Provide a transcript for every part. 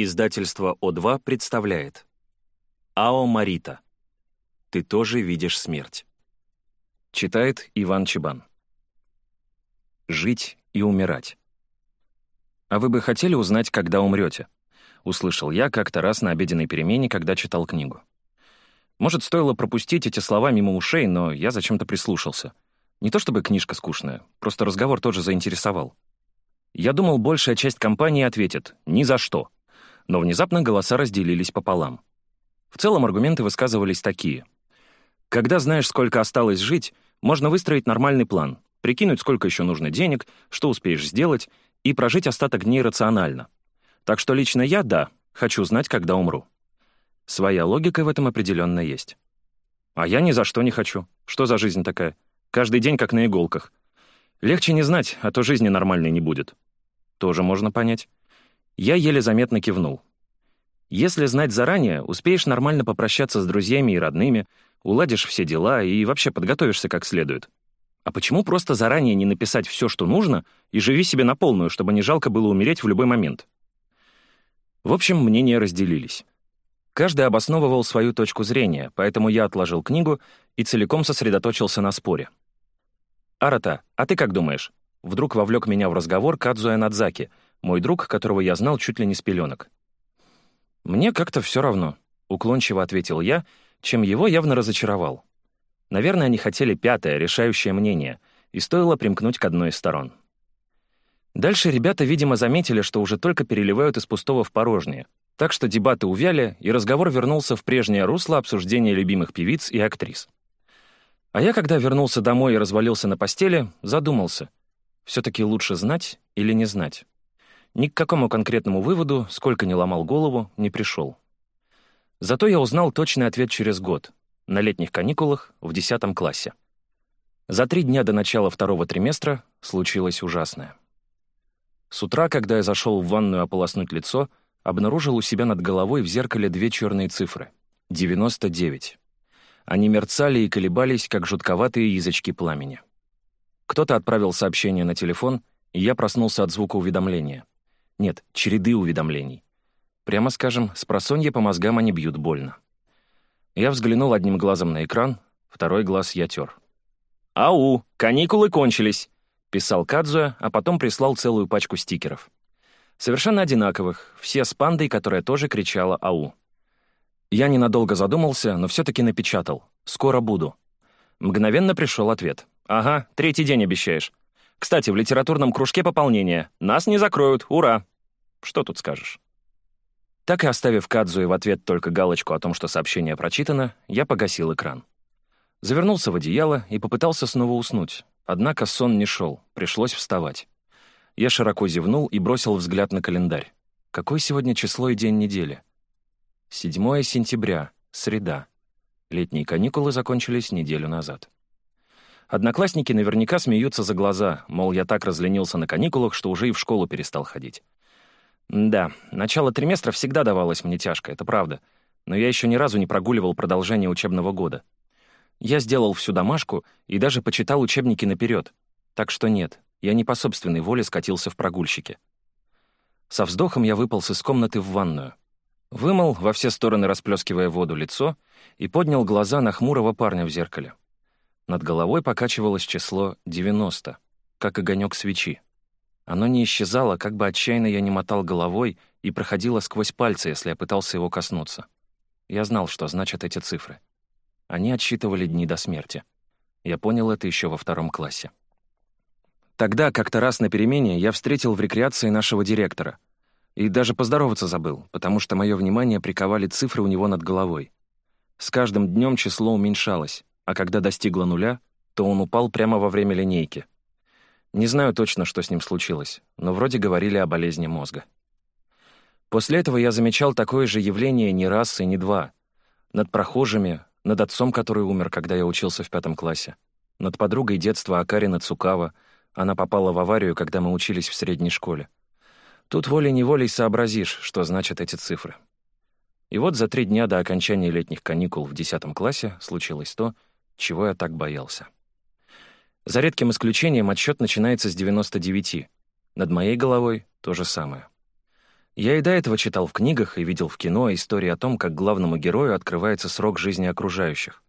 Издательство О2 представляет Ао Марита. Ты тоже видишь смерть. Читает Иван Чебан. Жить и умирать. А вы бы хотели узнать, когда умрете? Услышал я как-то раз на обеденной перемене, когда читал книгу. Может, стоило пропустить эти слова мимо ушей, но я зачем-то прислушался. Не то чтобы книжка скучная, просто разговор тоже заинтересовал. Я думал, большая часть компании ответит «ни за что», но внезапно голоса разделились пополам. В целом аргументы высказывались такие. Когда знаешь, сколько осталось жить, можно выстроить нормальный план, прикинуть, сколько еще нужно денег, что успеешь сделать, и прожить остаток дней рационально. Так что лично я, да, хочу знать, когда умру. Своя логика в этом определенно есть. А я ни за что не хочу. Что за жизнь такая? Каждый день как на иголках. Легче не знать, а то жизни нормальной не будет. Тоже можно понять. Я еле заметно кивнул. Если знать заранее, успеешь нормально попрощаться с друзьями и родными, уладишь все дела и вообще подготовишься как следует. А почему просто заранее не написать все, что нужно, и живи себе на полную, чтобы не жалко было умереть в любой момент? В общем, мнения разделились. Каждый обосновывал свою точку зрения, поэтому я отложил книгу и целиком сосредоточился на споре. «Арата, а ты как думаешь?» Вдруг вовлек меня в разговор Кадзуя Надзаки — мой друг, которого я знал чуть ли не с пеленок. «Мне как-то все равно», — уклончиво ответил я, чем его явно разочаровал. Наверное, они хотели пятое, решающее мнение, и стоило примкнуть к одной из сторон. Дальше ребята, видимо, заметили, что уже только переливают из пустого в порожнее, так что дебаты увяли, и разговор вернулся в прежнее русло обсуждения любимых певиц и актрис. А я, когда вернулся домой и развалился на постели, задумался, все-таки лучше знать или не знать. Ни к какому конкретному выводу, сколько ни ломал голову, не пришел. Зато я узнал точный ответ через год, на летних каникулах в 10 классе. За три дня до начала второго триместра случилось ужасное. С утра, когда я зашел в ванную ополоснуть лицо, обнаружил у себя над головой в зеркале две черные цифры — 99. Они мерцали и колебались, как жутковатые язычки пламени. Кто-то отправил сообщение на телефон, и я проснулся от звука уведомления. Нет, череды уведомлений. Прямо скажем, с просонья по мозгам они бьют больно. Я взглянул одним глазом на экран, второй глаз я тер. «Ау, каникулы кончились!» — писал Кадзуя, а потом прислал целую пачку стикеров. Совершенно одинаковых, все с пандой, которая тоже кричала «Ау!». Я ненадолго задумался, но все-таки напечатал. «Скоро буду». Мгновенно пришел ответ. «Ага, третий день обещаешь. Кстати, в литературном кружке пополнение. Нас не закроют, ура! Что тут скажешь? Так и оставив Кадзуи в ответ только галочку о том, что сообщение прочитано, я погасил экран. Завернулся в одеяло и попытался снова уснуть. Однако сон не шел, пришлось вставать. Я широко зевнул и бросил взгляд на календарь. Какое сегодня число и день недели? 7 сентября, среда. Летние каникулы закончились неделю назад. Одноклассники наверняка смеются за глаза, мол, я так разленился на каникулах, что уже и в школу перестал ходить. Да, начало триместра всегда давалось мне тяжко, это правда, но я еще ни разу не прогуливал продолжение учебного года. Я сделал всю домашку и даже почитал учебники наперед. Так что нет, я не по собственной воле скатился в прогульщики. Со вздохом я выполз из комнаты в ванную. Вымыл, во все стороны расплескивая воду, лицо и поднял глаза на хмурого парня в зеркале. Над головой покачивалось число 90, как огонек свечи. Оно не исчезало, как бы отчаянно я не мотал головой, и проходило сквозь пальцы, если я пытался его коснуться. Я знал, что значат эти цифры. Они отсчитывали дни до смерти. Я понял это еще во втором классе. Тогда, как-то раз на перемене, я встретил в рекреации нашего директора. И даже поздороваться забыл, потому что мое внимание приковали цифры у него над головой. С каждым днем число уменьшалось, а когда достигло нуля, то он упал прямо во время линейки. Не знаю точно, что с ним случилось, но вроде говорили о болезни мозга. После этого я замечал такое же явление не раз и не два. Над прохожими, над отцом, который умер, когда я учился в пятом классе, над подругой детства Акарина Цукава, она попала в аварию, когда мы учились в средней школе. Тут волей-неволей сообразишь, что значат эти цифры. И вот за три дня до окончания летних каникул в десятом классе случилось то, чего я так боялся. За редким исключением отсчет начинается с 99. Над моей головой то же самое. Я и до этого читал в книгах и видел в кино истории о том, как главному герою открывается срок жизни окружающих.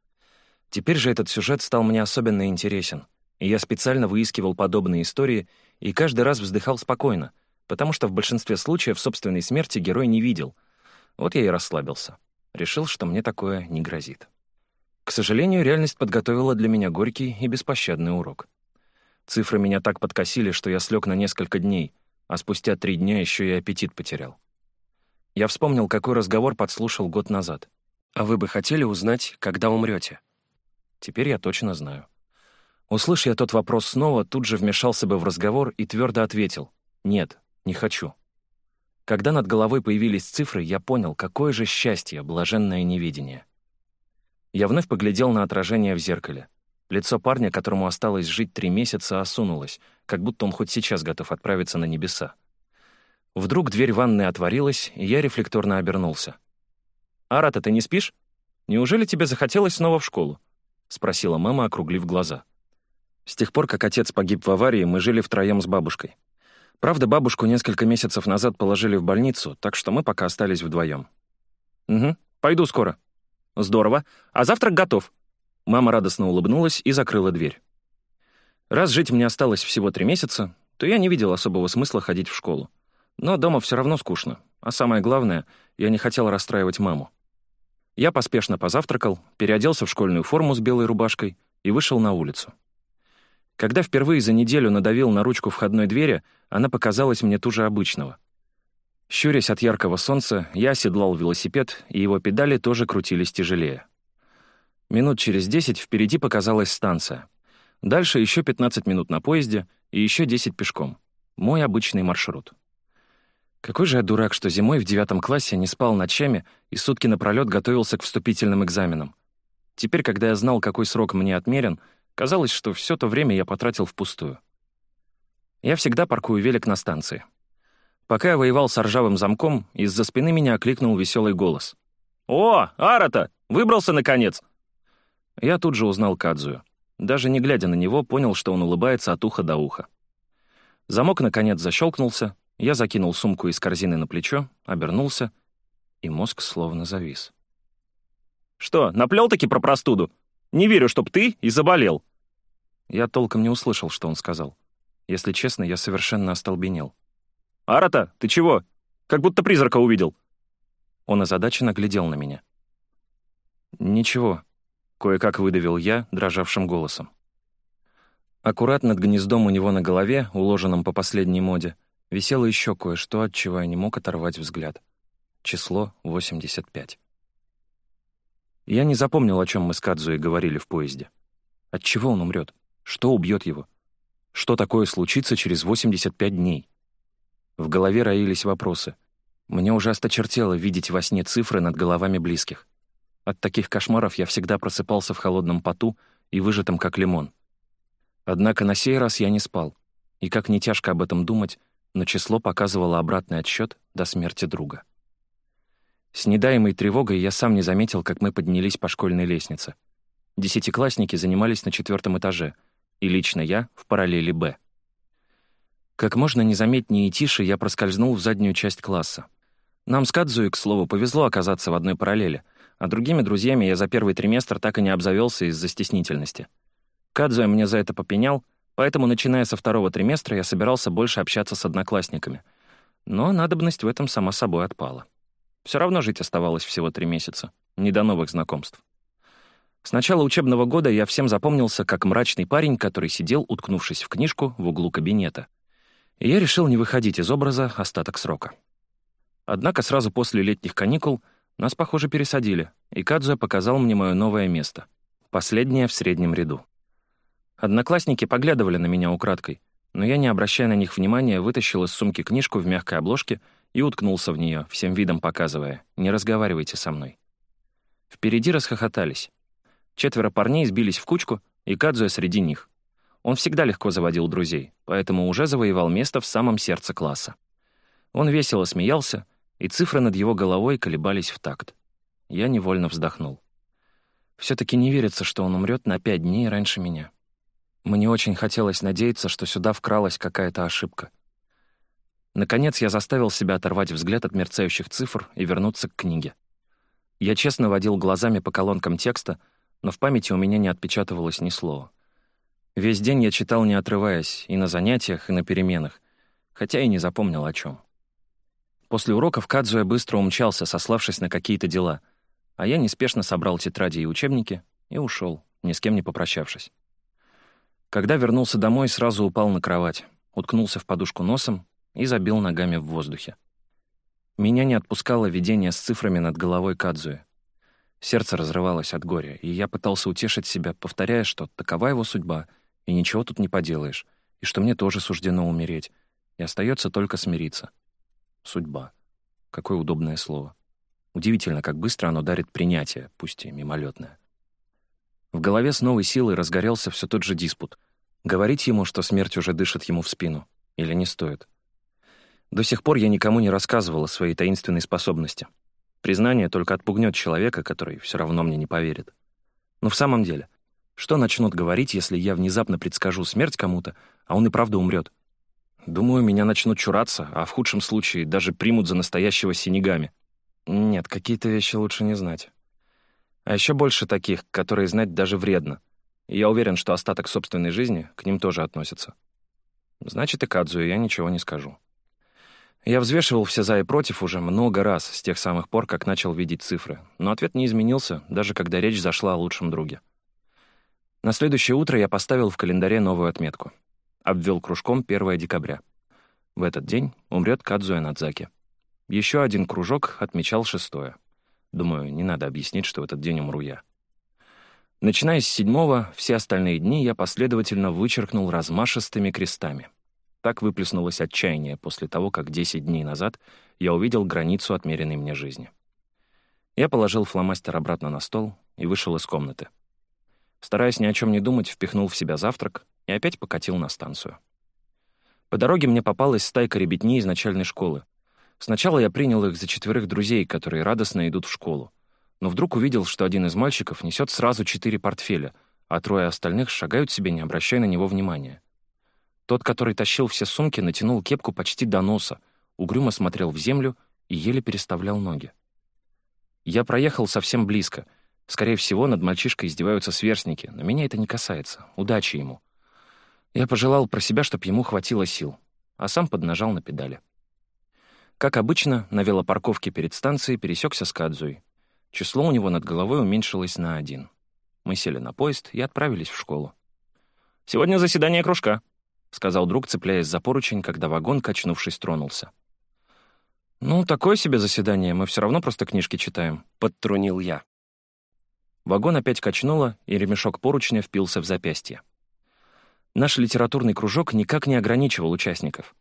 Теперь же этот сюжет стал мне особенно интересен, и я специально выискивал подобные истории и каждый раз вздыхал спокойно, потому что в большинстве случаев собственной смерти герой не видел. Вот я и расслабился. Решил, что мне такое не грозит. К сожалению, реальность подготовила для меня горький и беспощадный урок. Цифры меня так подкосили, что я слег на несколько дней, а спустя три дня еще и аппетит потерял. Я вспомнил, какой разговор подслушал год назад. «А вы бы хотели узнать, когда умрете?» Теперь я точно знаю. Услышь я тот вопрос снова, тут же вмешался бы в разговор и твердо ответил «Нет, не хочу». Когда над головой появились цифры, я понял, какое же счастье, блаженное невидение. Я вновь поглядел на отражение в зеркале. Лицо парня, которому осталось жить три месяца, осунулось, как будто он хоть сейчас готов отправиться на небеса. Вдруг дверь ванной отворилась, и я рефлекторно обернулся. «Арата, ты не спишь? Неужели тебе захотелось снова в школу?» — спросила мама, округлив глаза. С тех пор, как отец погиб в аварии, мы жили втроем с бабушкой. Правда, бабушку несколько месяцев назад положили в больницу, так что мы пока остались вдвоем. «Угу, пойду скоро», «Здорово. А завтрак готов». Мама радостно улыбнулась и закрыла дверь. Раз жить мне осталось всего три месяца, то я не видел особого смысла ходить в школу. Но дома все равно скучно. А самое главное, я не хотел расстраивать маму. Я поспешно позавтракал, переоделся в школьную форму с белой рубашкой и вышел на улицу. Когда впервые за неделю надавил на ручку входной двери, она показалась мне туже обычного — Щурясь от яркого солнца, я оседлал велосипед, и его педали тоже крутились тяжелее. Минут через десять впереди показалась станция. Дальше еще 15 минут на поезде и еще 10 пешком. Мой обычный маршрут. Какой же я дурак, что зимой в девятом классе не спал ночами и сутки напролет готовился к вступительным экзаменам. Теперь, когда я знал, какой срок мне отмерен, казалось, что все то время я потратил впустую. Я всегда паркую велик на станции. Пока я воевал с ржавым замком, из-за спины меня окликнул веселый голос. «О, Арата! Выбрался, наконец!» Я тут же узнал Кадзую. Даже не глядя на него, понял, что он улыбается от уха до уха. Замок, наконец, защелкнулся, я закинул сумку из корзины на плечо, обернулся, и мозг словно завис. «Что, наплел-таки про простуду? Не верю, чтоб ты и заболел!» Я толком не услышал, что он сказал. Если честно, я совершенно остолбенел. «Арата, ты чего? Как будто призрака увидел». Он озадаченно глядел на меня. «Ничего», — кое-как выдавил я дрожавшим голосом. Аккурат над гнездом у него на голове, уложенном по последней моде, висело еще кое-что, от чего я не мог оторвать взгляд. Число 85. Я не запомнил, о чем мы с Кадзуей говорили в поезде. От чего он умрет? Что убьет его? Что такое случится через 85 дней? В голове роились вопросы. Мне уже осточертело видеть во сне цифры над головами близких. От таких кошмаров я всегда просыпался в холодном поту и выжатым, как лимон. Однако на сей раз я не спал. И как не тяжко об этом думать, но число показывало обратный отсчет до смерти друга. С недаемой тревогой я сам не заметил, как мы поднялись по школьной лестнице. Десятиклассники занимались на четвертом этаже, и лично я — в параллели «Б». Как можно незаметнее и тише я проскользнул в заднюю часть класса. Нам с Кадзуей, к слову, повезло оказаться в одной параллели, а другими друзьями я за первый триместр так и не обзавелся из-за стеснительности. Кадзуя мне за это попенял, поэтому, начиная со второго триместра, я собирался больше общаться с одноклассниками. Но надобность в этом сама собой отпала. Все равно жить оставалось всего три месяца. Не до новых знакомств. С начала учебного года я всем запомнился как мрачный парень, который сидел, уткнувшись в книжку в углу кабинета — и я решил не выходить из образа остаток срока. Однако сразу после летних каникул нас, похоже, пересадили, и Кадзуя показал мне мое новое место, последнее в среднем ряду. Одноклассники поглядывали на меня украдкой, но я, не обращая на них внимания, вытащил из сумки книжку в мягкой обложке и уткнулся в нее, всем видом показывая «Не разговаривайте со мной». Впереди расхохотались. Четверо парней сбились в кучку, и Кадзуя среди них. Он всегда легко заводил друзей, поэтому уже завоевал место в самом сердце класса. Он весело смеялся, и цифры над его головой колебались в такт. Я невольно вздохнул. все таки не верится, что он умрет на пять дней раньше меня. Мне очень хотелось надеяться, что сюда вкралась какая-то ошибка. Наконец я заставил себя оторвать взгляд от мерцающих цифр и вернуться к книге. Я честно водил глазами по колонкам текста, но в памяти у меня не отпечатывалось ни слова. Весь день я читал, не отрываясь, и на занятиях, и на переменах, хотя и не запомнил о чем. После уроков Кадзуя быстро умчался, сославшись на какие-то дела, а я неспешно собрал тетради и учебники и ушел, ни с кем не попрощавшись. Когда вернулся домой, сразу упал на кровать, уткнулся в подушку носом и забил ногами в воздухе. Меня не отпускало видение с цифрами над головой Кадзуи. Сердце разрывалось от горя, и я пытался утешить себя, повторяя, что такова его судьба, и ничего тут не поделаешь, и что мне тоже суждено умереть, и остается только смириться. Судьба. Какое удобное слово. Удивительно, как быстро оно дарит принятие, пусть и мимолетное. В голове с новой силой разгорелся все тот же диспут. Говорить ему, что смерть уже дышит ему в спину, или не стоит. До сих пор я никому не рассказывал о своей таинственной способности. Признание только отпугнет человека, который все равно мне не поверит. Но в самом деле, что начнут говорить, если я внезапно предскажу смерть кому-то, а он и правда умрет? Думаю, меня начнут чураться, а в худшем случае даже примут за настоящего синегами. Нет, какие-то вещи лучше не знать. А еще больше таких, которые знать даже вредно. И я уверен, что остаток собственной жизни к ним тоже относится. Значит, и Кадзу я ничего не скажу. Я взвешивал все «за» и «против» уже много раз с тех самых пор, как начал видеть цифры, но ответ не изменился, даже когда речь зашла о лучшем друге. На следующее утро я поставил в календаре новую отметку. Обвел кружком 1 декабря. В этот день умрет Кадзуя Надзаки. Еще один кружок отмечал шестое. Думаю, не надо объяснить, что в этот день умру я. Начиная с седьмого, все остальные дни я последовательно вычеркнул размашистыми крестами — так выплеснулось отчаяние после того, как 10 дней назад я увидел границу отмеренной мне жизни. Я положил фломастер обратно на стол и вышел из комнаты. Стараясь ни о чем не думать, впихнул в себя завтрак и опять покатил на станцию. По дороге мне попалась стайка ребятни из начальной школы. Сначала я принял их за четверых друзей, которые радостно идут в школу. Но вдруг увидел, что один из мальчиков несет сразу четыре портфеля, а трое остальных шагают себе, не обращая на него внимания. Тот, который тащил все сумки, натянул кепку почти до носа, угрюмо смотрел в землю и еле переставлял ноги. Я проехал совсем близко. Скорее всего, над мальчишкой издеваются сверстники, но меня это не касается. Удачи ему. Я пожелал про себя, чтобы ему хватило сил, а сам поднажал на педали. Как обычно, на велопарковке перед станцией пересекся с Кадзуей. Число у него над головой уменьшилось на один. Мы сели на поезд и отправились в школу. «Сегодня заседание кружка», — сказал друг, цепляясь за поручень, когда вагон, качнувшись, тронулся. «Ну, такое себе заседание, мы все равно просто книжки читаем», — подтрунил я. Вагон опять качнуло, и ремешок поручня впился в запястье. Наш литературный кружок никак не ограничивал участников.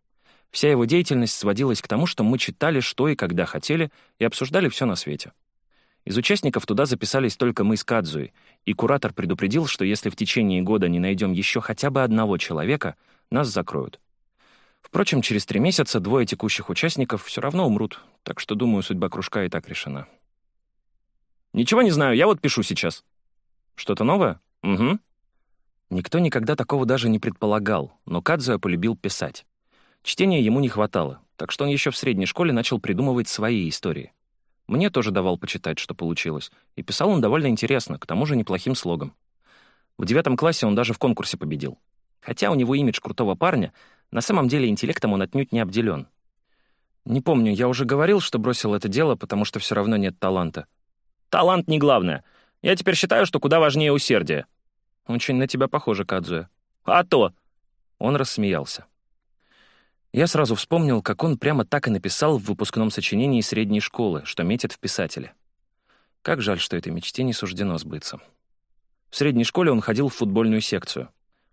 Вся его деятельность сводилась к тому, что мы читали, что и когда хотели, и обсуждали все на свете. Из участников туда записались только мы с Кадзуей, и куратор предупредил, что если в течение года не найдем еще хотя бы одного человека, нас закроют. Впрочем, через три месяца двое текущих участников все равно умрут, так что, думаю, судьба кружка и так решена. «Ничего не знаю, я вот пишу сейчас». «Что-то новое?» «Угу». Никто никогда такого даже не предполагал, но Кадзуя полюбил писать. Чтения ему не хватало, так что он еще в средней школе начал придумывать свои истории. Мне тоже давал почитать, что получилось, и писал он довольно интересно, к тому же неплохим слогом. В девятом классе он даже в конкурсе победил. Хотя у него имидж крутого парня, на самом деле интеллектом он отнюдь не обделен. Не помню, я уже говорил, что бросил это дело, потому что все равно нет таланта. Талант не главное. Я теперь считаю, что куда важнее усердие. Очень на тебя похоже, Кадзуя. А то! Он рассмеялся. Я сразу вспомнил, как он прямо так и написал в выпускном сочинении средней школы, что метит в писателе. Как жаль, что этой мечте не суждено сбыться. В средней школе он ходил в футбольную секцию.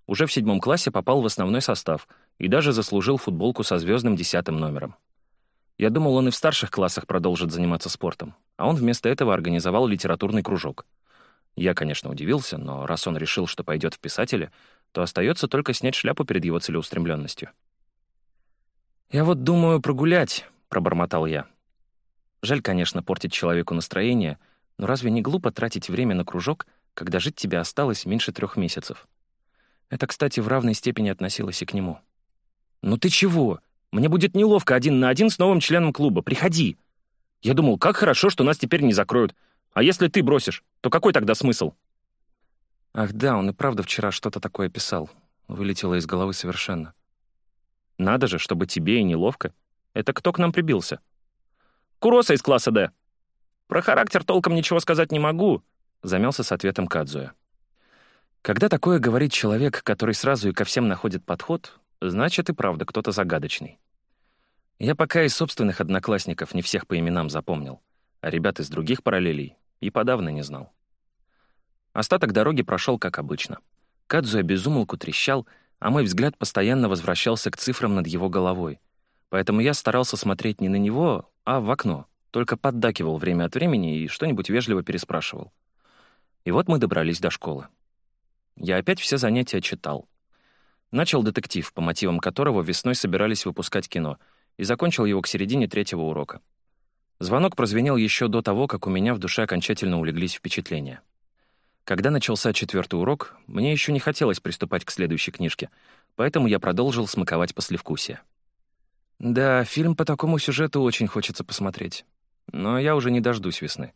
Уже в седьмом классе попал в основной состав и даже заслужил футболку со звездным десятым номером. Я думал, он и в старших классах продолжит заниматься спортом, а он вместо этого организовал литературный кружок. Я, конечно, удивился, но раз он решил, что пойдет в писатели, то остается только снять шляпу перед его целеустремленностью. «Я вот думаю прогулять», — пробормотал я. Жаль, конечно, портить человеку настроение, но разве не глупо тратить время на кружок, когда жить тебе осталось меньше трех месяцев? Это, кстати, в равной степени относилось и к нему. «Ну ты чего? Мне будет неловко один на один с новым членом клуба. Приходи!» Я думал, как хорошо, что нас теперь не закроют. А если ты бросишь, то какой тогда смысл? Ах да, он и правда вчера что-то такое писал. Вылетело из головы совершенно. Надо же, чтобы тебе и неловко. Это кто к нам прибился? Куроса из класса «Д». Про характер толком ничего сказать не могу, замялся с ответом Кадзуя. Когда такое говорит человек, который сразу и ко всем находит подход, значит и правда кто-то загадочный. Я пока из собственных одноклассников не всех по именам запомнил, а ребят из других параллелей и подавно не знал. Остаток дороги прошел как обычно. Кадзуя безумолку трещал, а мой взгляд постоянно возвращался к цифрам над его головой. Поэтому я старался смотреть не на него, а в окно, только поддакивал время от времени и что-нибудь вежливо переспрашивал. И вот мы добрались до школы. Я опять все занятия читал. Начал детектив, по мотивам которого весной собирались выпускать кино — и закончил его к середине третьего урока. Звонок прозвенел еще до того, как у меня в душе окончательно улеглись впечатления. Когда начался четвертый урок, мне еще не хотелось приступать к следующей книжке, поэтому я продолжил смаковать послевкусие. Да, фильм по такому сюжету очень хочется посмотреть. Но я уже не дождусь весны.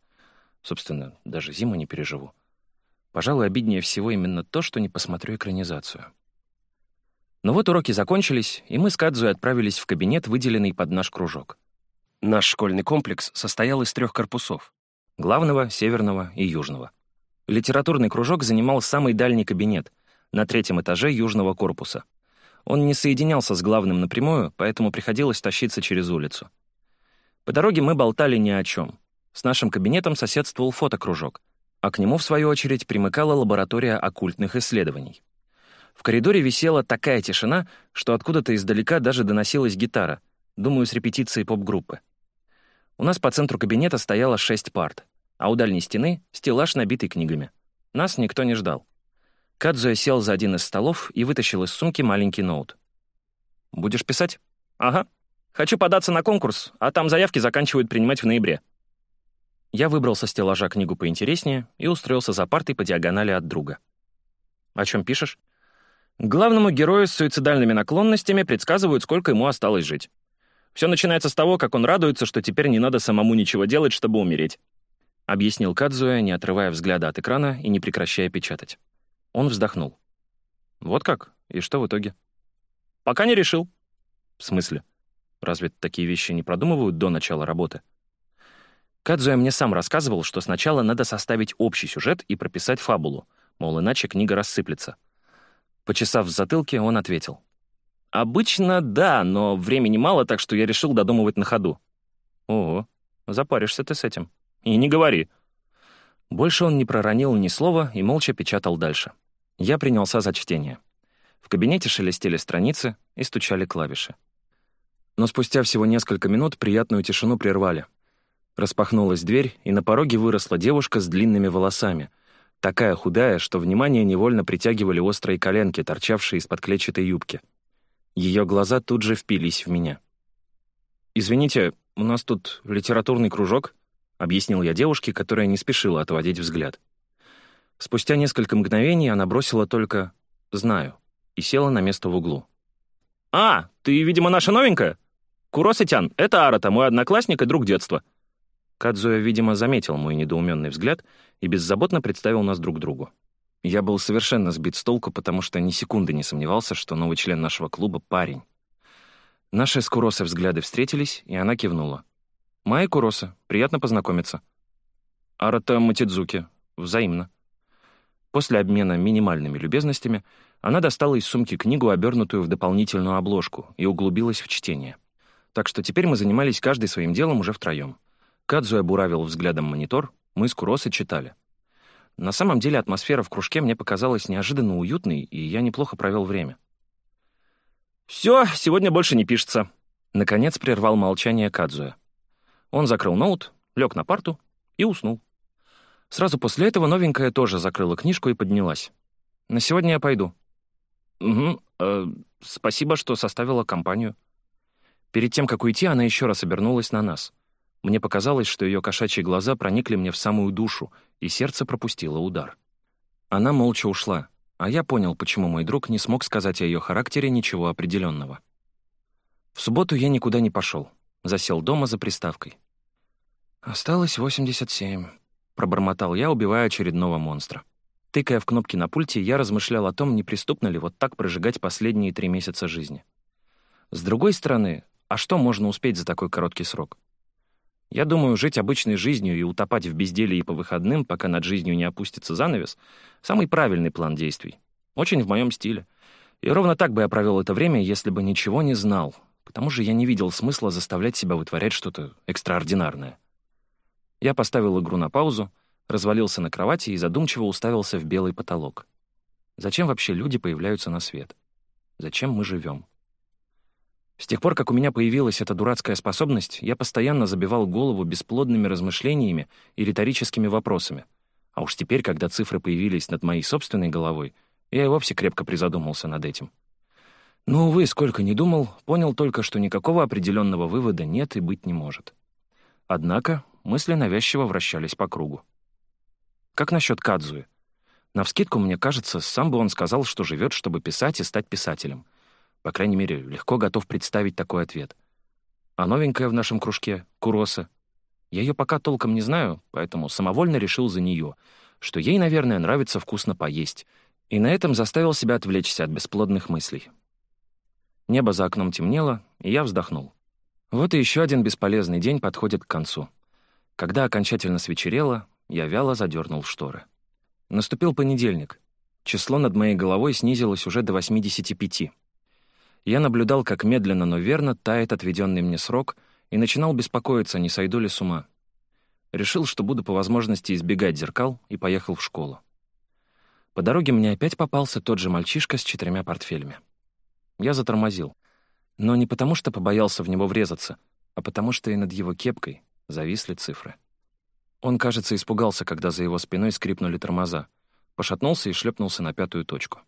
Собственно, даже зиму не переживу. Пожалуй, обиднее всего именно то, что не посмотрю экранизацию. Но вот уроки закончились, и мы с Кадзуей отправились в кабинет, выделенный под наш кружок. Наш школьный комплекс состоял из трех корпусов — главного, северного и южного. Литературный кружок занимал самый дальний кабинет, на третьем этаже южного корпуса. Он не соединялся с главным напрямую, поэтому приходилось тащиться через улицу. По дороге мы болтали ни о чем. С нашим кабинетом соседствовал фотокружок, а к нему, в свою очередь, примыкала лаборатория оккультных исследований. В коридоре висела такая тишина, что откуда-то издалека даже доносилась гитара, думаю, с репетиции поп-группы. У нас по центру кабинета стояло шесть парт, а у дальней стены — стеллаж, набитый книгами. Нас никто не ждал. Кадзуя сел за один из столов и вытащил из сумки маленький ноут. «Будешь писать?» «Ага. Хочу податься на конкурс, а там заявки заканчивают принимать в ноябре». Я выбрал со стеллажа книгу поинтереснее и устроился за партой по диагонали от друга. «О чем пишешь?» Главному герою с суицидальными наклонностями предсказывают, сколько ему осталось жить. Все начинается с того, как он радуется, что теперь не надо самому ничего делать, чтобы умереть. Объяснил Кадзуя, не отрывая взгляда от экрана и не прекращая печатать. Он вздохнул. «Вот как? И что в итоге?» «Пока не решил». «В смысле? Разве такие вещи не продумывают до начала работы?» Кадзуя мне сам рассказывал, что сначала надо составить общий сюжет и прописать фабулу, мол, иначе книга рассыплется. Почесав в затылке, он ответил. «Обычно да, но времени мало, так что я решил додумывать на ходу». «Ого, запаришься ты с этим. И не говори». Больше он не проронил ни слова и молча печатал дальше. Я принялся за чтение. В кабинете шелестели страницы и стучали клавиши. Но спустя всего несколько минут приятную тишину прервали. Распахнулась дверь, и на пороге выросла девушка с длинными волосами, такая худая, что внимание невольно притягивали острые коленки, торчавшие из-под клетчатой юбки. Ее глаза тут же впились в меня. «Извините, у нас тут литературный кружок», — объяснил я девушке, которая не спешила отводить взгляд. Спустя несколько мгновений она бросила только «знаю» и села на место в углу. «А, ты, видимо, наша новенькая? Куроситян, это Арата, мой одноклассник и друг детства». Кадзуя, видимо, заметил мой недоуменный взгляд и беззаботно представил нас друг другу. Я был совершенно сбит с толку, потому что ни секунды не сомневался, что новый член нашего клуба — парень. Наши с Куроса взгляды встретились, и она кивнула. «Майя Куроса, приятно познакомиться». «Арата Матидзуки, взаимно». После обмена минимальными любезностями она достала из сумки книгу, обернутую в дополнительную обложку, и углубилась в чтение. Так что теперь мы занимались каждый своим делом уже втроем. Кадзуя буравил взглядом монитор, мы с Куросой читали. На самом деле атмосфера в кружке мне показалась неожиданно уютной, и я неплохо провел время. «Все, сегодня больше не пишется», — наконец прервал молчание Кадзуя. Он закрыл ноут, лег на парту и уснул. Сразу после этого новенькая тоже закрыла книжку и поднялась. «На сегодня я пойду». «Угу, э, спасибо, что составила компанию». Перед тем, как уйти, она еще раз обернулась на нас. Мне показалось, что ее кошачьи глаза проникли мне в самую душу, и сердце пропустило удар. Она молча ушла, а я понял, почему мой друг не смог сказать о ее характере ничего определенного. В субботу я никуда не пошел. Засел дома за приставкой. «Осталось 87», — пробормотал я, убивая очередного монстра. Тыкая в кнопки на пульте, я размышлял о том, не преступно ли вот так прожигать последние три месяца жизни. С другой стороны, а что можно успеть за такой короткий срок? Я думаю, жить обычной жизнью и утопать в безделии по выходным, пока над жизнью не опустится занавес, самый правильный план действий. Очень в моем стиле. И ровно так бы я провел это время, если бы ничего не знал. К тому же я не видел смысла заставлять себя вытворять что-то экстраординарное. Я поставил игру на паузу, развалился на кровати и задумчиво уставился в белый потолок. Зачем вообще люди появляются на свет? Зачем мы живем? С тех пор, как у меня появилась эта дурацкая способность, я постоянно забивал голову бесплодными размышлениями и риторическими вопросами. А уж теперь, когда цифры появились над моей собственной головой, я и вовсе крепко призадумался над этим. Но, увы, сколько ни думал, понял только, что никакого определенного вывода нет и быть не может. Однако мысли навязчиво вращались по кругу. Как насчет Кадзуи? Навскидку, мне кажется, сам бы он сказал, что живет, чтобы писать и стать писателем — по крайней мере, легко готов представить такой ответ. А новенькая в нашем кружке — Куроса. Я ее пока толком не знаю, поэтому самовольно решил за нее, что ей, наверное, нравится вкусно поесть, и на этом заставил себя отвлечься от бесплодных мыслей. Небо за окном темнело, и я вздохнул. Вот и еще один бесполезный день подходит к концу. Когда окончательно свечерело, я вяло задернул шторы. Наступил понедельник. Число над моей головой снизилось уже до 85 я наблюдал, как медленно, но верно тает отведенный мне срок, и начинал беспокоиться, не сойду ли с ума. Решил, что буду по возможности избегать зеркал, и поехал в школу. По дороге мне опять попался тот же мальчишка с четырьмя портфелями. Я затормозил. Но не потому, что побоялся в него врезаться, а потому что и над его кепкой зависли цифры. Он, кажется, испугался, когда за его спиной скрипнули тормоза, пошатнулся и шлепнулся на пятую точку.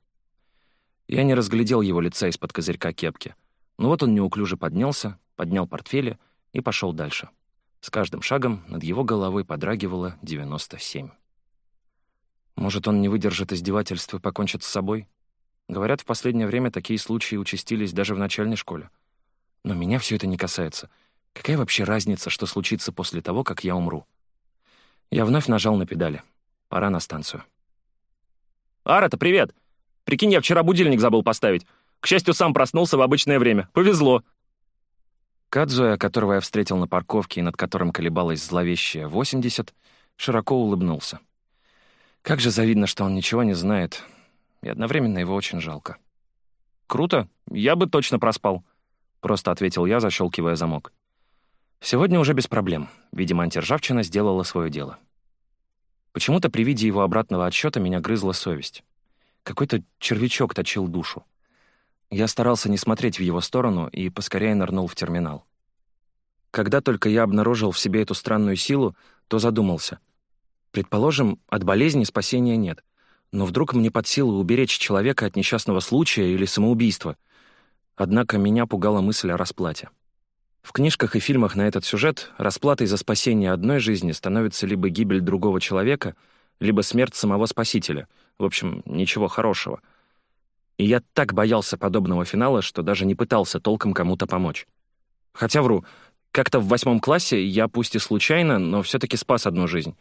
Я не разглядел его лица из-под козырька кепки. Но вот он неуклюже поднялся, поднял портфели и пошел дальше. С каждым шагом над его головой подрагивало 97. Может, он не выдержит издевательства и покончит с собой? Говорят, в последнее время такие случаи участились даже в начальной школе. Но меня все это не касается. Какая вообще разница, что случится после того, как я умру? Я вновь нажал на педали. Пора на станцию. «Арата, привет! Прикинь, я вчера будильник забыл поставить. К счастью, сам проснулся в обычное время. Повезло». Кадзуя, которого я встретил на парковке и над которым колебалась зловещая 80, широко улыбнулся. Как же завидно, что он ничего не знает, и одновременно его очень жалко. «Круто, я бы точно проспал», — просто ответил я, защелкивая замок. Сегодня уже без проблем. Видимо, антиржавчина сделала свое дело. Почему-то при виде его обратного отсчета меня грызла совесть. Какой-то червячок точил душу. Я старался не смотреть в его сторону и поскорее нырнул в терминал. Когда только я обнаружил в себе эту странную силу, то задумался. Предположим, от болезни спасения нет. Но вдруг мне под силу уберечь человека от несчастного случая или самоубийства. Однако меня пугала мысль о расплате. В книжках и фильмах на этот сюжет расплатой за спасение одной жизни становится либо гибель другого человека, либо смерть самого спасителя — в общем, ничего хорошего. И я так боялся подобного финала, что даже не пытался толком кому-то помочь. Хотя вру, как-то в восьмом классе я, пусть и случайно, но все таки спас одну жизнь.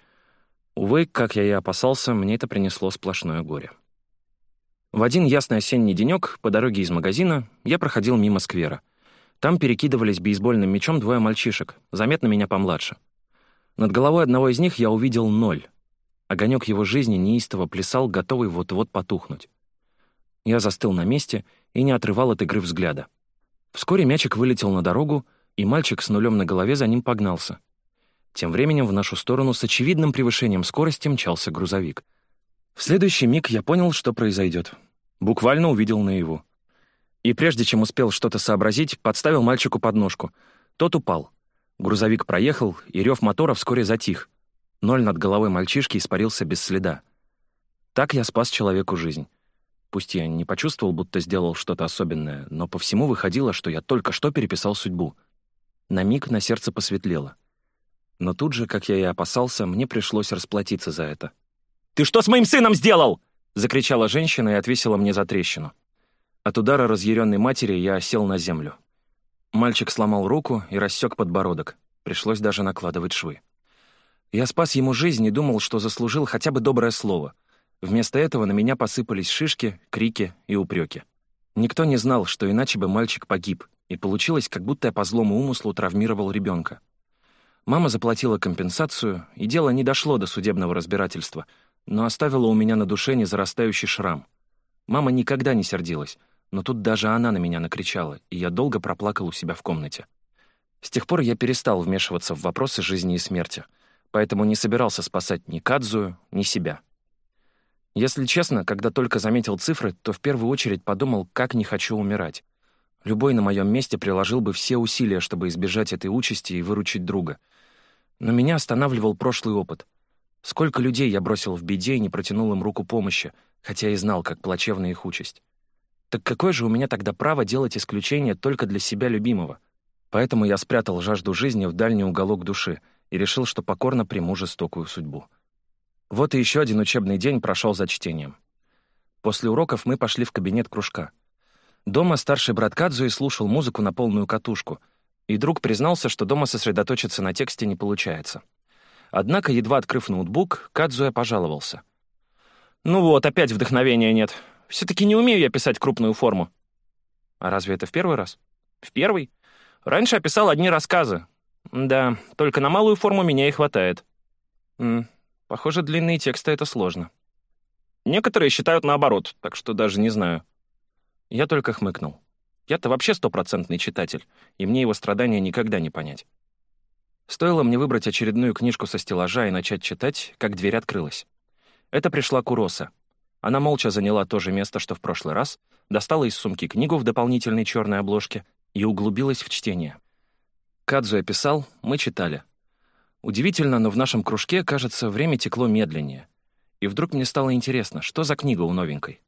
Увы, как я и опасался, мне это принесло сплошное горе. В один ясный осенний денек по дороге из магазина я проходил мимо сквера. Там перекидывались бейсбольным мячом двое мальчишек, заметно меня помладше. Над головой одного из них я увидел ноль — Огонек его жизни неистово плясал, готовый вот-вот потухнуть. Я застыл на месте и не отрывал от игры взгляда. Вскоре мячик вылетел на дорогу, и мальчик с нулем на голове за ним погнался. Тем временем в нашу сторону с очевидным превышением скорости мчался грузовик. В следующий миг я понял, что произойдет. Буквально увидел наяву. И прежде чем успел что-то сообразить, подставил мальчику подножку. Тот упал. Грузовик проехал, и рев мотора вскоре затих. Ноль над головой мальчишки испарился без следа. Так я спас человеку жизнь. Пусть я не почувствовал, будто сделал что-то особенное, но по всему выходило, что я только что переписал судьбу. На миг на сердце посветлело. Но тут же, как я и опасался, мне пришлось расплатиться за это. «Ты что с моим сыном сделал?» — закричала женщина и отвесила мне за трещину. От удара разъяренной матери я сел на землю. Мальчик сломал руку и рассек подбородок. Пришлось даже накладывать швы. Я спас ему жизнь и думал, что заслужил хотя бы доброе слово. Вместо этого на меня посыпались шишки, крики и упреки. Никто не знал, что иначе бы мальчик погиб, и получилось, как будто я по злому умыслу травмировал ребенка. Мама заплатила компенсацию, и дело не дошло до судебного разбирательства, но оставила у меня на душе незарастающий шрам. Мама никогда не сердилась, но тут даже она на меня накричала, и я долго проплакал у себя в комнате. С тех пор я перестал вмешиваться в вопросы жизни и смерти, поэтому не собирался спасать ни Кадзую, ни себя. Если честно, когда только заметил цифры, то в первую очередь подумал, как не хочу умирать. Любой на моем месте приложил бы все усилия, чтобы избежать этой участи и выручить друга. Но меня останавливал прошлый опыт. Сколько людей я бросил в беде и не протянул им руку помощи, хотя и знал, как плачевна их участь. Так какое же у меня тогда право делать исключение только для себя любимого? Поэтому я спрятал жажду жизни в дальний уголок души и решил, что покорно приму жестокую судьбу. Вот и еще один учебный день прошел за чтением. После уроков мы пошли в кабинет кружка. Дома старший брат Кадзуи слушал музыку на полную катушку, и друг признался, что дома сосредоточиться на тексте не получается. Однако, едва открыв ноутбук, Кадзуя пожаловался. «Ну вот, опять вдохновения нет. Все-таки не умею я писать крупную форму». «А разве это в первый раз?» «В первый. Раньше я писал одни рассказы. Да, только на малую форму меня и хватает». «М Похоже, длинные тексты — это сложно. Некоторые считают наоборот, так что даже не знаю. Я только хмыкнул. Я-то вообще стопроцентный читатель, и мне его страдания никогда не понять. Стоило мне выбрать очередную книжку со стеллажа и начать читать, как дверь открылась. Это пришла Куроса. Она молча заняла то же место, что в прошлый раз, достала из сумки книгу в дополнительной черной обложке и углубилась в чтение. Кадзу писал, мы читали. Удивительно, но в нашем кружке, кажется, время текло медленнее. И вдруг мне стало интересно, что за книга у новенькой.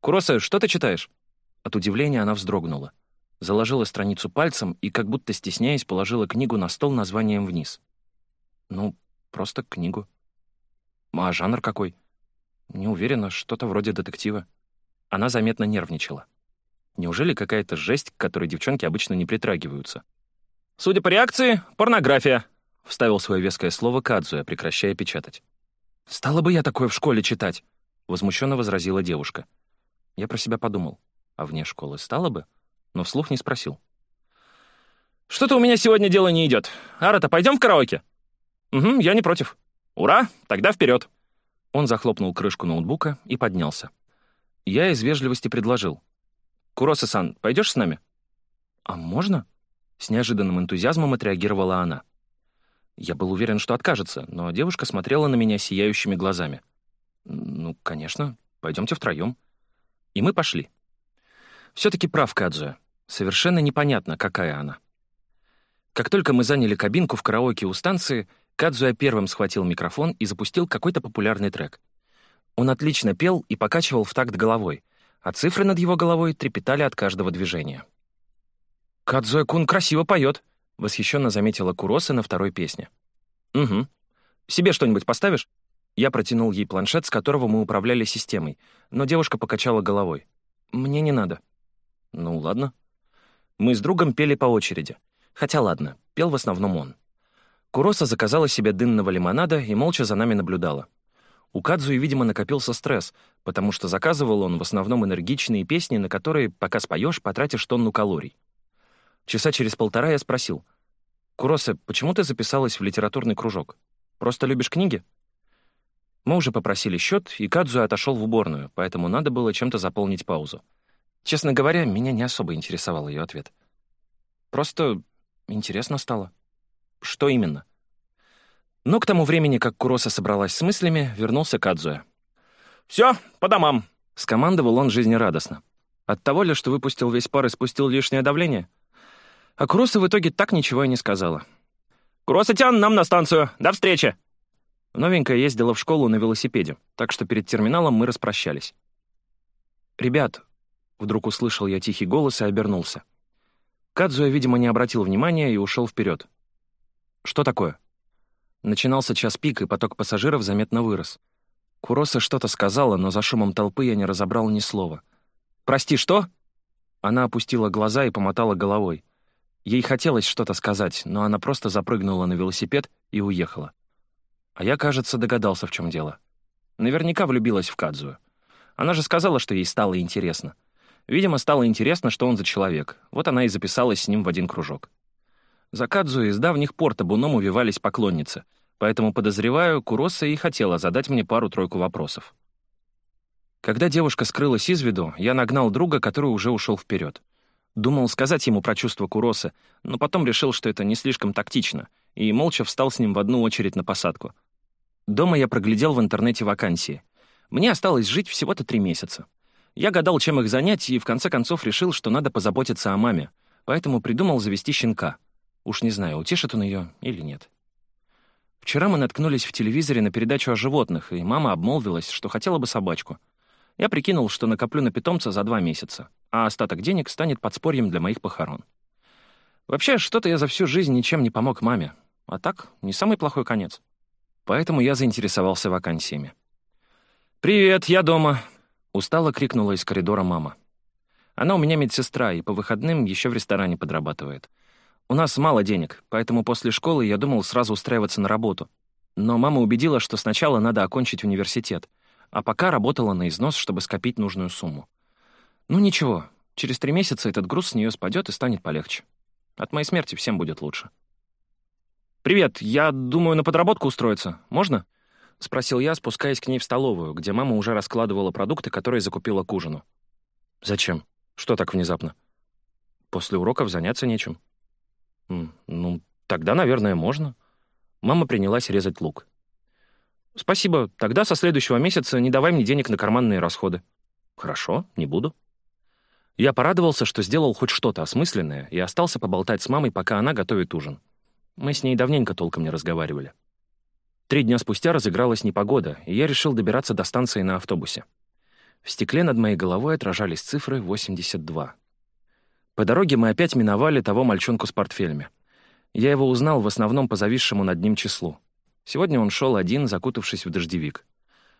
«Куроса, что ты читаешь?» От удивления она вздрогнула. Заложила страницу пальцем и, как будто стесняясь, положила книгу на стол названием вниз. «Ну, просто книгу». «А жанр какой?» «Не уверена, что-то вроде детектива». Она заметно нервничала. Неужели какая-то жесть, к которой девчонки обычно не притрагиваются? «Судя по реакции, порнография», — вставил свое веское слово Кадзуя, прекращая печатать. «Стала бы я такое в школе читать!» — возмущенно возразила девушка. Я про себя подумал. А вне школы стало бы? Но вслух не спросил. «Что-то у меня сегодня дело не идет. Арата, пойдем в караоке?» «Угу, я не против». «Ура! Тогда вперед!» Он захлопнул крышку ноутбука и поднялся. Я из вежливости предложил. «Куроса-сан, пойдешь с нами?» «А можно?» С неожиданным энтузиазмом отреагировала она. Я был уверен, что откажется, но девушка смотрела на меня сияющими глазами. «Ну, конечно, пойдемте втроем». И мы пошли. Все-таки прав Кадзуя. Совершенно непонятно, какая она. Как только мы заняли кабинку в караоке у станции, Кадзуя первым схватил микрофон и запустил какой-то популярный трек. Он отлично пел и покачивал в такт головой, а цифры над его головой трепетали от каждого движения. «Кадзуя-кун красиво поет», — восхищенно заметила Куроса на второй песне. «Угу. Себе что-нибудь поставишь?» Я протянул ей планшет, с которого мы управляли системой, но девушка покачала головой. «Мне не надо». «Ну, ладно». Мы с другом пели по очереди. Хотя ладно, пел в основном он. Куроса заказала себе дынного лимонада и молча за нами наблюдала. У Кадзуи, видимо, накопился стресс, потому что заказывал он в основном энергичные песни, на которые, пока споешь, потратишь тонну калорий. Часа через полтора я спросил. «Куроса, почему ты записалась в литературный кружок? Просто любишь книги?» Мы уже попросили счет, и Кадзу отошел в уборную, поэтому надо было чем-то заполнить паузу. Честно говоря, меня не особо интересовал ее ответ. Просто интересно стало. Что именно? Но к тому времени, как Куроса собралась с мыслями, вернулся Кадзуя. «Все, по домам!» — скомандовал он жизнерадостно. От того ли, что выпустил весь пар и спустил лишнее давление? А Куроса в итоге так ничего и не сказала. «Куроса-тян, нам на станцию! До встречи!» Новенькая ездила в школу на велосипеде, так что перед терминалом мы распрощались. «Ребят», — вдруг услышал я тихий голос и обернулся. Кадзуя, видимо, не обратил внимания и ушел вперед. «Что такое?» Начинался час пик, и поток пассажиров заметно вырос. Куроса что-то сказала, но за шумом толпы я не разобрал ни слова. «Прости, что?» Она опустила глаза и помотала головой. Ей хотелось что-то сказать, но она просто запрыгнула на велосипед и уехала. А я, кажется, догадался, в чем дело. Наверняка влюбилась в Кадзую. Она же сказала, что ей стало интересно. Видимо, стало интересно, что он за человек. Вот она и записалась с ним в один кружок. За Кадзую с давних пор табуном увивались поклонницы, поэтому, подозреваю, Куроса и хотела задать мне пару-тройку вопросов. Когда девушка скрылась из виду, я нагнал друга, который уже ушел вперед. Думал сказать ему про чувство Куросы, но потом решил, что это не слишком тактично, и молча встал с ним в одну очередь на посадку. Дома я проглядел в интернете вакансии. Мне осталось жить всего-то три месяца. Я гадал, чем их занять, и в конце концов решил, что надо позаботиться о маме, поэтому придумал завести щенка. Уж не знаю, утешит он ее или нет. Вчера мы наткнулись в телевизоре на передачу о животных, и мама обмолвилась, что хотела бы собачку. Я прикинул, что накоплю на питомца за два месяца, а остаток денег станет подспорьем для моих похорон. Вообще, что-то я за всю жизнь ничем не помог маме, а так, не самый плохой конец. Поэтому я заинтересовался вакансиями. «Привет, я дома», Устало крикнула из коридора мама. Она у меня медсестра и по выходным еще в ресторане подрабатывает. У нас мало денег, поэтому после школы я думал сразу устраиваться на работу. Но мама убедила, что сначала надо окончить университет, а пока работала на износ, чтобы скопить нужную сумму. Ну ничего, через три месяца этот груз с нее спадет и станет полегче. От моей смерти всем будет лучше. «Привет, я думаю на подработку устроиться. Можно?» — спросил я, спускаясь к ней в столовую, где мама уже раскладывала продукты, которые закупила к ужину. «Зачем? Что так внезапно?» «После уроков заняться нечем». «Ну, тогда, наверное, можно». Мама принялась резать лук. «Спасибо. Тогда со следующего месяца не давай мне денег на карманные расходы». «Хорошо, не буду». Я порадовался, что сделал хоть что-то осмысленное и остался поболтать с мамой, пока она готовит ужин. Мы с ней давненько толком не разговаривали. Три дня спустя разыгралась непогода, и я решил добираться до станции на автобусе. В стекле над моей головой отражались цифры 82. По дороге мы опять миновали того мальчонку с портфелями. Я его узнал в основном по зависшему над ним числу. Сегодня он шел один, закутавшись в дождевик.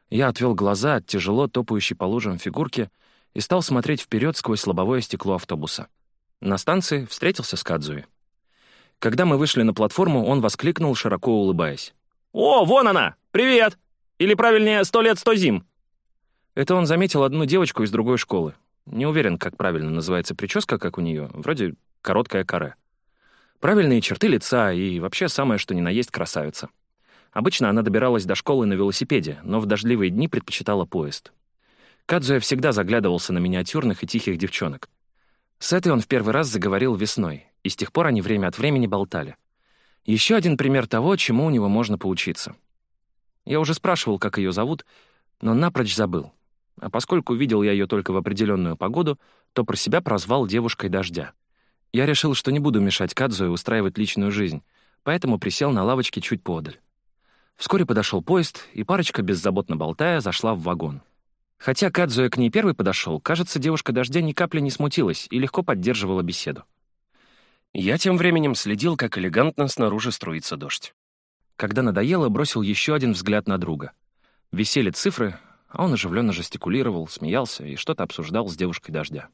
Я отвел глаза от тяжело топающей по лужам фигурки и стал смотреть вперед сквозь лобовое стекло автобуса. На станции встретился с Кадзуи. Когда мы вышли на платформу, он воскликнул, широко улыбаясь. «О, вон она! Привет! Или, правильнее, сто лет, сто зим!» Это он заметил одну девочку из другой школы. Не уверен, как правильно называется прическа, как у нее. Вроде короткая каре. Правильные черты лица и вообще самое что ни на есть красавица. Обычно она добиралась до школы на велосипеде, но в дождливые дни предпочитала поезд. Кадзуя всегда заглядывался на миниатюрных и тихих девчонок. С этой он в первый раз заговорил весной, и с тех пор они время от времени болтали. Еще один пример того, чему у него можно поучиться. Я уже спрашивал, как ее зовут, но напрочь забыл. А поскольку видел я ее только в определенную погоду, то про себя прозвал девушкой дождя. Я решил, что не буду мешать Кадзу и устраивать личную жизнь, поэтому присел на лавочке чуть подаль. Вскоре подошел поезд, и парочка, беззаботно болтая, зашла в вагон. Хотя Кадзуя к ней первый подошел, кажется, девушка дождя ни капли не смутилась и легко поддерживала беседу. Я тем временем следил, как элегантно снаружи струится дождь. Когда надоело, бросил еще один взгляд на друга. Висели цифры, а он оживленно жестикулировал, смеялся и что-то обсуждал с девушкой дождя.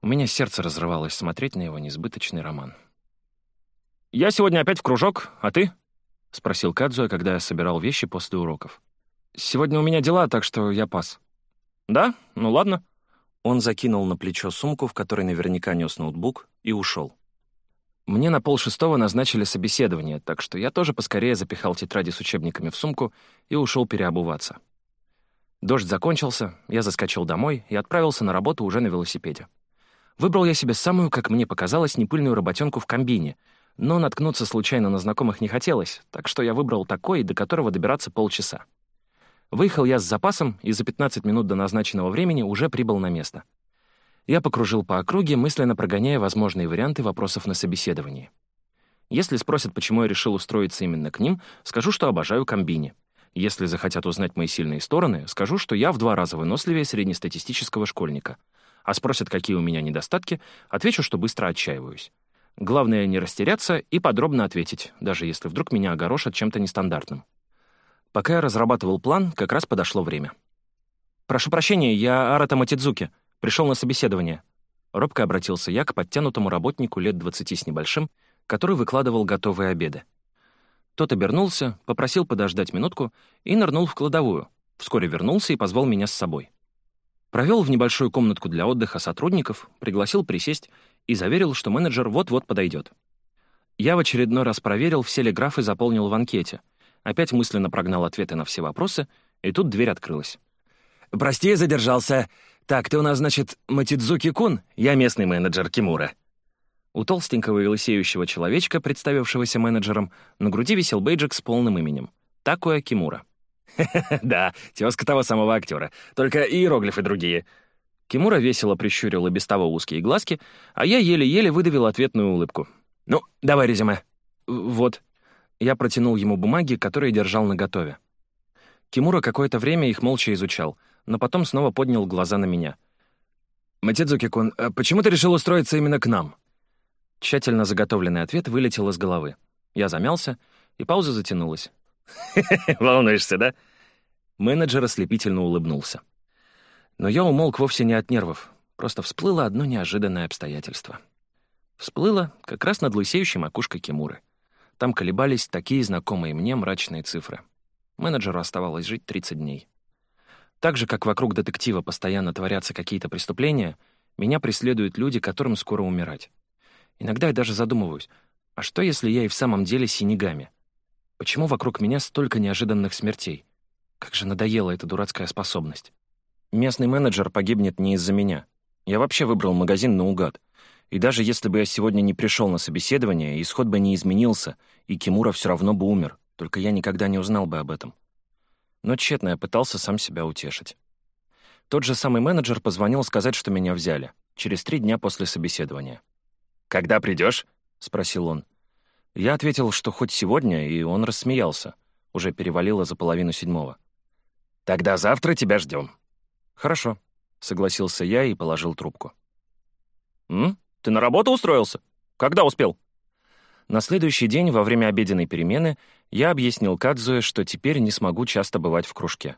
У меня сердце разрывалось смотреть на его несбыточный роман. «Я сегодня опять в кружок, а ты?» — спросил Кадзуя, когда я собирал вещи после уроков. «Сегодня у меня дела, так что я пас». «Да? Ну ладно». Он закинул на плечо сумку, в которой наверняка нес ноутбук, и ушел. Мне на полшестого назначили собеседование, так что я тоже поскорее запихал тетради с учебниками в сумку и ушел переобуваться. Дождь закончился, я заскочил домой и отправился на работу уже на велосипеде. Выбрал я себе самую, как мне показалось, непыльную работенку в комбине, но наткнуться случайно на знакомых не хотелось, так что я выбрал такой, до которого добираться полчаса. Выехал я с запасом и за 15 минут до назначенного времени уже прибыл на место — я покружил по округе, мысленно прогоняя возможные варианты вопросов на собеседовании. Если спросят, почему я решил устроиться именно к ним, скажу, что обожаю комбини. Если захотят узнать мои сильные стороны, скажу, что я в два раза выносливее среднестатистического школьника. А спросят, какие у меня недостатки, отвечу, что быстро отчаиваюсь. Главное — не растеряться и подробно ответить, даже если вдруг меня огорошат чем-то нестандартным. Пока я разрабатывал план, как раз подошло время. «Прошу прощения, я Арата Матидзуки», Пришел на собеседование». Робко обратился я к подтянутому работнику лет двадцати с небольшим, который выкладывал готовые обеды. Тот обернулся, попросил подождать минутку и нырнул в кладовую. Вскоре вернулся и позвал меня с собой. Провел в небольшую комнатку для отдыха сотрудников, пригласил присесть и заверил, что менеджер вот-вот подойдет. Я в очередной раз проверил, все ли графы заполнил в анкете, опять мысленно прогнал ответы на все вопросы, и тут дверь открылась. «Прости, задержался. Так, ты у нас, значит, Матидзуки-кун? Я местный менеджер Кимура». У толстенького и лысеющего человечка, представившегося менеджером, на груди висел бейджик с полным именем — Такуя Кимура. «Да, тезка того самого актера, только иероглифы другие». Кимура весело прищурил и без того узкие глазки, а я еле-еле выдавил ответную улыбку. «Ну, давай резюме». «Вот». Я протянул ему бумаги, которые держал наготове. Кимура какое-то время их молча изучал, но потом снова поднял глаза на меня. «Матидзуки-кун, а почему ты решил устроиться именно к нам?» Тщательно заготовленный ответ вылетел из головы. Я замялся, и пауза затянулась. «Волнуешься, да?» Менеджер ослепительно улыбнулся. Но я умолк вовсе не от нервов, просто всплыло одно неожиданное обстоятельство. Всплыло как раз над лысеющей макушкой Кимуры. Там колебались такие знакомые мне мрачные цифры. Менеджеру оставалось жить 30 дней. Так же, как вокруг детектива постоянно творятся какие-то преступления, меня преследуют люди, которым скоро умирать. Иногда я даже задумываюсь, а что, если я и в самом деле синегами? Почему вокруг меня столько неожиданных смертей? Как же надоела эта дурацкая способность. Местный менеджер погибнет не из-за меня. Я вообще выбрал магазин наугад. И даже если бы я сегодня не пришел на собеседование, исход бы не изменился, и Кимура все равно бы умер, только я никогда не узнал бы об этом. Но тщетно я пытался сам себя утешить. Тот же самый менеджер позвонил сказать, что меня взяли, через три дня после собеседования. «Когда придешь? спросил он. Я ответил, что хоть сегодня, и он рассмеялся. Уже перевалило за половину седьмого. «Тогда завтра тебя ждем. «Хорошо», — согласился я и положил трубку. «М? Ты на работу устроился? Когда успел?» На следующий день, во время обеденной перемены, я объяснил Кадзуэ, что теперь не смогу часто бывать в кружке.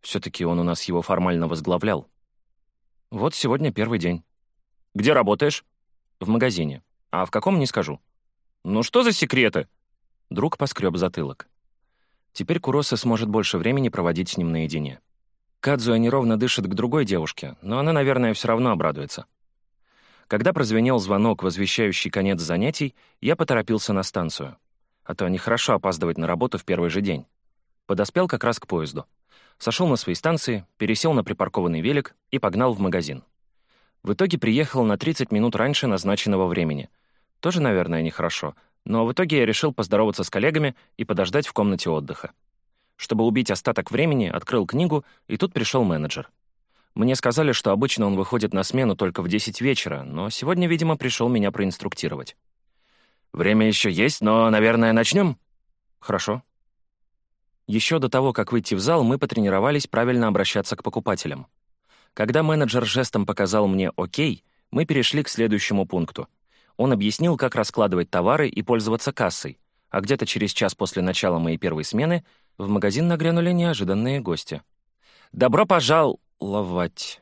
Все-таки он у нас его формально возглавлял. Вот сегодня первый день. «Где работаешь?» В магазине. А в каком, не скажу. Ну что за секреты? Друг поскреб затылок. Теперь Куроса сможет больше времени проводить с ним наедине. Кадзуя неровно дышит к другой девушке, но она, наверное, все равно обрадуется. Когда прозвенел звонок, возвещающий конец занятий, я поторопился на станцию. А то нехорошо опаздывать на работу в первый же день. Подоспел как раз к поезду. Сошел на свои станции, пересел на припаркованный велик и погнал в магазин. В итоге приехал на 30 минут раньше назначенного времени. Тоже, наверное, нехорошо, но в итоге я решил поздороваться с коллегами и подождать в комнате отдыха. Чтобы убить остаток времени, открыл книгу, и тут пришел менеджер. Мне сказали, что обычно он выходит на смену только в 10 вечера, но сегодня, видимо, пришел меня проинструктировать. «Время еще есть, но, наверное, начнем?» «Хорошо». Еще до того, как выйти в зал, мы потренировались правильно обращаться к покупателям. Когда менеджер жестом показал мне «Окей», мы перешли к следующему пункту. Он объяснил, как раскладывать товары и пользоваться кассой, а где-то через час после начала моей первой смены в магазин нагрянули неожиданные гости. «Добро пожаловать!»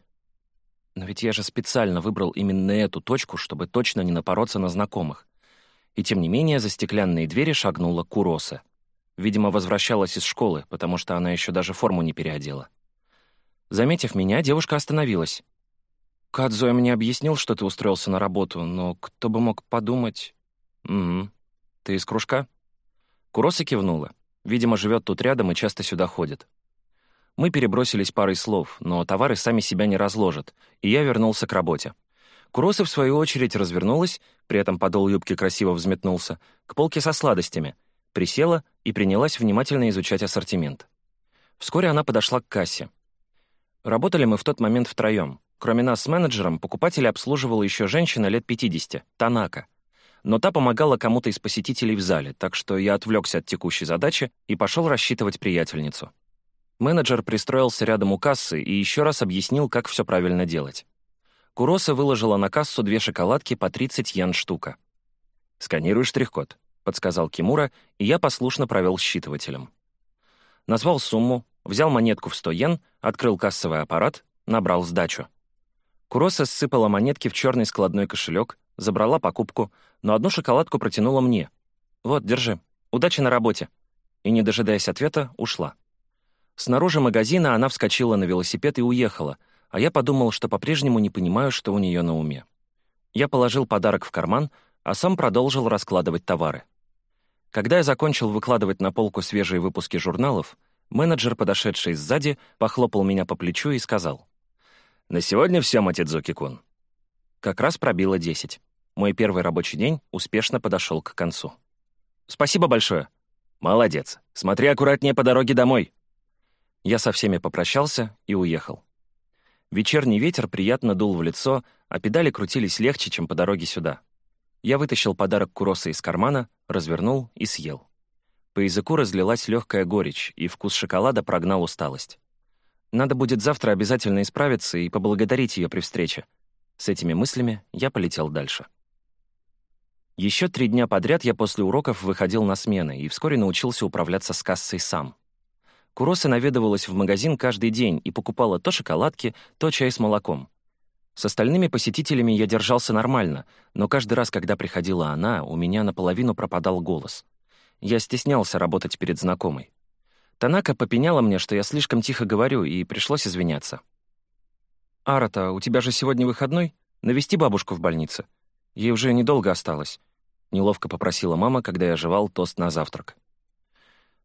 Но ведь я же специально выбрал именно эту точку, чтобы точно не напороться на знакомых. И тем не менее за стеклянные двери шагнула Куроса. Видимо, возвращалась из школы, потому что она еще даже форму не переодела. Заметив меня, девушка остановилась. «Кадзуя мне объяснил, что ты устроился на работу, но кто бы мог подумать...» «Угу. Ты из кружка?» Куроса кивнула. Видимо, живет тут рядом и часто сюда ходит. Мы перебросились парой слов, но товары сами себя не разложат, и я вернулся к работе. Куроса, в свою очередь, развернулась, при этом подол юбки красиво взметнулся, к полке со сладостями, присела и принялась внимательно изучать ассортимент. Вскоре она подошла к кассе. Работали мы в тот момент втроем. Кроме нас с менеджером, покупателя обслуживала еще женщина лет 50, Танака. Но та помогала кому-то из посетителей в зале, так что я отвлекся от текущей задачи и пошел рассчитывать приятельницу. Менеджер пристроился рядом у кассы и еще раз объяснил, как все правильно делать. Куроса выложила на кассу две шоколадки по 30 йен штука. «Сканируй штрих-код», — подсказал Кимура, и я послушно провел считывателем. Назвал сумму, взял монетку в 100 йен, открыл кассовый аппарат, набрал сдачу. Куроса сыпала монетки в черный складной кошелек, забрала покупку, но одну шоколадку протянула мне. «Вот, держи. Удачи на работе». И, не дожидаясь ответа, ушла. Снаружи магазина она вскочила на велосипед и уехала, а я подумал, что по-прежнему не понимаю, что у нее на уме. Я положил подарок в карман, а сам продолжил раскладывать товары. Когда я закончил выкладывать на полку свежие выпуски журналов, менеджер, подошедший сзади, похлопал меня по плечу и сказал. «На сегодня все, Матидзуки-кун». Как раз пробило десять. Мой первый рабочий день успешно подошел к концу. «Спасибо большое». «Молодец. Смотри аккуратнее по дороге домой». Я со всеми попрощался и уехал. Вечерний ветер приятно дул в лицо, а педали крутились легче, чем по дороге сюда. Я вытащил подарок Куроса из кармана, развернул и съел. По языку разлилась легкая горечь, и вкус шоколада прогнал усталость. Надо будет завтра обязательно исправиться и поблагодарить ее при встрече. С этими мыслями я полетел дальше. Еще три дня подряд я после уроков выходил на смены и вскоре научился управляться с кассой сам. Куроса наведывалась в магазин каждый день и покупала то шоколадки, то чай с молоком. С остальными посетителями я держался нормально, но каждый раз, когда приходила она, у меня наполовину пропадал голос. Я стеснялся работать перед знакомой. Танака попеняла мне, что я слишком тихо говорю, и пришлось извиняться. «Арата, у тебя же сегодня выходной? Навести бабушку в больнице. Ей уже недолго осталось», — неловко попросила мама, когда я жевал тост на завтрак.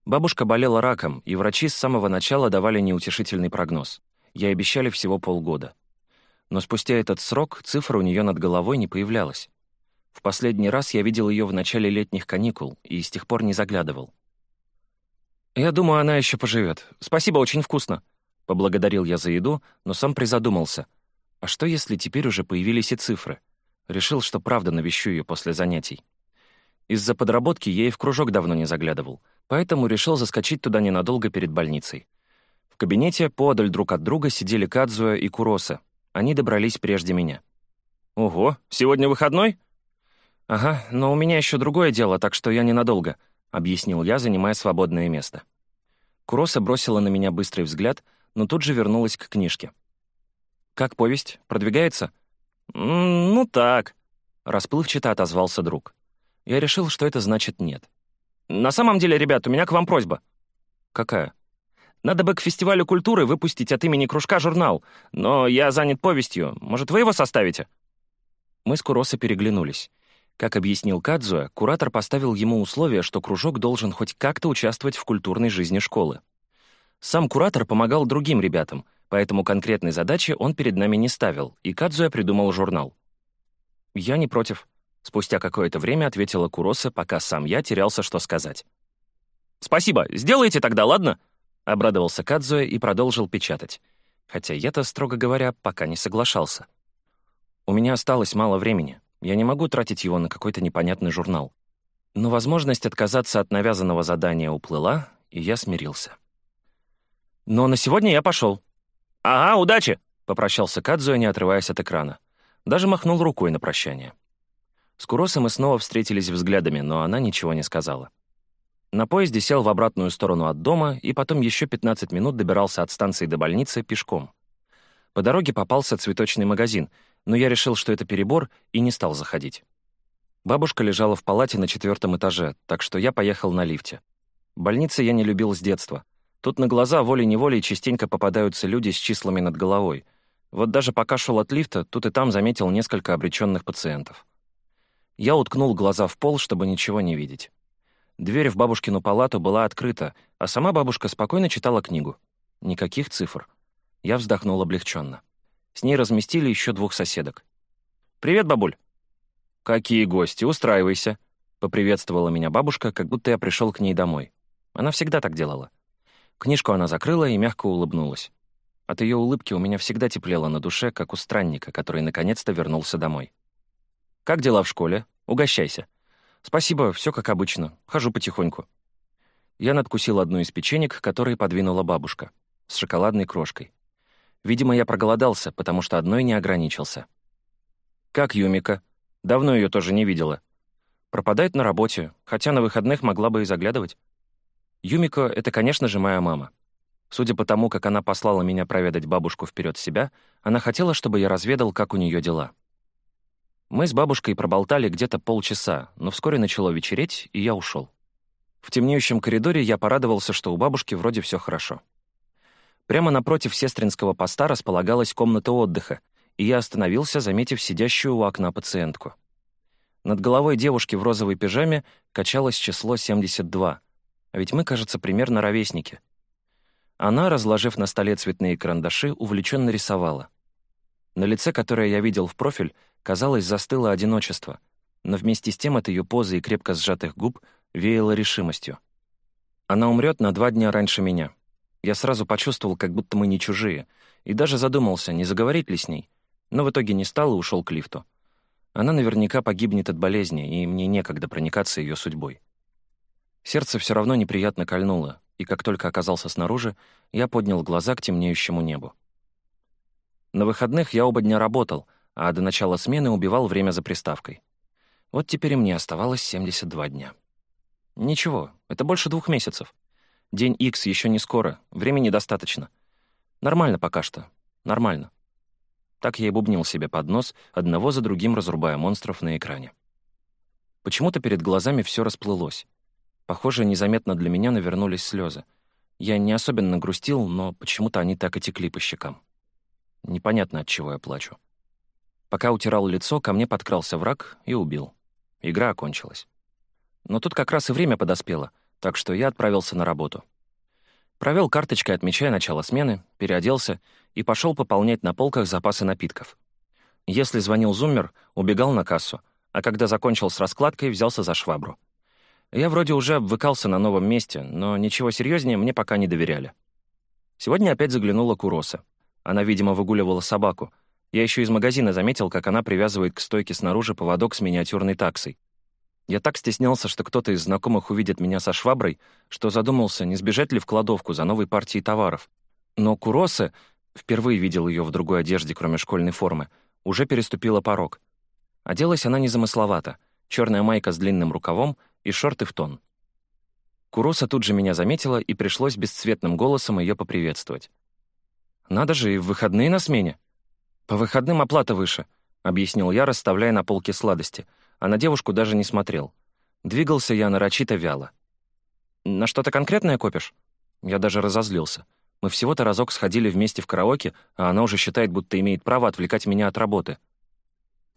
Бабушка болела раком, и врачи с самого начала давали неутешительный прогноз. Ей обещали всего полгода но спустя этот срок цифра у нее над головой не появлялась. В последний раз я видел ее в начале летних каникул и с тех пор не заглядывал. «Я думаю, она еще поживет. Спасибо, очень вкусно». Поблагодарил я за еду, но сам призадумался. А что, если теперь уже появились и цифры? Решил, что правда навещу ее после занятий. Из-за подработки я и в кружок давно не заглядывал, поэтому решил заскочить туда ненадолго перед больницей. В кабинете подаль друг от друга сидели Кадзуя и Куроса, они добрались прежде меня. «Ого, сегодня выходной?» «Ага, но у меня еще другое дело, так что я ненадолго», — объяснил я, занимая свободное место. Куроса бросила на меня быстрый взгляд, но тут же вернулась к книжке. «Как повесть? Продвигается?» «Ну, так», — расплывчато отозвался друг. Я решил, что это значит «нет». «На самом деле, ребят, у меня к вам просьба». «Какая?» Надо бы к фестивалю культуры выпустить от имени кружка журнал, но я занят повестью. Может, вы его составите?» Мы с Куроса переглянулись. Как объяснил Кадзуя, куратор поставил ему условие, что кружок должен хоть как-то участвовать в культурной жизни школы. Сам куратор помогал другим ребятам, поэтому конкретной задачи он перед нами не ставил, и Кадзуя придумал журнал. «Я не против», — спустя какое-то время ответила Куроса, пока сам я терялся, что сказать. «Спасибо, сделайте тогда, ладно?» Обрадовался Кадзуэ и продолжил печатать. Хотя я-то, строго говоря, пока не соглашался. У меня осталось мало времени. Я не могу тратить его на какой-то непонятный журнал. Но возможность отказаться от навязанного задания уплыла, и я смирился. «Но на сегодня я пошел. «Ага, удачи!» — попрощался Кадзуя, не отрываясь от экрана. Даже махнул рукой на прощание. С Куросой мы снова встретились взглядами, но она ничего не сказала. На поезде сел в обратную сторону от дома и потом еще 15 минут добирался от станции до больницы пешком. По дороге попался цветочный магазин, но я решил, что это перебор, и не стал заходить. Бабушка лежала в палате на четвертом этаже, так что я поехал на лифте. Больницы я не любил с детства. Тут на глаза волей-неволей частенько попадаются люди с числами над головой. Вот даже пока шел от лифта, тут и там заметил несколько обреченных пациентов. Я уткнул глаза в пол, чтобы ничего не видеть. Дверь в бабушкину палату была открыта, а сама бабушка спокойно читала книгу. Никаких цифр. Я вздохнул облегченно. С ней разместили еще двух соседок. «Привет, бабуль!» «Какие гости? Устраивайся!» Поприветствовала меня бабушка, как будто я пришел к ней домой. Она всегда так делала. Книжку она закрыла и мягко улыбнулась. От ее улыбки у меня всегда теплело на душе, как у странника, который наконец-то вернулся домой. «Как дела в школе? Угощайся!» «Спасибо, все как обычно. Хожу потихоньку». Я надкусил одну из печенек, которые подвинула бабушка, с шоколадной крошкой. Видимо, я проголодался, потому что одной не ограничился. «Как Юмика? Давно ее тоже не видела. Пропадает на работе, хотя на выходных могла бы и заглядывать. Юмика — это, конечно же, моя мама. Судя по тому, как она послала меня проведать бабушку вперед себя, она хотела, чтобы я разведал, как у нее дела. Мы с бабушкой проболтали где-то полчаса, но вскоре начало вечереть, и я ушел. В темнеющем коридоре я порадовался, что у бабушки вроде все хорошо. Прямо напротив сестринского поста располагалась комната отдыха, и я остановился, заметив сидящую у окна пациентку. Над головой девушки в розовой пижаме качалось число 72, а ведь мы, кажется, примерно ровесники. Она, разложив на столе цветные карандаши, увлеченно рисовала. На лице, которое я видел в профиль, казалось, застыло одиночество, но вместе с тем от ее позы и крепко сжатых губ веяло решимостью. Она умрет на два дня раньше меня. Я сразу почувствовал, как будто мы не чужие, и даже задумался, не заговорить ли с ней, но в итоге не стал и ушел к лифту. Она наверняка погибнет от болезни, и мне некогда проникаться ее судьбой. Сердце все равно неприятно кольнуло, и как только оказался снаружи, я поднял глаза к темнеющему небу. На выходных я оба дня работал, а до начала смены убивал время за приставкой. Вот теперь и мне оставалось 72 дня. Ничего, это больше двух месяцев. День X еще не скоро, времени достаточно. Нормально пока что, нормально. Так я и бубнил себе под нос, одного за другим разрубая монстров на экране. Почему-то перед глазами все расплылось. Похоже, незаметно для меня навернулись слезы. Я не особенно грустил, но почему-то они так и текли по щекам. Непонятно, от чего я плачу. Пока утирал лицо, ко мне подкрался враг и убил. Игра окончилась. Но тут как раз и время подоспело, так что я отправился на работу. Провел карточкой, отмечая начало смены, переоделся и пошел пополнять на полках запасы напитков. Если звонил зуммер, убегал на кассу, а когда закончил с раскладкой, взялся за швабру. Я вроде уже обвыкался на новом месте, но ничего серьезнее мне пока не доверяли. Сегодня опять заглянула Куроса. Она, видимо, выгуливала собаку. Я еще из магазина заметил, как она привязывает к стойке снаружи поводок с миниатюрной таксой. Я так стеснялся, что кто-то из знакомых увидит меня со шваброй, что задумался, не сбежать ли в кладовку за новой партией товаров. Но Куросе, впервые видел ее в другой одежде, кроме школьной формы, уже переступила порог. Оделась она незамысловато. Черная майка с длинным рукавом и шорты в тон. Куроса тут же меня заметила, и пришлось бесцветным голосом ее поприветствовать. «Надо же, и в выходные на смене». «По выходным оплата выше», — объяснил я, расставляя на полке сладости — а на девушку даже не смотрел. Двигался я нарочито вяло. «На что-то конкретное копишь?» Я даже разозлился. Мы всего-то разок сходили вместе в караоке, а она уже считает, будто имеет право отвлекать меня от работы.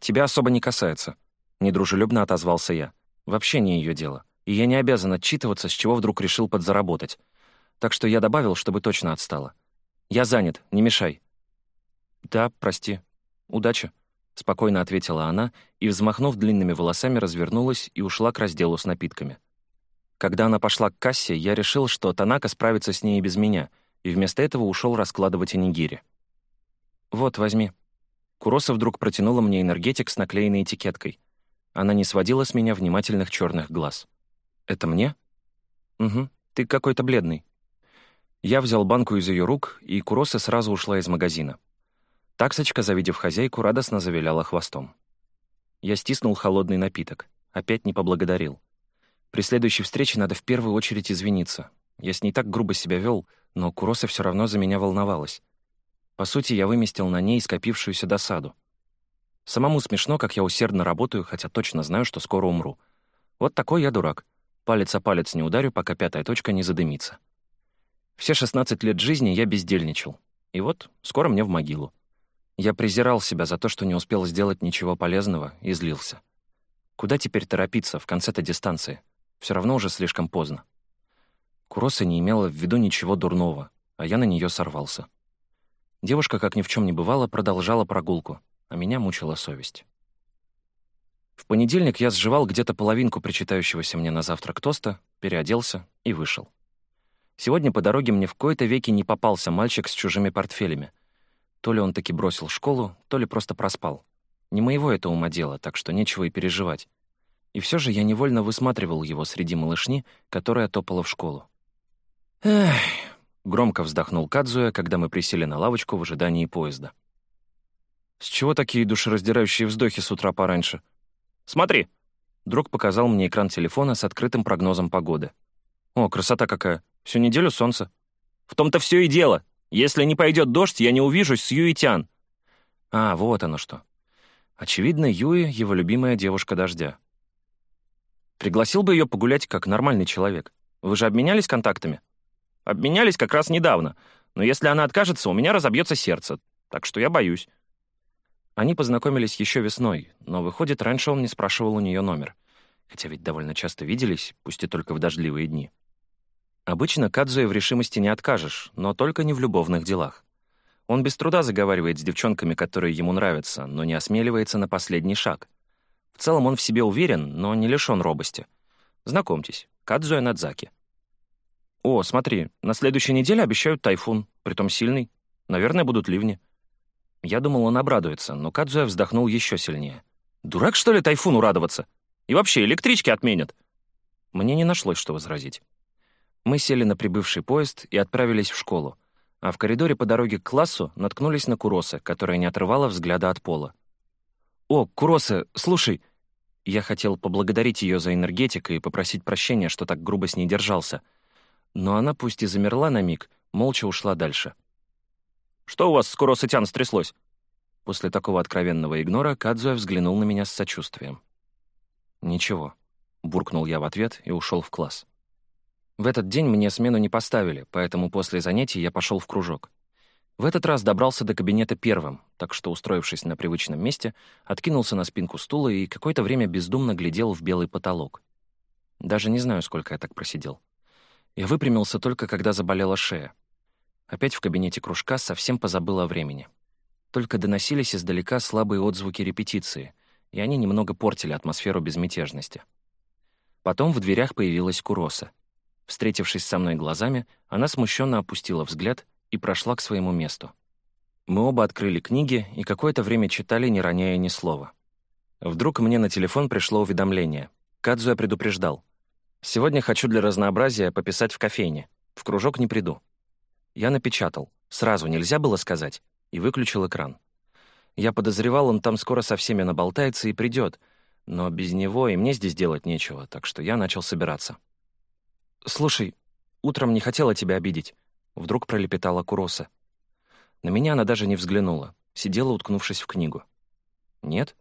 «Тебя особо не касается», — недружелюбно отозвался я. «Вообще не ее дело, и я не обязан отчитываться, с чего вдруг решил подзаработать. Так что я добавил, чтобы точно отстала. Я занят, не мешай». «Да, прости. Удачи». — спокойно ответила она и, взмахнув длинными волосами, развернулась и ушла к разделу с напитками. Когда она пошла к кассе, я решил, что Танака справится с ней без меня, и вместо этого ушел раскладывать анигири. «Вот, возьми». Куроса вдруг протянула мне энергетик с наклеенной этикеткой. Она не сводила с меня внимательных черных глаз. «Это мне?» «Угу, ты какой-то бледный». Я взял банку из ее рук, и Куроса сразу ушла из магазина. Таксочка, завидев хозяйку, радостно завиляла хвостом. Я стиснул холодный напиток. Опять не поблагодарил. При следующей встрече надо в первую очередь извиниться. Я с ней так грубо себя вел, но Куроса все равно за меня волновалась. По сути, я выместил на ней скопившуюся досаду. Самому смешно, как я усердно работаю, хотя точно знаю, что скоро умру. Вот такой я дурак. Палец о палец не ударю, пока пятая точка не задымится. Все 16 лет жизни я бездельничал. И вот, скоро мне в могилу. Я презирал себя за то, что не успел сделать ничего полезного, и злился. Куда теперь торопиться в конце-то дистанции? Все равно уже слишком поздно. Куроса не имела в виду ничего дурного, а я на нее сорвался. Девушка, как ни в чем не бывало, продолжала прогулку, а меня мучила совесть. В понедельник я сживал где-то половинку причитающегося мне на завтрак тоста, переоделся и вышел. Сегодня по дороге мне в кои-то веки не попался мальчик с чужими портфелями — то ли он таки бросил школу, то ли просто проспал. Не моего это ума дело, так что нечего и переживать. И все же я невольно высматривал его среди малышни, которая топала в школу. «Эх!» — громко вздохнул Кадзуя, когда мы присели на лавочку в ожидании поезда. «С чего такие душераздирающие вздохи с утра пораньше?» «Смотри!» Друг показал мне экран телефона с открытым прогнозом погоды. «О, красота какая! Всю неделю солнце!» В том-то все и дело. Если не пойдет дождь, я не увижусь с Юитян». А, вот оно что. Очевидно, Юи — его любимая девушка дождя. Пригласил бы ее погулять как нормальный человек. Вы же обменялись контактами? Обменялись как раз недавно. Но если она откажется, у меня разобьется сердце. Так что я боюсь. Они познакомились еще весной, но, выходит, раньше он не спрашивал у нее номер. Хотя ведь довольно часто виделись, пусть и только в дождливые дни. Обычно Кадзуэ в решимости не откажешь, но только не в любовных делах. Он без труда заговаривает с девчонками, которые ему нравятся, но не осмеливается на последний шаг. В целом он в себе уверен, но не лишен робости. Знакомьтесь, Кадзуэ Надзаки. «О, смотри, на следующей неделе обещают тайфун, притом сильный. Наверное, будут ливни». Я думал, он обрадуется, но Кадзуя вздохнул еще сильнее. «Дурак, что ли, тайфуну радоваться? И вообще, электрички отменят!» Мне не нашлось, что возразить. Мы сели на прибывший поезд и отправились в школу, а в коридоре по дороге к классу наткнулись на Куроса, которая не отрывала взгляда от пола. «О, Куроса, слушай!» Я хотел поблагодарить ее за энергетик и попросить прощения, что так грубо с ней держался. Но она, пусть и замерла на миг, молча ушла дальше. Что у вас с Куросытян стряслось?» После такого откровенного игнора Кадзуя взглянул на меня с сочувствием. «Ничего», — буркнул я в ответ и ушел в класс. В этот день мне смену не поставили, поэтому после занятий я пошел в кружок. В этот раз добрался до кабинета первым, так что, устроившись на привычном месте, откинулся на спинку стула и какое-то время бездумно глядел в белый потолок. Даже не знаю, сколько я так просидел. Я выпрямился только, когда заболела шея. Опять в кабинете кружка совсем позабыл о времени. Только доносились издалека слабые отзвуки репетиции, и они немного портили атмосферу безмятежности. Потом в дверях появилась Куроса. Встретившись со мной глазами, она смущенно опустила взгляд и прошла к своему месту. Мы оба открыли книги и какое-то время читали, не роняя ни слова. Вдруг мне на телефон пришло уведомление. Кадзуя предупреждал. «Сегодня хочу для разнообразия пописать в кофейне. В кружок не приду». Я напечатал. Сразу нельзя было сказать. И выключил экран. Я подозревал, он там скоро со всеми наболтается и придет, но без него и мне здесь делать нечего, так что я начал собираться. «Слушай, утром не хотела тебя обидеть», — вдруг пролепетала Куроса. На меня она даже не взглянула, сидела, уткнувшись в книгу. «Нет?»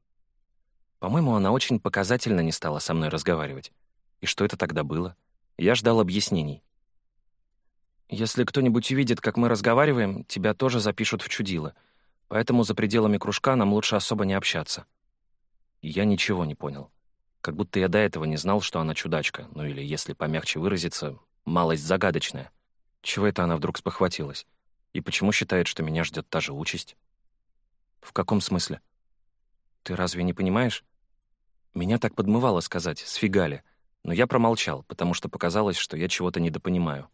По-моему, она очень показательно не стала со мной разговаривать. И что это тогда было? Я ждал объяснений. Если кто-нибудь увидит, как мы разговариваем, тебя тоже запишут в чудило. Поэтому за пределами кружка нам лучше особо не общаться». Я ничего не понял. Как будто я до этого не знал, что она чудачка, ну или, если помягче выразиться, малость загадочная. Чего это она вдруг спохватилась? И почему считает, что меня ждет та же участь? В каком смысле? Ты разве не понимаешь? Меня так подмывало сказать, сфигали, но я промолчал, потому что показалось, что я чего-то недопонимаю.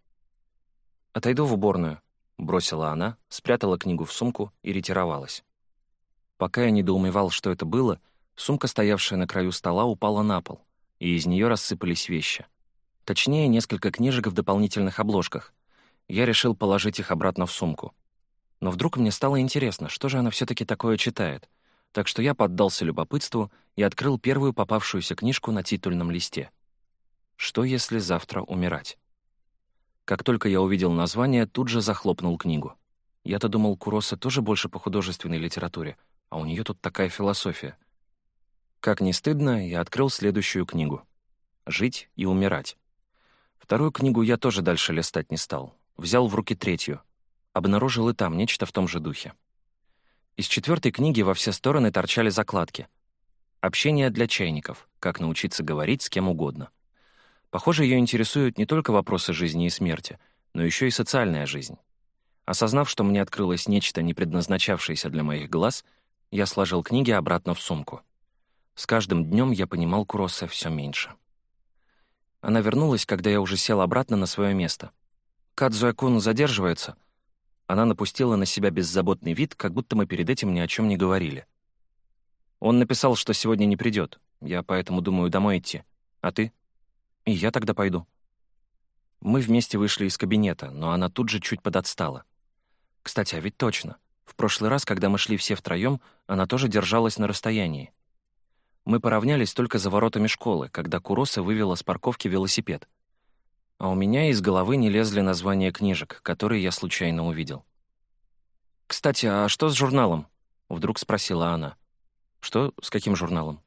«Отойду в уборную», — бросила она, спрятала книгу в сумку и ретировалась. Пока я недоумевал, что это было, сумка, стоявшая на краю стола, упала на пол, и из нее рассыпались вещи. Точнее, несколько книжек в дополнительных обложках. Я решил положить их обратно в сумку. Но вдруг мне стало интересно, что же она все таки такое читает, так что я поддался любопытству и открыл первую попавшуюся книжку на титульном листе. «Что, если завтра умирать?» Как только я увидел название, тут же захлопнул книгу. Я-то думал, Куроса тоже больше по художественной литературе, а у нее тут такая философия. Как ни стыдно, я открыл следующую книгу. «Жить и умирать». Вторую книгу я тоже дальше листать не стал. Взял в руки третью. Обнаружил и там нечто в том же духе. Из четвертой книги во все стороны торчали закладки. «Общение для чайников. Как научиться говорить с кем угодно». Похоже, ее интересуют не только вопросы жизни и смерти, но еще и социальная жизнь. Осознав, что мне открылось нечто, не предназначавшееся для моих глаз, я сложил книги обратно в сумку. С каждым днем я понимал Куроса все меньше. Она вернулась, когда я уже сел обратно на свое место. «Кадзуя-кун задерживается?» Она напустила на себя беззаботный вид, как будто мы перед этим ни о чем не говорили. Он написал, что сегодня не придет. Я поэтому думаю домой идти. А ты? И я тогда пойду. Мы вместе вышли из кабинета, но она тут же чуть подотстала. Кстати, а ведь точно. В прошлый раз, когда мы шли все втроем, она тоже держалась на расстоянии. Мы поравнялись только за воротами школы, когда Куроса вывела с парковки велосипед. а у меня из головы не лезли названия книжек, которые я случайно увидел. «Кстати, а что с журналом?» — вдруг спросила она. «Что? С каким журналом?»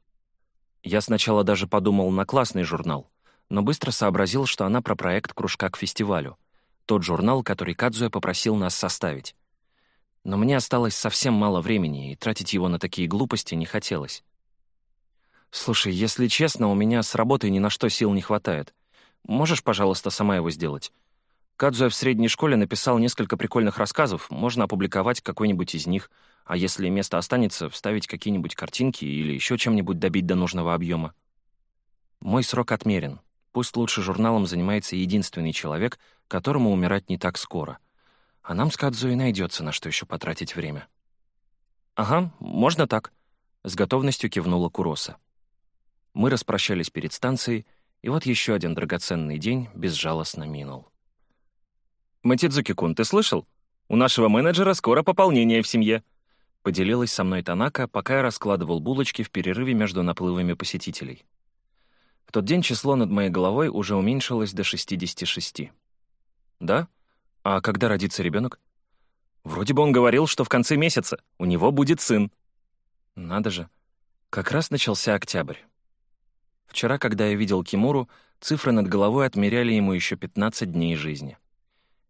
Я сначала даже подумал на классный журнал, но быстро сообразил, что она про проект кружка к фестивалю, тот журнал, который Кадзуя попросил нас составить. Но мне осталось совсем мало времени, и тратить его на такие глупости не хотелось. «Слушай, если честно, у меня с работой ни на что сил не хватает. Можешь, пожалуйста, сама его сделать? Кадзуя в средней школе написал несколько прикольных рассказов, можно опубликовать какой-нибудь из них, а если место останется, вставить какие-нибудь картинки или еще чем-нибудь добить до нужного объема. Мой срок отмерен. Пусть лучше журналом занимается единственный человек, которому умирать не так скоро. А нам с Кадзуей найдется, на что еще потратить время. «Ага, можно так», — с готовностью кивнула Куроса. Мы распрощались перед станцией, и вот еще один драгоценный день безжалостно минул. «Матидзуки-кун, ты слышал? У нашего менеджера скоро пополнение в семье», — поделилась со мной Танака, пока я раскладывал булочки в перерыве между наплывами посетителей. В тот день число над моей головой уже уменьшилось до 66. «Да? А когда родится ребенок? Вроде бы он говорил, что в конце месяца у него будет сын. Надо же. Как раз начался октябрь. Вчера, когда я видел Кимуру, цифры над головой отмеряли ему еще 15 дней жизни.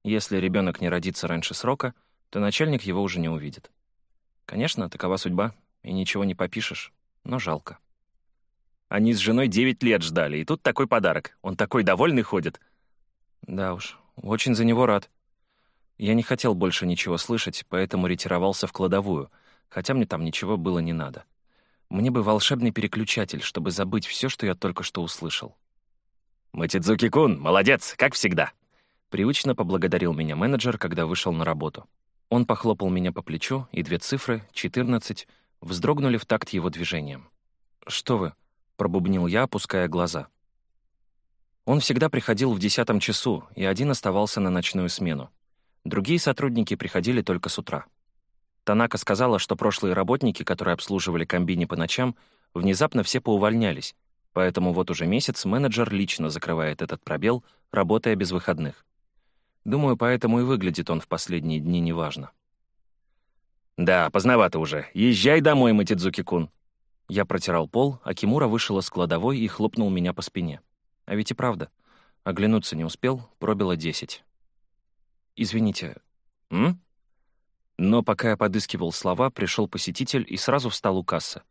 Если ребенок не родится раньше срока, то начальник его уже не увидит. Конечно, такова судьба, и ничего не попишешь, но жалко. Они с женой 9 лет ждали, и тут такой подарок. Он такой довольный ходит. Да уж, очень за него рад. Я не хотел больше ничего слышать, поэтому ретировался в кладовую, хотя мне там ничего было не надо. Мне бы волшебный переключатель, чтобы забыть все, что я только что услышал. «Матидзуки-кун, молодец, как всегда!» Привычно поблагодарил меня менеджер, когда вышел на работу. Он похлопал меня по плечу, и две цифры, 14, вздрогнули в такт его движением. «Что вы?» — пробубнил я, опуская глаза. Он всегда приходил в десятом часу, и один оставался на ночную смену. Другие сотрудники приходили только с утра. Танака сказала, что прошлые работники, которые обслуживали комбини по ночам, внезапно все поувольнялись, поэтому вот уже месяц менеджер лично закрывает этот пробел, работая без выходных. Думаю, поэтому и выглядит он в последние дни неважно. «Да, поздновато уже. Езжай домой, Матидзуки-кун». Я протирал пол, а Кимура вышел из кладовой и хлопнул меня по спине. А ведь и правда. Оглянуться не успел, пробило десять. «Извините». «М?» Но пока я подыскивал слова, пришел посетитель и сразу встал у кассы.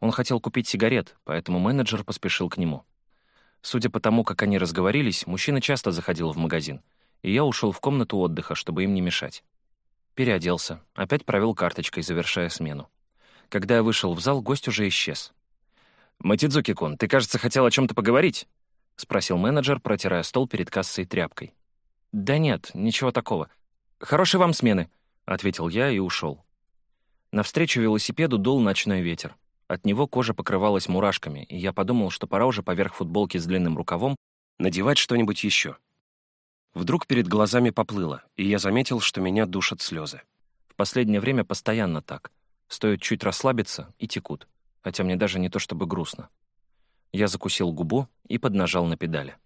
Он хотел купить сигарет, поэтому менеджер поспешил к нему. Судя по тому, как они разговорились, мужчина часто заходил в магазин, и я ушел в комнату отдыха, чтобы им не мешать. Переоделся, опять провел карточкой, завершая смену. Когда я вышел в зал, гость уже исчез. «Матидзуки-кун, ты, кажется, хотел о чем то поговорить?» — спросил менеджер, протирая стол перед кассой тряпкой. «Да нет, ничего такого. Хорошей вам смены», — ответил я и ушел. Навстречу велосипеду дул ночной ветер. От него кожа покрывалась мурашками, и я подумал, что пора уже поверх футболки с длинным рукавом надевать что-нибудь еще. Вдруг перед глазами поплыло, и я заметил, что меня душат слезы. В последнее время постоянно так. Стоит чуть расслабиться — и текут, хотя мне даже не то чтобы грустно. Я закусил губу и поднажал на педали.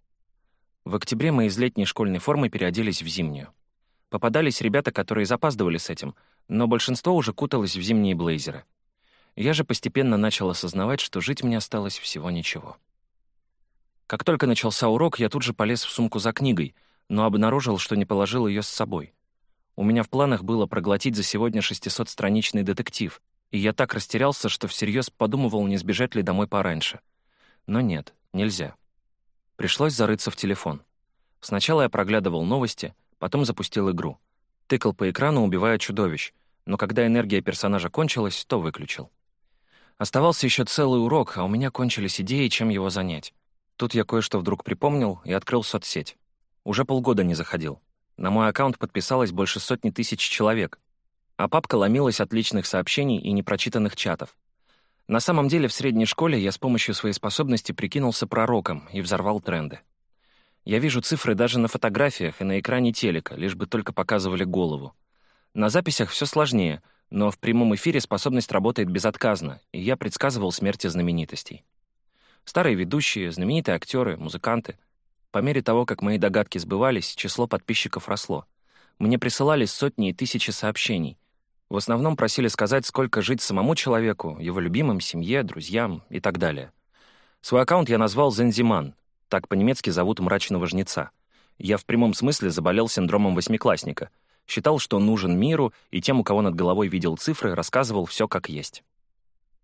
В октябре мы из летней школьной формы переоделись в зимнюю. Попадались ребята, которые запаздывали с этим, но большинство уже куталось в зимние блейзеры. Я же постепенно начал осознавать, что жить мне осталось всего ничего. Как только начался урок, я тут же полез в сумку за книгой, но обнаружил, что не положил ее с собой. У меня в планах было проглотить за сегодня 600-страничный детектив, и я так растерялся, что всерьез подумывал, не сбежать ли домой пораньше. Но нет, нельзя. Пришлось зарыться в телефон. Сначала я проглядывал новости, Потом запустил игру. Тыкал по экрану, убивая чудовищ, но когда энергия персонажа кончилась, то выключил. Оставался еще целый урок, а у меня кончились идеи, чем его занять. Тут я кое-что вдруг припомнил и открыл соцсеть. Уже полгода не заходил. На мой аккаунт подписалось больше сотни тысяч человек, а папка ломилась от личных сообщений и непрочитанных чатов. На самом деле, в средней школе я с помощью своей способности прикинулся пророком и взорвал тренды. Я вижу цифры даже на фотографиях и на экране телека, лишь бы только показывали голову. На записях все сложнее, но в прямом эфире способность работает безотказно, и я предсказывал смерти знаменитостей. Старые ведущие, знаменитые актеры, музыканты. По мере того, как мои догадки сбывались, число подписчиков росло. Мне присылались сотни и тысячи сообщений. В основном просили сказать, сколько жить самому человеку, его любимым, семье, друзьям и так далее. Свой аккаунт я назвал «Зензиман», так по-немецки зовут мрачного жнеца. Я в прямом смысле заболел синдромом восьмиклассника. Считал, что нужен миру, и тем, у кого над головой видел цифры, рассказывал все как есть.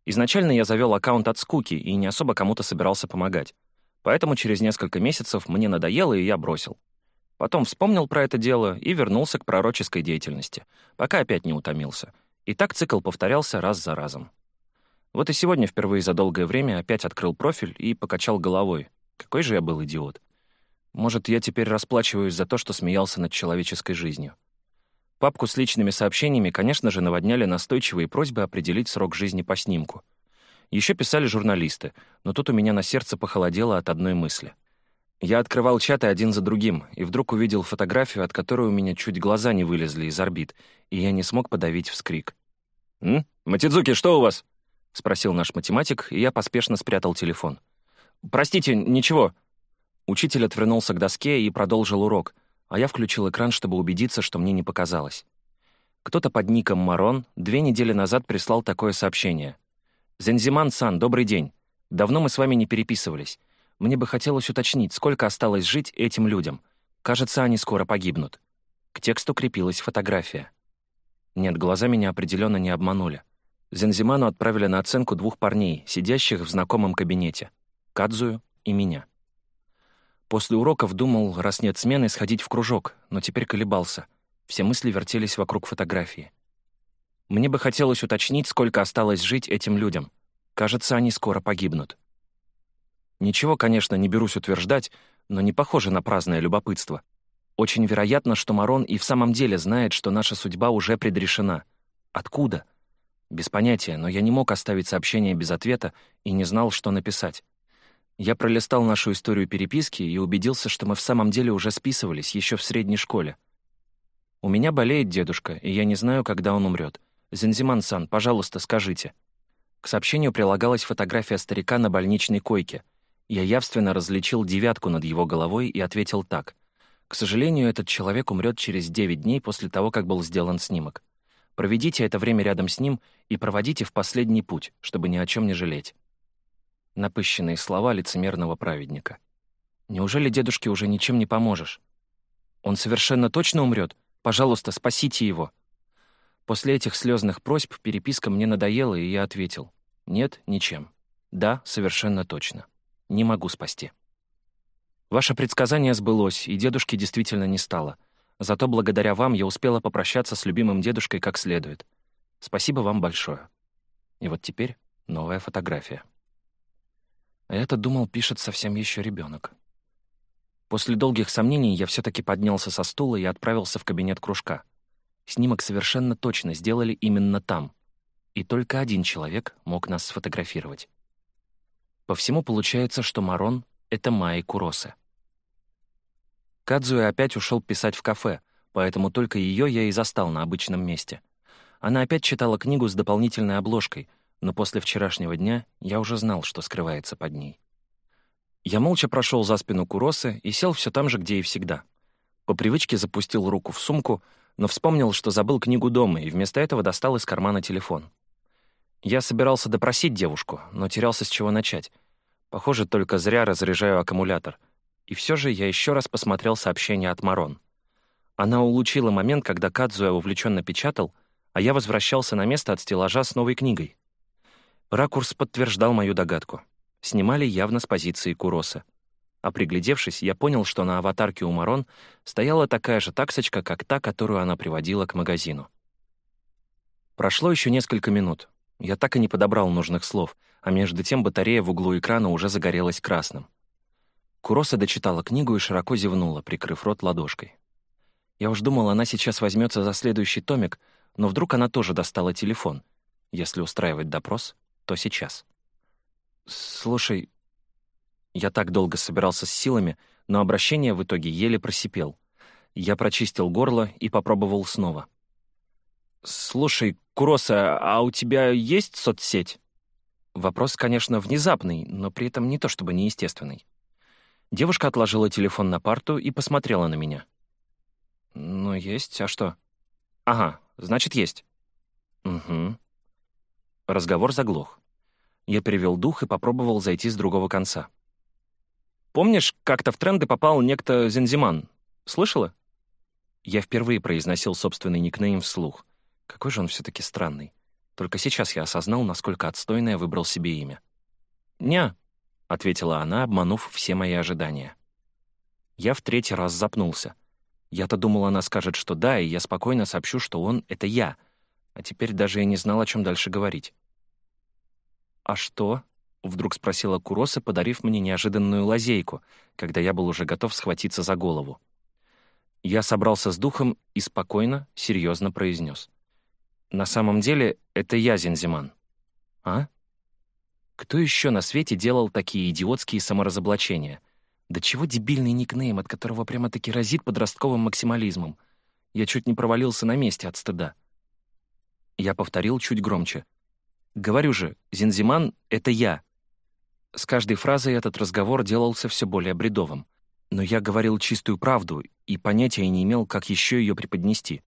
Изначально я завел аккаунт от скуки и не особо кому-то собирался помогать. Поэтому через несколько месяцев мне надоело, и я бросил. Потом вспомнил про это дело и вернулся к пророческой деятельности, пока опять не утомился. И так цикл повторялся раз за разом. Вот и сегодня впервые за долгое время опять открыл профиль и покачал головой. Какой же я был идиот. Может, я теперь расплачиваюсь за то, что смеялся над человеческой жизнью. Папку с личными сообщениями, конечно же, наводняли настойчивые просьбы определить срок жизни по снимку. Еще писали журналисты, но тут у меня на сердце похолодело от одной мысли — я открывал чаты один за другим, и вдруг увидел фотографию, от которой у меня чуть глаза не вылезли из орбит, и я не смог подавить вскрик. «М? Матидзуки, что у вас?» — спросил наш математик, и я поспешно спрятал телефон. «Простите, ничего». Учитель отвернулся к доске и продолжил урок, а я включил экран, чтобы убедиться, что мне не показалось. Кто-то под ником Марон две недели назад прислал такое сообщение. «Зензиман-сан, добрый день. Давно мы с вами не переписывались. Мне бы хотелось уточнить, сколько осталось жить этим людям. Кажется, они скоро погибнут. К тексту крепилась фотография. Нет, глаза меня определенно не обманули. Зензиману отправили на оценку двух парней, сидящих в знакомом кабинете. Кадзую и меня. После уроков думал, раз нет смены, сходить в кружок, но теперь колебался. Все мысли вертелись вокруг фотографии. Мне бы хотелось уточнить, сколько осталось жить этим людям. Кажется, они скоро погибнут. Ничего, конечно, не берусь утверждать, но не похоже на праздное любопытство. Очень вероятно, что Марон и в самом деле знает, что наша судьба уже предрешена. Откуда? Без понятия, но я не мог оставить сообщение без ответа и не знал, что написать. Я пролистал нашу историю переписки и убедился, что мы в самом деле уже списывались еще в средней школе. «У меня болеет дедушка, и я не знаю, когда он умрет. Зензиман-сан, пожалуйста, скажите». К сообщению прилагалась фотография старика на больничной койке — я явственно различил девятку над его головой и ответил так. «К сожалению, этот человек умрет через 9 дней после того, как был сделан снимок. Проведите это время рядом с ним и проводите в последний путь, чтобы ни о чем не жалеть». Напыщенные слова лицемерного праведника. «Неужели дедушке уже ничем не поможешь? Он совершенно точно умрет? Пожалуйста, спасите его!» После этих слезных просьб переписка мне надоела, и я ответил. «Нет, ничем. Да, совершенно точно» не могу спасти. Ваше предсказание сбылось, и дедушки действительно не стало. Зато благодаря вам я успела попрощаться с любимым дедушкой как следует. Спасибо вам большое. И вот теперь новая фотография. А я-то думал, пишет совсем еще ребенок. После долгих сомнений я все-таки поднялся со стула и отправился в кабинет кружка. Снимок совершенно точно сделали именно там. И только один человек мог нас сфотографировать. По всему получается, что Марон — это Майи Куроса. Кадзуэ опять ушел писать в кафе, поэтому только ее я и застал на обычном месте. Она опять читала книгу с дополнительной обложкой, но после вчерашнего дня я уже знал, что скрывается под ней. Я молча прошел за спину Куросы и сел все там же, где и всегда. По привычке запустил руку в сумку, но вспомнил, что забыл книгу дома, и вместо этого достал из кармана телефон. Я собирался допросить девушку, но терялся с чего начать. Похоже, только зря разряжаю аккумулятор. И все же я еще раз посмотрел сообщение от Марон. Она улучила момент, когда Кадзуя увлеченно печатал, а я возвращался на место от стеллажа с новой книгой. Ракурс подтверждал мою догадку. Снимали явно с позиции Куроса. А приглядевшись, я понял, что на аватарке у Марон стояла такая же таксочка, как та, которую она приводила к магазину. Прошло еще несколько минут. Я так и не подобрал нужных слов, а между тем батарея в углу экрана уже загорелась красным. Куроса дочитала книгу и широко зевнула, прикрыв рот ладошкой. Я уж думал, она сейчас возьмется за следующий томик, но вдруг она тоже достала телефон. Если устраивать допрос, то сейчас. «Слушай...» Я так долго собирался с силами, но обращение в итоге еле просипел. Я прочистил горло и попробовал снова. «Слушай, Куроса, а у тебя есть соцсеть?» Вопрос, конечно, внезапный, но при этом не то чтобы неестественный. Девушка отложила телефон на парту и посмотрела на меня. «Ну, есть, а что?» «Ага, значит, есть». «Угу». Разговор заглох. Я перевел дух и попробовал зайти с другого конца. «Помнишь, как-то в тренды попал некто Зензиман? Слышала?» Я впервые произносил собственный никнейм вслух. Какой же он все-таки странный. Только сейчас я осознал, насколько отстойное выбрал себе имя. «Не», — ответила она, обманув все мои ожидания. Я в третий раз запнулся. Я-то думал, она скажет, что да, и я спокойно сообщу, что он — это я. А теперь даже я не знал, о чем дальше говорить. «А что?» — вдруг спросила Куроса, подарив мне неожиданную лазейку, когда я был уже готов схватиться за голову. Я собрался с духом и спокойно, серьезно произнес. «На самом деле, это я, Зензиман». «А?» Кто еще на свете делал такие идиотские саморазоблачения? Да чего дебильный никнейм, от которого прямо-таки разит подростковым максимализмом? Я чуть не провалился на месте от стыда. Я повторил чуть громче — Говорю же, Зинзиман — это я. С каждой фразой этот разговор делался все более бредовым. Но я говорил чистую правду и понятия не имел, как еще ее преподнести.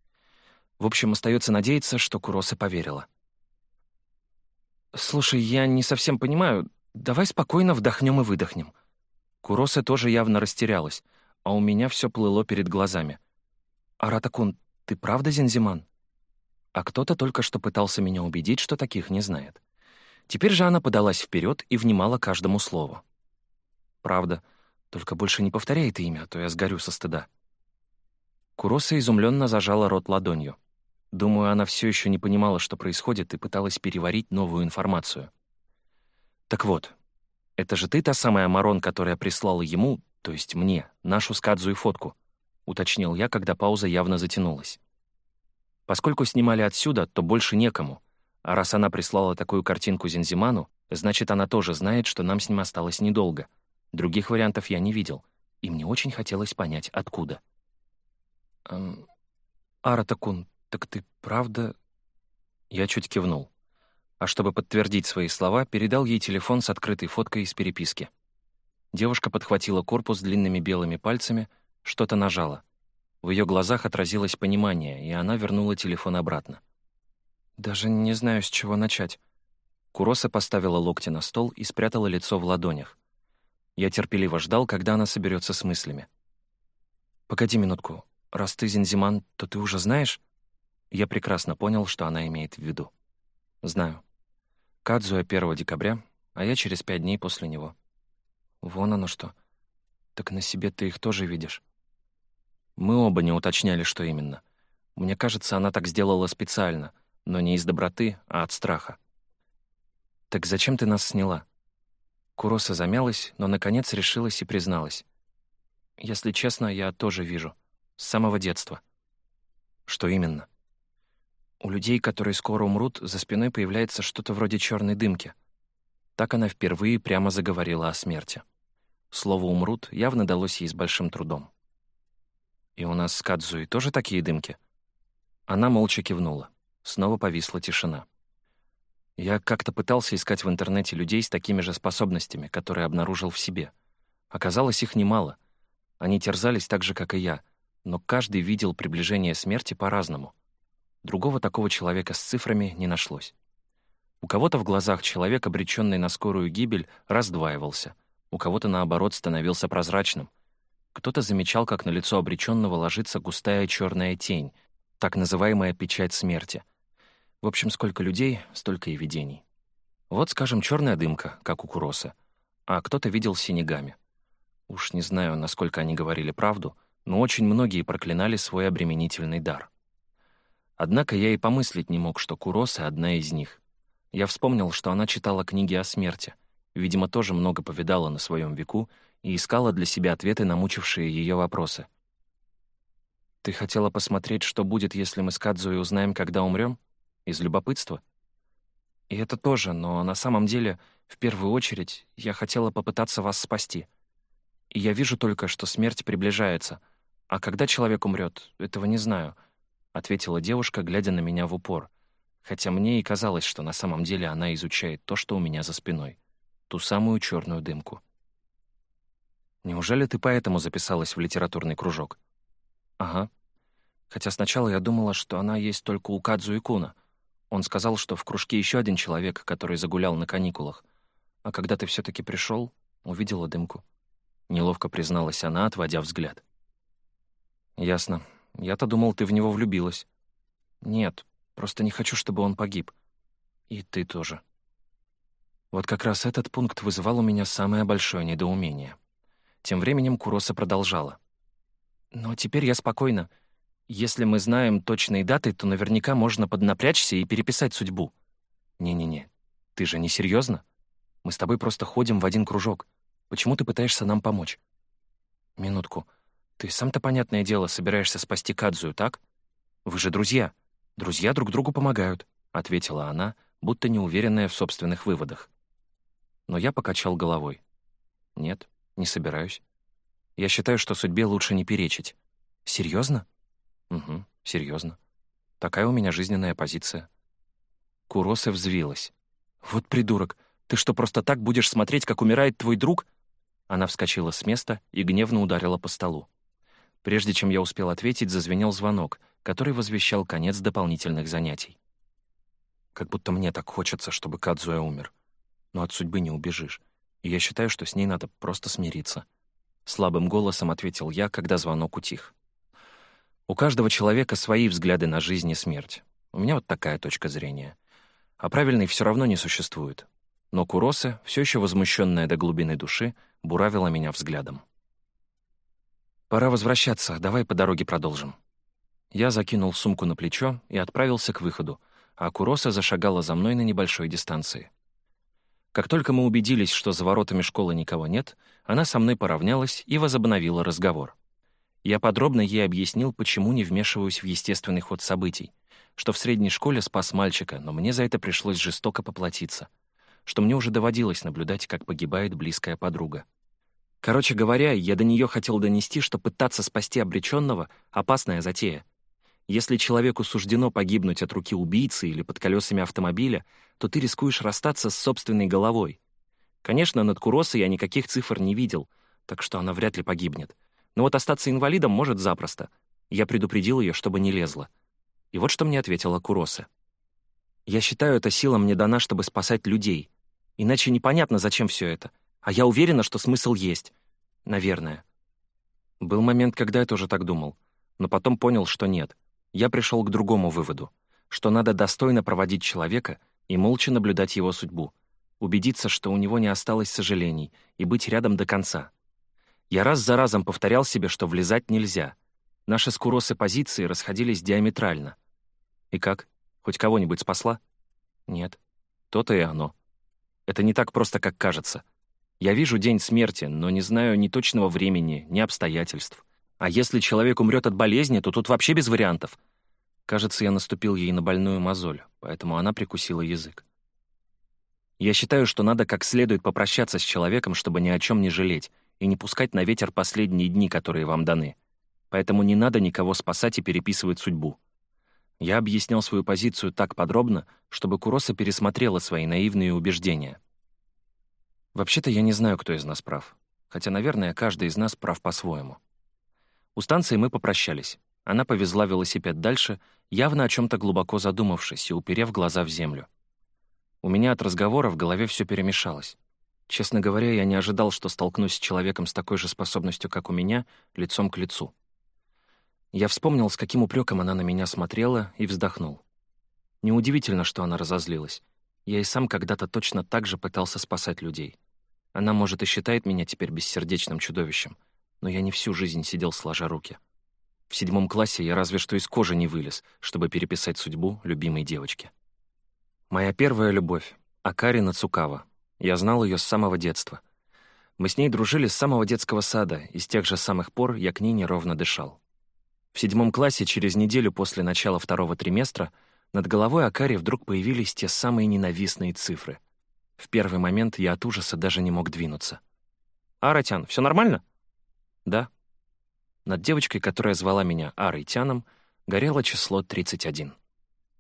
В общем, остается надеяться, что Куроса поверила. «Слушай, я не совсем понимаю. Давай спокойно вдохнем и выдохнем». Куроса тоже явно растерялась, а у меня все плыло перед глазами. «Аратакун, ты правда Зинзиман?» А кто-то только что пытался меня убедить, что таких не знает. Теперь же она подалась вперед и внимала каждому слову. «Правда, только больше не повторяй это имя, а то я сгорю со стыда». Куроса изумленно зажала рот ладонью. Думаю, она все еще не понимала, что происходит, и пыталась переварить новую информацию. «Так вот, это же ты та самая Марон, которая прислала ему, то есть мне, нашу скадзу и фотку», — уточнил я, когда пауза явно затянулась. Поскольку снимали отсюда, то больше некому. А раз она прислала такую картинку Зензиману, значит, она тоже знает, что нам с ним осталось недолго. Других вариантов я не видел, и мне очень хотелось понять, откуда. «Эм, Аратакун, так ты правда...» Я чуть кивнул. А чтобы подтвердить свои слова, передал ей телефон с открытой фоткой из переписки. Девушка подхватила корпус длинными белыми пальцами, что-то нажала — в ее глазах отразилось понимание, и она вернула телефон обратно. «Даже не знаю, с чего начать». Куроса поставила локти на стол и спрятала лицо в ладонях. Я терпеливо ждал, когда она соберется с мыслями. «Погоди минутку. Раз ты Зинзиман, то ты уже знаешь?» Я прекрасно понял, что она имеет в виду. «Знаю. Кадзуя 1 декабря, а я через пять дней после него». «Вон оно что. Так на себе ты их тоже видишь?» Мы оба не уточняли, что именно. Мне кажется, она так сделала специально, но не из доброты, а от страха. «Так зачем ты нас сняла?» Куроса замялась, но, наконец, решилась и призналась. «Если честно, я тоже вижу. С самого детства». «Что именно?» «У людей, которые скоро умрут, за спиной появляется что-то вроде черной дымки». Так она впервые прямо заговорила о смерти. Слово «умрут» явно далось ей с большим трудом. «И у нас с Кадзуи тоже такие дымки?» Она молча кивнула. Снова повисла тишина. Я как-то пытался искать в интернете людей с такими же способностями, которые обнаружил в себе. Оказалось, их немало. Они терзались так же, как и я, но каждый видел приближение смерти по-разному. Другого такого человека с цифрами не нашлось. У кого-то в глазах человек, обреченный на скорую гибель, раздваивался, у кого-то, наоборот, становился прозрачным — кто-то замечал, как на лицо обреченного ложится густая черная тень, так называемая печать смерти. В общем, сколько людей, столько и видений. Вот, скажем, черная дымка, как у Куроса, а кто-то видел синегами. Уж не знаю, насколько они говорили правду, но очень многие проклинали свой обременительный дар. Однако я и помыслить не мог, что Куроса — одна из них. Я вспомнил, что она читала книги о смерти, видимо, тоже много повидала на своем веку и искала для себя ответы на мучившие ее вопросы. «Ты хотела посмотреть, что будет, если мы с Кадзуей узнаем, когда умрем? Из любопытства?» «И это тоже, но на самом деле, в первую очередь, я хотела попытаться вас спасти. И я вижу только, что смерть приближается, а когда человек умрет, этого не знаю», — ответила девушка, глядя на меня в упор, хотя мне и казалось, что на самом деле она изучает то, что у меня за спиной, ту самую черную дымку. Неужели ты поэтому записалась в литературный кружок? Ага. Хотя сначала я думала, что она есть только у Кадзу и Куна. Он сказал, что в кружке еще один человек, который загулял на каникулах. А когда ты все таки пришел, увидела дымку. Неловко призналась она, отводя взгляд. «Ясно. Я-то думал, ты в него влюбилась». «Нет, просто не хочу, чтобы он погиб. И ты тоже». Вот как раз этот пункт вызывал у меня самое большое недоумение. Тем временем Куроса продолжала. «Но теперь я спокойна. Если мы знаем точные даты, то наверняка можно поднапрячься и переписать судьбу». «Не-не-не, ты же не серьезно? Мы с тобой просто ходим в один кружок. Почему ты пытаешься нам помочь?» «Минутку. Ты сам-то, понятное дело, собираешься спасти Кадзую, так? Вы же друзья. Друзья друг другу помогают», — ответила она, будто неуверенная в собственных выводах. Но я покачал головой. «Нет, не собираюсь. Я считаю, что судьбе лучше не перечить. Серьезно? Угу, серьезно. Такая у меня жизненная позиция. Куроса взвилась. «Вот придурок! Ты что, просто так будешь смотреть, как умирает твой друг?» Она вскочила с места и гневно ударила по столу. Прежде чем я успел ответить, зазвенел звонок, который возвещал конец дополнительных занятий. Как будто мне так хочется, чтобы Кадзуя умер. Но от судьбы не убежишь и я считаю, что с ней надо просто смириться. Слабым голосом ответил я, когда звонок утих. У каждого человека свои взгляды на жизнь и смерть. У меня вот такая точка зрения. А правильной все равно не существует. Но Куроса, все еще возмущенная до глубины души, буравила меня взглядом. «Пора возвращаться, давай по дороге продолжим». Я закинул сумку на плечо и отправился к выходу, а Куроса зашагала за мной на небольшой дистанции. Как только мы убедились, что за воротами школы никого нет, она со мной поравнялась и возобновила разговор. Я подробно ей объяснил, почему не вмешиваюсь в естественный ход событий, что в средней школе спас мальчика, но мне за это пришлось жестоко поплатиться, что мне уже доводилось наблюдать, как погибает близкая подруга. Короче говоря, я до нее хотел донести, что пытаться спасти обреченного — опасная затея. Если человеку суждено погибнуть от руки убийцы или под колесами автомобиля, то ты рискуешь расстаться с собственной головой. Конечно, над Куросой я никаких цифр не видел, так что она вряд ли погибнет. Но вот остаться инвалидом может запросто. Я предупредил ее, чтобы не лезла. И вот что мне ответила Куроса. «Я считаю, эта сила мне дана, чтобы спасать людей. Иначе непонятно, зачем все это. А я уверена, что смысл есть. Наверное». Был момент, когда я тоже так думал, но потом понял, что нет я пришел к другому выводу, что надо достойно проводить человека и молча наблюдать его судьбу, убедиться, что у него не осталось сожалений, и быть рядом до конца. Я раз за разом повторял себе, что влезать нельзя. Наши скуросы позиции расходились диаметрально. И как? Хоть кого-нибудь спасла? Нет. То-то и оно. Это не так просто, как кажется. Я вижу день смерти, но не знаю ни точного времени, ни обстоятельств. А если человек умрет от болезни, то тут вообще без вариантов. Кажется, я наступил ей на больную мозоль, поэтому она прикусила язык. Я считаю, что надо как следует попрощаться с человеком, чтобы ни о чем не жалеть, и не пускать на ветер последние дни, которые вам даны. Поэтому не надо никого спасать и переписывать судьбу. Я объяснял свою позицию так подробно, чтобы Куроса пересмотрела свои наивные убеждения. Вообще-то я не знаю, кто из нас прав. Хотя, наверное, каждый из нас прав по-своему. У станции мы попрощались. Она повезла велосипед дальше, явно о чем-то глубоко задумавшись и уперев глаза в землю. У меня от разговора в голове все перемешалось. Честно говоря, я не ожидал, что столкнусь с человеком с такой же способностью, как у меня, лицом к лицу. Я вспомнил, с каким упреком она на меня смотрела, и вздохнул. Неудивительно, что она разозлилась. Я и сам когда-то точно так же пытался спасать людей. Она, может, и считает меня теперь бессердечным чудовищем — но я не всю жизнь сидел сложа руки. В седьмом классе я разве что из кожи не вылез, чтобы переписать судьбу любимой девочки. Моя первая любовь — Акари Нацукава. Я знал ее с самого детства. Мы с ней дружили с самого детского сада, и с тех же самых пор я к ней неровно дышал. В седьмом классе, через неделю после начала второго триместра, над головой Акари вдруг появились те самые ненавистные цифры. В первый момент я от ужаса даже не мог двинуться. «Аратян, все нормально?» Да. Над девочкой, которая звала меня Арой Тяном, горело число 31.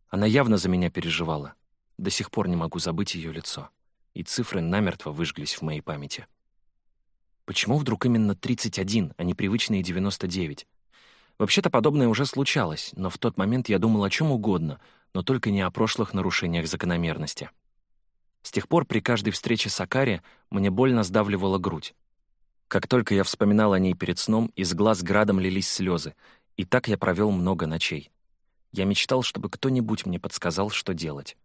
Она явно за меня переживала. До сих пор не могу забыть ее лицо. И цифры намертво выжглись в моей памяти. Почему вдруг именно 31, а не привычные 99? Вообще-то подобное уже случалось, но в тот момент я думал о чем угодно, но только не о прошлых нарушениях закономерности. С тех пор при каждой встрече с Акари мне больно сдавливала грудь. Как только я вспоминал о ней перед сном, из глаз градом лились слезы, и так я провел много ночей. Я мечтал, чтобы кто-нибудь мне подсказал, что делать.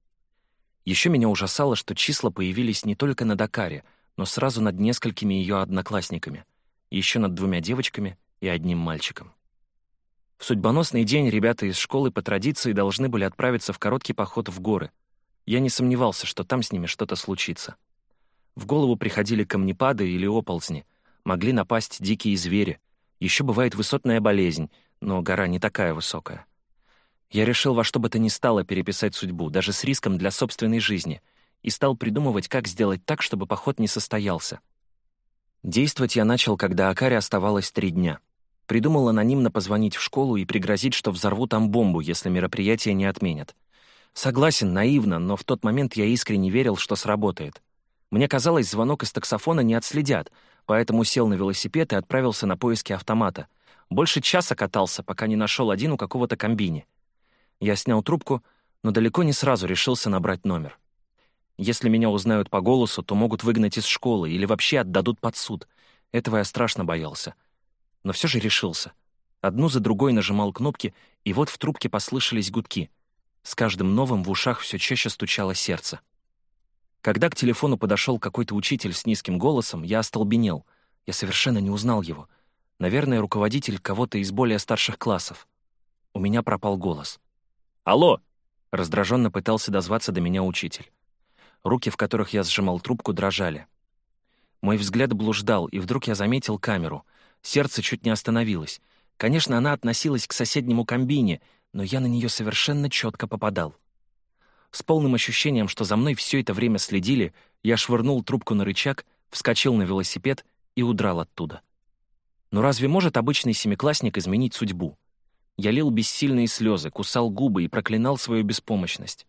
Еще меня ужасало, что числа появились не только на Дакаре, но сразу над несколькими ее одноклассниками, еще над двумя девочками и одним мальчиком. В судьбоносный день ребята из школы по традиции должны были отправиться в короткий поход в горы. Я не сомневался, что там с ними что-то случится. В голову приходили камнепады или оползни, могли напасть дикие звери, еще бывает высотная болезнь, но гора не такая высокая. Я решил во что бы то ни стало переписать судьбу, даже с риском для собственной жизни, и стал придумывать, как сделать так, чтобы поход не состоялся. Действовать я начал, когда Акаре оставалось три дня. Придумал анонимно позвонить в школу и пригрозить, что взорву там бомбу, если мероприятие не отменят. Согласен, наивно, но в тот момент я искренне верил, что сработает. Мне казалось, звонок из таксофона не отследят, поэтому сел на велосипед и отправился на поиски автомата. Больше часа катался, пока не нашел один у какого-то комбини. Я снял трубку, но далеко не сразу решился набрать номер. Если меня узнают по голосу, то могут выгнать из школы или вообще отдадут под суд. Этого я страшно боялся. Но все же решился. Одну за другой нажимал кнопки, и вот в трубке послышались гудки. С каждым новым в ушах все чаще стучало сердце. Когда к телефону подошел какой-то учитель с низким голосом, я остолбенел. Я совершенно не узнал его. Наверное, руководитель кого-то из более старших классов. У меня пропал голос. «Алло!» — раздраженно пытался дозваться до меня учитель. Руки, в которых я сжимал трубку, дрожали. Мой взгляд блуждал, и вдруг я заметил камеру. Сердце чуть не остановилось. Конечно, она относилась к соседнему комбине, но я на нее совершенно четко попадал. С полным ощущением, что за мной все это время следили, я швырнул трубку на рычаг, вскочил на велосипед и удрал оттуда. Но разве может обычный семиклассник изменить судьбу? Я лил бессильные слезы, кусал губы и проклинал свою беспомощность.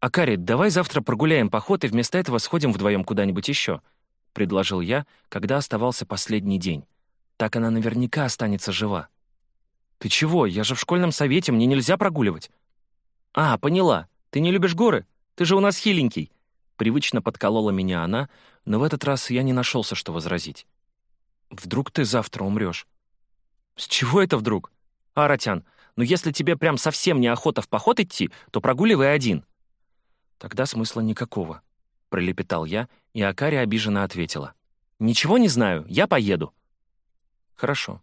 «Акари, давай завтра прогуляем поход и вместо этого сходим вдвоем куда-нибудь еще», — предложил я, когда оставался последний день. «Так она наверняка останется жива». «Ты чего? Я же в школьном совете, мне нельзя прогуливать». «А, поняла. Ты не любишь горы? Ты же у нас хиленький». Привычно подколола меня она, но в этот раз я не нашелся, что возразить. «Вдруг ты завтра умрешь?» «С чего это вдруг?» «Аратян, ну если тебе прям совсем неохота в поход идти, то прогуливай один». «Тогда смысла никакого», — пролепетал я, и Акари обиженно ответила. «Ничего не знаю, я поеду». «Хорошо».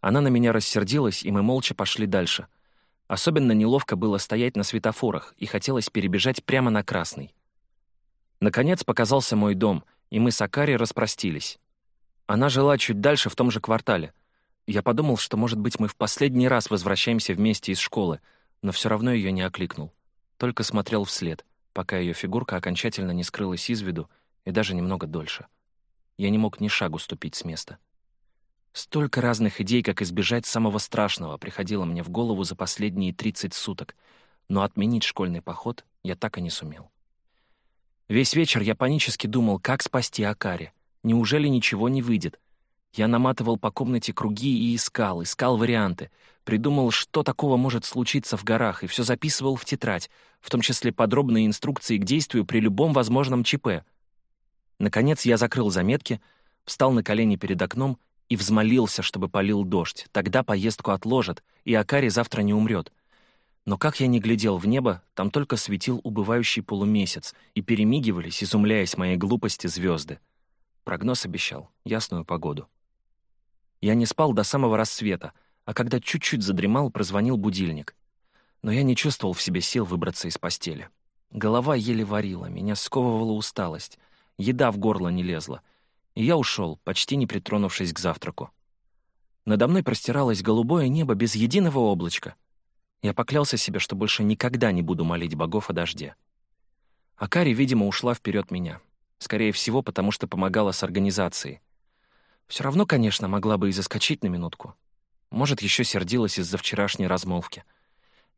Она на меня рассердилась, и мы молча пошли дальше. Особенно неловко было стоять на светофорах, и хотелось перебежать прямо на красный. Наконец показался мой дом, и мы с Акари распростились. Она жила чуть дальше в том же квартале — я подумал, что, может быть, мы в последний раз возвращаемся вместе из школы, но все равно ее не окликнул. Только смотрел вслед, пока ее фигурка окончательно не скрылась из виду и даже немного дольше. Я не мог ни шагу ступить с места. Столько разных идей, как избежать самого страшного, приходило мне в голову за последние 30 суток, но отменить школьный поход я так и не сумел. Весь вечер я панически думал, как спасти Акари. Неужели ничего не выйдет? Я наматывал по комнате круги и искал, искал варианты. Придумал, что такого может случиться в горах, и все записывал в тетрадь, в том числе подробные инструкции к действию при любом возможном ЧП. Наконец я закрыл заметки, встал на колени перед окном и взмолился, чтобы полил дождь. Тогда поездку отложат, и Акари завтра не умрет. Но как я не глядел в небо, там только светил убывающий полумесяц, и перемигивались, изумляясь моей глупости, звезды. Прогноз обещал ясную погоду. Я не спал до самого рассвета, а когда чуть-чуть задремал, прозвонил будильник. Но я не чувствовал в себе сил выбраться из постели. Голова еле варила, меня сковывала усталость, еда в горло не лезла. И я ушел, почти не притронувшись к завтраку. Надо мной простиралось голубое небо без единого облачка. Я поклялся себе, что больше никогда не буду молить богов о дожде. Акари, видимо, ушла вперед меня. Скорее всего, потому что помогала с организацией. Все равно, конечно, могла бы и заскочить на минутку. Может, еще сердилась из-за вчерашней размолвки.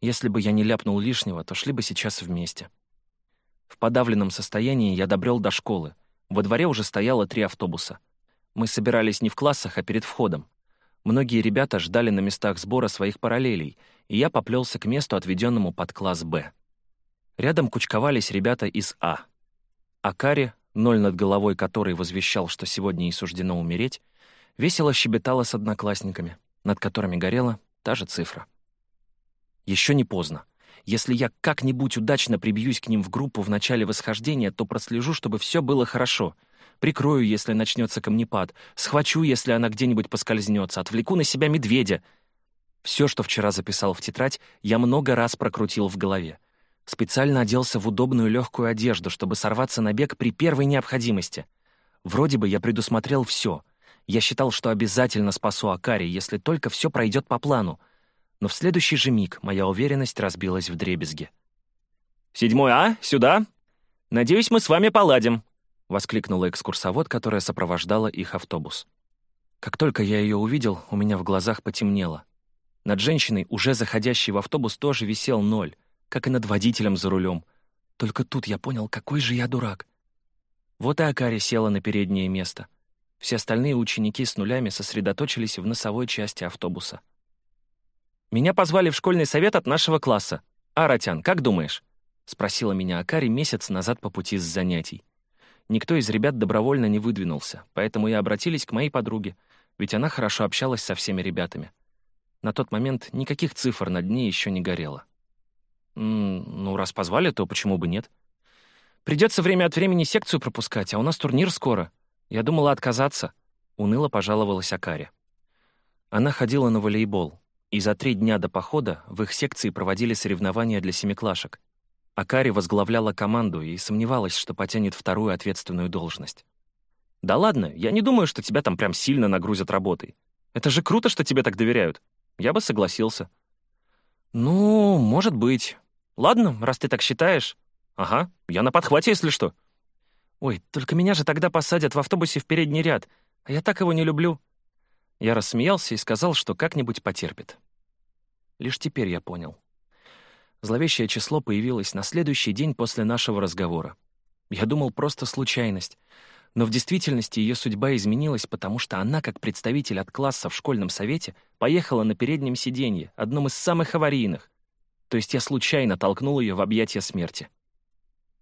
Если бы я не ляпнул лишнего, то шли бы сейчас вместе. В подавленном состоянии я добрел до школы, Во дворе уже стояло три автобуса. Мы собирались не в классах, а перед входом. Многие ребята ждали на местах сбора своих параллелей, и я поплелся к месту, отведенному под класс «Б». Рядом кучковались ребята из «А». Акари, ноль над головой которой возвещал, что сегодня ей суждено умереть, весело щебетала с одноклассниками, над которыми горела та же цифра. Еще не поздно. Если я как-нибудь удачно прибьюсь к ним в группу в начале восхождения, то прослежу, чтобы все было хорошо. Прикрою, если начнется камнепад, схвачу, если она где-нибудь поскользнется, отвлеку на себя медведя. Все, что вчера записал в тетрадь, я много раз прокрутил в голове. Специально оделся в удобную легкую одежду, чтобы сорваться на бег при первой необходимости. Вроде бы я предусмотрел все. Я считал, что обязательно спасу Акари, если только все пройдет по плану но в следующий же миг моя уверенность разбилась в дребезги. «Седьмой А, сюда! Надеюсь, мы с вами поладим!» — воскликнула экскурсовод, которая сопровождала их автобус. Как только я ее увидел, у меня в глазах потемнело. Над женщиной, уже заходящей в автобус, тоже висел ноль, как и над водителем за рулем. Только тут я понял, какой же я дурак. Вот и Акари села на переднее место. Все остальные ученики с нулями сосредоточились в носовой части автобуса. Меня позвали в школьный совет от нашего класса. А, Ратян, как думаешь?» — спросила меня Акари месяц назад по пути с занятий. Никто из ребят добровольно не выдвинулся, поэтому и обратились к моей подруге, ведь она хорошо общалась со всеми ребятами. На тот момент никаких цифр на дне еще не горело. «Ну, раз позвали, то почему бы нет?» «Придется время от времени секцию пропускать, а у нас турнир скоро. Я думала отказаться», — уныло пожаловалась Акари. Она ходила на волейбол, и за три дня до похода в их секции проводили соревнования для семиклашек. Акари возглавляла команду и сомневалась, что потянет вторую ответственную должность. «Да ладно, я не думаю, что тебя там прям сильно нагрузят работой. Это же круто, что тебе так доверяют. Я бы согласился». «Ну, может быть. Ладно, раз ты так считаешь. Ага, я на подхвате, если что». «Ой, только меня же тогда посадят в автобусе в передний ряд, а я так его не люблю». Я рассмеялся и сказал, что как-нибудь потерпит. Лишь теперь я понял. Зловещее число появилось на следующий день после нашего разговора. Я думал, просто случайность. Но в действительности ее судьба изменилась, потому что она, как представитель от класса в школьном совете, поехала на переднем сиденье, одном из самых аварийных. То есть я случайно толкнул ее в объятия смерти.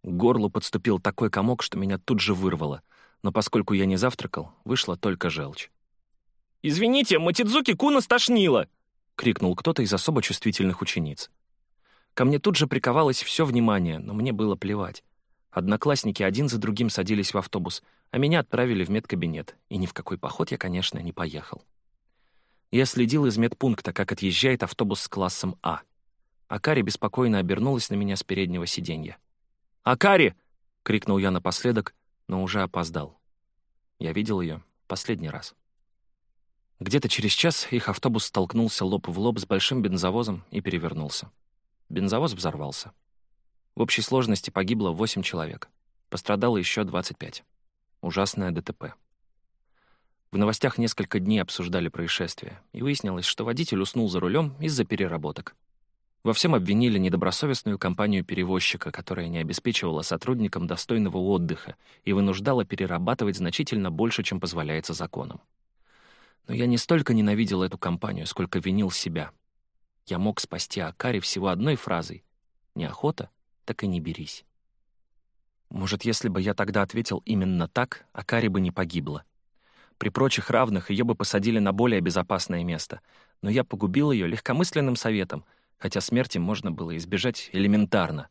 К горлу подступил такой комок, что меня тут же вырвало. Но поскольку я не завтракал, вышла только желчь. «Извините, Матидзуки Куна стошнило!» — крикнул кто-то из особо чувствительных учениц. Ко мне тут же приковалось все внимание, но мне было плевать. Одноклассники один за другим садились в автобус, а меня отправили в медкабинет, и ни в какой поход я, конечно, не поехал. Я следил из медпункта, как отъезжает автобус с классом А. Акари беспокойно обернулась на меня с переднего сиденья. «Акари!» — крикнул я напоследок, но уже опоздал. Я видел ее последний раз. Где-то через час их автобус столкнулся лоб в лоб с большим бензовозом и перевернулся. Бензовоз взорвался. В общей сложности погибло 8 человек. Пострадало еще 25. Ужасное ДТП. В новостях несколько дней обсуждали происшествие, и выяснилось, что водитель уснул за рулем из-за переработок. Во всем обвинили недобросовестную компанию перевозчика, которая не обеспечивала сотрудникам достойного отдыха и вынуждала перерабатывать значительно больше, чем позволяется законом. Но я не столько ненавидел эту компанию, сколько винил себя. Я мог спасти Акари всего одной фразой. «Неохота, так и не берись». Может, если бы я тогда ответил именно так, Акари бы не погибла. При прочих равных ее бы посадили на более безопасное место, но я погубил ее легкомысленным советом, хотя смерти можно было избежать элементарно.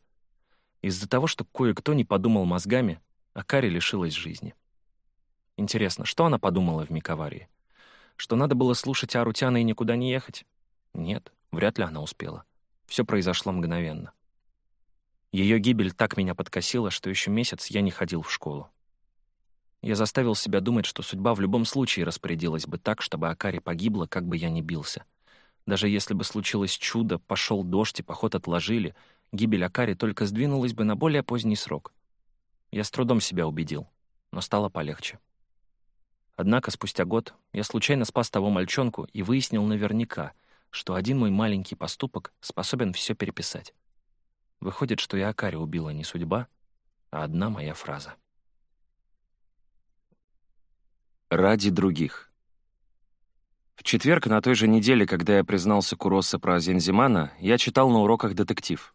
Из-за того, что кое-кто не подумал мозгами, Акари лишилась жизни. Интересно, что она подумала в Микаварии? Что надо было слушать Арутяна и никуда не ехать? Нет, вряд ли она успела. Все произошло мгновенно. Ее гибель так меня подкосила, что еще месяц я не ходил в школу. Я заставил себя думать, что судьба в любом случае распорядилась бы так, чтобы Акари погибла, как бы я ни бился. Даже если бы случилось чудо, пошел дождь и поход отложили, гибель Акари только сдвинулась бы на более поздний срок. Я с трудом себя убедил, но стало полегче. Однако спустя год я случайно спас того мальчонку и выяснил наверняка, что один мой маленький поступок способен все переписать. Выходит, что и Акари убила не судьба, а одна моя фраза. Ради других. В четверг на той же неделе, когда я признался Куроса про Зензимана, я читал на уроках детектив.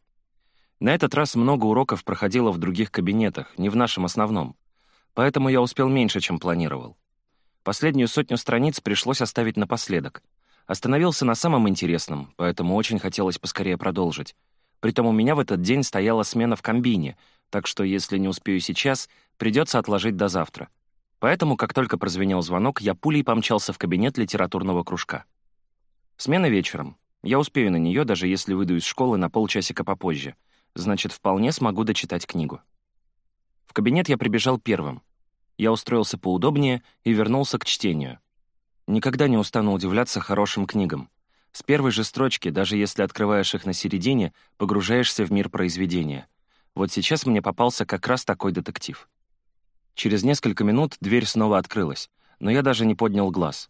На этот раз много уроков проходило в других кабинетах, не в нашем основном. Поэтому я успел меньше, чем планировал. Последнюю сотню страниц пришлось оставить напоследок. Остановился на самом интересном, поэтому очень хотелось поскорее продолжить. Притом у меня в этот день стояла смена в комбине, так что если не успею сейчас, придется отложить до завтра. Поэтому, как только прозвенел звонок, я пулей помчался в кабинет литературного кружка. Смена вечером. Я успею на нее, даже если выйду из школы на полчасика попозже. Значит, вполне смогу дочитать книгу. В кабинет я прибежал первым. Я устроился поудобнее и вернулся к чтению. Никогда не устану удивляться хорошим книгам. С первой же строчки, даже если открываешь их на середине, погружаешься в мир произведения. Вот сейчас мне попался как раз такой детектив. Через несколько минут дверь снова открылась, но я даже не поднял глаз.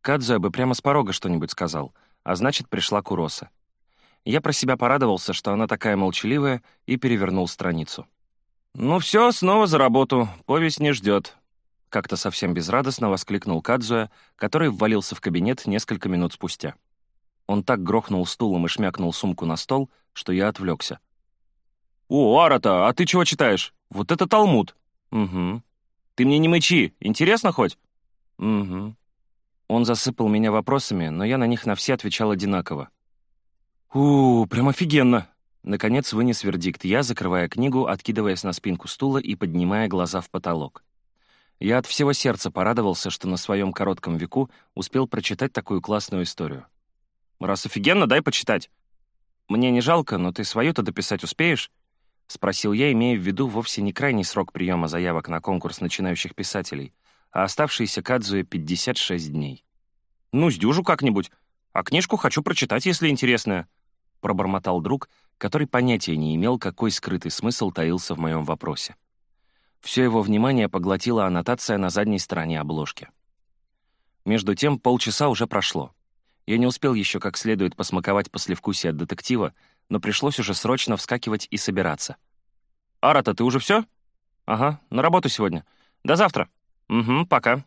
Кадзуя бы прямо с порога что-нибудь сказал, а значит, пришла Куроса. Я про себя порадовался, что она такая молчаливая, и перевернул страницу. «Ну все, снова за работу, повесть не ждет», — как-то совсем безрадостно воскликнул Кадзуя, который ввалился в кабинет несколько минут спустя. Он так грохнул стулом и шмякнул сумку на стол, что я отвлекся. «О, Арата, а ты чего читаешь? Вот это Талмуд!» «Угу. Ты мне не мычи, интересно хоть?» «Угу». Он засыпал меня вопросами, но я на них на все отвечал одинаково. «У, прям офигенно!» Наконец вынес вердикт я, закрывая книгу, откидываясь на спинку стула и поднимая глаза в потолок. Я от всего сердца порадовался, что на своем коротком веку успел прочитать такую классную историю. «Раз офигенно, дай почитать. Мне не жалко, но ты свою-то дописать успеешь?» — спросил я, имея в виду вовсе не крайний срок приема заявок на конкурс начинающих писателей, а оставшиеся Кадзуе 56 дней. «Ну, сдюжу как-нибудь. А книжку хочу прочитать, если интересная», — пробормотал друг, который понятия не имел, какой скрытый смысл таился в моем вопросе. Все его внимание поглотила аннотация на задней стороне обложки. Между тем полчаса уже прошло. Я не успел еще как следует посмаковать послевкусие от детектива, но пришлось уже срочно вскакивать и собираться. «Арата, ты уже все? «Ага, на работу сегодня. До завтра». «Угу, пока».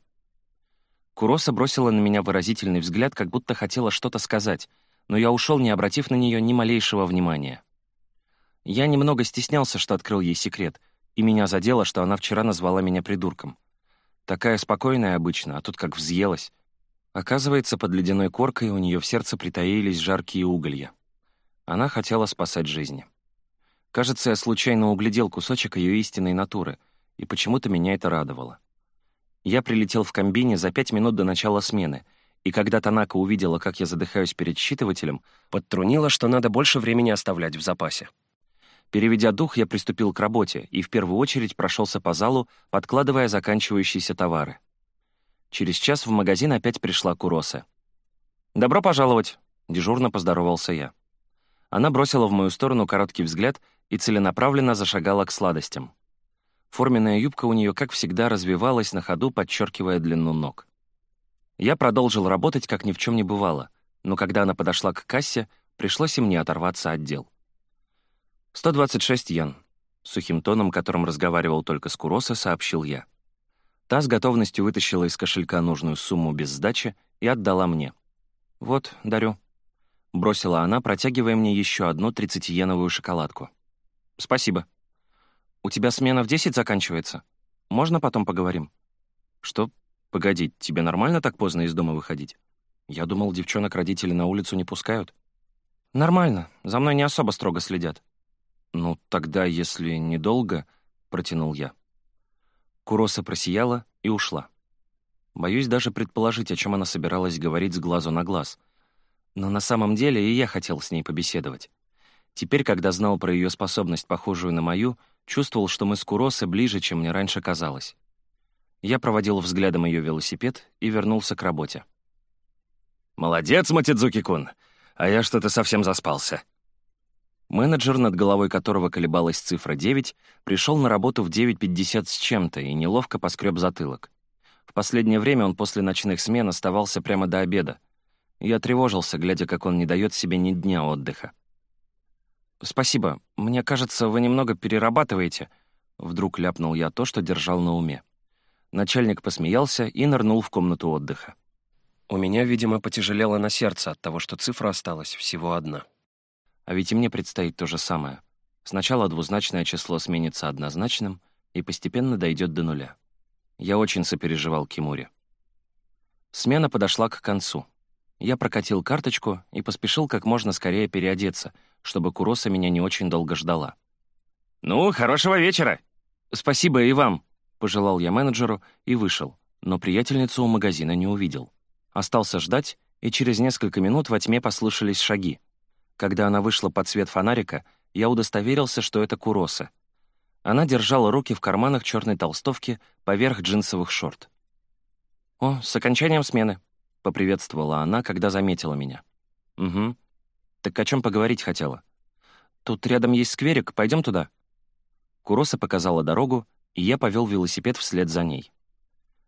Куроса бросила на меня выразительный взгляд, как будто хотела что-то сказать, но я ушел, не обратив на нее ни малейшего внимания. Я немного стеснялся, что открыл ей секрет, и меня задело, что она вчера назвала меня придурком. Такая спокойная обычно, а тут как взъелась. Оказывается, под ледяной коркой у нее в сердце притаились жаркие уголья. Она хотела спасать жизни. Кажется, я случайно углядел кусочек ее истинной натуры, и почему-то меня это радовало. Я прилетел в комбине за пять минут до начала смены, и когда Танака увидела, как я задыхаюсь перед считывателем, подтрунила, что надо больше времени оставлять в запасе. Переведя дух, я приступил к работе и в первую очередь прошелся по залу, подкладывая заканчивающиеся товары. Через час в магазин опять пришла Куроса. «Добро пожаловать!» — дежурно поздоровался я. Она бросила в мою сторону короткий взгляд и целенаправленно зашагала к сладостям. Форменная юбка у нее, как всегда, развивалась на ходу, подчеркивая длину ног. Я продолжил работать, как ни в чем не бывало, но когда она подошла к кассе, пришлось и мне оторваться от дел. 126 йен. Сухим тоном, которым разговаривал только с Куроса, сообщил я. Та с готовностью вытащила из кошелька нужную сумму без сдачи и отдала мне. «Вот, дарю». — бросила она, протягивая мне еще одну тридцатиеновую шоколадку. «Спасибо. У тебя смена в десять заканчивается? Можно потом поговорим?» «Что? Погоди, тебе нормально так поздно из дома выходить? Я думал, девчонок родители на улицу не пускают». «Нормально. За мной не особо строго следят». «Ну, тогда, если недолго...» — протянул я. Куроса просияла и ушла. Боюсь даже предположить, о чем она собиралась говорить с глазу на глаз — но на самом деле и я хотел с ней побеседовать. Теперь, когда знал про ее способность, похожую на мою, чувствовал, что мы с Куросы ближе, чем мне раньше казалось. Я проводил взглядом ее велосипед и вернулся к работе. «Молодец, Матидзуки-кун! А я что-то совсем заспался». Менеджер, над головой которого колебалась цифра 9, пришел на работу в 9.50 с чем-то и неловко поскреб затылок. В последнее время он после ночных смен оставался прямо до обеда, я тревожился, глядя, как он не дает себе ни дня отдыха. «Спасибо. Мне кажется, вы немного перерабатываете», — вдруг ляпнул я то, что держал на уме. Начальник посмеялся и нырнул в комнату отдыха. У меня, видимо, потяжелело на сердце от того, что цифра осталась всего одна. А ведь и мне предстоит то же самое. Сначала двузначное число сменится однозначным и постепенно дойдет до нуля. Я очень сопереживал Кимуре. Смена подошла к концу. Я прокатил карточку и поспешил как можно скорее переодеться, чтобы Куроса меня не очень долго ждала. «Ну, хорошего вечера!» «Спасибо и вам», — пожелал я менеджеру и вышел, но приятельницу у магазина не увидел. Остался ждать, и через несколько минут во тьме послышались шаги. Когда она вышла под свет фонарика, я удостоверился, что это Куроса. Она держала руки в карманах черной толстовки поверх джинсовых шорт. «О, с окончанием смены», — поприветствовала она, когда заметила меня. «Угу. Так о чем поговорить хотела?» «Тут рядом есть скверик, пойдем туда?» Куроса показала дорогу, и я повел велосипед вслед за ней.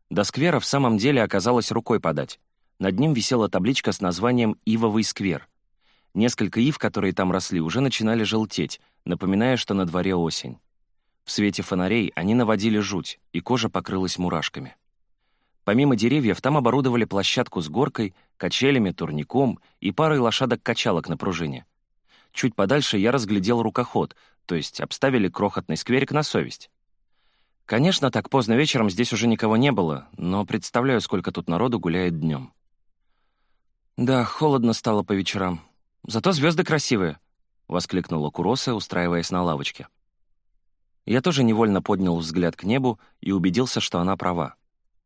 До сквера в самом деле оказалось рукой подать. Над ним висела табличка с названием «Ивовый сквер». Несколько ив, которые там росли, уже начинали желтеть, напоминая, что на дворе осень. В свете фонарей они наводили жуть, и кожа покрылась мурашками. Помимо деревьев, там оборудовали площадку с горкой, качелями, турником и парой лошадок-качалок на пружине. Чуть подальше я разглядел рукоход, то есть обставили крохотный скверик на совесть. Конечно, так поздно вечером здесь уже никого не было, но представляю, сколько тут народу гуляет днем. «Да, холодно стало по вечерам. Зато звезды красивые», — воскликнула Куроса, устраиваясь на лавочке. Я тоже невольно поднял взгляд к небу и убедился, что она права.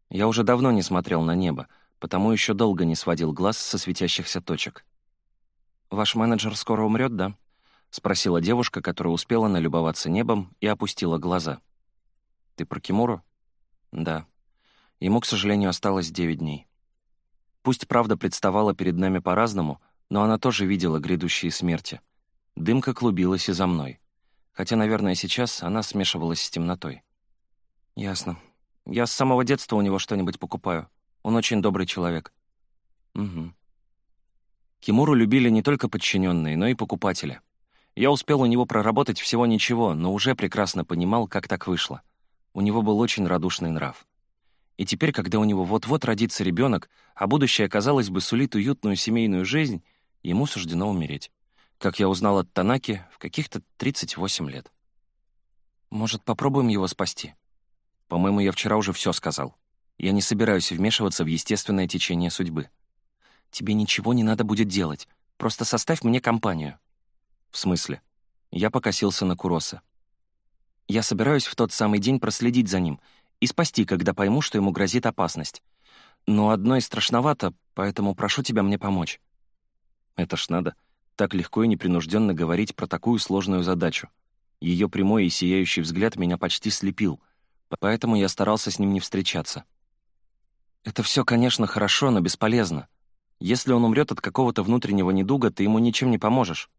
Я уже давно не смотрел на небо, потому еще долго не сводил глаз со светящихся точек. «Ваш менеджер скоро умрет, да?» — спросила девушка, которая успела налюбоваться небом и опустила глаза. «Ты про Кимуру?» «Да. Ему, к сожалению, осталось девять дней. Пусть правда представала перед нами по-разному, но она тоже видела грядущие смерти. Дымка клубилась и за мной. Хотя, наверное, сейчас она смешивалась с темнотой. «Ясно. Я с самого детства у него что-нибудь покупаю. Он очень добрый человек». «Угу». Кимуру любили не только подчиненные, но и покупатели. Я успел у него проработать всего ничего, но уже прекрасно понимал, как так вышло. У него был очень радушный нрав. И теперь, когда у него вот-вот родится ребенок, а будущее, казалось бы, сулит уютную семейную жизнь, ему суждено умереть. Как я узнал от Танаки, в каких-то 38 лет. Может, попробуем его спасти? По-моему, я вчера уже все сказал. Я не собираюсь вмешиваться в естественное течение судьбы. Тебе ничего не надо будет делать. Просто составь мне компанию». «В смысле?» Я покосился на Куроса. «Я собираюсь в тот самый день проследить за ним и спасти, когда пойму, что ему грозит опасность. Но одной страшновато, поэтому прошу тебя мне помочь». Это ж надо. Так легко и непринужденно говорить про такую сложную задачу. Ее прямой и сияющий взгляд меня почти слепил, поэтому я старался с ним не встречаться. «Это все, конечно, хорошо, но бесполезно. Если он умрет от какого-то внутреннего недуга, ты ему ничем не поможешь.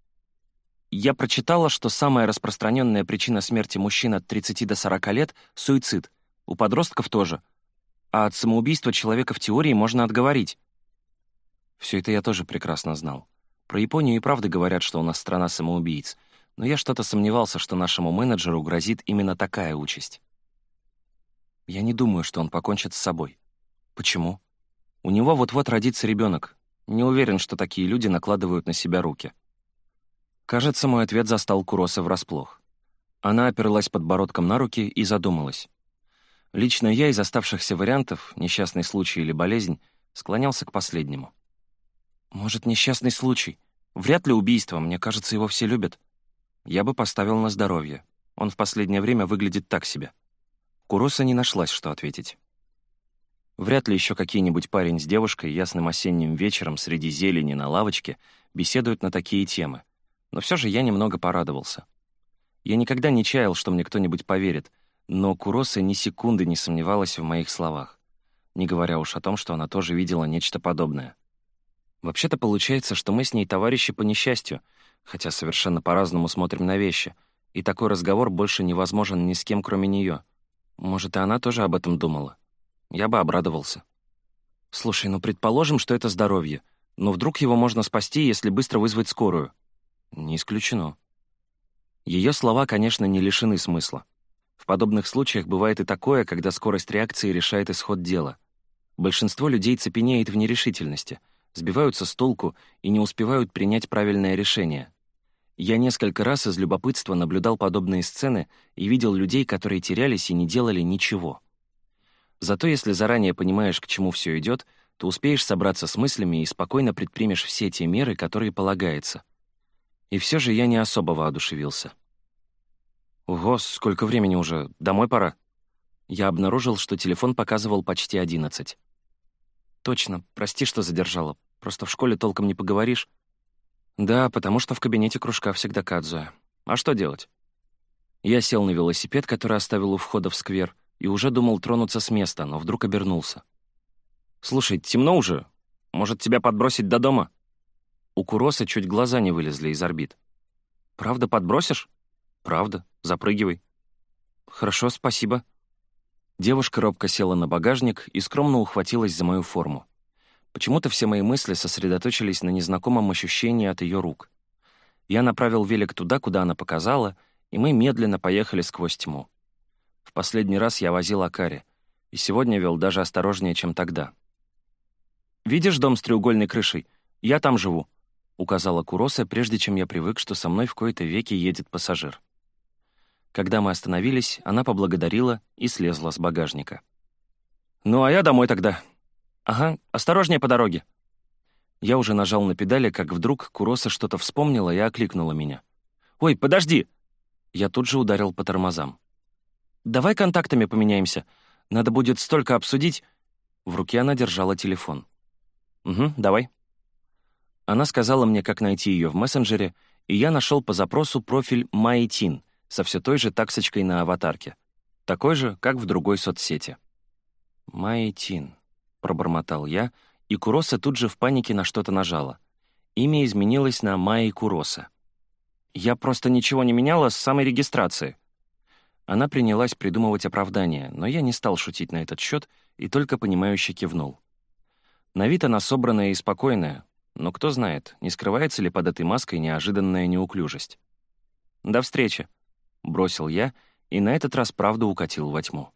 Я прочитала, что самая распространенная причина смерти мужчин от 30 до 40 лет — суицид. У подростков тоже. А от самоубийства человека в теории можно отговорить. Все это я тоже прекрасно знал. Про Японию и правда говорят, что у нас страна самоубийц, но я что-то сомневался, что нашему менеджеру грозит именно такая участь. Я не думаю, что он покончит с собой. Почему? У него вот-вот родится ребенок. Не уверен, что такие люди накладывают на себя руки. Кажется, мой ответ застал Куроса врасплох. Она оперлась подбородком на руки и задумалась. Лично я из оставшихся вариантов, несчастный случай или болезнь, склонялся к последнему. Может, несчастный случай? Вряд ли убийство, мне кажется, его все любят. Я бы поставил на здоровье. Он в последнее время выглядит так себе. Куроса не нашлась, что ответить. Вряд ли еще какие-нибудь парень с девушкой ясным осенним вечером среди зелени на лавочке беседуют на такие темы. Но все же я немного порадовался. Я никогда не чаял, что мне кто-нибудь поверит, но Куроса ни секунды не сомневалась в моих словах, не говоря уж о том, что она тоже видела нечто подобное. Вообще-то получается, что мы с ней товарищи по несчастью, хотя совершенно по-разному смотрим на вещи, и такой разговор больше невозможен ни с кем, кроме нее. Может, и она тоже об этом думала я бы обрадовался. Слушай, ну предположим, что это здоровье. Но вдруг его можно спасти, если быстро вызвать скорую? Не исключено. Ее слова, конечно, не лишены смысла. В подобных случаях бывает и такое, когда скорость реакции решает исход дела. Большинство людей цепенеет в нерешительности, сбиваются с толку и не успевают принять правильное решение. Я несколько раз из любопытства наблюдал подобные сцены и видел людей, которые терялись и не делали ничего. Зато если заранее понимаешь, к чему все идет, то успеешь собраться с мыслями и спокойно предпримешь все те меры, которые полагается. И все же я не особо воодушевился. Ого, сколько времени уже, домой пора. Я обнаружил, что телефон показывал почти одиннадцать. Точно, прости, что задержала. Просто в школе толком не поговоришь. Да, потому что в кабинете кружка всегда Кадзуя. А что делать? Я сел на велосипед, который оставил у входа в сквер, и уже думал тронуться с места, но вдруг обернулся. «Слушай, темно уже. Может, тебя подбросить до дома?» У Куроса чуть глаза не вылезли из орбит. «Правда подбросишь?» «Правда. Запрыгивай». «Хорошо, спасибо». Девушка робко села на багажник и скромно ухватилась за мою форму. Почему-то все мои мысли сосредоточились на незнакомом ощущении от ее рук. Я направил велик туда, куда она показала, и мы медленно поехали сквозь тьму. В последний раз я возил Акари, и сегодня вел даже осторожнее, чем тогда. «Видишь дом с треугольной крышей? Я там живу», — указала Куроса, прежде чем я привык, что со мной в кои-то веки едет пассажир. Когда мы остановились, она поблагодарила и слезла с багажника. «Ну, а я домой тогда». «Ага, осторожнее по дороге». Я уже нажал на педали, как вдруг Куроса что-то вспомнила и окликнула меня. «Ой, подожди!» Я тут же ударил по тормозам. «Давай контактами поменяемся. Надо будет столько обсудить». В руке она держала телефон. «Угу, давай». Она сказала мне, как найти ее в мессенджере, и я нашел по запросу профиль Майтин со все той же таксочкой на аватарке. Такой же, как в другой соцсети. «Майтин», — пробормотал я, и Куроса тут же в панике на что-то нажала. Имя изменилось на Майи Куроса. «Я просто ничего не меняла с самой регистрации». Она принялась придумывать оправдание, но я не стал шутить на этот счет и только понимающе кивнул. На вид она собранная и спокойная, но кто знает, не скрывается ли под этой маской неожиданная неуклюжесть. «До встречи», — бросил я, и на этот раз правду укатил во тьму.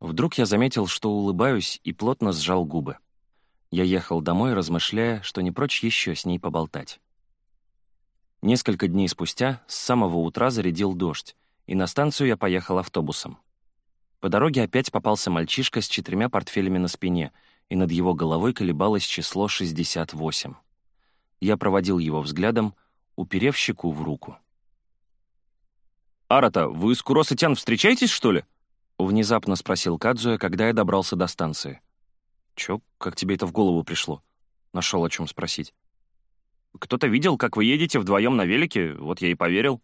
Вдруг я заметил, что улыбаюсь, и плотно сжал губы. Я ехал домой, размышляя, что не прочь еще с ней поболтать. Несколько дней спустя с самого утра зарядил дождь, и на станцию я поехал автобусом. По дороге опять попался мальчишка с четырьмя портфелями на спине, и над его головой колебалось число 68. Я проводил его взглядом, уперев щеку в руку. «Арата, вы с Куросатян встречаетесь, что ли?» — внезапно спросил Кадзуя, когда я добрался до станции. «Чё, как тебе это в голову пришло?» Нашел о чем спросить. «Кто-то видел, как вы едете вдвоем на велике, вот я и поверил».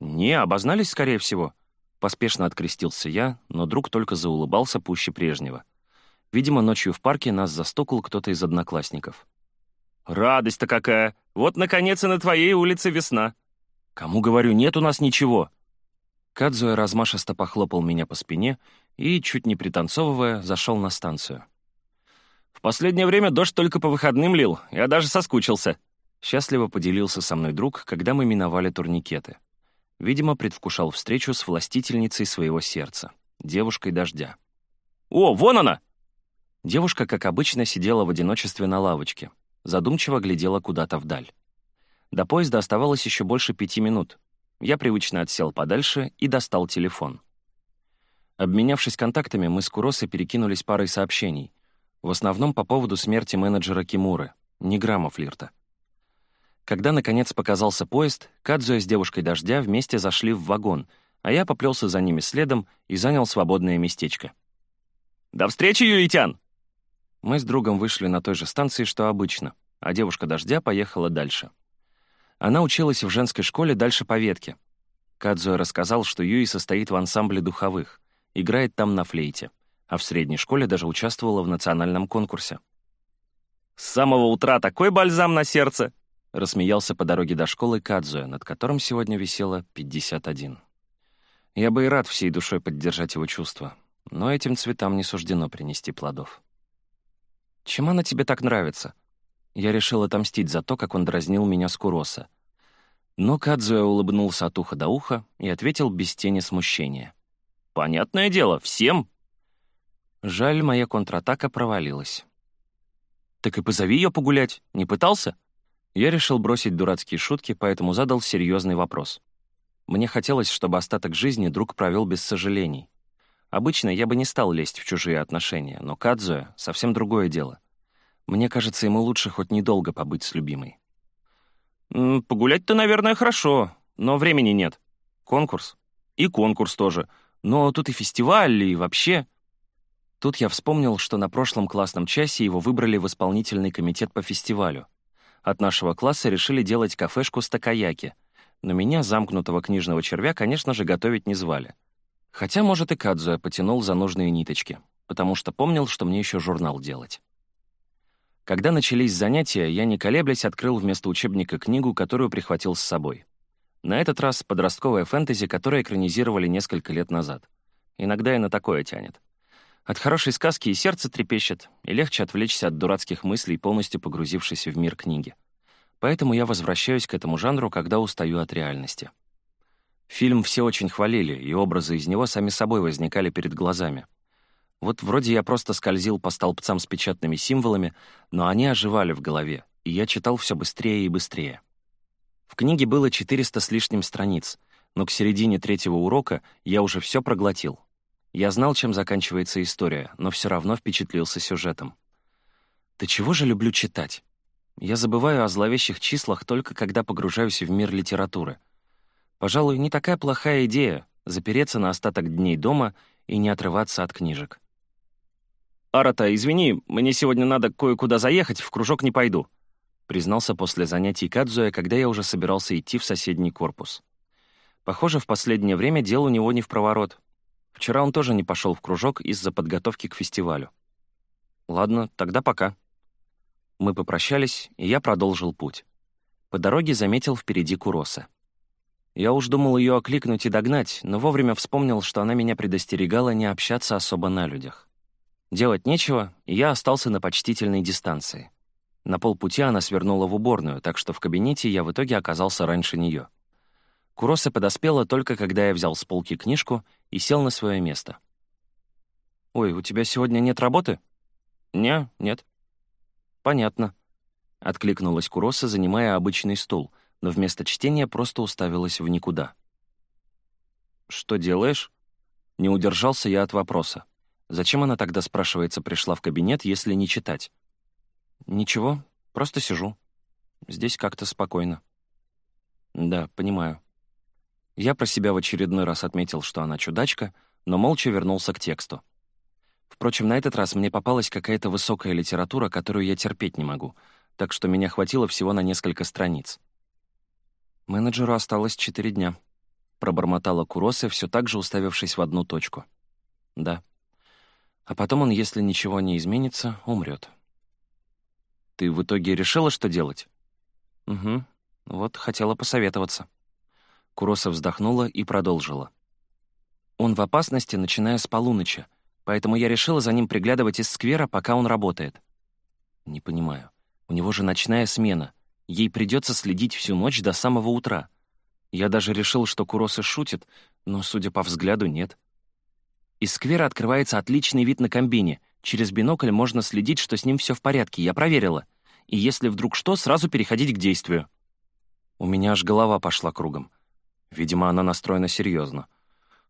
«Не, обознались, скорее всего». Поспешно открестился я, но друг только заулыбался пуще прежнего. Видимо, ночью в парке нас застукал кто-то из одноклассников. «Радость-то какая! Вот, наконец, и на твоей улице весна!» «Кому, говорю, нет у нас ничего!» Кадзуя размашисто похлопал меня по спине и, чуть не пританцовывая, зашел на станцию. «В последнее время дождь только по выходным лил, я даже соскучился», — счастливо поделился со мной друг, когда мы миновали турникеты. Видимо, предвкушал встречу с властительницей своего сердца, девушкой дождя. «О, вон она!» Девушка, как обычно, сидела в одиночестве на лавочке, задумчиво глядела куда-то вдаль. До поезда оставалось еще больше пяти минут, я привычно отсел подальше и достал телефон. Обменявшись контактами, мы с Куросой перекинулись парой сообщений. В основном по поводу смерти менеджера Кимуры. Ни грамма флирта. Когда, наконец, показался поезд, Кадзуя с девушкой дождя вместе зашли в вагон, а я поплелся за ними следом и занял свободное местечко. «До встречи, Юитян!» Мы с другом вышли на той же станции, что обычно, а девушка дождя поехала дальше. Она училась в женской школе дальше по ветке. Кадзуя рассказал, что Юи состоит в ансамбле духовых, играет там на флейте, а в средней школе даже участвовала в национальном конкурсе. «С самого утра такой бальзам на сердце!» рассмеялся по дороге до школы Кадзуя, над которым сегодня висело 51. Я бы и рад всей душой поддержать его чувства, но этим цветам не суждено принести плодов. «Чем она тебе так нравится?» Я решил отомстить за то, как он дразнил меня с Куроса. Но Кадзуя улыбнулся от уха до уха и ответил без тени смущения. «Понятное дело, всем!» Жаль, моя контратака провалилась. «Так и позови ее погулять. Не пытался?» Я решил бросить дурацкие шутки, поэтому задал серьезный вопрос. Мне хотелось, чтобы остаток жизни друг провел без сожалений. Обычно я бы не стал лезть в чужие отношения, но Кадзуя — совсем другое дело. Мне кажется, ему лучше хоть недолго побыть с любимой. «Погулять-то, наверное, хорошо, но времени нет. Конкурс. И конкурс тоже. Но тут и фестиваль, и вообще...» Тут я вспомнил, что на прошлом классном часе его выбрали в исполнительный комитет по фестивалю. От нашего класса решили делать кафешку с такаяки, но меня, замкнутого книжного червя, конечно же, готовить не звали. Хотя, может, и Кадзуя потянул за нужные ниточки, потому что помнил, что мне еще журнал делать. Когда начались занятия, я, не колеблясь, открыл вместо учебника книгу, которую прихватил с собой. На этот раз подростковая фэнтези, которую экранизировали несколько лет назад. Иногда и на такое тянет. От хорошей сказки и сердце трепещет, и легче отвлечься от дурацких мыслей, полностью погрузившись в мир книги. Поэтому я возвращаюсь к этому жанру, когда устаю от реальности. Фильм все очень хвалили, и образы из него сами собой возникали перед глазами. Вот вроде я просто скользил по столбцам с печатными символами, но они оживали в голове, и я читал все быстрее и быстрее. В книге было 400 с лишним страниц, но к середине третьего урока я уже все проглотил. Я знал, чем заканчивается история, но все равно впечатлился сюжетом. Да чего же люблю читать? Я забываю о зловещих числах только когда погружаюсь в мир литературы. Пожалуй, не такая плохая идея — запереться на остаток дней дома и не отрываться от книжек. «Арата, извини, мне сегодня надо кое-куда заехать, в кружок не пойду», признался после занятий Кадзуя, когда я уже собирался идти в соседний корпус. Похоже, в последнее время дел у него не в проворот. Вчера он тоже не пошел в кружок из-за подготовки к фестивалю. «Ладно, тогда пока». Мы попрощались, и я продолжил путь. По дороге заметил впереди Куроса. Я уж думал ее окликнуть и догнать, но вовремя вспомнил, что она меня предостерегала не общаться особо на людях. Делать нечего, и я остался на почтительной дистанции. На полпути она свернула в уборную, так что в кабинете я в итоге оказался раньше нее. Куроса подоспела только когда я взял с полки книжку и сел на свое место. «Ой, у тебя сегодня нет работы?» «Не, нет». «Понятно», — откликнулась Куроса, занимая обычный стул, но вместо чтения просто уставилась в никуда. «Что делаешь?» Не удержался я от вопроса. Зачем она тогда, спрашивается, пришла в кабинет, если не читать? Ничего, просто сижу. Здесь как-то спокойно. Да, понимаю. Я про себя в очередной раз отметил, что она чудачка, но молча вернулся к тексту. Впрочем, на этот раз мне попалась какая-то высокая литература, которую я терпеть не могу, так что меня хватило всего на несколько страниц. Менеджеру осталось четыре дня. Пробормотала Куроса, все так же уставившись в одну точку. Да. А потом он, если ничего не изменится, умрет. Ты в итоге решила, что делать? Угу. Вот хотела посоветоваться. Куроса вздохнула и продолжила. Он в опасности, начиная с полуночи, поэтому я решила за ним приглядывать из сквера, пока он работает. Не понимаю. У него же ночная смена. Ей придется следить всю ночь до самого утра. Я даже решил, что Куроса шутит, но, судя по взгляду, нет. Из сквера открывается отличный вид на комбине. Через бинокль можно следить, что с ним все в порядке, я проверила. И если вдруг что, сразу переходить к действию. У меня аж голова пошла кругом. Видимо, она настроена серьезно.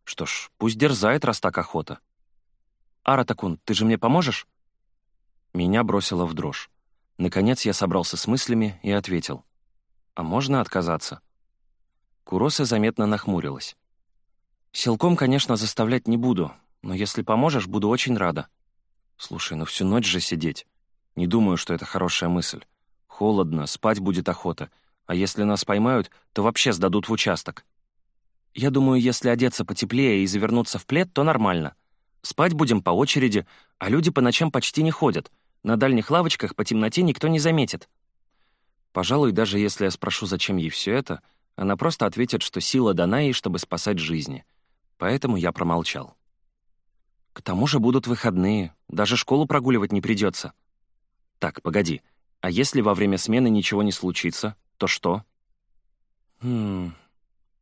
Что ж, пусть дерзает, раз так охота. «Аратакун, ты же мне поможешь?» Меня бросило в дрожь. Наконец я собрался с мыслями и ответил. «А можно отказаться?» Куроса заметно нахмурилась. «Силком, конечно, заставлять не буду, но если поможешь, буду очень рада. Слушай, ну всю ночь же сидеть. Не думаю, что это хорошая мысль. Холодно, спать будет охота, а если нас поймают, то вообще сдадут в участок. Я думаю, если одеться потеплее и завернуться в плед, то нормально. Спать будем по очереди, а люди по ночам почти не ходят. На дальних лавочках по темноте никто не заметит. Пожалуй, даже если я спрошу, зачем ей все это, она просто ответит, что сила дана ей, чтобы спасать жизни. Поэтому я промолчал. К тому же будут выходные, даже школу прогуливать не придется. Так, погоди, а если во время смены ничего не случится, то что? Хм...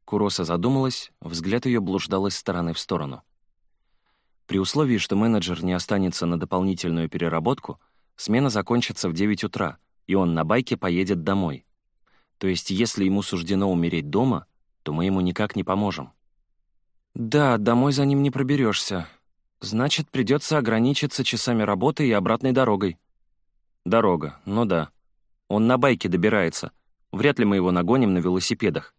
Куроса задумалась, взгляд ее блуждал из стороны в сторону. При условии, что менеджер не останется на дополнительную переработку, смена закончится в 9 утра, и он на байке поедет домой. То есть, если ему суждено умереть дома, то мы ему никак не поможем. Да, домой за ним не проберешься. Значит, придется ограничиться часами работы и обратной дорогой. Дорога, ну да. Он на байке добирается. Вряд ли мы его нагоним на велосипедах.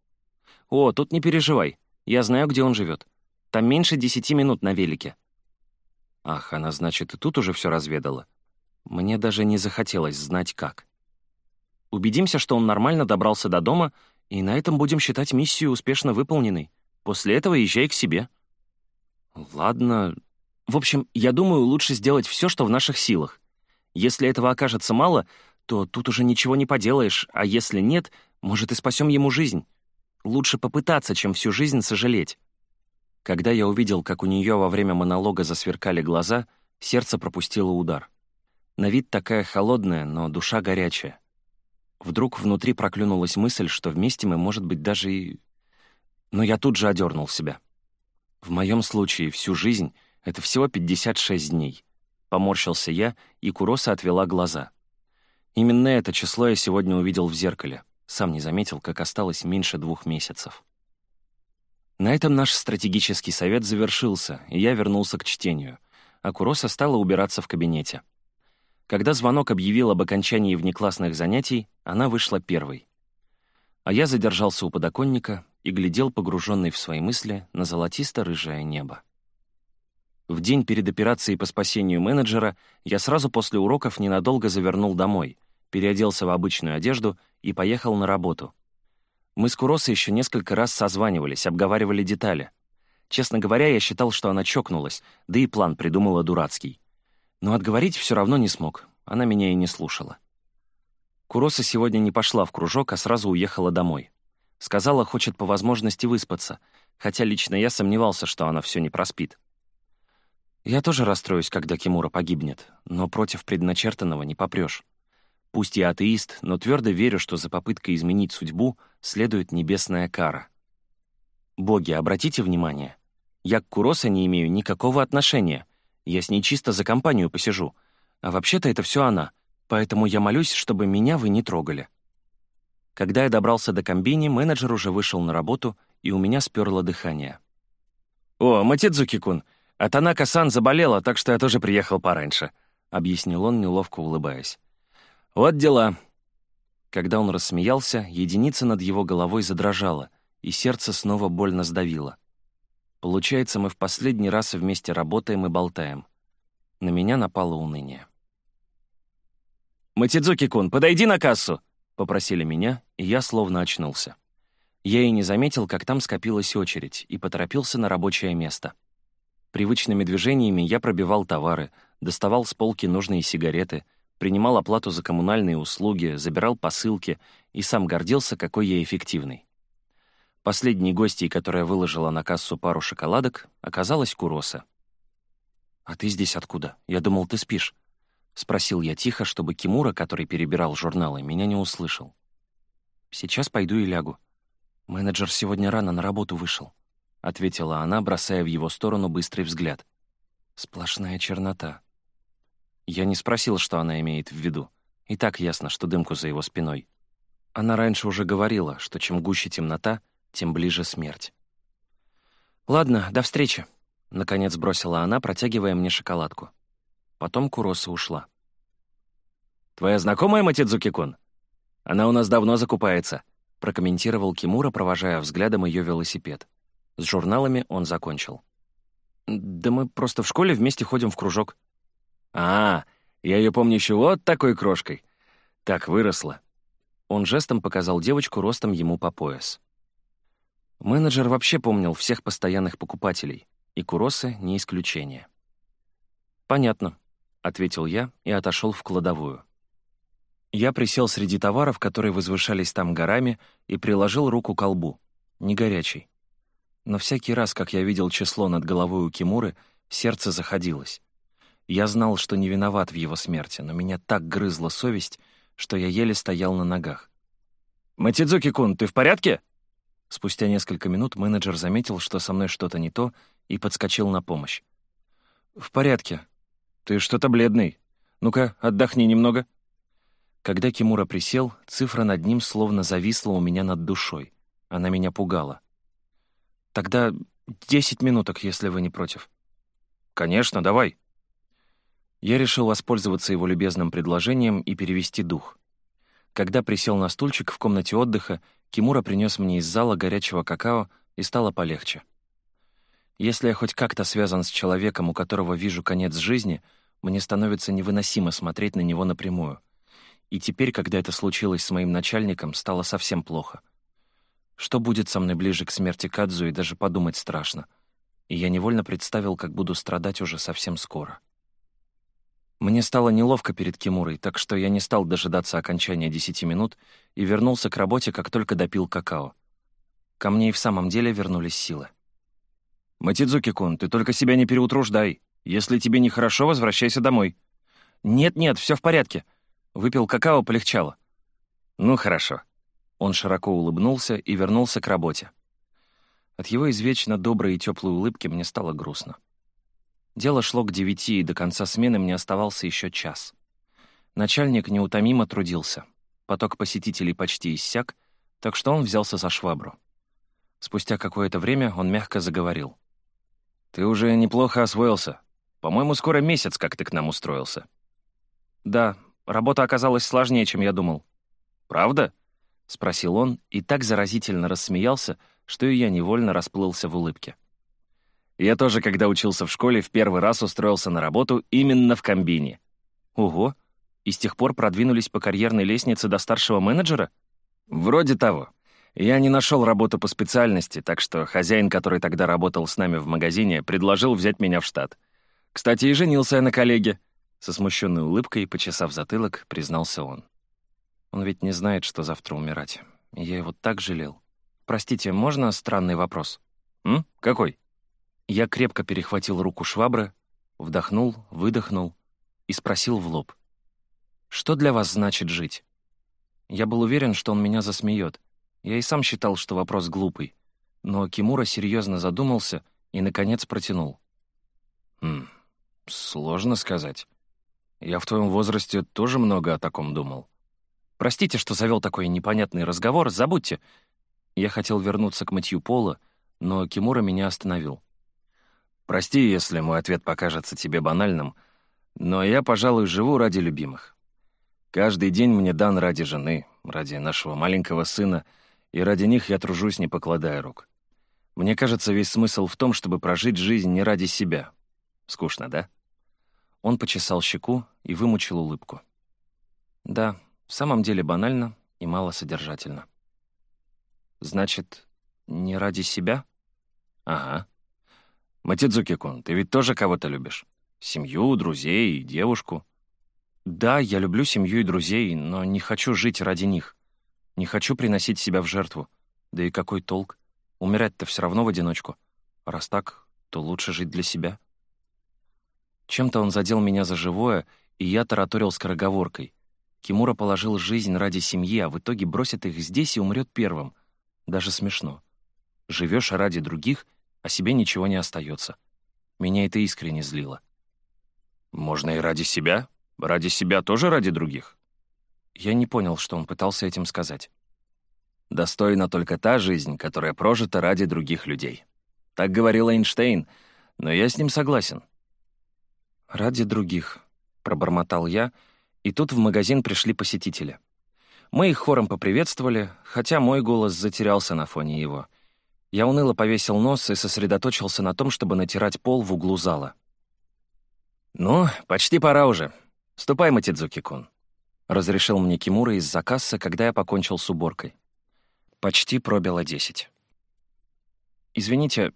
О, тут не переживай. Я знаю, где он живет. Там меньше десяти минут на велике. Ах, она, значит, и тут уже все разведала. Мне даже не захотелось знать, как. Убедимся, что он нормально добрался до дома, и на этом будем считать миссию успешно выполненной. После этого езжай к себе. Ладно. В общем, я думаю, лучше сделать все, что в наших силах. Если этого окажется мало, то тут уже ничего не поделаешь, а если нет, может, и спасем ему жизнь. Лучше попытаться, чем всю жизнь сожалеть. Когда я увидел, как у нее во время монолога засверкали глаза, сердце пропустило удар. На вид такая холодная, но душа горячая. Вдруг внутри проклюнулась мысль, что вместе мы, может быть, даже и... Но я тут же одернул себя. В моем случае всю жизнь — это всего 56 дней. Поморщился я, и Куроса отвела глаза. Именно это число я сегодня увидел в зеркале. Сам не заметил, как осталось меньше двух месяцев. На этом наш стратегический совет завершился, и я вернулся к чтению, а Куроса стала убираться в кабинете. Когда звонок объявил об окончании внеклассных занятий, она вышла первой. А я задержался у подоконника и глядел, погруженный в свои мысли, на золотисто-рыжее небо. В день перед операцией по спасению менеджера я сразу после уроков ненадолго завернул домой, переоделся в обычную одежду и поехал на работу — мы с Куросой еще несколько раз созванивались, обговаривали детали. Честно говоря, я считал, что она чокнулась, да и план придумала дурацкий. Но отговорить все равно не смог, она меня и не слушала. Куроса сегодня не пошла в кружок, а сразу уехала домой. Сказала, хочет по возможности выспаться, хотя лично я сомневался, что она все не проспит. Я тоже расстроюсь, когда Кимура погибнет, но против предначертанного не попрешь. Пусть я атеист, но твердо верю, что за попыткой изменить судьбу следует небесная кара. Боги, обратите внимание, я к Куроса не имею никакого отношения. Я с ней чисто за компанию посижу. А вообще-то это все она, поэтому я молюсь, чтобы меня вы не трогали. Когда я добрался до комбини, менеджер уже вышел на работу, и у меня сперло дыхание. «О, Матидзуки-кун, а Танака-сан заболела, так что я тоже приехал пораньше», — объяснил он, неловко улыбаясь. «Вот дела». Когда он рассмеялся, единица над его головой задрожала, и сердце снова больно сдавило. Получается, мы в последний раз вместе работаем и болтаем. На меня напало уныние. «Матидзуки-кун, подойди на кассу!» — попросили меня, и я словно очнулся. Я и не заметил, как там скопилась очередь, и поторопился на рабочее место. Привычными движениями я пробивал товары, доставал с полки нужные сигареты — принимал оплату за коммунальные услуги, забирал посылки и сам гордился, какой я эффективный. Последней гостьей, которая выложила на кассу пару шоколадок, оказалась Куроса. «А ты здесь откуда? Я думал, ты спишь». — спросил я тихо, чтобы Кимура, который перебирал журналы, меня не услышал. «Сейчас пойду и лягу. Менеджер сегодня рано на работу вышел», — ответила она, бросая в его сторону быстрый взгляд. «Сплошная чернота. Я не спросил, что она имеет в виду. И так ясно, что дымку за его спиной. Она раньше уже говорила, что чем гуще темнота, тем ближе смерть. «Ладно, до встречи», — наконец бросила она, протягивая мне шоколадку. Потом Куроса ушла. «Твоя знакомая Матидзуки-кун? Она у нас давно закупается», — прокомментировал Кимура, провожая взглядом ее велосипед. С журналами он закончил. «Да мы просто в школе вместе ходим в кружок», «А, я ее помню еще вот такой крошкой. Так выросла». Он жестом показал девочку ростом ему по пояс. Менеджер вообще помнил всех постоянных покупателей, и Куросы — не исключение. «Понятно», — ответил я и отошел в кладовую. Я присел среди товаров, которые возвышались там горами, и приложил руку к колбу. Не горячий. Но всякий раз, как я видел число над головой у Кимуры, сердце заходилось. Я знал, что не виноват в его смерти, но меня так грызла совесть, что я еле стоял на ногах. «Матидзуки-кун, ты в порядке?» Спустя несколько минут менеджер заметил, что со мной что-то не то, и подскочил на помощь. «В порядке. Ты что-то бледный. Ну-ка, отдохни немного». Когда Кимура присел, цифра над ним словно зависла у меня над душой. Она меня пугала. «Тогда десять минуток, если вы не против». «Конечно, давай». Я решил воспользоваться его любезным предложением и перевести дух. Когда присел на стульчик в комнате отдыха, Кимура принес мне из зала горячего какао, и стало полегче. Если я хоть как-то связан с человеком, у которого вижу конец жизни, мне становится невыносимо смотреть на него напрямую. И теперь, когда это случилось с моим начальником, стало совсем плохо. Что будет со мной ближе к смерти Кадзу, и даже подумать страшно. И я невольно представил, как буду страдать уже совсем скоро. Мне стало неловко перед Кимурой, так что я не стал дожидаться окончания десяти минут и вернулся к работе, как только допил какао. Ко мне и в самом деле вернулись силы. «Матидзуки-кун, ты только себя не переутруждай. Если тебе нехорошо, возвращайся домой». «Нет-нет, все в порядке». Выпил какао, полегчало. «Ну, хорошо». Он широко улыбнулся и вернулся к работе. От его извечно доброй и теплой улыбки мне стало грустно. Дело шло к девяти, и до конца смены мне оставался еще час. Начальник неутомимо трудился. Поток посетителей почти иссяк, так что он взялся за швабру. Спустя какое-то время он мягко заговорил. «Ты уже неплохо освоился. По-моему, скоро месяц, как ты к нам устроился». «Да, работа оказалась сложнее, чем я думал». «Правда?» — спросил он и так заразительно рассмеялся, что и я невольно расплылся в улыбке. Я тоже, когда учился в школе, в первый раз устроился на работу именно в комбине. Ого! И с тех пор продвинулись по карьерной лестнице до старшего менеджера? Вроде того. Я не нашел работу по специальности, так что хозяин, который тогда работал с нами в магазине, предложил взять меня в штат. Кстати, и женился я на коллеге. Со смущенной улыбкой, почесав затылок, признался он. Он ведь не знает, что завтра умирать. Я его так жалел. Простите, можно странный вопрос? М? Какой? Я крепко перехватил руку швабры, вдохнул, выдохнул и спросил в лоб. «Что для вас значит жить?» Я был уверен, что он меня засмеет. Я и сам считал, что вопрос глупый. Но Кимура серьезно задумался и, наконец, протянул. «Хм, сложно сказать. Я в твоем возрасте тоже много о таком думал». «Простите, что завел такой непонятный разговор, забудьте». Я хотел вернуться к мытью пола, но Кимура меня остановил. Прости, если мой ответ покажется тебе банальным, но я, пожалуй, живу ради любимых. Каждый день мне дан ради жены, ради нашего маленького сына, и ради них я тружусь, не покладая рук. Мне кажется, весь смысл в том, чтобы прожить жизнь не ради себя. Скучно, да? Он почесал щеку и вымучил улыбку. Да, в самом деле банально и малосодержательно. Значит, не ради себя? Ага. Матидзуки-кун, ты ведь тоже кого-то любишь? Семью, друзей и девушку?» «Да, я люблю семью и друзей, но не хочу жить ради них. Не хочу приносить себя в жертву. Да и какой толк? Умирать-то все равно в одиночку. Раз так, то лучше жить для себя». Чем-то он задел меня за живое, и я тараторил скороговоркой. Кимура положил жизнь ради семьи, а в итоге бросит их здесь и умрет первым. Даже смешно. Живешь ради других — а себе ничего не остается. Меня это искренне злило. «Можно и ради себя? Ради себя тоже ради других?» Я не понял, что он пытался этим сказать. «Достойна только та жизнь, которая прожита ради других людей». Так говорил Эйнштейн, но я с ним согласен. «Ради других», — пробормотал я, и тут в магазин пришли посетители. Мы их хором поприветствовали, хотя мой голос затерялся на фоне его — я уныло повесил нос и сосредоточился на том, чтобы натирать пол в углу зала. «Ну, почти пора уже. Ступай, Матидзуки-кун», — разрешил мне Кимура из-за кассы, когда я покончил с уборкой. Почти пробило десять. «Извините,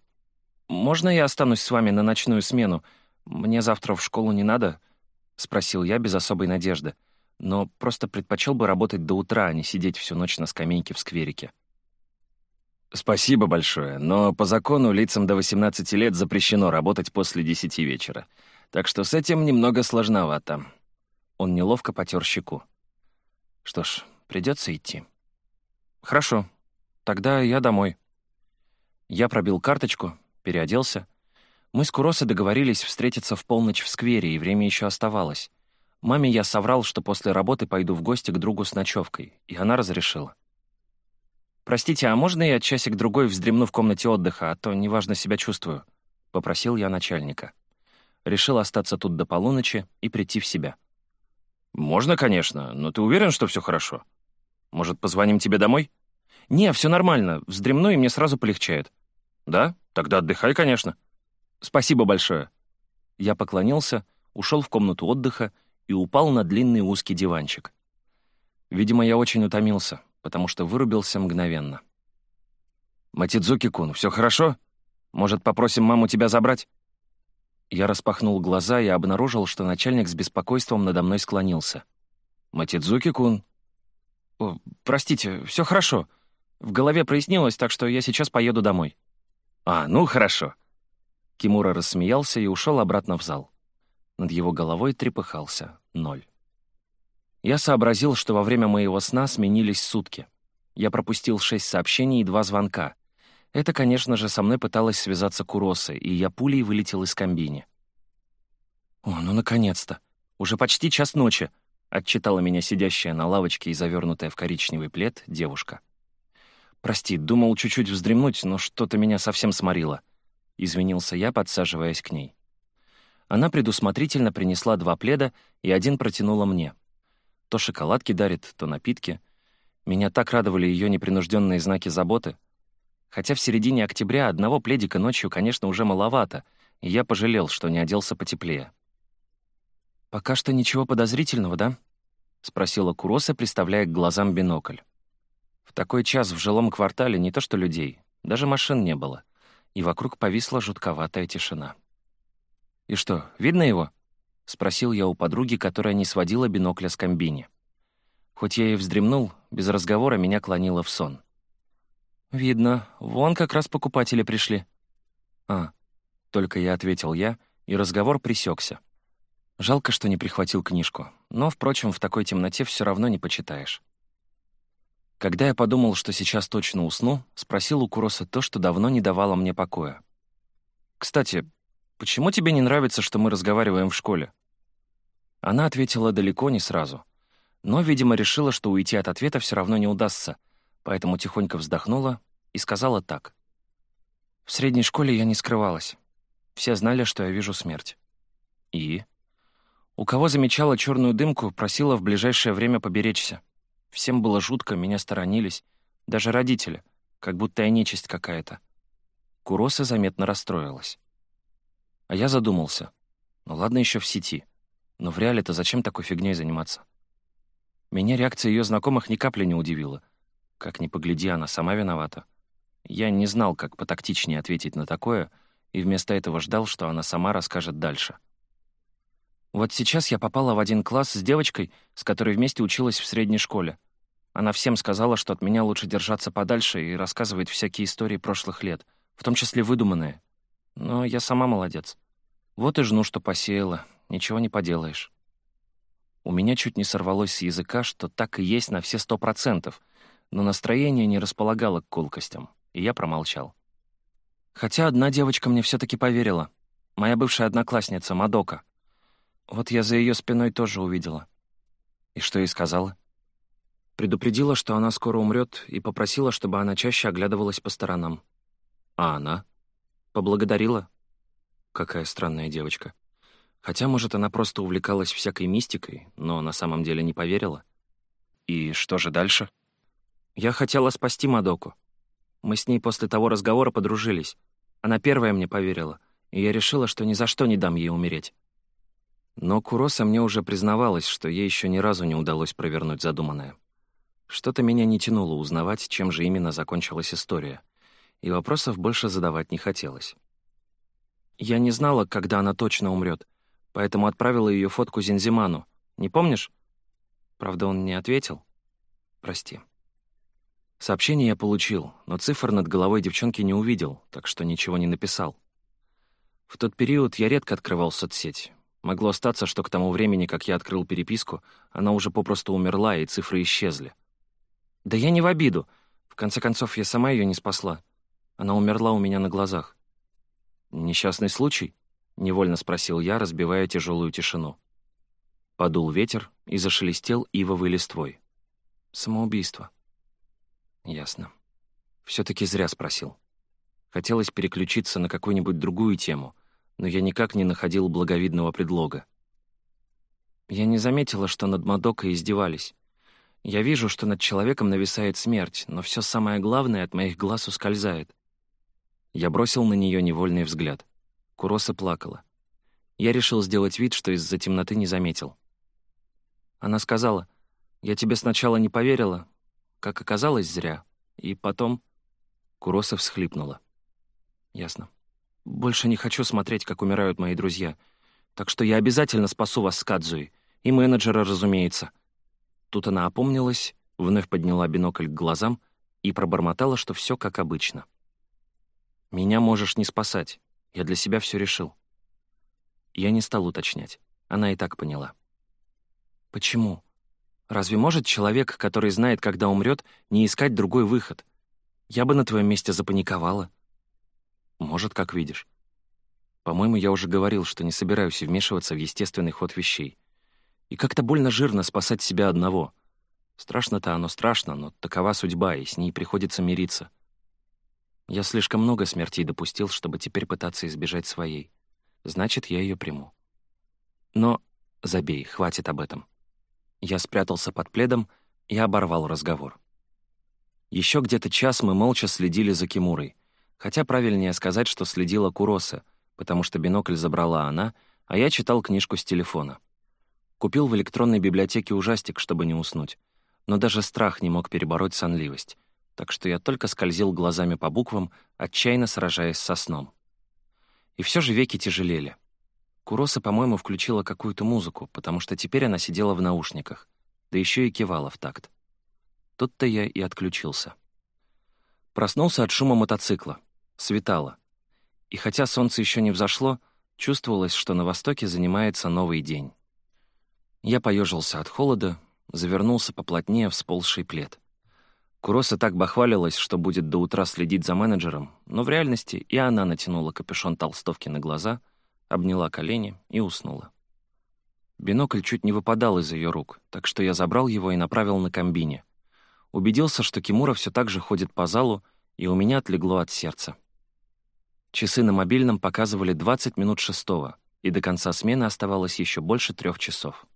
можно я останусь с вами на ночную смену? Мне завтра в школу не надо?» — спросил я без особой надежды, но просто предпочел бы работать до утра, а не сидеть всю ночь на скамейке в скверике. «Спасибо большое, но по закону лицам до 18 лет запрещено работать после 10 вечера, так что с этим немного сложновато». Он неловко потер щеку. «Что ж, придется идти». «Хорошо, тогда я домой». Я пробил карточку, переоделся. Мы с Куросой договорились встретиться в полночь в сквере, и время еще оставалось. Маме я соврал, что после работы пойду в гости к другу с ночевкой, и она разрешила. «Простите, а можно я часик-другой вздремну в комнате отдыха, а то неважно себя чувствую?» — попросил я начальника. Решил остаться тут до полуночи и прийти в себя. «Можно, конечно, но ты уверен, что все хорошо? Может, позвоним тебе домой?» «Не, все нормально. Вздремну, и мне сразу полегчает». «Да? Тогда отдыхай, конечно». «Спасибо большое». Я поклонился, ушел в комнату отдыха и упал на длинный узкий диванчик. Видимо, я очень утомился, потому что вырубился мгновенно. «Матидзуки-кун, все хорошо? Может, попросим маму тебя забрать?» Я распахнул глаза и обнаружил, что начальник с беспокойством надо мной склонился. «Матидзуки-кун». «Простите, все хорошо. В голове прояснилось, так что я сейчас поеду домой». «А, ну хорошо». Кимура рассмеялся и ушел обратно в зал. Над его головой трепыхался ноль. Я сообразил, что во время моего сна сменились сутки. Я пропустил шесть сообщений и два звонка. Это, конечно же, со мной пыталась связаться Куроса, и я пулей вылетел из комбини. «О, ну, наконец-то! Уже почти час ночи!» — отчитала меня сидящая на лавочке и завернутая в коричневый плед девушка. «Прости, думал чуть-чуть вздремнуть, но что-то меня совсем сморило», — извинился я, подсаживаясь к ней. Она предусмотрительно принесла два пледа и один протянула мне — то шоколадки дарит, то напитки. Меня так радовали ее непринужденные знаки заботы. Хотя в середине октября одного пледика ночью, конечно, уже маловато, и я пожалел, что не оделся потеплее. «Пока что ничего подозрительного, да?» — спросила Куроса, приставляя к глазам бинокль. В такой час в жилом квартале не то что людей, даже машин не было, и вокруг повисла жутковатая тишина. «И что, видно его?» — спросил я у подруги, которая не сводила бинокля с комбини. Хоть я и вздремнул, без разговора меня клонило в сон. «Видно, вон как раз покупатели пришли». «А», — только я ответил я, и разговор присекся. Жалко, что не прихватил книжку, но, впрочем, в такой темноте все равно не почитаешь. Когда я подумал, что сейчас точно усну, спросил у Куроса то, что давно не давало мне покоя. «Кстати, почему тебе не нравится, что мы разговариваем в школе?» Она ответила далеко не сразу, но, видимо, решила, что уйти от ответа все равно не удастся, поэтому тихонько вздохнула и сказала так. «В средней школе я не скрывалась. Все знали, что я вижу смерть. И? У кого замечала черную дымку, просила в ближайшее время поберечься. Всем было жутко, меня сторонились, даже родители, как будто я нечисть какая-то. Куроса заметно расстроилась. А я задумался. Ну ладно еще в сети. Но в реале-то зачем такой фигней заниматься? Меня реакция ее знакомых ни капли не удивила. Как ни погляди, она сама виновата. Я не знал, как потактичнее ответить на такое, и вместо этого ждал, что она сама расскажет дальше. Вот сейчас я попала в один класс с девочкой, с которой вместе училась в средней школе. Она всем сказала, что от меня лучше держаться подальше и рассказывает всякие истории прошлых лет, в том числе выдуманные. Но я сама молодец. Вот и жну, что посеяла, ничего не поделаешь. У меня чуть не сорвалось с языка, что так и есть на все сто процентов, но настроение не располагало к колкостям, и я промолчал. Хотя одна девочка мне все таки поверила. Моя бывшая одноклассница, Мадока. Вот я за ее спиной тоже увидела. И что ей сказала? Предупредила, что она скоро умрет, и попросила, чтобы она чаще оглядывалась по сторонам. А она? Поблагодарила? Какая странная девочка. Хотя, может, она просто увлекалась всякой мистикой, но на самом деле не поверила. И что же дальше? Я хотела спасти Мадоку. Мы с ней после того разговора подружились. Она первая мне поверила, и я решила, что ни за что не дам ей умереть. Но Куроса мне уже признавалась, что ей еще ни разу не удалось провернуть задуманное. Что-то меня не тянуло узнавать, чем же именно закончилась история, и вопросов больше задавать не хотелось. Я не знала, когда она точно умрет, поэтому отправила ее фотку Зинзиману. Не помнишь? Правда, он не ответил. Прости. Сообщение я получил, но цифр над головой девчонки не увидел, так что ничего не написал. В тот период я редко открывал соцсеть. Могло остаться, что к тому времени, как я открыл переписку, она уже попросту умерла, и цифры исчезли. Да я не в обиду. В конце концов, я сама ее не спасла. Она умерла у меня на глазах. «Несчастный случай?» — невольно спросил я, разбивая тяжелую тишину. Подул ветер и зашелестел ивовой листвой. Самоубийство. Ясно. все таки зря спросил. Хотелось переключиться на какую-нибудь другую тему, но я никак не находил благовидного предлога. Я не заметила, что над Мадокой издевались. Я вижу, что над человеком нависает смерть, но все самое главное от моих глаз ускользает. Я бросил на нее невольный взгляд. Куроса плакала. Я решил сделать вид, что из-за темноты не заметил. Она сказала, «Я тебе сначала не поверила, как оказалось, зря. И потом...» Куроса всхлипнула. «Ясно. Больше не хочу смотреть, как умирают мои друзья. Так что я обязательно спасу вас с Кадзуи. И менеджера, разумеется». Тут она опомнилась, вновь подняла бинокль к глазам и пробормотала, что все как обычно. «Меня можешь не спасать. Я для себя все решил». Я не стал уточнять. Она и так поняла. Почему? Разве может человек, который знает, когда умрет, не искать другой выход? Я бы на твоем месте запаниковала. Может, как видишь. По-моему, я уже говорил, что не собираюсь вмешиваться в естественный ход вещей. И как-то больно жирно спасать себя одного. Страшно-то оно страшно, но такова судьба, и с ней приходится мириться. Я слишком много смертей допустил, чтобы теперь пытаться избежать своей. Значит, я ее приму. Но забей, хватит об этом. Я спрятался под пледом и оборвал разговор. Еще где-то час мы молча следили за Кимурой, хотя правильнее сказать, что следила Куроса, потому что бинокль забрала она, а я читал книжку с телефона. Купил в электронной библиотеке ужастик, чтобы не уснуть, но даже страх не мог перебороть сонливость, так что я только скользил глазами по буквам, отчаянно сражаясь со сном. И все же веки тяжелели. Куроса, по-моему, включила какую-то музыку, потому что теперь она сидела в наушниках, да еще и кивала в такт. Тут-то я и отключился. Проснулся от шума мотоцикла. Светало. И хотя солнце еще не взошло, чувствовалось, что на востоке занимается новый день. Я поежился от холода, завернулся поплотнее в сползший плед. Куроса так бахвалилась, что будет до утра следить за менеджером, но в реальности и она натянула капюшон толстовки на глаза — обняла колени и уснула. Бинокль чуть не выпадал из ее рук, так что я забрал его и направил на комбине. Убедился, что Кимура все так же ходит по залу, и у меня отлегло от сердца. Часы на мобильном показывали 20 минут шестого, и до конца смены оставалось еще больше трех часов.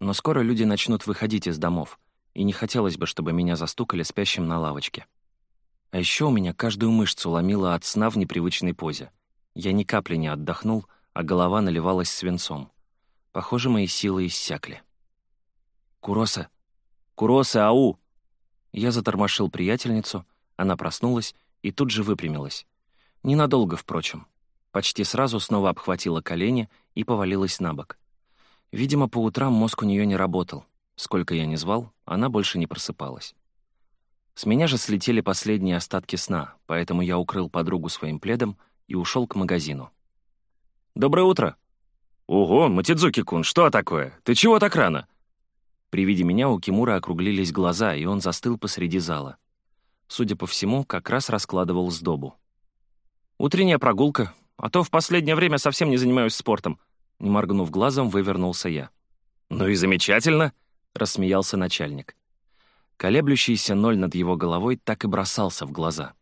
Но скоро люди начнут выходить из домов, и не хотелось бы, чтобы меня застукали спящим на лавочке. А еще у меня каждую мышцу ломило от сна в непривычной позе. Я ни капли не отдохнул — а голова наливалась свинцом. Похоже, мои силы иссякли. «Куроса! Куроса, ау!» Я затормошил приятельницу, она проснулась и тут же выпрямилась. Ненадолго, впрочем. Почти сразу снова обхватила колени и повалилась на бок. Видимо, по утрам мозг у нее не работал. Сколько я не звал, она больше не просыпалась. С меня же слетели последние остатки сна, поэтому я укрыл подругу своим пледом и ушел к магазину. «Доброе утро!» «Ого, Матидзуки-кун, что такое? Ты чего так рано?» При виде меня у Кимура округлились глаза, и он застыл посреди зала. Судя по всему, как раз раскладывал сдобу. «Утренняя прогулка, а то в последнее время совсем не занимаюсь спортом», не моргнув глазом, вывернулся я. «Ну и замечательно!» — рассмеялся начальник. Колеблющийся ноль над его головой так и бросался в глаза.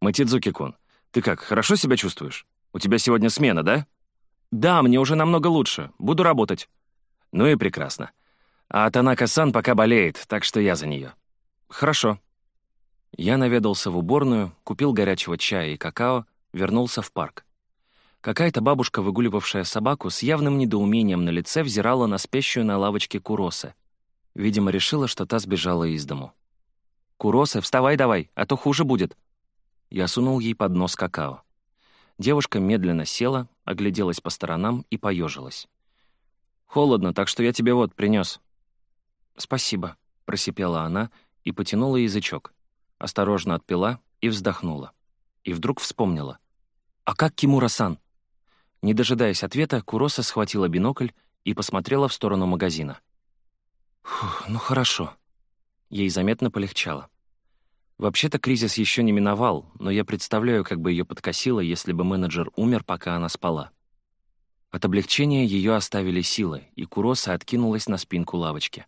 «Матидзуки-кун, ты как, хорошо себя чувствуешь?» У тебя сегодня смена, да?» «Да, мне уже намного лучше. Буду работать». «Ну и прекрасно. А Танака-сан пока болеет, так что я за нее. «Хорошо». Я наведался в уборную, купил горячего чая и какао, вернулся в парк. Какая-то бабушка, выгуливавшая собаку, с явным недоумением на лице взирала на спящую на лавочке Куросы. Видимо, решила, что та сбежала из дому. «Куросы, вставай давай, а то хуже будет». Я сунул ей под нос какао. Девушка медленно села, огляделась по сторонам и поежилась. «Холодно, так что я тебе вот принес. «Спасибо», — просипела она и потянула язычок. Осторожно отпила и вздохнула. И вдруг вспомнила. «А как Кимура-сан?» Не дожидаясь ответа, Куроса схватила бинокль и посмотрела в сторону магазина. «Фух, ну хорошо». Ей заметно полегчало. Вообще-то кризис еще не миновал, но я представляю, как бы ее подкосило, если бы менеджер умер, пока она спала. От облегчения ее оставили силы, и Куроса откинулась на спинку лавочки.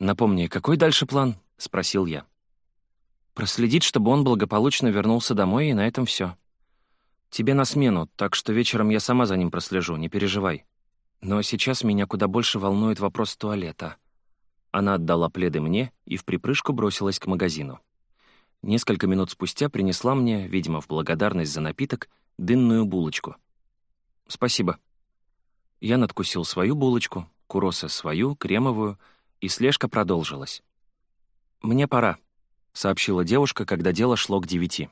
«Напомни, какой дальше план?» — спросил я. «Проследить, чтобы он благополучно вернулся домой, и на этом все. Тебе на смену, так что вечером я сама за ним прослежу, не переживай. Но сейчас меня куда больше волнует вопрос туалета». Она отдала пледы мне и в припрыжку бросилась к магазину. Несколько минут спустя принесла мне, видимо, в благодарность за напиток, дынную булочку — «Спасибо». Я надкусил свою булочку, Куроса свою, кремовую, и слежка продолжилась. «Мне пора», — сообщила девушка, когда дело шло к девяти.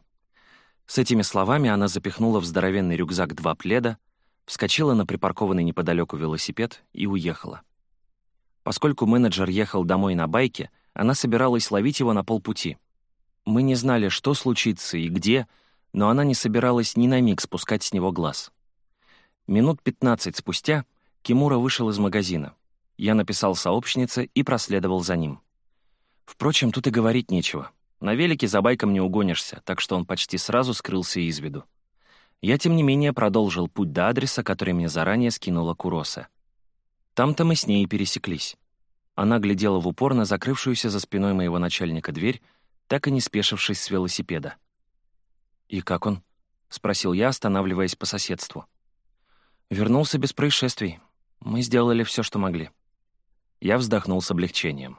С этими словами она запихнула в здоровенный рюкзак два пледа, вскочила на припаркованный неподалеку велосипед и уехала. Поскольку менеджер ехал домой на байке, она собиралась ловить его на полпути. Мы не знали, что случится и где, но она не собиралась ни на миг спускать с него глаз. Минут 15 спустя Кимура вышел из магазина. Я написал сообщнице и проследовал за ним. Впрочем, тут и говорить нечего. На велике за байком не угонишься, так что он почти сразу скрылся из виду. Я, тем не менее, продолжил путь до адреса, который мне заранее скинула Куроса. Там-то мы с ней и пересеклись. Она глядела в упор на закрывшуюся за спиной моего начальника дверь, так и не спешившись с велосипеда. «И как он?» — спросил я, останавливаясь по соседству. Вернулся без происшествий. Мы сделали все, что могли. Я вздохнул с облегчением.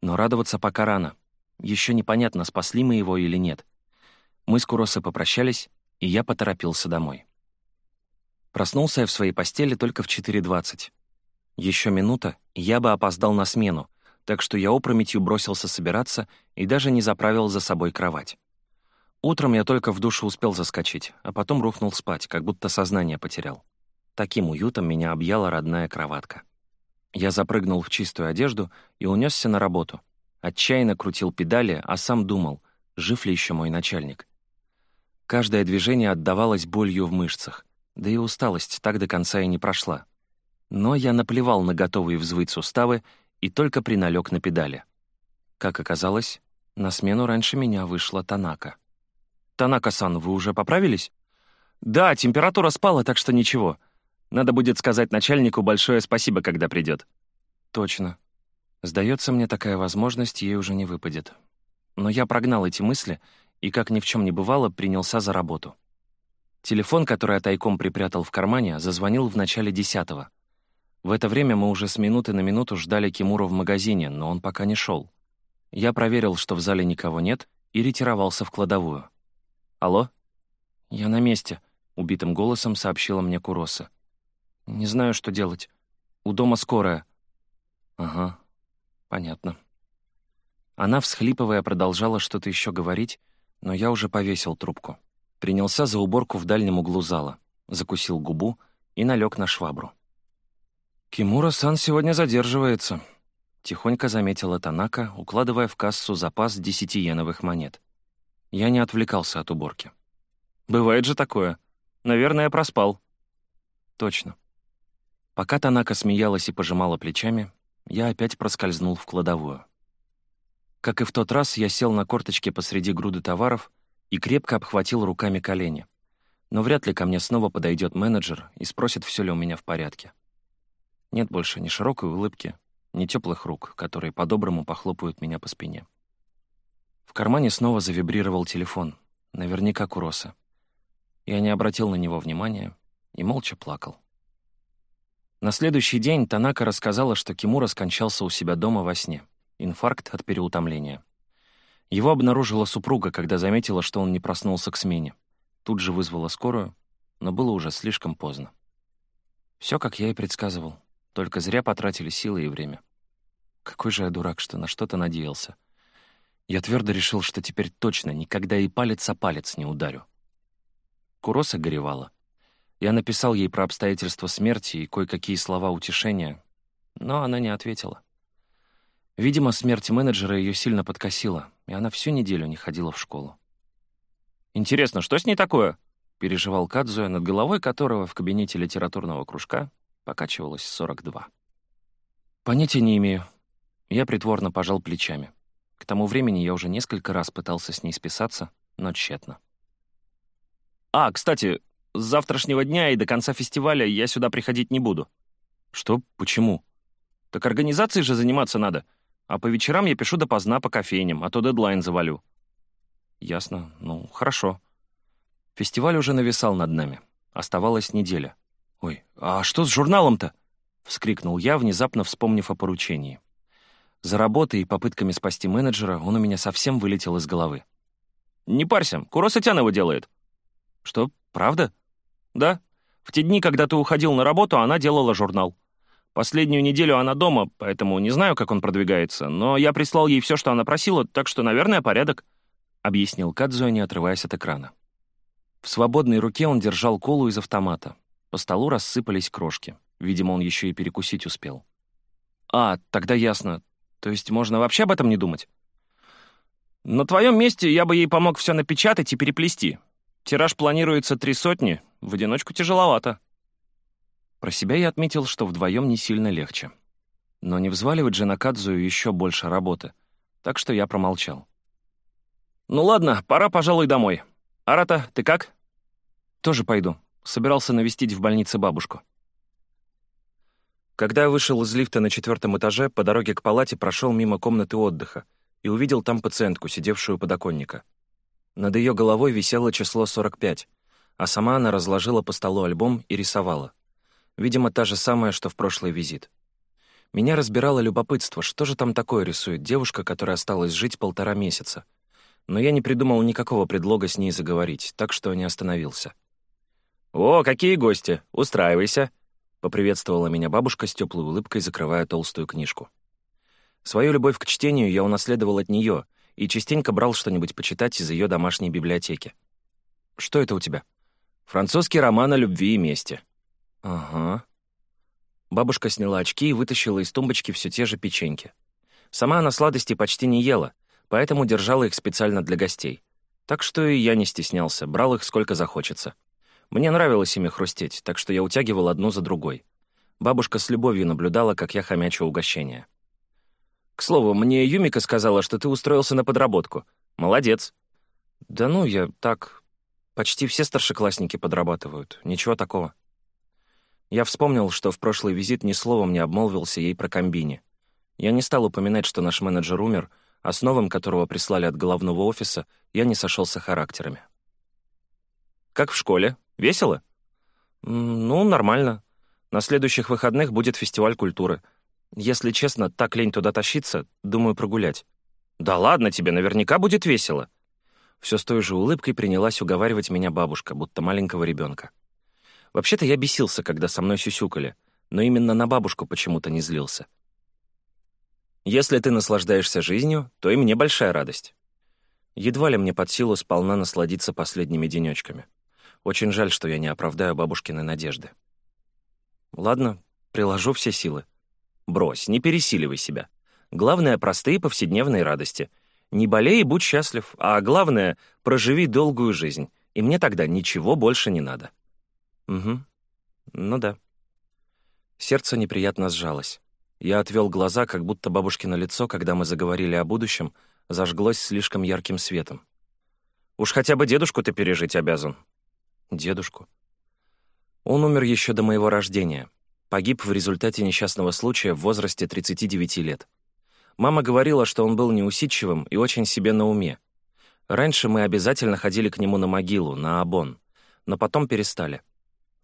Но радоваться пока рано. Еще непонятно, спасли мы его или нет. Мы с Куросой попрощались, и я поторопился домой. Проснулся я в своей постели только в 4.20. Еще минута, и я бы опоздал на смену, так что я опрометью бросился собираться и даже не заправил за собой кровать. Утром я только в душу успел заскочить, а потом рухнул спать, как будто сознание потерял. Таким уютом меня объяла родная кроватка. Я запрыгнул в чистую одежду и унесся на работу. Отчаянно крутил педали, а сам думал, жив ли еще мой начальник. Каждое движение отдавалось болью в мышцах, да и усталость так до конца и не прошла. Но я наплевал на готовые взвыть суставы и только приналег на педали. Как оказалось, на смену раньше меня вышла Танака. «Танака-сан, вы уже поправились?» «Да, температура спала, так что ничего. Надо будет сказать начальнику большое спасибо, когда придет. Точно. Сдается мне, такая возможность ей уже не выпадет. Но я прогнал эти мысли и, как ни в чем не бывало, принялся за работу. Телефон, который я тайком припрятал в кармане, зазвонил в начале десятого. В это время мы уже с минуты на минуту ждали Кимура в магазине, но он пока не шел. Я проверил, что в зале никого нет, и ретировался в кладовую. «Алло?» «Я на месте», — убитым голосом сообщила мне Куроса. Не знаю, что делать. У дома скорая. Ага, понятно. Она, всхлипывая, продолжала что-то еще говорить, но я уже повесил трубку. Принялся за уборку в дальнем углу зала, закусил губу и налег на швабру. «Кимура-сан сегодня задерживается», — тихонько заметила Танака, укладывая в кассу запас десятиеновых монет. Я не отвлекался от уборки. «Бывает же такое. Наверное, проспал». «Точно. Пока Танака смеялась и пожимала плечами, я опять проскользнул в кладовую. Как и в тот раз, я сел на корточке посреди груды товаров и крепко обхватил руками колени. Но вряд ли ко мне снова подойдет менеджер и спросит, все ли у меня в порядке. Нет больше ни широкой улыбки, ни теплых рук, которые по-доброму похлопают меня по спине. В кармане снова завибрировал телефон, наверняка Куроса. Я не обратил на него внимания и молча плакал. На следующий день Танака рассказала, что Кимура скончался у себя дома во сне. Инфаркт от переутомления. Его обнаружила супруга, когда заметила, что он не проснулся к смене. Тут же вызвала скорую, но было уже слишком поздно. Все, как я и предсказывал. Только зря потратили силы и время. Какой же я дурак, что на что-то надеялся. Я твердо решил, что теперь точно никогда и палец о палец не ударю. Куроса горевала. Я написал ей про обстоятельства смерти и кое-какие слова утешения, но она не ответила. Видимо, смерть менеджера ее сильно подкосила, и она всю неделю не ходила в школу. «Интересно, что с ней такое?» — переживал Кадзуя, над головой которого в кабинете литературного кружка покачивалось 42. «Понятия не имею». Я притворно пожал плечами. К тому времени я уже несколько раз пытался с ней списаться, но тщетно. «А, кстати, с завтрашнего дня и до конца фестиваля я сюда приходить не буду». «Что? Почему?» «Так организацией же заниматься надо. А по вечерам я пишу допоздна по кофейням, а то дедлайн завалю». «Ясно. Ну, хорошо». Фестиваль уже нависал над нами. Оставалась неделя. «Ой, а что с журналом-то?» — вскрикнул я, внезапно вспомнив о поручении. За работой и попытками спасти менеджера он у меня совсем вылетел из головы. «Не парься, Куросатян его делает». «Что, правда?» «Да. В те дни, когда ты уходил на работу, она делала журнал. Последнюю неделю она дома, поэтому не знаю, как он продвигается, но я прислал ей все, что она просила, так что, наверное, порядок», — объяснил Кадзуя, не отрываясь от экрана. В свободной руке он держал колу из автомата. По столу рассыпались крошки. Видимо, он еще и перекусить успел. «А, тогда ясно. То есть можно вообще об этом не думать?» «На твоем месте я бы ей помог все напечатать и переплести. Тираж планируется три сотни, в одиночку тяжеловато». Про себя я отметил, что вдвоем не сильно легче. Но не взваливать же на Кадзую еще больше работы, так что я промолчал. «Ну ладно, пора, пожалуй, домой. Арата, ты как?» «Тоже пойду. Собирался навестить в больнице бабушку». Когда я вышел из лифта на четвертом этаже, по дороге к палате прошел мимо комнаты отдыха и увидел там пациентку, сидевшую у подоконника. Над ее головой висело число 45, а сама она разложила по столу альбом и рисовала. Видимо, та же самая, что в прошлый визит. Меня разбирало любопытство, что же там такое рисует девушка, которая осталась жить полтора месяца. Но я не придумал никакого предлога с ней заговорить, так что не остановился. «О, какие гости! Устраивайся!» — поприветствовала меня бабушка с теплой улыбкой, закрывая толстую книжку. Свою любовь к чтению я унаследовал от нее и частенько брал что-нибудь почитать из ее домашней библиотеки. «Что это у тебя?» «Французский роман о любви и мести». «Ага». Бабушка сняла очки и вытащила из тумбочки все те же печеньки. Сама она сладости почти не ела, поэтому держала их специально для гостей. Так что и я не стеснялся, брал их сколько захочется. Мне нравилось ими хрустеть, так что я утягивал одну за другой. Бабушка с любовью наблюдала, как я хомячу угощение. «К слову, мне Юмика сказала, что ты устроился на подработку. Молодец». «Да ну, я так... Почти все старшеклассники подрабатывают. Ничего такого». Я вспомнил, что в прошлый визит ни словом не обмолвился ей про комбини. Я не стал упоминать, что наш менеджер умер, а с новым, которого прислали от головного офиса, я не сошелся характерами. «Как в школе?» Весело? Ну, нормально. На следующих выходных будет фестиваль культуры. Если честно, так лень туда тащиться, думаю прогулять. Да ладно тебе, наверняка будет весело. Все с той же улыбкой принялась уговаривать меня бабушка, будто маленького ребенка. Вообще-то я бесился, когда со мной сюсюкали, но именно на бабушку почему-то не злился. Если ты наслаждаешься жизнью, то и мне большая радость. Едва ли мне под силу сполна насладиться последними денечками. Очень жаль, что я не оправдаю бабушкины надежды. Ладно, приложу все силы. Брось, не пересиливай себя. Главное — простые повседневные радости. Не болей и будь счастлив, а главное — проживи долгую жизнь, и мне тогда ничего больше не надо. Угу. Ну да. Сердце неприятно сжалось. Я отвел глаза, как будто бабушкино лицо, когда мы заговорили о будущем, зажглось слишком ярким светом. «Уж хотя бы дедушку ты пережить обязан», Дедушку. Он умер еще до моего рождения. Погиб в результате несчастного случая в возрасте 39 лет. Мама говорила, что он был неусидчивым и очень себе на уме. Раньше мы обязательно ходили к нему на могилу, на Абон, но потом перестали.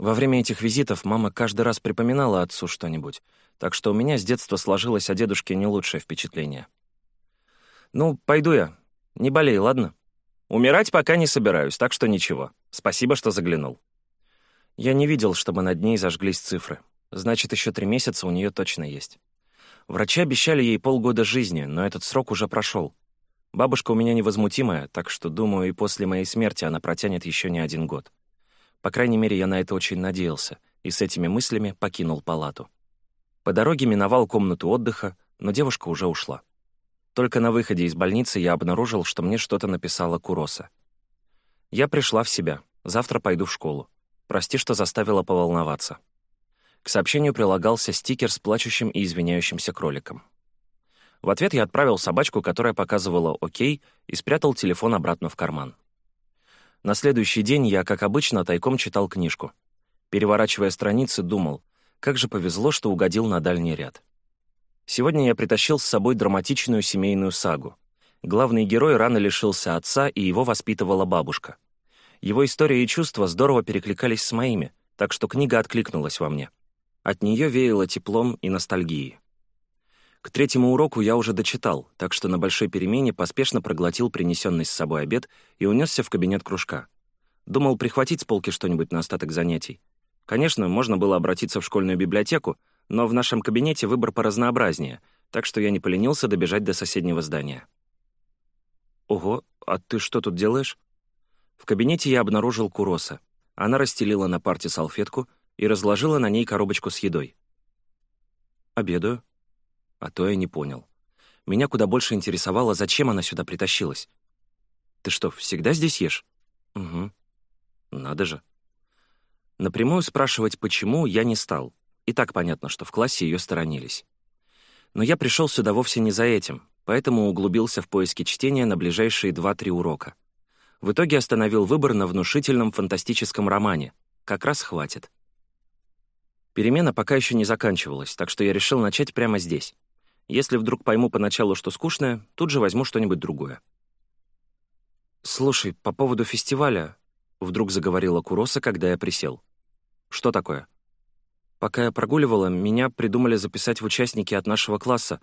Во время этих визитов мама каждый раз припоминала отцу что-нибудь, так что у меня с детства сложилось о дедушке не лучшее впечатление. «Ну, пойду я. Не болей, ладно?» Умирать пока не собираюсь, так что ничего. Спасибо, что заглянул. Я не видел, чтобы над ней зажглись цифры. Значит, еще три месяца у нее точно есть. Врачи обещали ей полгода жизни, но этот срок уже прошел. Бабушка у меня невозмутимая, так что, думаю, и после моей смерти она протянет еще не один год. По крайней мере, я на это очень надеялся, и с этими мыслями покинул палату. По дороге миновал комнату отдыха, но девушка уже ушла. Только на выходе из больницы я обнаружил, что мне что-то написала Куроса. Я пришла в себя. Завтра пойду в школу. Прости, что заставила поволноваться. К сообщению прилагался стикер с плачущим и извиняющимся кроликом. В ответ я отправил собачку, которая показывала «Окей», и спрятал телефон обратно в карман. На следующий день я, как обычно, тайком читал книжку. Переворачивая страницы, думал, как же повезло, что угодил на дальний ряд. Сегодня я притащил с собой драматичную семейную сагу. Главный герой рано лишился отца, и его воспитывала бабушка. Его история и чувства здорово перекликались с моими, так что книга откликнулась во мне. От нее веяло теплом и ностальгией. К третьему уроку я уже дочитал, так что на большой перемене поспешно проглотил принесенный с собой обед и унесся в кабинет кружка. Думал прихватить с полки что-нибудь на остаток занятий. Конечно, можно было обратиться в школьную библиотеку, но в нашем кабинете выбор поразнообразнее, так что я не поленился добежать до соседнего здания. «Ого, а ты что тут делаешь?» В кабинете я обнаружил Куроса. Она расстелила на парте салфетку и разложила на ней коробочку с едой. «Обедаю», а то я не понял. Меня куда больше интересовало, зачем она сюда притащилась. «Ты что, всегда здесь ешь?» «Угу. Надо же». Напрямую спрашивать, почему, я не стал. И так понятно, что в классе ее сторонились. Но я пришел сюда вовсе не за этим, поэтому углубился в поиски чтения на ближайшие два-три урока. В итоге остановил выбор на внушительном фантастическом романе. Как раз хватит. Перемена пока еще не заканчивалась, так что я решил начать прямо здесь. Если вдруг пойму поначалу, что скучное, тут же возьму что-нибудь другое. «Слушай, по поводу фестиваля...» — вдруг заговорила Куроса, когда я присел. «Что такое?» «Пока я прогуливала, меня придумали записать в участники от нашего класса.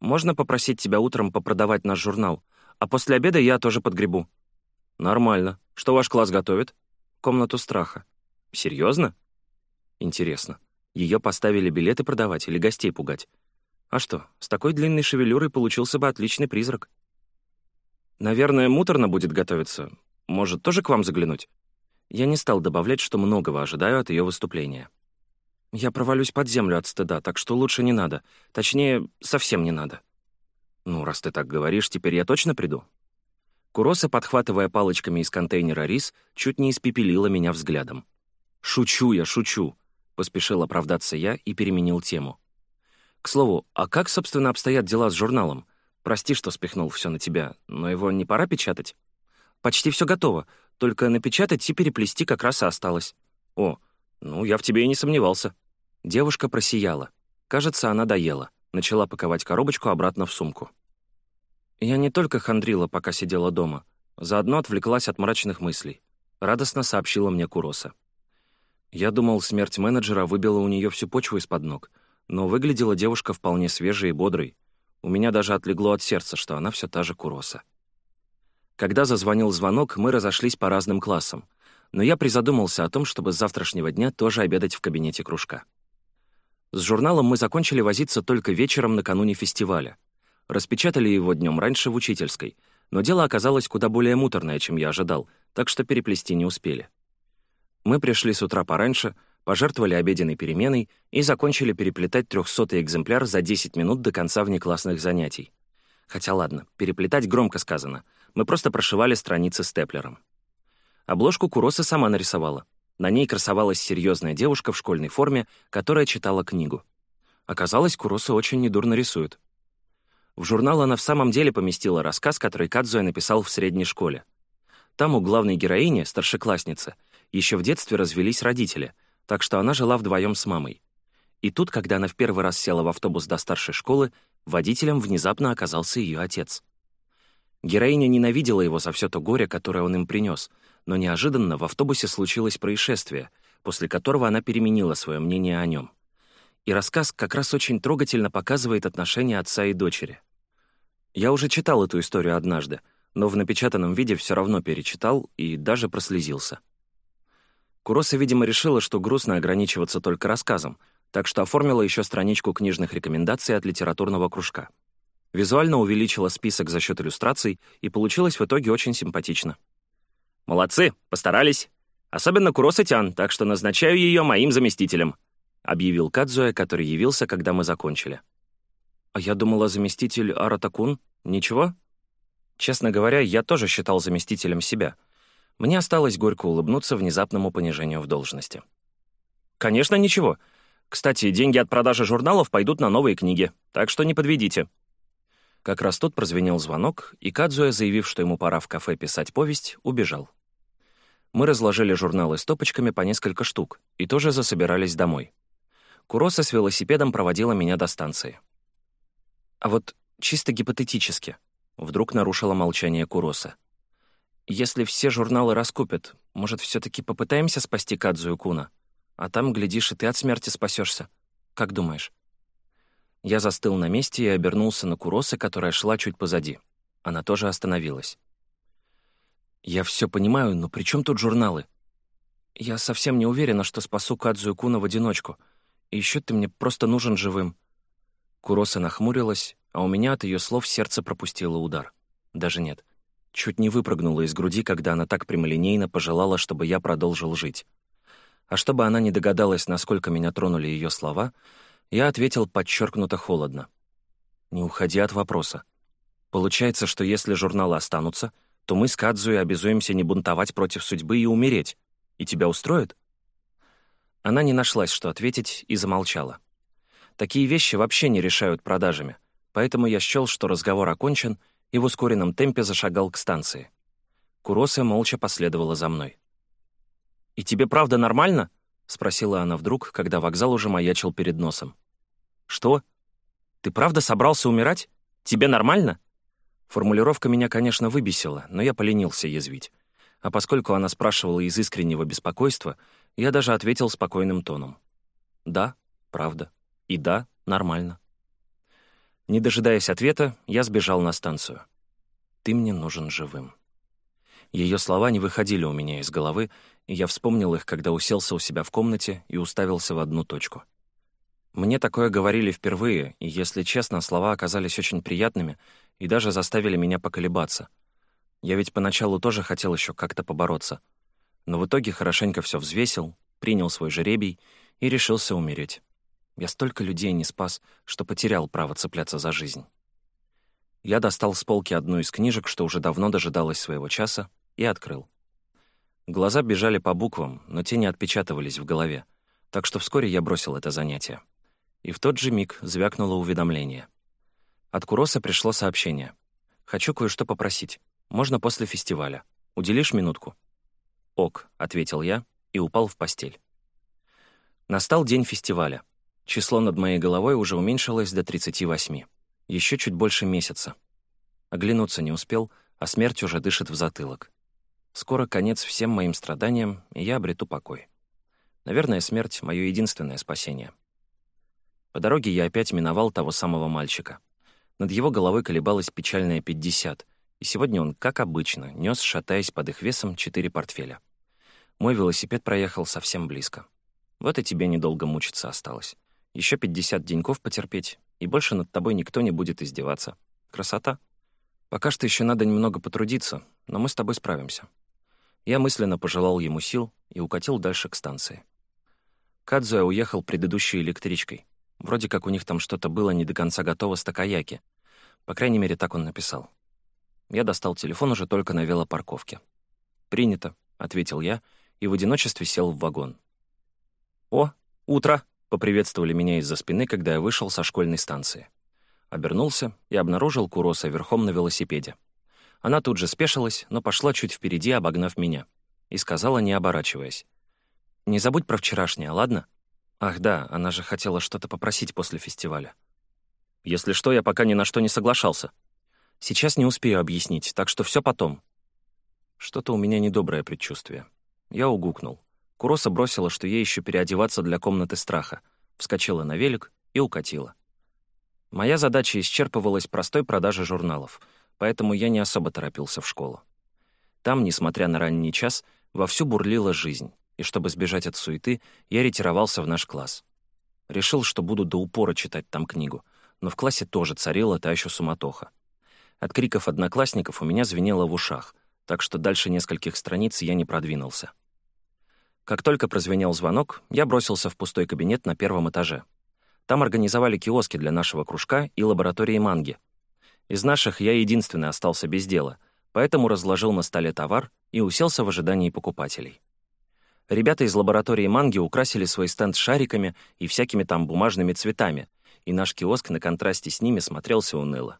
Можно попросить тебя утром попродавать наш журнал? А после обеда я тоже подгребу». «Нормально. Что ваш класс готовит?» «Комнату страха». «Серьезно?» «Интересно. Ее поставили билеты продавать или гостей пугать?» А что, с такой длинной шевелюрой получился бы отличный призрак. Наверное, муторно будет готовиться. Может, тоже к вам заглянуть? Я не стал добавлять, что многого ожидаю от ее выступления. Я провалюсь под землю от стыда, так что лучше не надо. Точнее, совсем не надо. Ну, раз ты так говоришь, теперь я точно приду. Куроса, подхватывая палочками из контейнера рис, чуть не испепелила меня взглядом. «Шучу я, шучу», — поспешил оправдаться я и переменил тему. К слову, а как, собственно, обстоят дела с журналом? Прости, что спихнул все на тебя, но его не пора печатать? Почти все готово, только напечатать и переплести как раз и осталось. О, ну, я в тебе и не сомневался. Девушка просияла. Кажется, она доела. Начала паковать коробочку обратно в сумку. Я не только хандрила, пока сидела дома. Заодно отвлеклась от мрачных мыслей. Радостно сообщила мне Куроса. Я думал, смерть менеджера выбила у нее всю почву из-под ног — но выглядела девушка вполне свежей и бодрой. У меня даже отлегло от сердца, что она все та же Куроса. Когда зазвонил звонок, мы разошлись по разным классам, но я призадумался о том, чтобы с завтрашнего дня тоже обедать в кабинете кружка. С журналом мы закончили возиться только вечером накануне фестиваля. Распечатали его днем раньше в учительской, но дело оказалось куда более муторное, чем я ожидал, так что переплести не успели. Мы пришли с утра пораньше, пожертвовали обеденной переменой и закончили переплетать трехсотый экземпляр за 10 минут до конца внеклассных занятий. Хотя ладно, переплетать громко сказано. Мы просто прошивали страницы степлером. Обложку Куроса сама нарисовала. На ней красовалась серьезная девушка в школьной форме, которая читала книгу. Оказалось, Куроса очень недурно рисует. В журнал она в самом деле поместила рассказ, который Кадзуя написал в средней школе. Там у главной героини, старшеклассницы, еще в детстве развелись родители — так что она жила вдвоем с мамой. И тут, когда она в первый раз села в автобус до старшей школы, водителем внезапно оказался ее отец. Героиня ненавидела его за все то горе, которое он им принес, но неожиданно в автобусе случилось происшествие, после которого она переменила свое мнение о нем. И рассказ как раз очень трогательно показывает отношения отца и дочери. Я уже читал эту историю однажды, но в напечатанном виде все равно перечитал и даже прослезился. Куроса, видимо, решила, что грустно ограничиваться только рассказом, так что оформила еще страничку книжных рекомендаций от литературного кружка. Визуально увеличила список за счет иллюстраций, и получилось в итоге очень симпатично. «Молодцы, постарались. Особенно Куроса так что назначаю ее моим заместителем», объявил Кадзуя, который явился, когда мы закончили. «А я думала, заместитель Аратакун. Ничего?» Честно говоря, я тоже считал заместителем себя — мне осталось горько улыбнуться внезапному понижению в должности. «Конечно, ничего. Кстати, деньги от продажи журналов пойдут на новые книги, так что не подведите». Как раз тут прозвенел звонок, и Кадзуя, заявив, что ему пора в кафе писать повесть, убежал. Мы разложили журналы стопочками по несколько штук и тоже засобирались домой. Куроса с велосипедом проводила меня до станции. А вот чисто гипотетически, вдруг нарушила молчание Куроса. Если все журналы раскупят, может, все таки попытаемся спасти Кадзую Куна? А там, глядишь, и ты от смерти спасешься. Как думаешь? Я застыл на месте и обернулся на Куросы, которая шла чуть позади. Она тоже остановилась. «Я все понимаю, но при чем тут журналы? Я совсем не уверена, что спасу Кадзую Куна в одиночку. И еще ты мне просто нужен живым». Куроса нахмурилась, а у меня от ее слов сердце пропустило удар. Даже нет. Чуть не выпрыгнула из груди, когда она так прямолинейно пожелала, чтобы я продолжил жить. А чтобы она не догадалась, насколько меня тронули ее слова, я ответил подчеркнуто холодно. «Не уходи от вопроса. Получается, что если журналы останутся, то мы с Кадзуей обязуемся не бунтовать против судьбы и умереть. И тебя устроит?» Она не нашлась, что ответить, и замолчала. Такие вещи вообще не решают продажами, поэтому я счел, что разговор окончен, и в ускоренном темпе зашагал к станции. Куроса молча последовала за мной. «И тебе правда нормально?» — спросила она вдруг, когда вокзал уже маячил перед носом. «Что? Ты правда собрался умирать? Тебе нормально?» Формулировка меня, конечно, выбесила, но я поленился язвить. А поскольку она спрашивала из искреннего беспокойства, я даже ответил спокойным тоном. «Да, правда. И да, нормально». Не дожидаясь ответа, я сбежал на станцию. «Ты мне нужен живым». Ее слова не выходили у меня из головы, и я вспомнил их, когда уселся у себя в комнате и уставился в одну точку. Мне такое говорили впервые, и, если честно, слова оказались очень приятными и даже заставили меня поколебаться. Я ведь поначалу тоже хотел еще как-то побороться. Но в итоге хорошенько все взвесил, принял свой жеребий и решился умереть. Я столько людей не спас, что потерял право цепляться за жизнь. Я достал с полки одну из книжек, что уже давно дожидалась своего часа, и открыл. Глаза бежали по буквам, но те не отпечатывались в голове, так что вскоре я бросил это занятие. И в тот же миг звякнуло уведомление. От Куроса пришло сообщение. «Хочу кое-что попросить. Можно после фестиваля. Уделишь минутку?» «Ок», — ответил я и упал в постель. Настал день фестиваля. Число над моей головой уже уменьшилось до 38. Еще чуть больше месяца. Оглянуться не успел, а смерть уже дышит в затылок. Скоро конец всем моим страданиям, и я обрету покой. Наверное, смерть — мое единственное спасение. По дороге я опять миновал того самого мальчика. Над его головой колебалась печальная пятьдесят, и сегодня он, как обычно, нес, шатаясь под их весом, четыре портфеля. Мой велосипед проехал совсем близко. Вот и тебе недолго мучиться осталось. Еще пятьдесят деньков потерпеть, и больше над тобой никто не будет издеваться. Красота. Пока что еще надо немного потрудиться, но мы с тобой справимся. Я мысленно пожелал ему сил и укатил дальше к станции. Кадзуя уехал предыдущей электричкой. Вроде как у них там что-то было не до конца готово с Такаяки. По крайней мере, так он написал. Я достал телефон уже только на велопарковке. «Принято», — ответил я, и в одиночестве сел в вагон. «О, утро!» — поприветствовали меня из-за спины, когда я вышел со школьной станции. Обернулся и обнаружил Куроса верхом на велосипеде. Она тут же спешилась, но пошла чуть впереди, обогнав меня. И сказала, не оборачиваясь. «Не забудь про вчерашнее, ладно?» «Ах да, она же хотела что-то попросить после фестиваля». «Если что, я пока ни на что не соглашался». «Сейчас не успею объяснить, так что все потом». Что-то у меня недоброе предчувствие. Я угукнул. Куроса бросила, что ей еще переодеваться для комнаты страха, вскочила на велик и укатила. Моя задача исчерпывалась простой продажей журналов — поэтому я не особо торопился в школу. Там, несмотря на ранний час, вовсю бурлила жизнь, и чтобы сбежать от суеты, я ретировался в наш класс. Решил, что буду до упора читать там книгу, но в классе тоже царила та еще суматоха. От криков одноклассников у меня звенело в ушах, так что дальше нескольких страниц я не продвинулся. Как только прозвенел звонок, я бросился в пустой кабинет на первом этаже. Там организовали киоски для нашего кружка и лаборатории манги, из наших я единственный остался без дела, поэтому разложил на столе товар и уселся в ожидании покупателей. Ребята из лаборатории манги украсили свой стенд шариками и всякими там бумажными цветами, и наш киоск на контрасте с ними смотрелся уныло.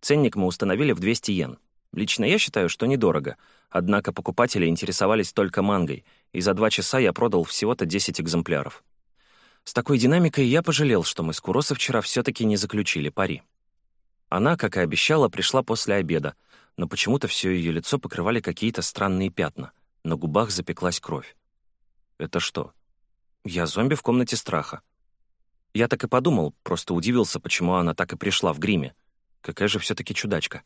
Ценник мы установили в 200 йен. Лично я считаю, что недорого, однако покупатели интересовались только мангой, и за два часа я продал всего-то 10 экземпляров. С такой динамикой я пожалел, что мы с Куроса вчера все таки не заключили пари. Она, как и обещала, пришла после обеда, но почему-то все ее лицо покрывали какие-то странные пятна. На губах запеклась кровь. Это что? Я зомби в комнате страха. Я так и подумал, просто удивился, почему она так и пришла в гриме. Какая же все таки чудачка.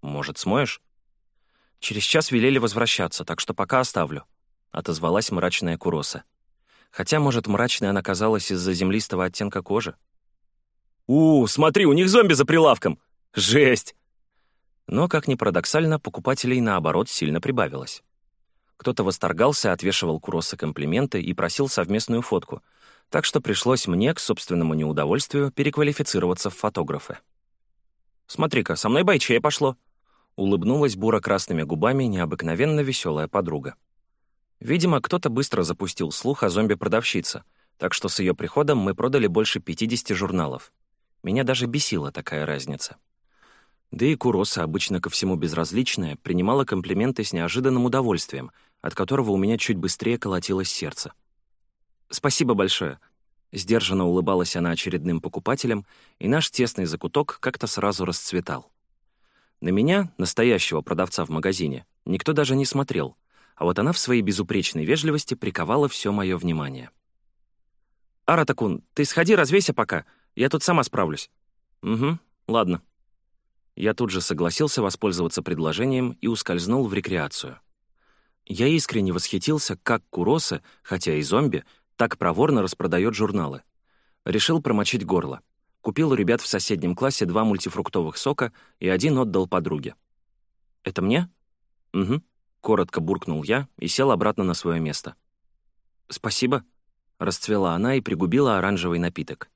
Может, смоешь? Через час велели возвращаться, так что пока оставлю. Отозвалась мрачная Куроса. Хотя, может, мрачной она казалась из-за землистого оттенка кожи. «У, смотри, у них зомби за прилавком! Жесть!» Но, как ни парадоксально, покупателей, наоборот, сильно прибавилось. Кто-то восторгался, отвешивал Куроса комплименты и просил совместную фотку, так что пришлось мне, к собственному неудовольствию, переквалифицироваться в фотографы. «Смотри-ка, со мной бойчее пошло», — улыбнулась буро красными губами необыкновенно веселая подруга. Видимо, кто-то быстро запустил слух о зомби-продавщице, так что с ее приходом мы продали больше 50 журналов. Меня даже бесила такая разница. Да и Куроса, обычно ко всему безразличная, принимала комплименты с неожиданным удовольствием, от которого у меня чуть быстрее колотилось сердце. «Спасибо большое», — сдержанно улыбалась она очередным покупателям, и наш тесный закуток как-то сразу расцветал. На меня, настоящего продавца в магазине, никто даже не смотрел, а вот она в своей безупречной вежливости приковала все мое внимание. «Аратакун, ты сходи, развейся пока, я тут сама справлюсь». «Угу, ладно». Я тут же согласился воспользоваться предложением и ускользнул в рекреацию. Я искренне восхитился, как Куроса, хотя и зомби, так проворно распродает журналы. Решил промочить горло. Купил у ребят в соседнем классе два мультифруктовых сока и один отдал подруге. «Это мне?» «Угу», — коротко буркнул я и сел обратно на свое место. «Спасибо», — расцвела она и пригубила оранжевый напиток.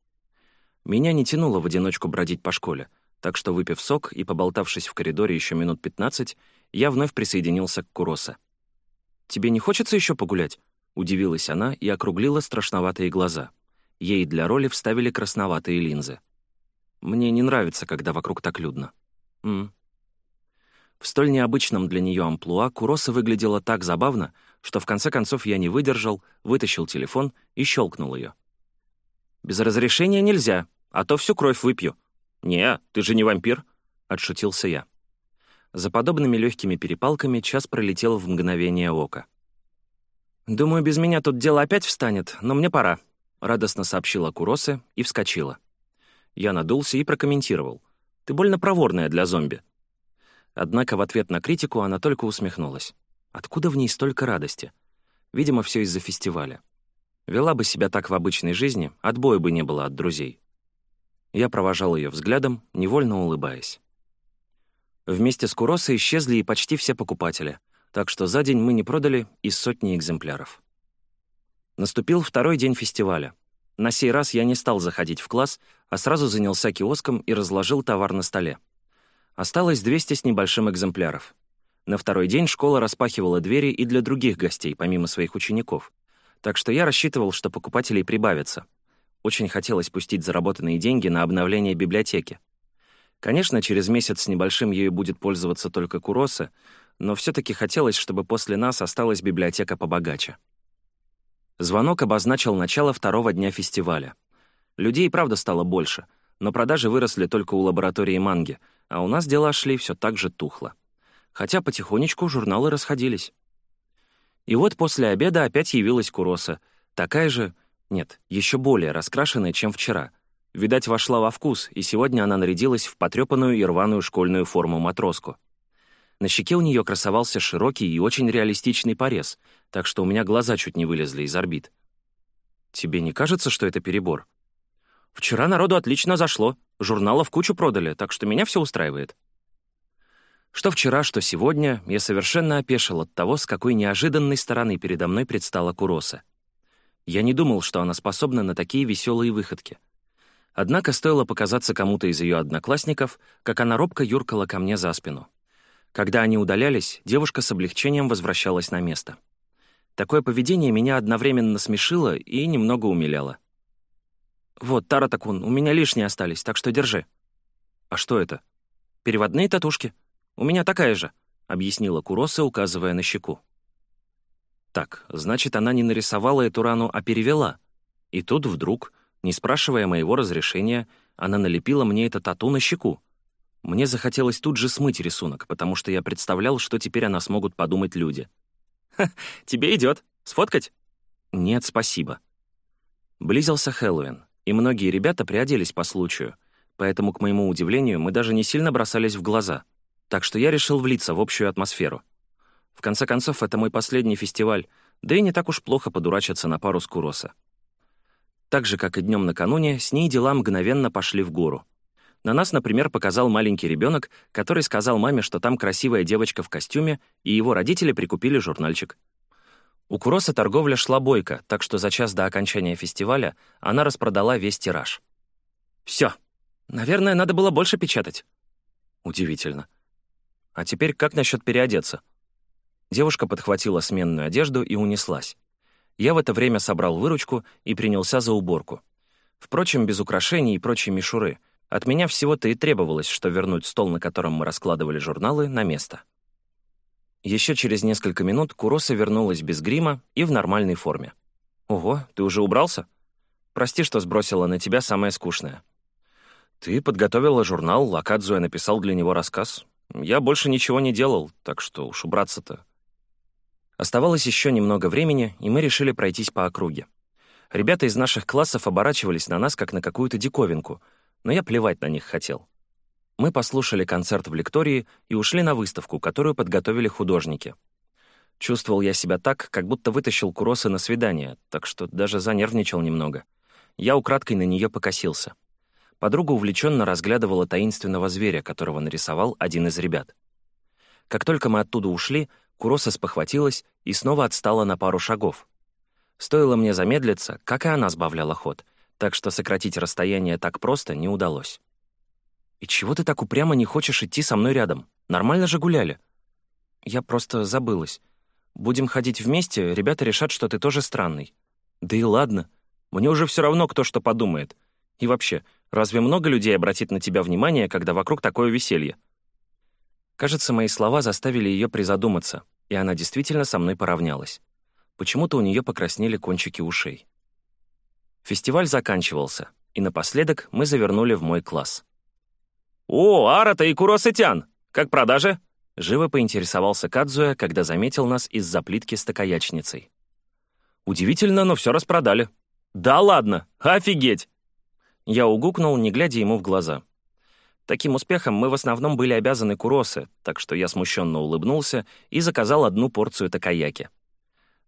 Меня не тянуло в одиночку бродить по школе — так что, выпив сок и поболтавшись в коридоре еще минут пятнадцать, я вновь присоединился к Куроса. «Тебе не хочется еще погулять?» — удивилась она и округлила страшноватые глаза. Ей для роли вставили красноватые линзы. «Мне не нравится, когда вокруг так людно». «М». В столь необычном для нее амплуа Куроса выглядела так забавно, что в конце концов я не выдержал, вытащил телефон и щелкнул ее. «Без разрешения нельзя, а то всю кровь выпью», «Не, ты же не вампир», — отшутился я. За подобными легкими перепалками час пролетел в мгновение ока. «Думаю, без меня тут дело опять встанет, но мне пора», — радостно сообщила Куросе и вскочила. Я надулся и прокомментировал. «Ты больно проворная для зомби». Однако в ответ на критику она только усмехнулась. Откуда в ней столько радости? Видимо, все из-за фестиваля. Вела бы себя так в обычной жизни, отбоя бы не было от друзей. Я провожал ее взглядом, невольно улыбаясь. Вместе с Куросой исчезли и почти все покупатели, так что за день мы не продали и сотни экземпляров. Наступил второй день фестиваля. На сей раз я не стал заходить в класс, а сразу занялся киоском и разложил товар на столе. Осталось 200 с небольшим экземпляров. На второй день школа распахивала двери и для других гостей, помимо своих учеников. Так что я рассчитывал, что покупателей прибавится — очень хотелось пустить заработанные деньги на обновление библиотеки. Конечно, через месяц с небольшим ею будет пользоваться только Куроса, но все таки хотелось, чтобы после нас осталась библиотека побогаче. Звонок обозначил начало второго дня фестиваля. Людей, правда, стало больше, но продажи выросли только у лаборатории манги, а у нас дела шли все так же тухло. Хотя потихонечку журналы расходились. И вот после обеда опять явилась Куроса, такая же, нет, еще более раскрашенная, чем вчера. Видать, вошла во вкус, и сегодня она нарядилась в потрепанную и рваную школьную форму-матроску. На щеке у нее красовался широкий и очень реалистичный порез, так что у меня глаза чуть не вылезли из орбит. «Тебе не кажется, что это перебор?» «Вчера народу отлично зашло. Журналов кучу продали, так что меня все устраивает». Что вчера, что сегодня, я совершенно опешил от того, с какой неожиданной стороны передо мной предстала Куроса. Я не думал, что она способна на такие веселые выходки. Однако стоило показаться кому-то из ее одноклассников, как она робко юркала ко мне за спину. Когда они удалялись, девушка с облегчением возвращалась на место. Такое поведение меня одновременно смешило и немного умиляло. «Вот, Таратакун, у меня лишние остались, так что держи». «А что это?» «Переводные татушки. У меня такая же», — объяснила Куроса, указывая на щеку. Так, значит, она не нарисовала эту рану, а перевела. И тут вдруг, не спрашивая моего разрешения, она налепила мне это тату на щеку. Мне захотелось тут же смыть рисунок, потому что я представлял, что теперь о нас могут подумать люди. «Ха, тебе идет. Сфоткать?» «Нет, спасибо». Близился Хэллоуин, и многие ребята приоделись по случаю, поэтому, к моему удивлению, мы даже не сильно бросались в глаза. Так что я решил влиться в общую атмосферу. В конце концов, это мой последний фестиваль, да и не так уж плохо подурачиться на пару с Куроса. Так же, как и днем накануне, с ней дела мгновенно пошли в гору. На нас, например, показал маленький ребенок, который сказал маме, что там красивая девочка в костюме, и его родители прикупили журнальчик. У Куроса торговля шла бойко, так что за час до окончания фестиваля она распродала весь тираж. Все. Наверное, надо было больше печатать. Удивительно. А теперь как насчет переодеться? Девушка подхватила сменную одежду и унеслась. Я в это время собрал выручку и принялся за уборку. Впрочем, без украшений и прочей мишуры — от меня всего-то и требовалось, что вернуть стол, на котором мы раскладывали журналы, на место. Еще через несколько минут Куроса вернулась без грима и в нормальной форме. «Ого, ты уже убрался? Прости, что сбросила на тебя самое скучное». «Ты подготовила журнал, Лакадзу я написал для него рассказ. Я больше ничего не делал, так что уж убраться-то». Оставалось еще немного времени, и мы решили пройтись по округе. Ребята из наших классов оборачивались на нас, как на какую-то диковинку — но я плевать на них хотел. Мы послушали концерт в лектории и ушли на выставку, которую подготовили художники. Чувствовал я себя так, как будто вытащил Куроса на свидание, так что даже занервничал немного. Я украдкой на нее покосился. Подруга увлеченно разглядывала таинственного зверя, которого нарисовал один из ребят. Как только мы оттуда ушли, Куроса спохватилась и снова отстала на пару шагов. Стоило мне замедлиться, как и она сбавляла ход, так что сократить расстояние так просто не удалось. «И чего ты так упрямо не хочешь идти со мной рядом? Нормально же гуляли». «Я просто забылась. Будем ходить вместе, ребята решат, что ты тоже странный». «Да и ладно. Мне уже все равно, кто что подумает. И вообще, разве много людей обратит на тебя внимание, когда вокруг такое веселье?» Кажется, мои слова заставили ее призадуматься, и она действительно со мной поравнялась. Почему-то у нее покраснели кончики ушей. Фестиваль заканчивался, и напоследок мы завернули в мой класс. «О, Арата и Куросытян! Как продажи?» Живо поинтересовался Кадзуя, когда заметил нас из-за плитки с такаячницей. «Удивительно, но все распродали». «Да ладно! Офигеть!» Я угукнул, не глядя ему в глаза. Таким успехом мы в основном были обязаны Куросе, так что я смущенно улыбнулся и заказал одну порцию такаяки.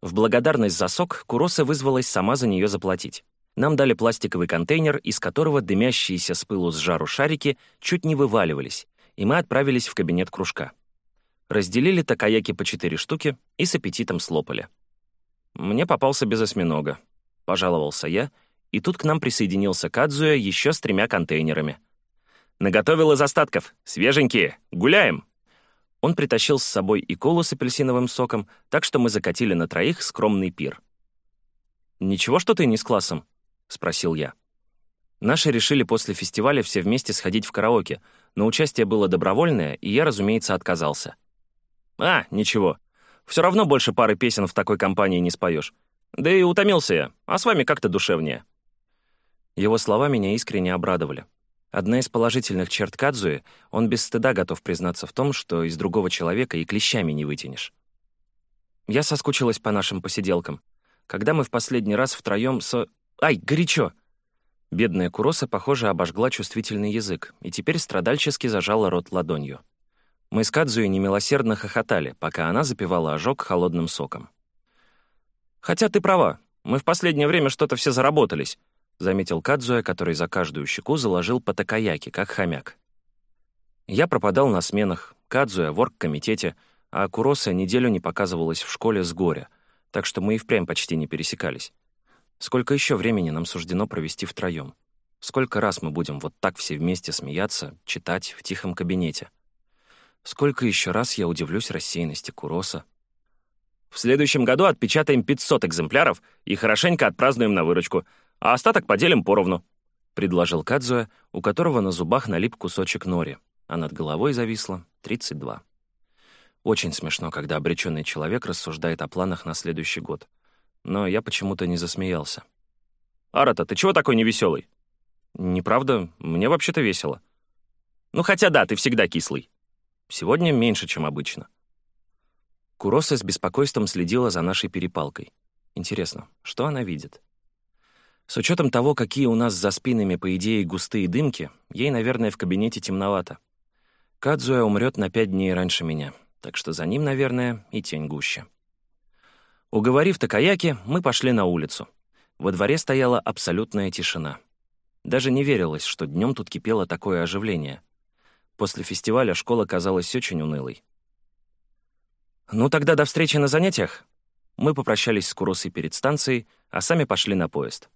В благодарность за сок Куроса вызвалась сама за нее заплатить. Нам дали пластиковый контейнер, из которого дымящиеся с пылу с жару шарики чуть не вываливались, и мы отправились в кабинет кружка. Разделили такаяки по четыре штуки и с аппетитом слопали. «Мне попался без осьминога», — пожаловался я, и тут к нам присоединился Кадзуя еще с тремя контейнерами. «Наготовил из остатков. Свеженькие. Гуляем!» Он притащил с собой и колу с апельсиновым соком, так что мы закатили на троих скромный пир. «Ничего, что ты не с классом?» — спросил я. Наши решили после фестиваля все вместе сходить в караоке, но участие было добровольное, и я, разумеется, отказался. «А, ничего. Все равно больше пары песен в такой компании не споешь. Да и утомился я, а с вами как-то душевнее». Его слова меня искренне обрадовали. Одна из положительных черт Кадзуи — он без стыда готов признаться в том, что из другого человека и клещами не вытянешь. Я соскучилась по нашим посиделкам. Когда мы в последний раз втроем со... Ай, горячо!» Бедная Куроса, похоже, обожгла чувствительный язык и теперь страдальчески зажала рот ладонью. Мы с Кадзуей немилосердно хохотали, пока она запивала ожог холодным соком. «Хотя ты права, мы в последнее время что-то все заработались», заметил Кадзуя, который за каждую щеку заложил по такаяке, как хомяк. Я пропадал на сменах, Кадзуя — в оргкомитете, а Куроса неделю не показывалась в школе с горя, так что мы и впрямь почти не пересекались. Сколько еще времени нам суждено провести втроем? Сколько раз мы будем вот так все вместе смеяться, читать в тихом кабинете? Сколько еще раз я удивлюсь рассеянности Куроса? В следующем году отпечатаем 500 экземпляров и хорошенько отпразднуем на выручку, а остаток поделим поровну», — предложил Кадзуя, у которого на зубах налип кусочек нори. а над головой зависло 32. Очень смешно, когда обреченный человек рассуждает о планах на следующий год. Но я почему-то не засмеялся. «Арата, ты чего такой невеселый?» «Неправда, мне вообще-то весело». «Ну хотя да, ты всегда кислый». «Сегодня меньше, чем обычно». Куроса с беспокойством следила за нашей перепалкой. Интересно, что она видит? С учетом того, какие у нас за спинами, по идее, густые дымки, ей, наверное, в кабинете темновато. Кадзуя умрет на пять дней раньше меня, так что за ним, наверное, и тень гуще. Уговорив Такаяки, мы пошли на улицу. Во дворе стояла абсолютная тишина. Даже не верилось, что днем тут кипело такое оживление. После фестиваля школа казалась очень унылой. «Ну тогда до встречи на занятиях», мы попрощались с Куросой перед станцией, а сами пошли на поезд.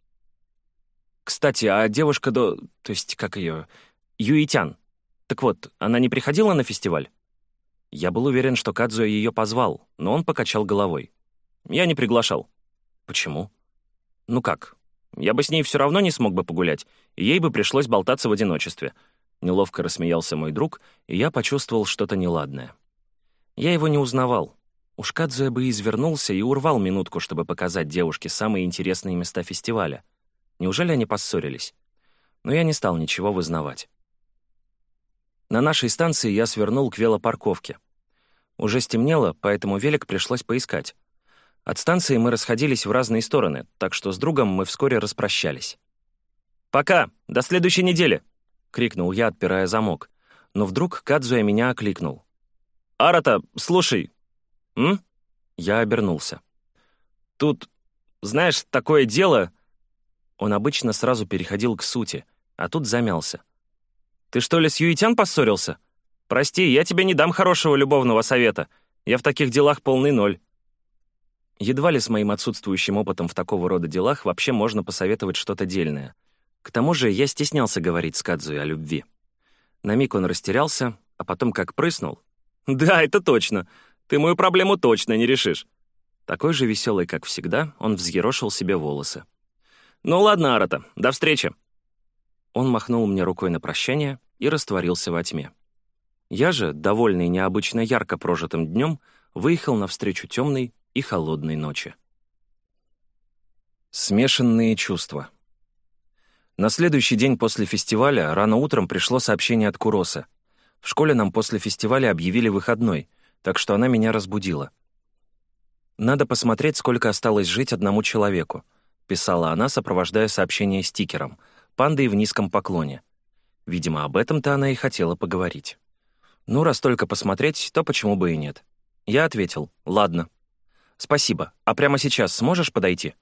Кстати, а девушка до... То есть, как ее... Юитян. Так вот, она не приходила на фестиваль? Я был уверен, что Кадзуя ее позвал, но он покачал головой. Я не приглашал. Почему? Ну как? Я бы с ней все равно не смог бы погулять, и ей бы пришлось болтаться в одиночестве. Неловко рассмеялся мой друг, и я почувствовал что-то неладное. Я его не узнавал, Уж Кадзуя бы извернулся и урвал минутку, чтобы показать девушке самые интересные места фестиваля. Неужели они поссорились? Но я не стал ничего вызнавать. На нашей станции я свернул к велопарковке. Уже стемнело, поэтому велик пришлось поискать. От станции мы расходились в разные стороны, так что с другом мы вскоре распрощались. «Пока! До следующей недели!» — крикнул я, отпирая замок. Но вдруг Кадзуя меня окликнул. «Арата, слушай, «М?» Я обернулся. «Тут, знаешь, такое дело...» Он обычно сразу переходил к сути, а тут замялся. «Ты что ли с Юитян поссорился? Прости, я тебе не дам хорошего любовного совета. Я в таких делах полный ноль». Едва ли с моим отсутствующим опытом в такого рода делах вообще можно посоветовать что-то дельное. К тому же я стеснялся говорить с Кадзуей о любви. На миг он растерялся, а потом как прыснул. «Да, это точно. Ты мою проблему точно не решишь». Такой же веселый, как всегда, он взъерошил себе волосы. «Ну ладно, Арата, до встречи». Он махнул мне рукой на прощание и растворился во тьме. Я же, довольный необычно ярко прожитым днем, выехал навстречу темной и холодной ночи. Смешанные чувства. На следующий день после фестиваля рано утром пришло сообщение от Куроса. В школе нам после фестиваля объявили выходной, так что она меня разбудила. «Надо посмотреть, сколько осталось жить одному человеку», — писала она, сопровождая сообщение стикером, пандой в низком поклоне. Видимо, об этом-то она и хотела поговорить. «Ну, раз только посмотреть, то почему бы и нет?» Я ответил, «Ладно». «Спасибо. А прямо сейчас сможешь подойти?»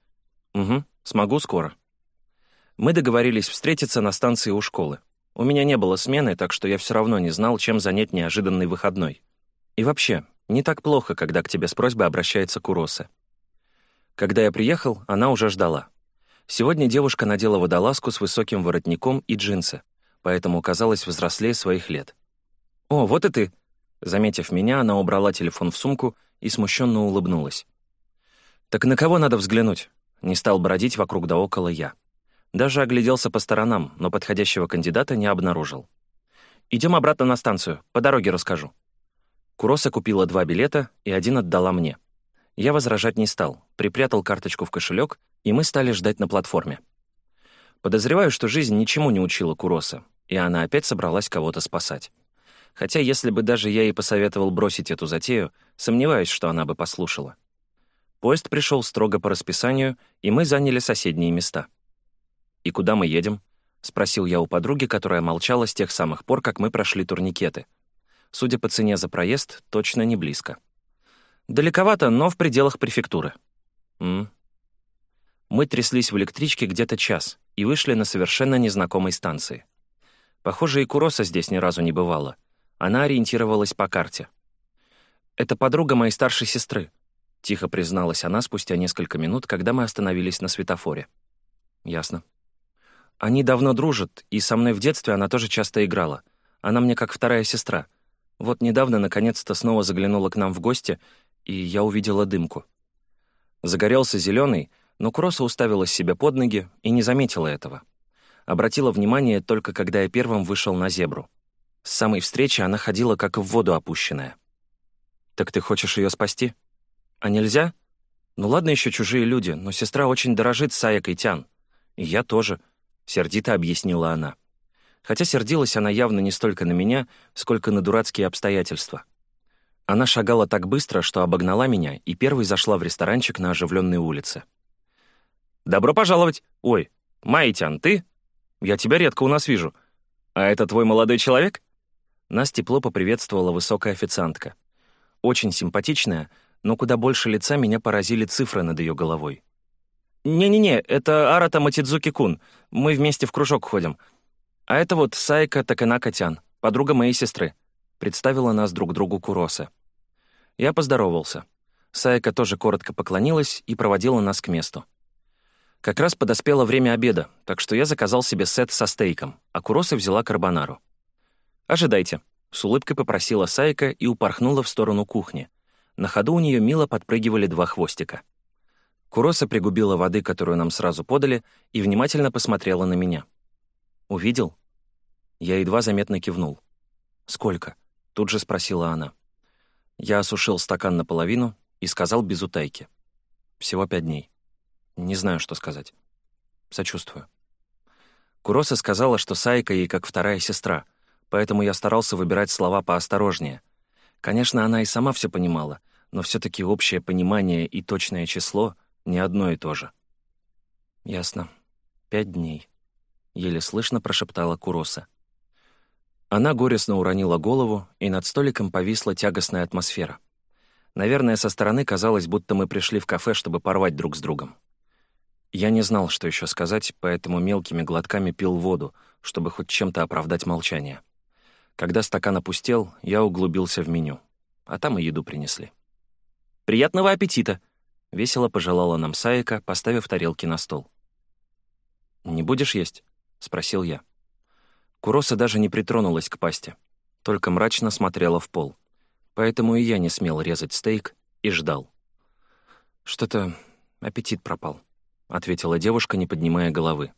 «Угу, смогу скоро». Мы договорились встретиться на станции у школы. У меня не было смены, так что я все равно не знал, чем занять неожиданный выходной. И вообще, не так плохо, когда к тебе с просьбой обращается Куроса. Когда я приехал, она уже ждала. Сегодня девушка надела водолазку с высоким воротником и джинсы, поэтому казалась взрослее своих лет. «О, вот и ты!» Заметив меня, она убрала телефон в сумку и смущенно улыбнулась. «Так на кого надо взглянуть?» Не стал бродить вокруг да около я. Даже огляделся по сторонам, но подходящего кандидата не обнаружил. «Идем обратно на станцию, по дороге расскажу». Куроса купила два билета и один отдала мне. Я возражать не стал, припрятал карточку в кошелек, и мы стали ждать на платформе. Подозреваю, что жизнь ничему не учила Куроса, и она опять собралась кого-то спасать. Хотя если бы даже я ей посоветовал бросить эту затею, сомневаюсь, что она бы послушала. Поезд пришел строго по расписанию, и мы заняли соседние места. «И куда мы едем?» — спросил я у подруги, которая молчала с тех самых пор, как мы прошли турникеты. Судя по цене за проезд, точно не близко. Далековато, но в пределах префектуры. М Мы тряслись в электричке где-то час и вышли на совершенно незнакомой станции. Похоже, и Куроса здесь ни разу не бывало. Она ориентировалась по карте. «Это подруга моей старшей сестры», — тихо призналась она спустя несколько минут, когда мы остановились на светофоре. «Ясно». «Они давно дружат, и со мной в детстве она тоже часто играла. Она мне как вторая сестра. Вот недавно, наконец-то, снова заглянула к нам в гости, и я увидела дымку. Загорелся зеленый, но Кросса уставилась себе под ноги и не заметила этого. Обратила внимание только когда я первым вышел на зебру. С самой встречи она ходила как в воду опущенная. «Так ты хочешь ее спасти? А нельзя? Ну ладно еще чужие люди, но сестра очень дорожит Саякой Тян. И я тоже», — сердито объяснила она. Хотя сердилась она явно не столько на меня, сколько на дурацкие обстоятельства. Она шагала так быстро, что обогнала меня и первой зашла в ресторанчик на оживленной улице. «Добро пожаловать! Ой, Майитян, ты? Я тебя редко у нас вижу. А это твой молодой человек?» Нас тепло поприветствовала высокая официантка. Очень симпатичная, но куда больше лица меня поразили цифры над ее головой. «Не-не-не, это Арата Матидзуки-кун. Мы вместе в кружок ходим. А это вот Сайка Таканака-тян, подруга моей сестры», — представила нас друг другу Куроса. Я поздоровался. Сайка тоже коротко поклонилась и проводила нас к месту. Как раз подоспело время обеда, так что я заказал себе сет со стейком, а Куроса взяла карбонару. «Ожидайте», — с улыбкой попросила Сайка и упорхнула в сторону кухни. На ходу у нее мило подпрыгивали два хвостика. Куроса пригубила воды, которую нам сразу подали, и внимательно посмотрела на меня. «Увидел?» Я едва заметно кивнул. «Сколько?» — тут же спросила она. Я осушил стакан наполовину и сказал без утайки. «Всего пять дней. Не знаю, что сказать. Сочувствую». Куроса сказала, что Сайка ей как вторая сестра, поэтому я старался выбирать слова поосторожнее. Конечно, она и сама все понимала, но все таки общее понимание и точное число — не одно и то же. «Ясно. Пять дней», — еле слышно прошептала Куроса. Она горестно уронила голову, и над столиком повисла тягостная атмосфера. Наверное, со стороны казалось, будто мы пришли в кафе, чтобы порвать друг с другом. Я не знал, что еще сказать, поэтому мелкими глотками пил воду, чтобы хоть чем-то оправдать молчание. Когда стакан опустел, я углубился в меню. А там и еду принесли. «Приятного аппетита!» — весело пожелала нам Саика, поставив тарелки на стол. «Не будешь есть?» — спросил я. Куроса даже не притронулась к пасте, только мрачно смотрела в пол. Поэтому и я не смел резать стейк и ждал. «Что-то аппетит пропал», — ответила девушка, не поднимая головы.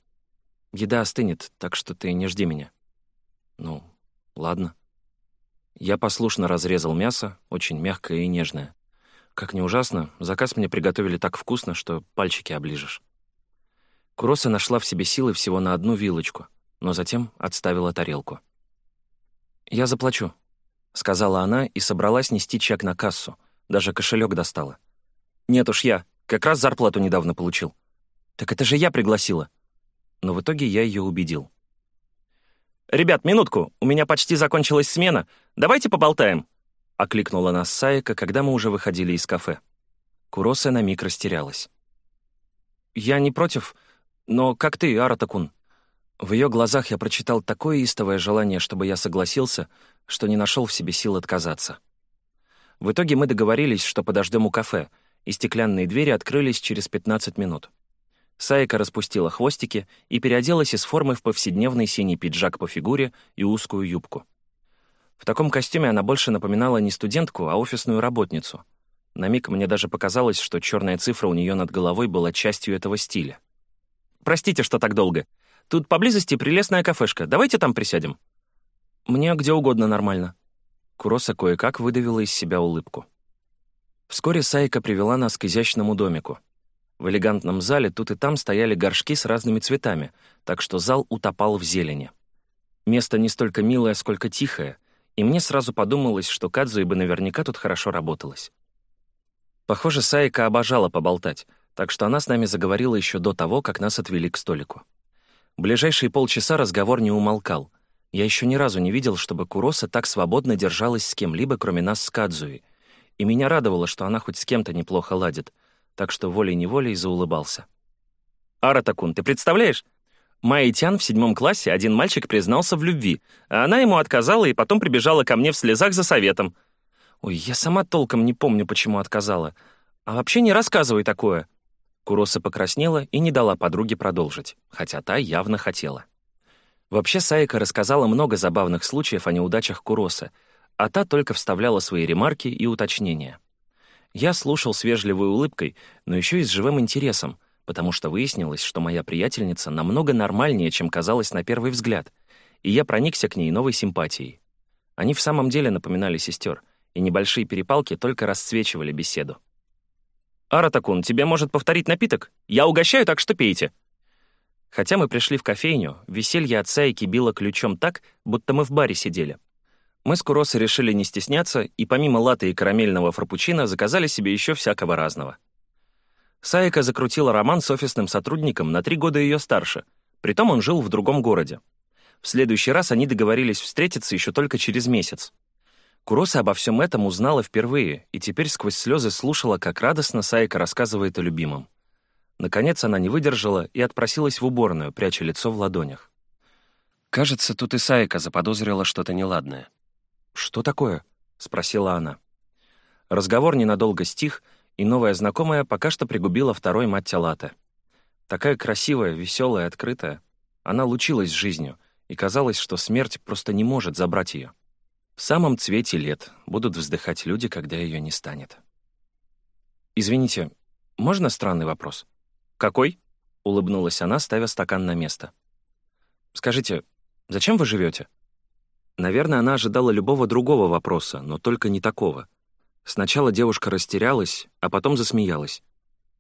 «Еда остынет, так что ты не жди меня». «Ну, ладно». Я послушно разрезал мясо, очень мягкое и нежное. Как ни ужасно, заказ мне приготовили так вкусно, что пальчики оближешь. Куроса нашла в себе силы всего на одну вилочку — но затем отставила тарелку. «Я заплачу», — сказала она и собралась нести чек на кассу. Даже кошелек достала. «Нет уж я. Как раз зарплату недавно получил». «Так это же я пригласила». Но в итоге я ее убедил. «Ребят, минутку, у меня почти закончилась смена. Давайте поболтаем», — окликнула нас Саека, когда мы уже выходили из кафе. Куроса на миг растерялась. «Я не против, но как ты, Аратакун?» В ее глазах я прочитал такое истовое желание, чтобы я согласился, что не нашел в себе сил отказаться. В итоге мы договорились, что подождем у кафе, и стеклянные двери открылись через 15 минут. Сайка распустила хвостики и переоделась из формы в повседневный синий пиджак по фигуре и узкую юбку. В таком костюме она больше напоминала не студентку, а офисную работницу. На миг мне даже показалось, что черная цифра у нее над головой была частью этого стиля. «Простите, что так долго. Тут поблизости прелестная кафешка. Давайте там присядем». «Мне где угодно нормально». Куроса кое-как выдавила из себя улыбку. Вскоре Сайка привела нас к изящному домику. В элегантном зале тут и там стояли горшки с разными цветами, так что зал утопал в зелени. Место не столько милое, сколько тихое, и мне сразу подумалось, что Кадзуи бы наверняка тут хорошо работалось. Похоже, Сайка обожала поболтать, так что она с нами заговорила еще до того, как нас отвели к столику. Ближайшие полчаса разговор не умолкал. Я еще ни разу не видел, чтобы Куроса так свободно держалась с кем-либо, кроме нас с Кадзуи. И меня радовало, что она хоть с кем-то неплохо ладит, так что волей-неволей заулыбался. «Аратакун, ты представляешь? Майитян в седьмом классе один мальчик признался в любви, а она ему отказала и потом прибежала ко мне в слезах за советом. Ой, я сама толком не помню, почему отказала. А вообще не рассказывай такое. Куроса покраснела и не дала подруге продолжить, хотя та явно хотела. Вообще Саика рассказала много забавных случаев о неудачах Куроса, а та только вставляла свои ремарки и уточнения. Я слушал с вежливой улыбкой, но еще и с живым интересом, потому что выяснилось, что моя приятельница намного нормальнее, чем казалось на первый взгляд, и я проникся к ней новой симпатией. Они в самом деле напоминали сестер, и небольшие перепалки только расцвечивали беседу. «Аратакун, тебе может повторить напиток? Я угощаю, так что пейте!» Хотя мы пришли в кофейню, веселье отца и кибило ключом так, будто мы в баре сидели. Мы с Куросой решили не стесняться, и помимо латы и карамельного фрапучино заказали себе еще всякого разного. Саика закрутила роман с офисным сотрудником на три года ее старше, притом он жил в другом городе. В следующий раз они договорились встретиться еще только через месяц. Куроса обо всем этом узнала впервые и теперь сквозь слезы слушала, как радостно Саика рассказывает о любимом. Наконец она не выдержала и отпросилась в уборную, пряча лицо в ладонях. Кажется, тут и Саика заподозрила что-то неладное. «Что такое?» — спросила она. Разговор ненадолго стих, и новая знакомая пока что пригубила второй мать Латте. Такая красивая, веселая, открытая. Она лучилась жизнью, и казалось, что смерть просто не может забрать ее. В самом цвете лет будут вздыхать люди, когда ее не станет. «Извините, можно странный вопрос?» «Какой?» — улыбнулась она, ставя стакан на место. «Скажите, зачем вы живете? Наверное, она ожидала любого другого вопроса, но только не такого. Сначала девушка растерялась, а потом засмеялась.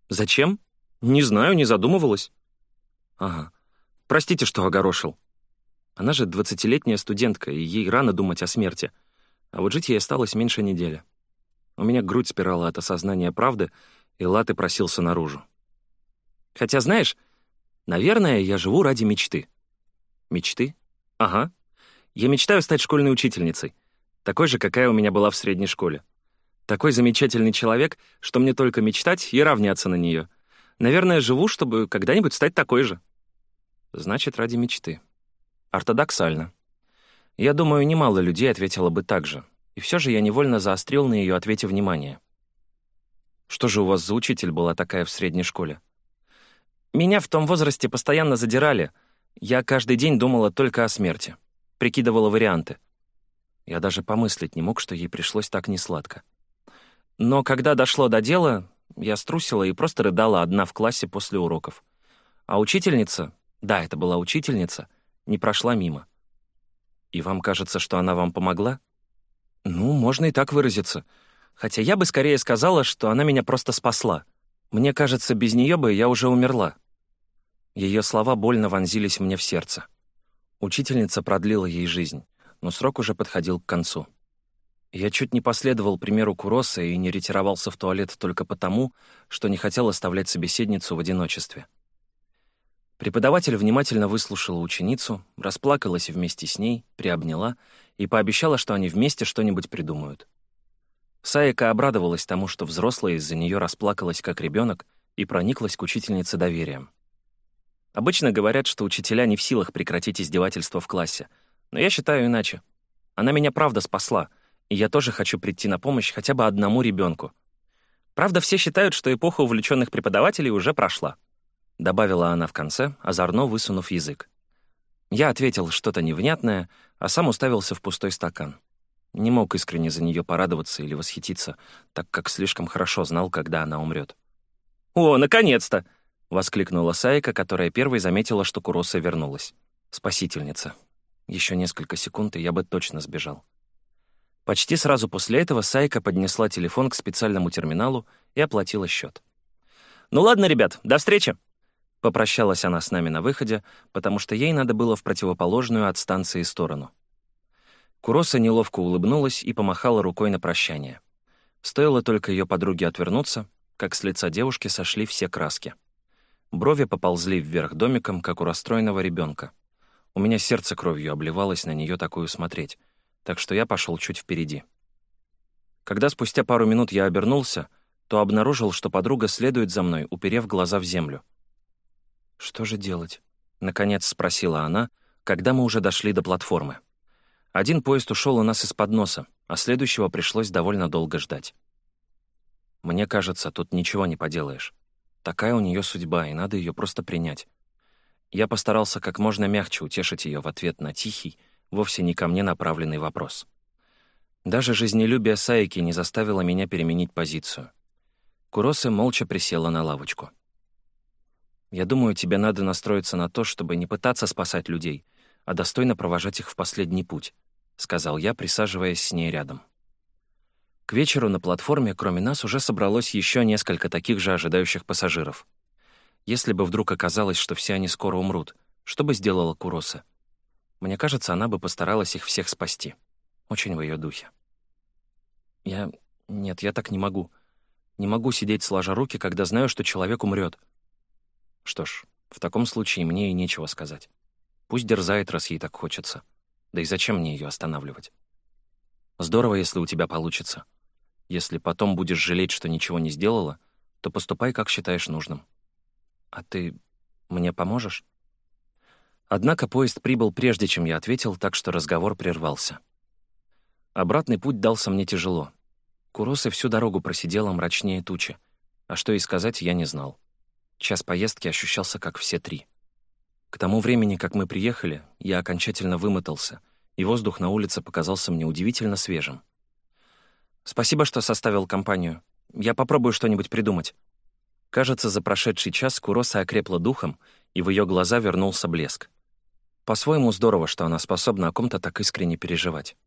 «Зачем? Не знаю, не задумывалась». «Ага. Простите, что огорошил. Она же двадцатилетняя студентка, и ей рано думать о смерти. А вот жить ей осталось меньше недели. У меня грудь спирала от осознания правды, и латы просился наружу. Хотя, знаешь, наверное, я живу ради мечты». «Мечты? Ага. Я мечтаю стать школьной учительницей, такой же, какая у меня была в средней школе. Такой замечательный человек, что мне только мечтать и равняться на нее. Наверное, живу, чтобы когда-нибудь стать такой же. Значит, ради мечты. Ортодоксально. Я думаю, немало людей ответило бы так же. И все же я невольно заострил на ее ответе внимание. Что же у вас за учитель была такая в средней школе? Меня в том возрасте постоянно задирали. Я каждый день думала только о смерти прикидывала варианты. Я даже помыслить не мог, что ей пришлось так несладко. Но когда дошло до дела, я струсила и просто рыдала одна в классе после уроков. А учительница, да, это была учительница, не прошла мимо. И вам кажется, что она вам помогла? Ну, можно и так выразиться. Хотя я бы скорее сказала, что она меня просто спасла. Мне кажется, без нее бы я уже умерла. Ее слова больно вонзились мне в сердце. Учительница продлила ей жизнь, но срок уже подходил к концу. Я чуть не последовал примеру Куроса и не ретировался в туалет только потому, что не хотел оставлять собеседницу в одиночестве. Преподаватель внимательно выслушала ученицу, расплакалась вместе с ней, приобняла и пообещала, что они вместе что-нибудь придумают. Саика обрадовалась тому, что взрослая из-за нее расплакалась как ребенок и прониклась к учительнице доверием. Обычно говорят, что учителя не в силах прекратить издевательство в классе. Но я считаю иначе. Она меня правда спасла, и я тоже хочу прийти на помощь хотя бы одному ребенку. Правда, все считают, что эпоха увлеченных преподавателей уже прошла. Добавила она в конце, озорно высунув язык. Я ответил что-то невнятное, а сам уставился в пустой стакан. Не мог искренне за нее порадоваться или восхититься, так как слишком хорошо знал, когда она умрет. «О, наконец-то!» — воскликнула Сайка, которая первой заметила, что Куроса вернулась. «Спасительница. Еще несколько секунд, и я бы точно сбежал». Почти сразу после этого Сайка поднесла телефон к специальному терминалу и оплатила счет. «Ну ладно, ребят, до встречи!» Попрощалась она с нами на выходе, потому что ей надо было в противоположную от станции сторону. Куроса неловко улыбнулась и помахала рукой на прощание. Стоило только ее подруге отвернуться, как с лица девушки сошли все краски. Брови поползли вверх домиком, как у расстроенного ребенка. У меня сердце кровью обливалось на нее такую смотреть, так что я пошел чуть впереди. Когда спустя пару минут я обернулся, то обнаружил, что подруга следует за мной, уперев глаза в землю. «Что же делать?» — наконец спросила она, когда мы уже дошли до платформы. Один поезд ушел у нас из-под носа, а следующего пришлось довольно долго ждать. Мне кажется, тут ничего не поделаешь. Такая у нее судьба, и надо ее просто принять. Я постарался как можно мягче утешить ее в ответ на тихий, вовсе не ко мне направленный вопрос. Даже жизнелюбие Саики не заставило меня переменить позицию. Куросы молча присела на лавочку. «Я думаю, тебе надо настроиться на то, чтобы не пытаться спасать людей, а достойно провожать их в последний путь. сказал я, присаживаясь с ней рядом. К вечеру на платформе, кроме нас, уже собралось еще несколько таких же ожидающих пассажиров. Если бы вдруг оказалось, что все они скоро умрут, что бы сделала Куроса? Мне кажется, она бы постаралась их всех спасти. Очень в ее духе. Я... Нет, я так не могу. Не могу сидеть сложа руки, когда знаю, что человек умрет. Что ж, в таком случае мне и нечего сказать. Пусть дерзает, раз ей так хочется. Да и зачем мне ее останавливать? Здорово, если у тебя получится. Если потом будешь жалеть, что ничего не сделала, то поступай, как считаешь нужным. А ты мне поможешь? Однако поезд прибыл прежде, чем я ответил, так что разговор прервался. Обратный путь дался мне тяжело. Куросы всю дорогу просидела мрачнее тучи, а что и сказать я не знал. Час поездки ощущался, как все три. К тому времени, как мы приехали, я окончательно вымотался, и воздух на улице показался мне удивительно свежим. «Спасибо, что составил компанию. Я попробую что-нибудь придумать». Кажется, за прошедший час Куроса окрепла духом, и в ее глаза вернулся блеск. По-своему здорово, что она способна о ком-то так искренне переживать.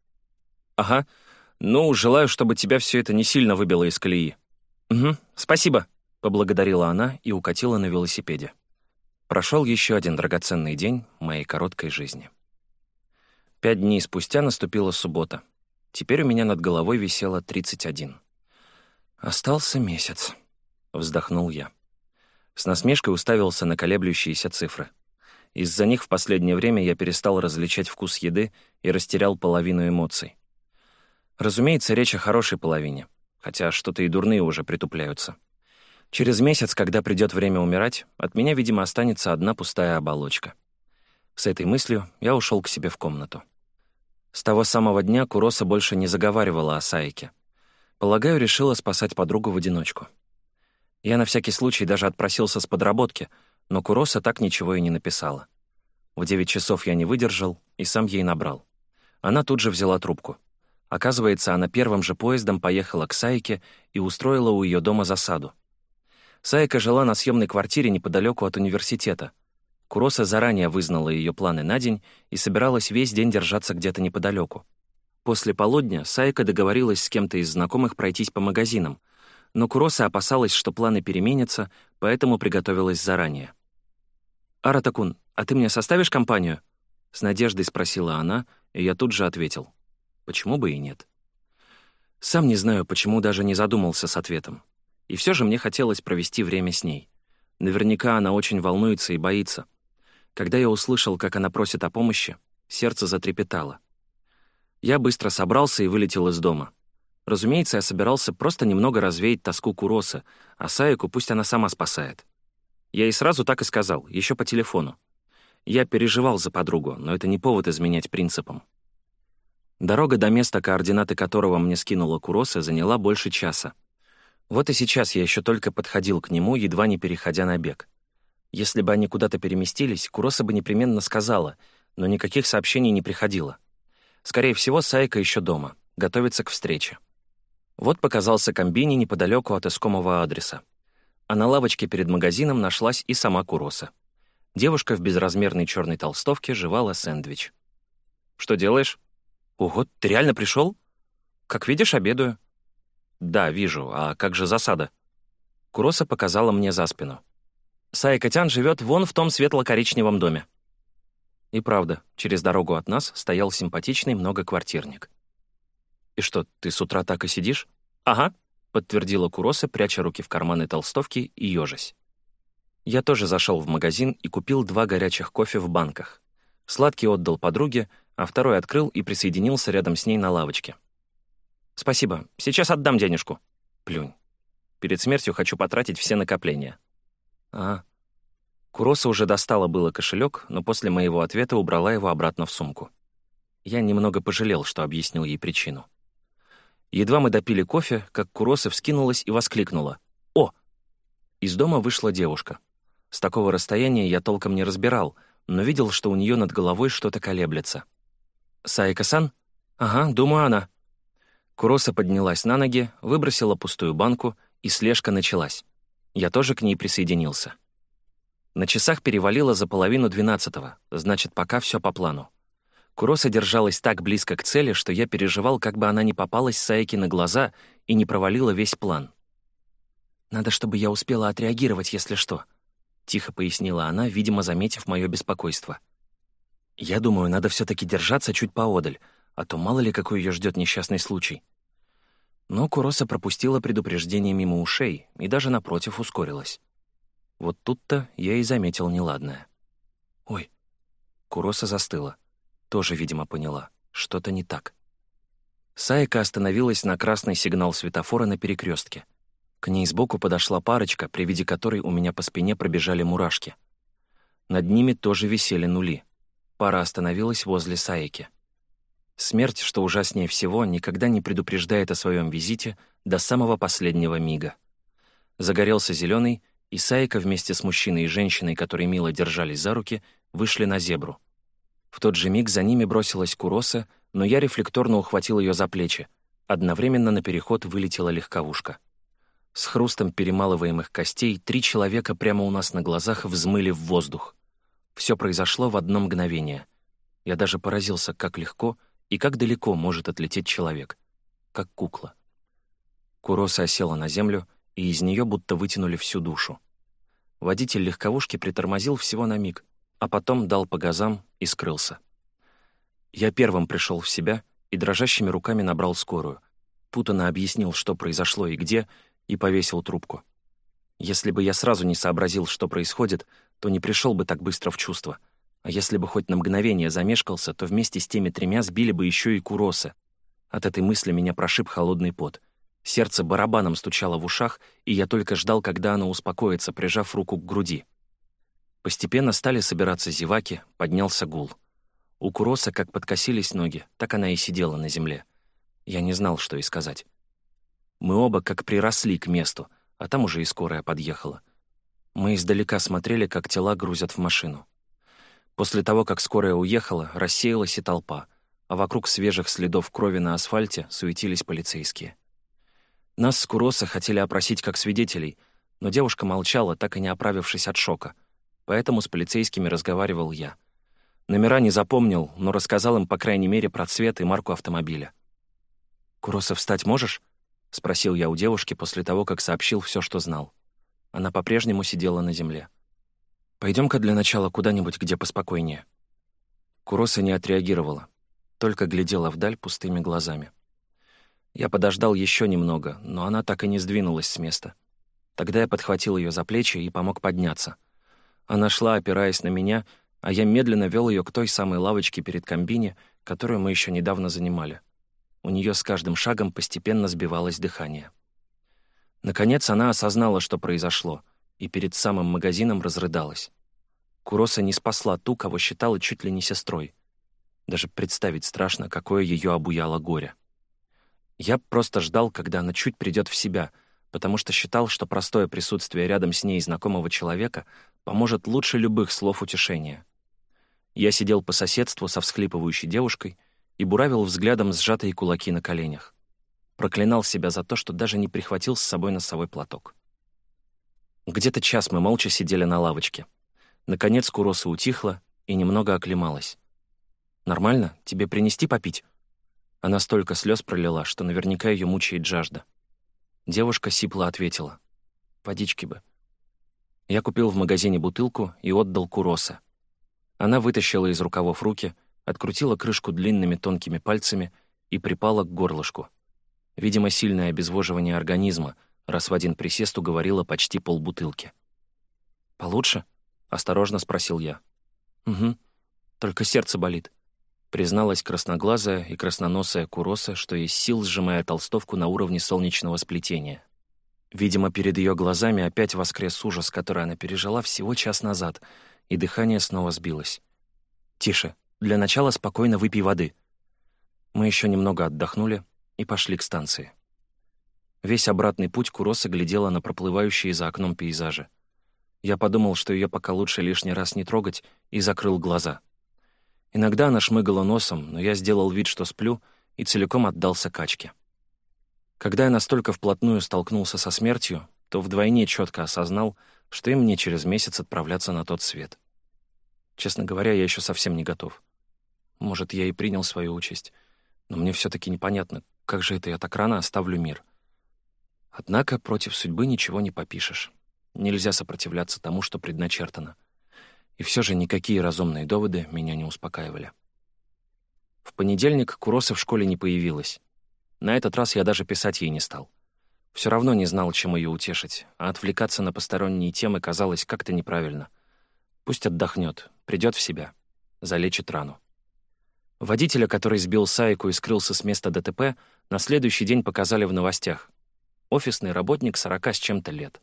«Ага. Ну, желаю, чтобы тебя все это не сильно выбило из колеи». «Угу, спасибо», — поблагодарила она и укатила на велосипеде. Прошел еще один драгоценный день моей короткой жизни. Пять дней спустя наступила суббота. Теперь у меня над головой висело 31. «Остался месяц», — вздохнул я. С насмешкой уставился на колеблющиеся цифры. Из-за них в последнее время я перестал различать вкус еды и растерял половину эмоций. Разумеется, речь о хорошей половине, хотя что-то и дурные уже притупляются. Через месяц, когда придет время умирать, от меня, видимо, останется одна пустая оболочка. С этой мыслью я ушел к себе в комнату. С того самого дня Куроса больше не заговаривала о Саике. Полагаю, решила спасать подругу в одиночку. Я на всякий случай даже отпросился с подработки, но Куроса так ничего и не написала. В девять часов я не выдержал и сам ей набрал. Она тут же взяла трубку. Оказывается, она первым же поездом поехала к Сайке и устроила у ее дома засаду. Сайка жила на съемной квартире неподалеку от университета. Куроса заранее вызнала ее планы на день и собиралась весь день держаться где-то неподалеку. После полудня Сайка договорилась с кем-то из знакомых пройтись по магазинам, но Куроса опасалась, что планы переменятся, поэтому приготовилась заранее. «Аратакун, а ты мне составишь компанию?» — с надеждой спросила она, и я тут же ответил. Почему бы и нет? Сам не знаю, почему даже не задумался с ответом. И все же мне хотелось провести время с ней. Наверняка она очень волнуется и боится. Когда я услышал, как она просит о помощи, сердце затрепетало. Я быстро собрался и вылетел из дома. Разумеется, я собирался просто немного развеять тоску Куроса, а Саяку пусть она сама спасает. Я ей сразу так и сказал, еще по телефону. Я переживал за подругу, но это не повод изменять принципам. Дорога до места, координаты которого мне скинула Куроса, заняла больше часа. Вот и сейчас я еще только подходил к нему, едва не переходя на бег. Если бы они куда-то переместились, Куроса бы непременно сказала, но никаких сообщений не приходило. Скорее всего, Сайка еще дома, готовится к встрече. Вот показался комбини неподалеку от искомого адреса. А на лавочке перед магазином нашлась и сама Куроса. Девушка в безразмерной черной толстовке жевала сэндвич. «Что делаешь?» «Ого, ты реально пришел? Как видишь, обедаю». «Да, вижу. А как же засада?» Куроса показала мне за спину. Сайкотян живет вон в том светло-коричневом доме. И правда, через дорогу от нас стоял симпатичный многоквартирник. «И что, ты с утра так и сидишь?» «Ага», — подтвердила Куроса, пряча руки в карманы толстовки и ежась. Я тоже зашел в магазин и купил два горячих кофе в банках. Сладкий отдал подруге, а второй открыл и присоединился рядом с ней на лавочке. «Спасибо. Сейчас отдам денежку». «Плюнь. Перед смертью хочу потратить все накопления». «А». Куроса уже достала было кошелек, но после моего ответа убрала его обратно в сумку. Я немного пожалел, что объяснил ей причину. Едва мы допили кофе, как Куроса вскинулась и воскликнула. «О!» Из дома вышла девушка. С такого расстояния я толком не разбирал, но видел, что у нее над головой что-то колеблется. «Саика-сан?» «Ага, думаю, она». Куроса поднялась на ноги, выбросила пустую банку, и слежка началась. Я тоже к ней присоединился. На часах перевалило за половину двенадцатого, значит, пока все по плану. Куроса держалась так близко к цели, что я переживал, как бы она не попалась Саеки на глаза и не провалила весь план. «Надо, чтобы я успела отреагировать, если что», — тихо пояснила она, видимо, заметив мое беспокойство. «Я думаю, надо все таки держаться чуть поодаль, а то мало ли какой ее ждет несчастный случай». Но Куроса пропустила предупреждение мимо ушей и даже напротив ускорилась. Вот тут-то я и заметил неладное. «Ой». Куроса застыла. Тоже, видимо, поняла. Что-то не так. Саика остановилась на красный сигнал светофора на перекрестке. К ней сбоку подошла парочка, при виде которой у меня по спине пробежали мурашки. Над ними тоже висели нули. Пара остановилась возле Саики. Смерть, что ужаснее всего, никогда не предупреждает о своем визите до самого последнего мига. Загорелся зеленый, и Саика вместе с мужчиной и женщиной, которые мило держались за руки, вышли на зебру. В тот же миг за ними бросилась Куроса, но я рефлекторно ухватил ее за плечи. Одновременно на переход вылетела легковушка. С хрустом перемалываемых костей три человека прямо у нас на глазах взмыли в воздух. Все произошло в одно мгновение. Я даже поразился, как легко и как далеко может отлететь человек. Как кукла. Куроса осела на землю, и из нее будто вытянули всю душу. Водитель легковушки притормозил всего на миг, а потом дал по газам и скрылся. Я первым пришел в себя и дрожащими руками набрал скорую. Путано объяснил, что произошло и где, и повесил трубку. Если бы я сразу не сообразил, что происходит, то не пришел бы так быстро в чувство. А если бы хоть на мгновение замешкался, то вместе с теми тремя сбили бы еще и Куроса. От этой мысли меня прошиб холодный пот. Сердце барабаном стучало в ушах, и я только ждал, когда оно успокоится, прижав руку к груди. Постепенно стали собираться зеваки, поднялся гул. У Куроса как подкосились ноги, так она и сидела на земле. Я не знал, что и сказать. Мы оба как приросли к месту, а там уже и скорая подъехала. Мы издалека смотрели, как тела грузят в машину. После того, как скорая уехала, рассеялась и толпа, а вокруг свежих следов крови на асфальте суетились полицейские. Нас с Куроса хотели опросить как свидетелей, но девушка молчала, так и не оправившись от шока — поэтому с полицейскими разговаривал я. Номера не запомнил, но рассказал им, по крайней мере, про цвет и марку автомобиля. «Куроса, встать можешь?» — спросил я у девушки после того, как сообщил все, что знал. Она по-прежнему сидела на земле. Пойдем-ка для начала куда-нибудь, где поспокойнее». Куроса не отреагировала, только глядела вдаль пустыми глазами. Я подождал еще немного, но она так и не сдвинулась с места. Тогда я подхватил ее за плечи и помог подняться — она шла, опираясь на меня, а я медленно вел ее к той самой лавочке перед комбине, которую мы еще недавно занимали. У нее с каждым шагом постепенно сбивалось дыхание. Наконец она осознала, что произошло, и перед самым магазином разрыдалась. Куроса не спасла ту, кого считала чуть ли не сестрой. Даже представить страшно, какое ее обуяло горе. Я просто ждал, когда она чуть придет в себя, потому что считал, что простое присутствие рядом с ней знакомого человека поможет лучше любых слов утешения. Я сидел по соседству со всхлипывающей девушкой и буравил взглядом сжатые кулаки на коленях. Проклинал себя за то, что даже не прихватил с собой носовой платок. Где-то час мы молча сидели на лавочке. Наконец Куроса утихла и немного оклемалась. «Нормально? Тебе принести попить?» Она столько слез пролила, что наверняка ее мучает жажда. Девушка сипло ответила. «Водички бы». Я купил в магазине бутылку и отдал Куроса. Она вытащила из рукавов руки, открутила крышку длинными тонкими пальцами и припала к горлышку. Видимо, сильное обезвоживание организма, раз в один присест уговорила почти полбутылки. «Получше?» — осторожно спросил я. «Угу. Только сердце болит», — призналась красноглазая и красноносая Куроса, что есть сил, сжимая толстовку на уровне солнечного сплетения. Видимо, перед ее глазами опять воскрес ужас, который она пережила всего час назад, и дыхание снова сбилось. «Тише. Для начала спокойно выпей воды». Мы еще немного отдохнули и пошли к станции. Весь обратный путь Куроса глядела на проплывающие за окном пейзажи. Я подумал, что ее пока лучше лишний раз не трогать, и закрыл глаза. Иногда она шмыгала носом, но я сделал вид, что сплю, и целиком отдался качке. Когда я настолько вплотную столкнулся со смертью, то вдвойне четко осознал, что и мне через месяц отправляться на тот свет. Честно говоря, я еще совсем не готов. Может, я и принял свою участь, но мне все-таки непонятно, как же это я так рано оставлю мир. Однако против судьбы ничего не попишешь. Нельзя сопротивляться тому, что предначертано. И все же никакие разумные доводы меня не успокаивали. В понедельник Куроса в школе не появилась. На этот раз я даже писать ей не стал. Все равно не знал, чем ее утешить, а отвлекаться на посторонние темы казалось как-то неправильно. Пусть отдохнет, придет в себя, залечит рану. Водителя, который сбил Сайку и скрылся с места ДТП, на следующий день показали в новостях. Офисный работник сорока с чем-то лет.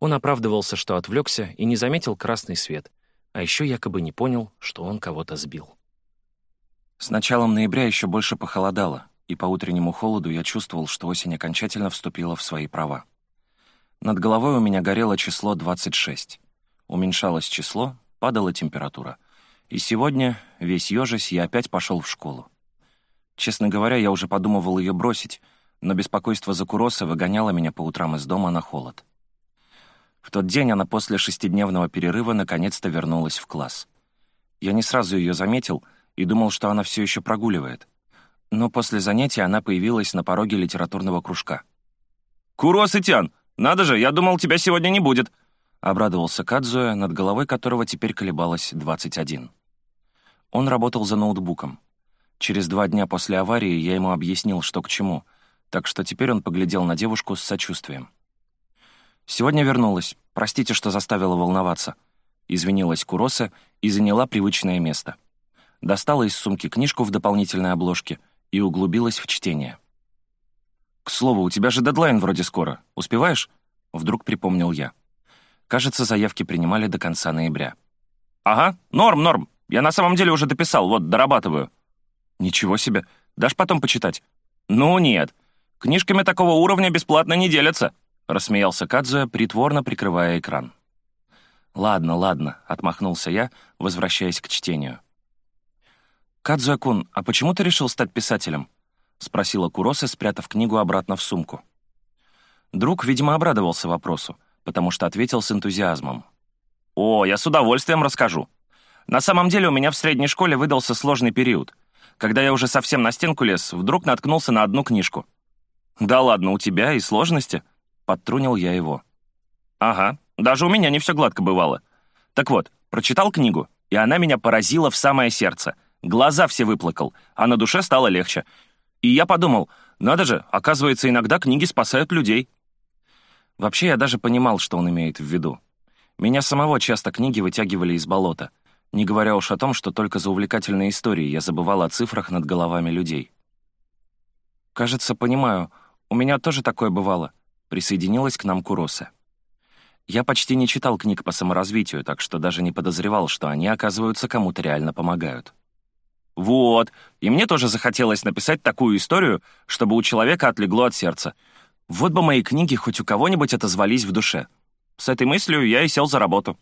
Он оправдывался, что отвлекся и не заметил красный свет, а еще якобы не понял, что он кого-то сбил. С началом ноября еще больше похолодало, и по утреннему холоду я чувствовал, что осень окончательно вступила в свои права. Над головой у меня горело число 26. Уменьшалось число, падала температура. И сегодня, весь ежась, я опять пошел в школу. Честно говоря, я уже подумывал ее бросить, но беспокойство за Куроса выгоняло меня по утрам из дома на холод. В тот день она после шестидневного перерыва наконец-то вернулась в класс. Я не сразу ее заметил и думал, что она все еще прогуливает — но после занятия она появилась на пороге литературного кружка. «Курос Итян! Надо же, я думал, тебя сегодня не будет!» — обрадовался Кадзуя, над головой которого теперь колебалось 21. Он работал за ноутбуком. Через два дня после аварии я ему объяснил, что к чему, так что теперь он поглядел на девушку с сочувствием. «Сегодня вернулась. Простите, что заставила волноваться», — извинилась Куроса и заняла привычное место. Достала из сумки книжку в дополнительной обложке — и углубилась в чтение. «К слову, у тебя же дедлайн вроде скоро. Успеваешь?» Вдруг припомнил я. Кажется, заявки принимали до конца ноября. «Ага, норм, норм. Я на самом деле уже дописал, вот, дорабатываю». «Ничего себе. Дашь потом почитать?» «Ну нет. Книжками такого уровня бесплатно не делятся», — рассмеялся Кадзуя, притворно прикрывая экран. «Ладно, ладно», — отмахнулся я, возвращаясь к чтению. «Кадзуя-кун, а почему ты решил стать писателем?» — спросила Куроса, спрятав книгу обратно в сумку. Друг, видимо, обрадовался вопросу, потому что ответил с энтузиазмом. «О, я с удовольствием расскажу. На самом деле у меня в средней школе выдался сложный период. Когда я уже совсем на стенку лез, вдруг наткнулся на одну книжку. «Да ладно, у тебя и сложности?» — подтрунил я его. «Ага, даже у меня не все гладко бывало. Так вот, прочитал книгу, и она меня поразила в самое сердце — Глаза все выплакал, а на душе стало легче. И я подумал, надо же, оказывается, иногда книги спасают людей. Вообще, я даже понимал, что он имеет в виду. Меня самого часто книги вытягивали из болота, не говоря уж о том, что только за увлекательные истории я забывал о цифрах над головами людей. «Кажется, понимаю. У меня тоже такое бывало», — присоединилась к нам Куроса. Я почти не читал книг по саморазвитию, так что даже не подозревал, что они, оказываются, кому-то реально помогают. Вот. И мне тоже захотелось написать такую историю, чтобы у человека отлегло от сердца. Вот бы мои книги хоть у кого-нибудь отозвались в душе. С этой мыслью я и сел за работу.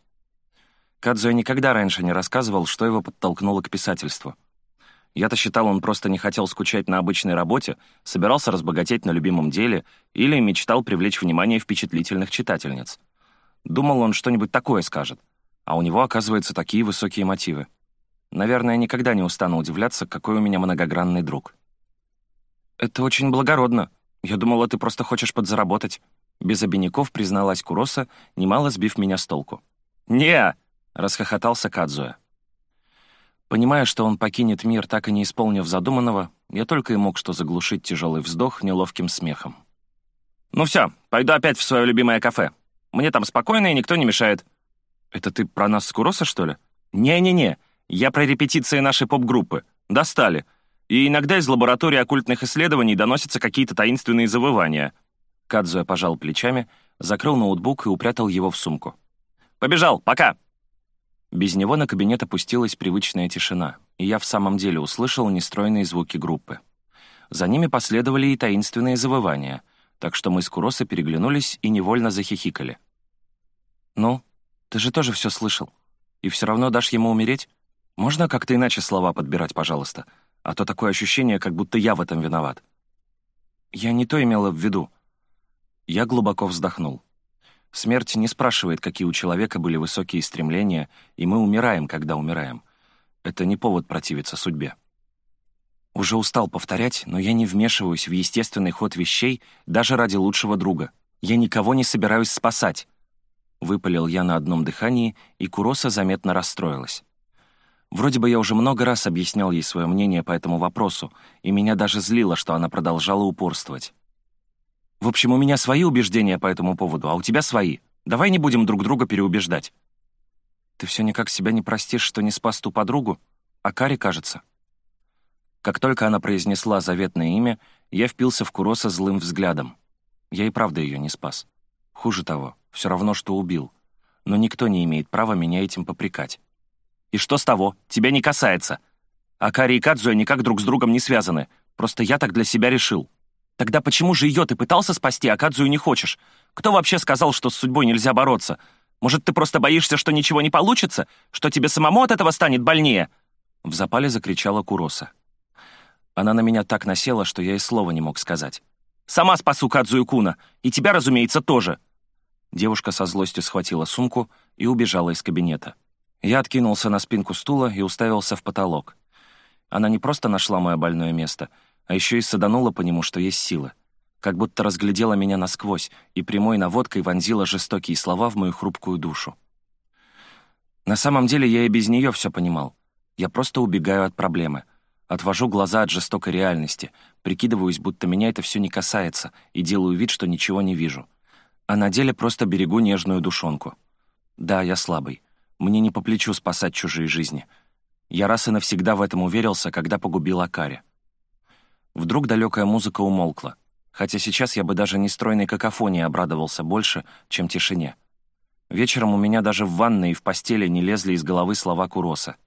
Кадзуя никогда раньше не рассказывал, что его подтолкнуло к писательству. Я-то считал, он просто не хотел скучать на обычной работе, собирался разбогатеть на любимом деле или мечтал привлечь внимание впечатлительных читательниц. Думал, он что-нибудь такое скажет, а у него, оказывается, такие высокие мотивы. Наверное, никогда не устану удивляться, какой у меня многогранный друг. «Это очень благородно. Я думала, ты просто хочешь подзаработать». Без обиняков призналась Куроса, немало сбив меня с толку. «Не!» — расхохотался Кадзуя. Понимая, что он покинет мир, так и не исполнив задуманного, я только и мог что заглушить тяжелый вздох неловким смехом. «Ну все, пойду опять в свое любимое кафе. Мне там спокойно и никто не мешает». «Это ты про нас с Куроса, что ли?» «Не-не-не, я про репетиции нашей поп-группы. Достали. И иногда из лаборатории оккультных исследований доносятся какие-то таинственные завывания». Кадзуя пожал плечами, закрыл ноутбук и упрятал его в сумку. «Побежал, пока!» Без него на кабинет опустилась привычная тишина, и я в самом деле услышал нестройные звуки группы. За ними последовали и таинственные завывания, так что мы с Куросой переглянулись и невольно захихикали. «Ну, ты же тоже все слышал. И все равно дашь ему умереть?» Можно как-то иначе слова подбирать, пожалуйста? А то такое ощущение, как будто я в этом виноват. Я не то имела в виду. Я глубоко вздохнул. Смерть не спрашивает, какие у человека были высокие стремления, и мы умираем, когда умираем. Это не повод противиться судьбе. Уже устал повторять, но я не вмешиваюсь в естественный ход вещей даже ради лучшего друга. Я никого не собираюсь спасать. Выпалил я на одном дыхании, и Куроса заметно расстроилась. Вроде бы я уже много раз объяснял ей свое мнение по этому вопросу, и меня даже злило, что она продолжала упорствовать. «В общем, у меня свои убеждения по этому поводу, а у тебя свои. Давай не будем друг друга переубеждать». «Ты все никак себя не простишь, что не спас ту подругу? А Кари, кажется». Как только она произнесла заветное имя, я впился в Куроса злым взглядом. Я и правда ее не спас. Хуже того, все равно, что убил. Но никто не имеет права меня этим попрекать. И что с того? Тебя не касается. Акари и Кадзуя никак друг с другом не связаны. Просто я так для себя решил. Тогда почему же ее ты пытался спасти, а Кадзую не хочешь? Кто вообще сказал, что с судьбой нельзя бороться? Может, ты просто боишься, что ничего не получится? Что тебе самому от этого станет больнее?» В запале закричала Куроса. Она на меня так насела, что я и слова не мог сказать. «Сама спасу Кадзую Куна, и тебя, разумеется, тоже!» Девушка со злостью схватила сумку и убежала из кабинета. Я откинулся на спинку стула и уставился в потолок. Она не просто нашла мое больное место, а еще и саданула по нему, что есть силы. Как будто разглядела меня насквозь и прямой наводкой вонзила жестокие слова в мою хрупкую душу. На самом деле я и без нее все понимал. Я просто убегаю от проблемы — Отвожу глаза от жестокой реальности, прикидываюсь, будто меня это все не касается, и делаю вид, что ничего не вижу. А на деле просто берегу нежную душонку. Да, я слабый. Мне не по плечу спасать чужие жизни. Я раз и навсегда в этом уверился, когда погубил Акари. Вдруг далекая музыка умолкла, хотя сейчас я бы даже не стройной какофонии обрадовался больше, чем тишине. Вечером у меня даже в ванной и в постели не лезли из головы слова Куроса —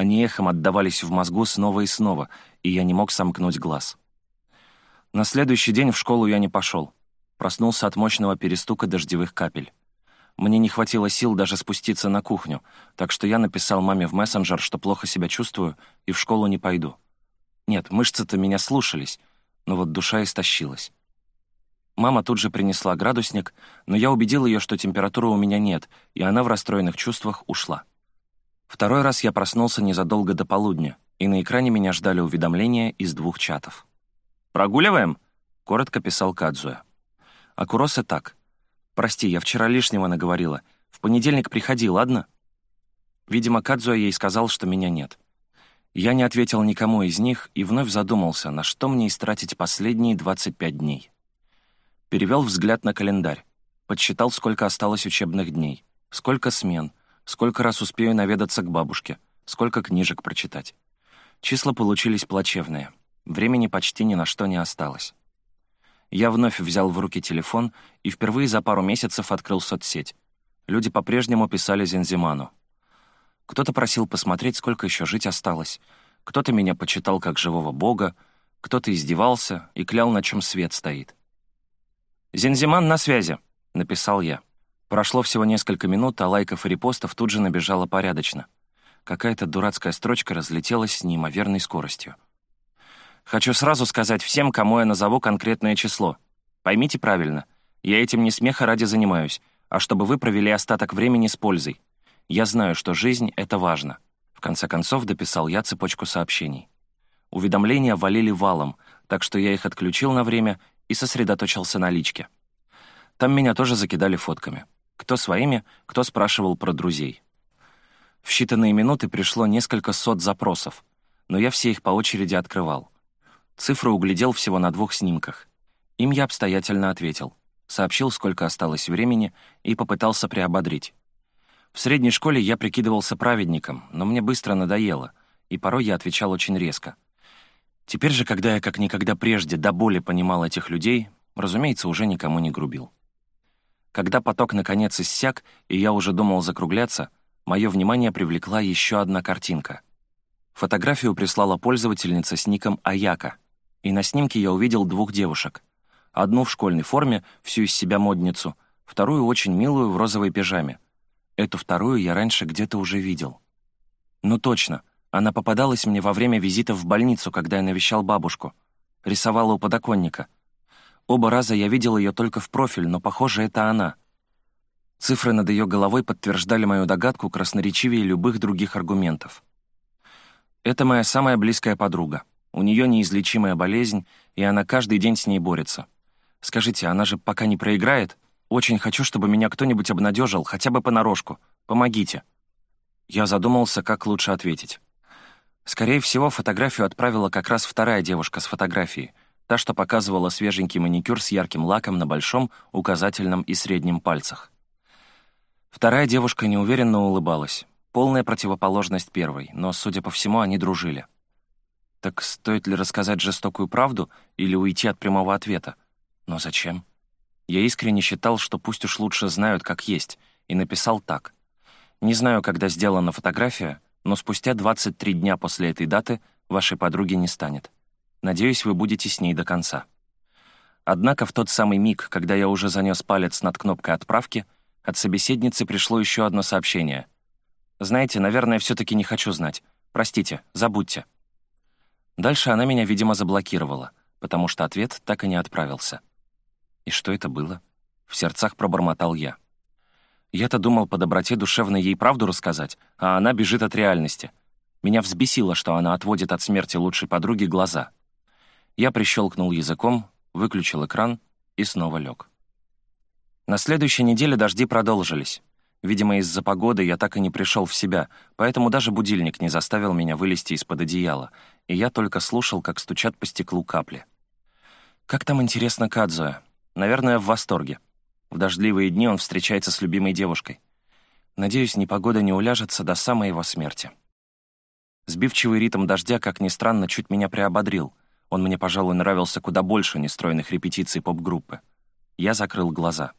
они эхом отдавались в мозгу снова и снова, и я не мог сомкнуть глаз. На следующий день в школу я не пошел. Проснулся от мощного перестука дождевых капель. Мне не хватило сил даже спуститься на кухню, так что я написал маме в мессенджер, что плохо себя чувствую и в школу не пойду. Нет, мышцы-то меня слушались, но вот душа истощилась. Мама тут же принесла градусник, но я убедил ее, что температуры у меня нет, и она в расстроенных чувствах ушла. Второй раз я проснулся незадолго до полудня, и на экране меня ждали уведомления из двух чатов. «Прогуливаем?» — коротко писал Кадзуя. А Куроса так. «Прости, я вчера лишнего наговорила. В понедельник приходи, ладно?» Видимо, Кадзуя ей сказал, что меня нет. Я не ответил никому из них и вновь задумался, на что мне истратить последние 25 дней. Перевел взгляд на календарь, подсчитал, сколько осталось учебных дней, сколько смен — сколько раз успею наведаться к бабушке, сколько книжек прочитать. Числа получились плачевные. Времени почти ни на что не осталось. Я вновь взял в руки телефон и впервые за пару месяцев открыл соцсеть. Люди по-прежнему писали Зензиману. Кто-то просил посмотреть, сколько еще жить осталось. Кто-то меня почитал как живого бога, кто-то издевался и клял, на чем свет стоит. «Зензиман на связи», — написал я. Прошло всего несколько минут, а лайков и репостов тут же набежало порядочно. Какая-то дурацкая строчка разлетелась с неимоверной скоростью. Хочу сразу сказать всем, кому я назову конкретное число. Поймите правильно, я этим не смеха ради занимаюсь, а чтобы вы провели остаток времени с пользой. Я знаю, что жизнь — это важно. В конце концов, дописал я цепочку сообщений. Уведомления валили валом, так что я их отключил на время и сосредоточился на личке. Там меня тоже закидали фотками. Кто своими, кто спрашивал про друзей. В считанные минуты пришло несколько сот запросов, но я все их по очереди открывал. Цифру углядел всего на двух снимках. Им я обстоятельно ответил, сообщил, сколько осталось времени, и попытался приободрить. В средней школе я прикидывался праведником, но мне быстро надоело, и порой я отвечал очень резко. Теперь же, когда я как никогда прежде до боли понимал этих людей, разумеется, уже никому не грубил. Когда поток наконец иссяк, и я уже думал закругляться, мое внимание привлекла еще одна картинка. Фотографию прислала пользовательница с ником Аяка, и на снимке я увидел двух девушек. Одну в школьной форме, всю из себя модницу, вторую очень милую в розовой пижаме. Эту вторую я раньше где-то уже видел. Ну точно, она попадалась мне во время визита в больницу, когда я навещал бабушку. Рисовала у подоконника — Оба раза я видел ее только в профиль, но, похоже, это она. Цифры над ее головой подтверждали мою догадку красноречивее любых других аргументов. Это моя самая близкая подруга. У нее неизлечимая болезнь, и она каждый день с ней борется. Скажите, она же пока не проиграет? Очень хочу, чтобы меня кто-нибудь обнадежил, хотя бы понарошку. Помогите». Я задумался, как лучше ответить. Скорее всего, фотографию отправила как раз вторая девушка с фотографией, та, что показывала свеженький маникюр с ярким лаком на большом, указательном и среднем пальцах. Вторая девушка неуверенно улыбалась. Полная противоположность первой, но, судя по всему, они дружили. Так стоит ли рассказать жестокую правду или уйти от прямого ответа? Но зачем? Я искренне считал, что пусть уж лучше знают, как есть, и написал так. Не знаю, когда сделана фотография, но спустя 23 дня после этой даты вашей подруги не станет. Надеюсь, вы будете с ней до конца. Однако в тот самый миг, когда я уже занес палец над кнопкой отправки, от собеседницы пришло еще одно сообщение. «Знаете, наверное, все таки не хочу знать. Простите, забудьте». Дальше она меня, видимо, заблокировала, потому что ответ так и не отправился. И что это было? В сердцах пробормотал я. Я-то думал по доброте душевной ей правду рассказать, а она бежит от реальности. Меня взбесило, что она отводит от смерти лучшей подруги глаза. Я прищелкнул языком, выключил экран и снова лег. На следующей неделе дожди продолжились. Видимо, из-за погоды я так и не пришел в себя, поэтому даже будильник не заставил меня вылезти из-под одеяла, и я только слушал, как стучат по стеклу капли. Как там интересно Кадзуя? Наверное, в восторге. В дождливые дни он встречается с любимой девушкой. Надеюсь, непогода не уляжется до самой его смерти. Сбивчивый ритм дождя, как ни странно, чуть меня приободрил. Он мне, пожалуй, нравился куда больше нестроенных репетиций поп-группы. Я закрыл глаза.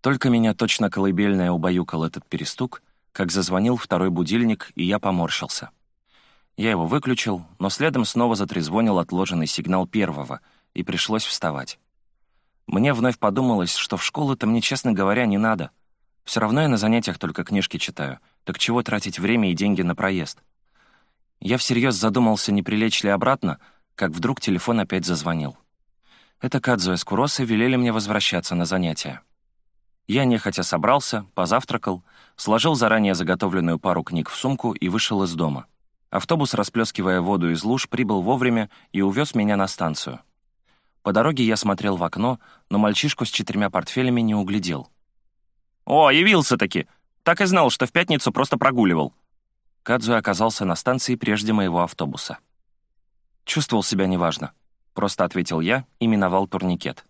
Только меня точно колыбельная убаюкал этот перестук, как зазвонил второй будильник, и я поморщился. Я его выключил, но следом снова затрезвонил отложенный сигнал первого, и пришлось вставать. Мне вновь подумалось, что в школу-то мне, честно говоря, не надо. Все равно я на занятиях только книжки читаю. Так чего тратить время и деньги на проезд? Я всерьез задумался, не прилечь ли обратно, как вдруг телефон опять зазвонил. Это Кадзуэ с велели мне возвращаться на занятия. Я нехотя собрался, позавтракал, сложил заранее заготовленную пару книг в сумку и вышел из дома. Автобус, расплескивая воду из луж, прибыл вовремя и увез меня на станцию. По дороге я смотрел в окно, но мальчишку с четырьмя портфелями не углядел. «О, явился-таки! Так и знал, что в пятницу просто прогуливал». Кадзу оказался на станции прежде моего автобуса. «Чувствовал себя неважно», — просто ответил я и миновал турникет.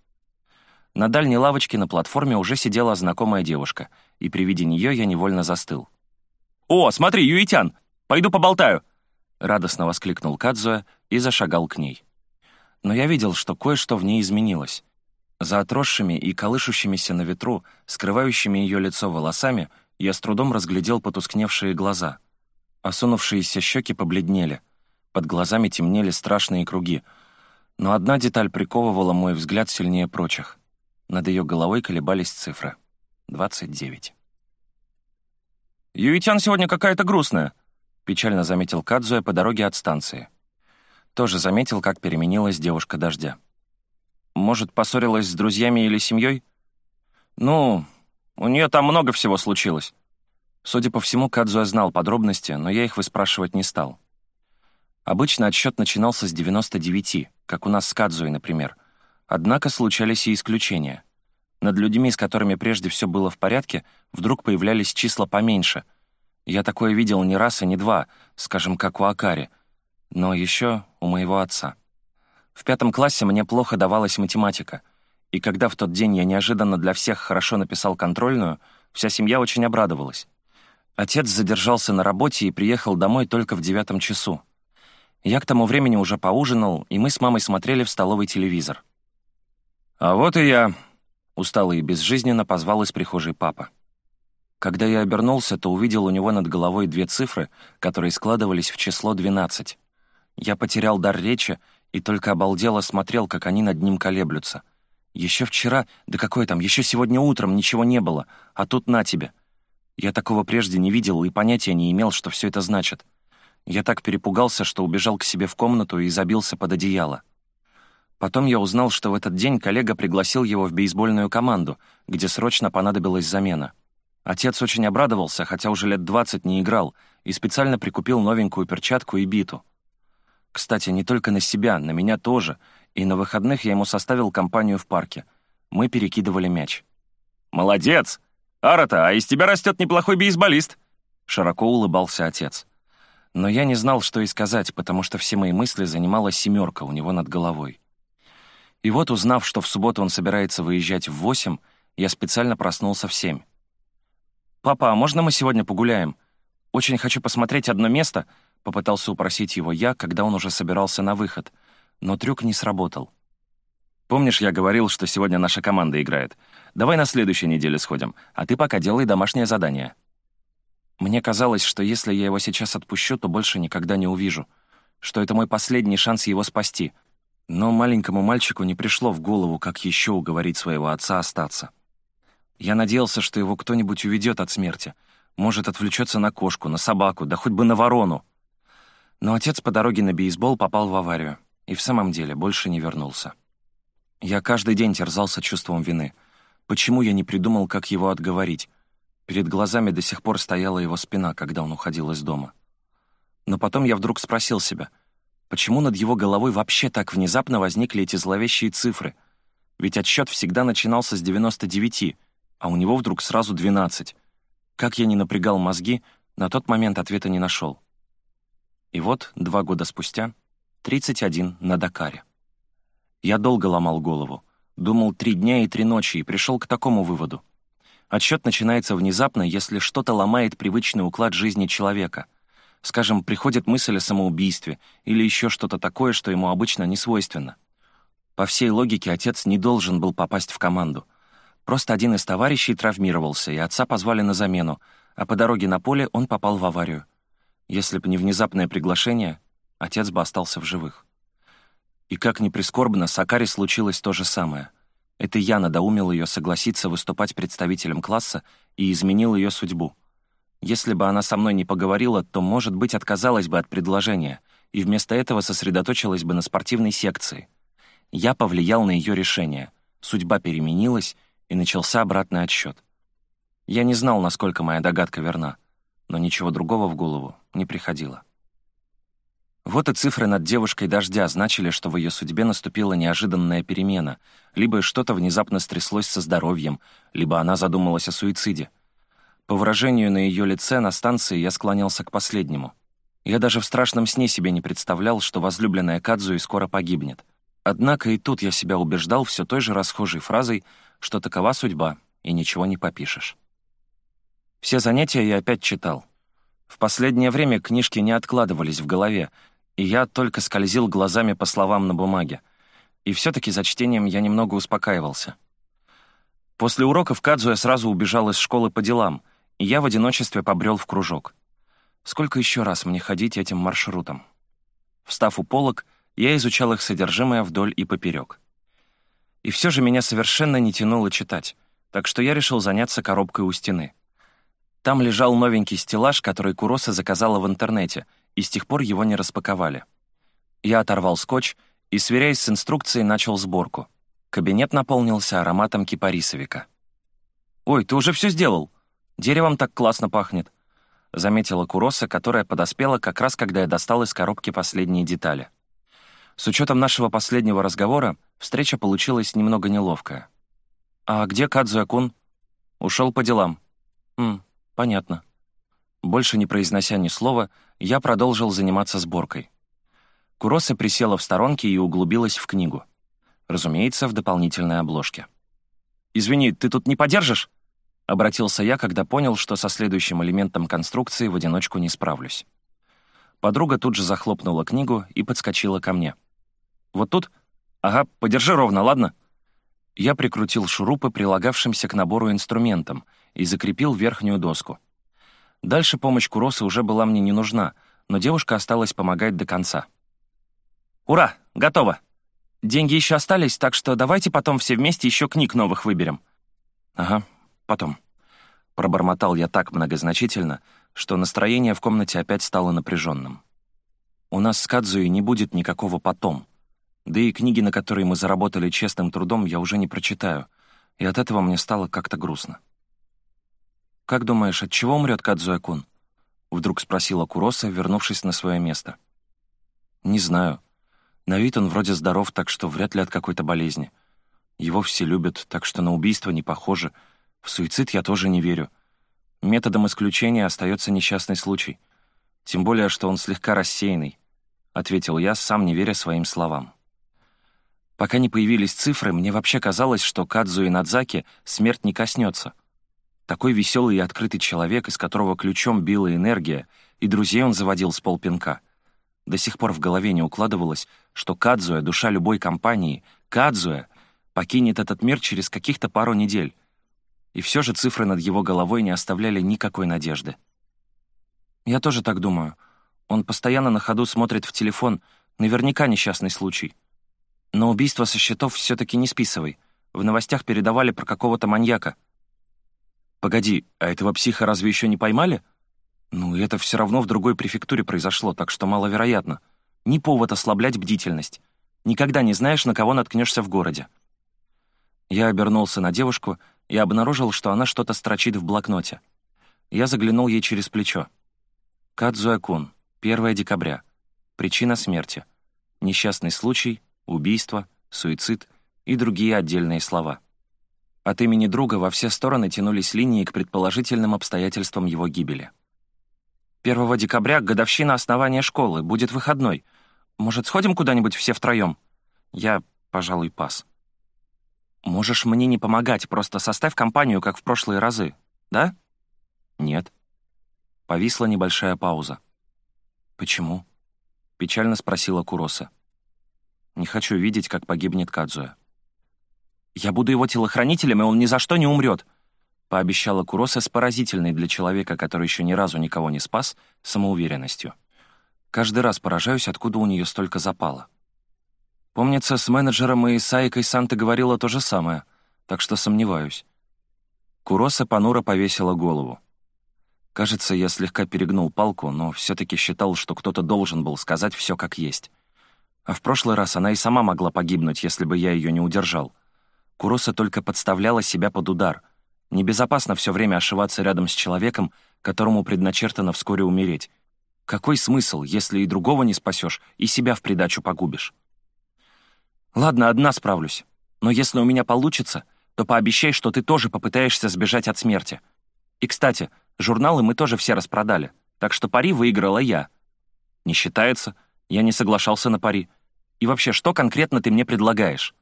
На дальней лавочке на платформе уже сидела знакомая девушка, и при виде нее я невольно застыл. «О, смотри, Юитян! Пойду поболтаю!» Радостно воскликнул Кадзуя и зашагал к ней но я видел, что кое-что в ней изменилось. За отросшими и колышущимися на ветру, скрывающими ее лицо волосами, я с трудом разглядел потускневшие глаза. Осунувшиеся щеки побледнели, под глазами темнели страшные круги, но одна деталь приковывала мой взгляд сильнее прочих. Над ее головой колебались цифры. 29. «Юитян сегодня какая-то грустная», — печально заметил Кадзуя по дороге от станции. Тоже заметил, как переменилась девушка дождя. Может, поссорилась с друзьями или семьей? Ну, у нее там много всего случилось. Судя по всему, Кадзуя знал подробности, но я их выспрашивать не стал. Обычно отсчет начинался с 99, как у нас с Кадзуей, например. Однако случались и исключения. Над людьми, с которыми прежде все было в порядке, вдруг появлялись числа поменьше. Я такое видел не раз и не два, скажем, как у Акари — но еще у моего отца. В пятом классе мне плохо давалась математика, и когда в тот день я неожиданно для всех хорошо написал контрольную, вся семья очень обрадовалась. Отец задержался на работе и приехал домой только в девятом часу. Я к тому времени уже поужинал, и мы с мамой смотрели в столовый телевизор. «А вот и я», — устало и безжизненно позвал из прихожей папа. Когда я обернулся, то увидел у него над головой две цифры, которые складывались в число двенадцать. Я потерял дар речи и только обалдело смотрел, как они над ним колеблются. Еще вчера, да какое там, еще сегодня утром ничего не было, а тут на тебе. Я такого прежде не видел и понятия не имел, что все это значит. Я так перепугался, что убежал к себе в комнату и забился под одеяло. Потом я узнал, что в этот день коллега пригласил его в бейсбольную команду, где срочно понадобилась замена. Отец очень обрадовался, хотя уже лет двадцать не играл, и специально прикупил новенькую перчатку и биту. Кстати, не только на себя, на меня тоже. И на выходных я ему составил компанию в парке. Мы перекидывали мяч. «Молодец! Арата, а из тебя растет неплохой бейсболист!» Широко улыбался отец. Но я не знал, что и сказать, потому что все мои мысли занимала семерка у него над головой. И вот, узнав, что в субботу он собирается выезжать в восемь, я специально проснулся в семь. «Папа, а можно мы сегодня погуляем? Очень хочу посмотреть одно место», — попытался упросить его я, когда он уже собирался на выход, но трюк не сработал. «Помнишь, я говорил, что сегодня наша команда играет? Давай на следующей неделе сходим, а ты пока делай домашнее задание». Мне казалось, что если я его сейчас отпущу, то больше никогда не увижу, что это мой последний шанс его спасти. Но маленькому мальчику не пришло в голову, как еще уговорить своего отца остаться. Я надеялся, что его кто-нибудь уведет от смерти, может, отвлечется на кошку, на собаку, да хоть бы на ворону. Но отец по дороге на бейсбол попал в аварию и в самом деле больше не вернулся. Я каждый день терзался чувством вины. Почему я не придумал, как его отговорить? Перед глазами до сих пор стояла его спина, когда он уходил из дома. Но потом я вдруг спросил себя, почему над его головой вообще так внезапно возникли эти зловещие цифры? Ведь отсчет всегда начинался с 99, а у него вдруг сразу 12. Как я не напрягал мозги, на тот момент ответа не нашел. И вот, два года спустя, 31 на Дакаре. Я долго ломал голову, думал три дня и три ночи и пришел к такому выводу. Отсчет начинается внезапно, если что-то ломает привычный уклад жизни человека. Скажем, приходит мысль о самоубийстве или еще что-то такое, что ему обычно не свойственно. По всей логике, отец не должен был попасть в команду. Просто один из товарищей травмировался, и отца позвали на замену, а по дороге на поле он попал в аварию. Если бы не внезапное приглашение, отец бы остался в живых. И как ни прискорбно, с Акари случилось то же самое. Это я надоумил ее согласиться выступать представителем класса и изменил ее судьбу. Если бы она со мной не поговорила, то, может быть, отказалась бы от предложения и вместо этого сосредоточилась бы на спортивной секции. Я повлиял на ее решение. Судьба переменилась, и начался обратный отсчет. Я не знал, насколько моя догадка верна, но ничего другого в голову не приходило. Вот и цифры над девушкой дождя значили, что в ее судьбе наступила неожиданная перемена, либо что-то внезапно стряслось со здоровьем, либо она задумалась о суициде. По выражению на ее лице на станции я склонялся к последнему. Я даже в страшном сне себе не представлял, что возлюбленная Кадзуи скоро погибнет. Однако и тут я себя убеждал все той же расхожей фразой, что такова судьба, и ничего не попишешь. Все занятия я опять читал. В последнее время книжки не откладывались в голове, и я только скользил глазами по словам на бумаге. И все-таки за чтением я немного успокаивался. После уроков Кадзуя сразу убежал из школы по делам, и я в одиночестве побрел в кружок. Сколько еще раз мне ходить этим маршрутом? Встав у полок, я изучал их содержимое вдоль и поперек. И все же меня совершенно не тянуло читать, так что я решил заняться коробкой у стены. Там лежал новенький стеллаж, который Куроса заказала в интернете, и с тех пор его не распаковали. Я оторвал скотч и, сверяясь с инструкцией, начал сборку. Кабинет наполнился ароматом кипарисовика. «Ой, ты уже все сделал! Деревом так классно пахнет!» заметила Куроса, которая подоспела как раз, когда я достал из коробки последние детали. С учетом нашего последнего разговора, встреча получилась немного неловкая. «А где Кадзуя-кун?» «Ушел по делам». «Хм, понятно». Больше не произнося ни слова, я продолжил заниматься сборкой. Куроса присела в сторонке и углубилась в книгу. Разумеется, в дополнительной обложке. «Извини, ты тут не подержишь?» Обратился я, когда понял, что со следующим элементом конструкции в одиночку не справлюсь. Подруга тут же захлопнула книгу и подскочила ко мне. «Вот тут? Ага, подержи ровно, ладно?» Я прикрутил шурупы, прилагавшимся к набору инструментам, и закрепил верхнюю доску. Дальше помощь Куросы уже была мне не нужна, но девушка осталась помогать до конца. «Ура! Готово! Деньги еще остались, так что давайте потом все вместе еще книг новых выберем». «Ага, потом». Пробормотал я так многозначительно, что настроение в комнате опять стало напряженным. «У нас с Кадзуей не будет никакого «потом». Да и книги, на которые мы заработали честным трудом, я уже не прочитаю, и от этого мне стало как-то грустно. «Как думаешь, от чего умрет Кадзуя-кун?» — вдруг спросила Куроса, вернувшись на свое место. «Не знаю. На вид он вроде здоров, так что вряд ли от какой-то болезни. Его все любят, так что на убийство не похоже. В суицид я тоже не верю. Методом исключения остается несчастный случай. Тем более, что он слегка рассеянный», — ответил я, сам не веря своим словам. Пока не появились цифры, мне вообще казалось, что Кадзу и Надзаки смерть не коснется. Такой веселый и открытый человек, из которого ключом била энергия, и друзей он заводил с полпинка. До сих пор в голове не укладывалось, что Кадзуя — душа любой компании, Кадзуя покинет этот мир через каких-то пару недель. И все же цифры над его головой не оставляли никакой надежды. Я тоже так думаю. Он постоянно на ходу смотрит в телефон, наверняка несчастный случай. Но убийство со счетов все-таки не списывай. В новостях передавали про какого-то маньяка. Погоди, а этого психа разве еще не поймали? Ну, это все равно в другой префектуре произошло, так что маловероятно. Не повод ослаблять бдительность. Никогда не знаешь, на кого наткнешься в городе. Я обернулся на девушку и обнаружил, что она что-то строчит в блокноте. Я заглянул ей через плечо. Кадзуэ-кун, 1 декабря. Причина смерти. Несчастный случай, убийство, суицид и другие отдельные слова. От имени друга во все стороны тянулись линии к предположительным обстоятельствам его гибели. 1 декабря — годовщина основания школы, будет выходной. Может, сходим куда-нибудь все втроем? Я, пожалуй, пас. «Можешь мне не помогать, просто составь компанию, как в прошлые разы, да?» «Нет». Повисла небольшая пауза. «Почему?» — печально спросила Куроса. «Не хочу видеть, как погибнет Кадзуя». «Я буду его телохранителем, и он ни за что не умрет», — пообещала Куроса с поразительной для человека, который еще ни разу никого не спас, самоуверенностью. Каждый раз поражаюсь, откуда у нее столько запала. Помнится, с менеджером и Саикой Санта говорила то же самое, так что сомневаюсь. Куроса понуро повесила голову. Кажется, я слегка перегнул палку, но все-таки считал, что кто-то должен был сказать все как есть. А в прошлый раз она и сама могла погибнуть, если бы я ее не удержал. Куроса только подставляла себя под удар. Небезопасно все время ошиваться рядом с человеком, которому предначертано вскоре умереть. Какой смысл, если и другого не спасешь, и себя в придачу погубишь? Ладно, одна справлюсь. Но если у меня получится, то пообещай, что ты тоже попытаешься сбежать от смерти. И, кстати, журналы мы тоже все распродали, так что пари выиграла я. Не считается, я не соглашался на пари. И вообще, что конкретно ты мне предлагаешь?»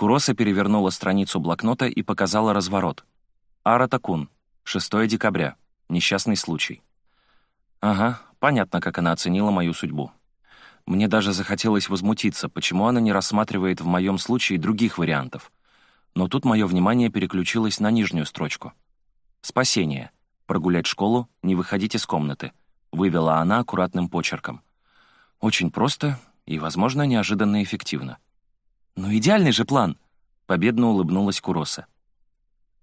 Куроса перевернула страницу блокнота и показала разворот. «Аратакун, 6 декабря. Несчастный случай». «Ага, понятно, как она оценила мою судьбу». Мне даже захотелось возмутиться, почему она не рассматривает в моем случае других вариантов. Но тут мое внимание переключилось на нижнюю строчку. «Спасение. Прогулять школу, не выходить из комнаты», — вывела она аккуратным почерком. Очень просто и, возможно, неожиданно эффективно. «Ну идеальный же план!» — победно улыбнулась Куроса.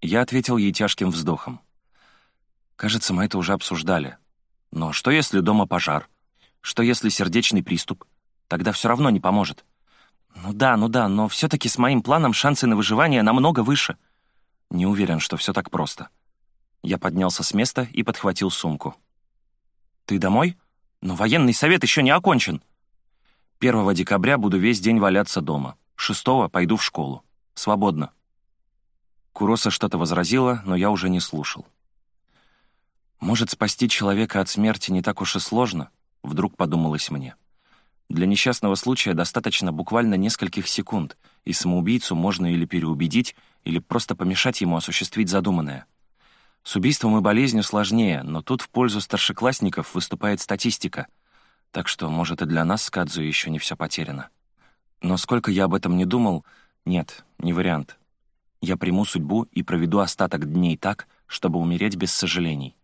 Я ответил ей тяжким вздохом. «Кажется, мы это уже обсуждали. Но что, если дома пожар?» Что если сердечный приступ? Тогда все равно не поможет. Ну да, ну да, но все-таки с моим планом шансы на выживание намного выше. Не уверен, что все так просто. Я поднялся с места и подхватил сумку. «Ты домой? Но военный совет еще не окончен». Первого декабря буду весь день валяться дома. Шестого пойду в школу. Свободно. Куроса что-то возразила, но я уже не слушал. Может, спасти человека от смерти не так уж и сложно? Вдруг подумалось мне. Для несчастного случая достаточно буквально нескольких секунд, и самоубийцу можно или переубедить, или просто помешать ему осуществить задуманное. С убийством и болезнью сложнее, но тут в пользу старшеклассников выступает статистика, так что, может, и для нас с Кадзу еще не все потеряно. Но сколько я об этом не думал, нет, не вариант. Я приму судьбу и проведу остаток дней так, чтобы умереть без сожалений.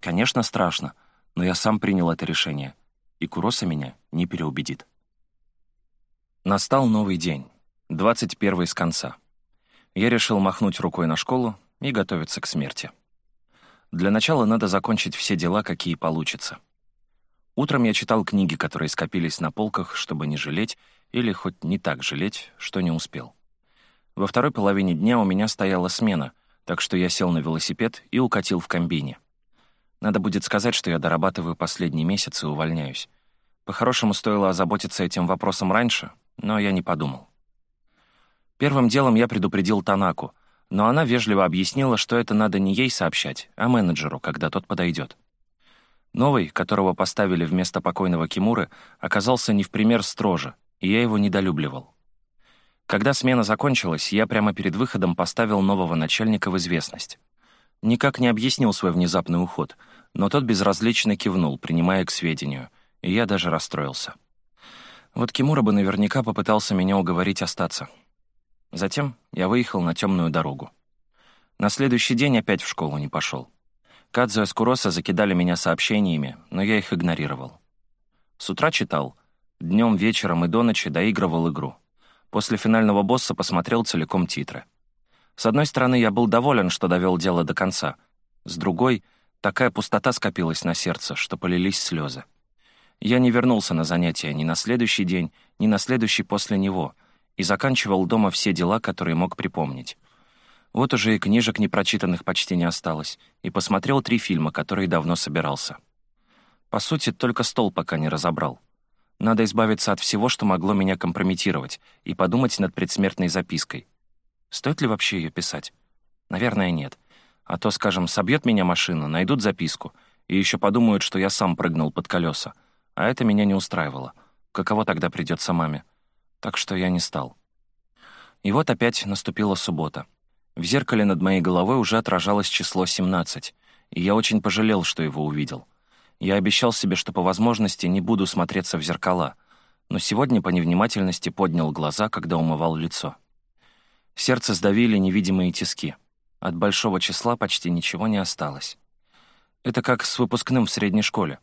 Конечно, страшно — но я сам принял это решение, и Куроса меня не переубедит. Настал новый день, 21 с конца. Я решил махнуть рукой на школу и готовиться к смерти. Для начала надо закончить все дела, какие получится. Утром я читал книги, которые скопились на полках, чтобы не жалеть или хоть не так жалеть, что не успел. Во второй половине дня у меня стояла смена, так что я сел на велосипед и укатил в комбине. Надо будет сказать, что я дорабатываю последний месяц и увольняюсь. По-хорошему, стоило озаботиться этим вопросом раньше, но я не подумал. Первым делом я предупредил Танаку, но она вежливо объяснила, что это надо не ей сообщать, а менеджеру, когда тот подойдет. Новый, которого поставили вместо покойного Кимуры, оказался не в пример строже, и я его недолюбливал. Когда смена закончилась, я прямо перед выходом поставил нового начальника в известность. Никак не объяснил свой внезапный уход, но тот безразлично кивнул, принимая к сведению, и я даже расстроился. Вот Кимура бы наверняка попытался меня уговорить остаться. Затем я выехал на темную дорогу. На следующий день опять в школу не пошел. Кадзо и Скуроса закидали меня сообщениями, но я их игнорировал. С утра читал, днем, вечером и до ночи доигрывал игру. После финального босса посмотрел целиком титры. С одной стороны, я был доволен, что довел дело до конца. С другой, такая пустота скопилась на сердце, что полились слезы. Я не вернулся на занятия ни на следующий день, ни на следующий после него и заканчивал дома все дела, которые мог припомнить. Вот уже и книжек непрочитанных почти не осталось, и посмотрел три фильма, которые давно собирался. По сути, только стол пока не разобрал. Надо избавиться от всего, что могло меня компрометировать, и подумать над предсмертной запиской. Стоит ли вообще ее писать? Наверное, нет. А то, скажем, собьет меня машина, найдут записку, и еще подумают, что я сам прыгнул под колеса. А это меня не устраивало. Каково тогда придется маме? Так что я не стал. И вот опять наступила суббота. В зеркале над моей головой уже отражалось число 17, и я очень пожалел, что его увидел. Я обещал себе, что по возможности не буду смотреться в зеркала, но сегодня по невнимательности поднял глаза, когда умывал лицо. Сердце сдавили невидимые тиски. От большого числа почти ничего не осталось. Это как с выпускным в средней школе.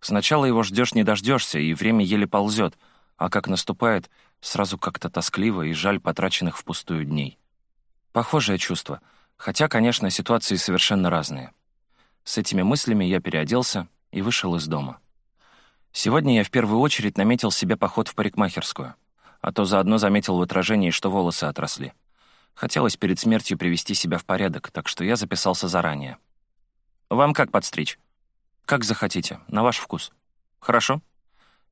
Сначала его ждешь не дождешься, и время еле ползет, а как наступает, сразу как-то тоскливо и жаль потраченных впустую дней. Похожее чувство, хотя, конечно, ситуации совершенно разные. С этими мыслями я переоделся и вышел из дома. Сегодня я в первую очередь наметил себе поход в парикмахерскую, а то заодно заметил в отражении, что волосы отросли. Хотелось перед смертью привести себя в порядок, так что я записался заранее. «Вам как подстричь?» «Как захотите, на ваш вкус». «Хорошо?»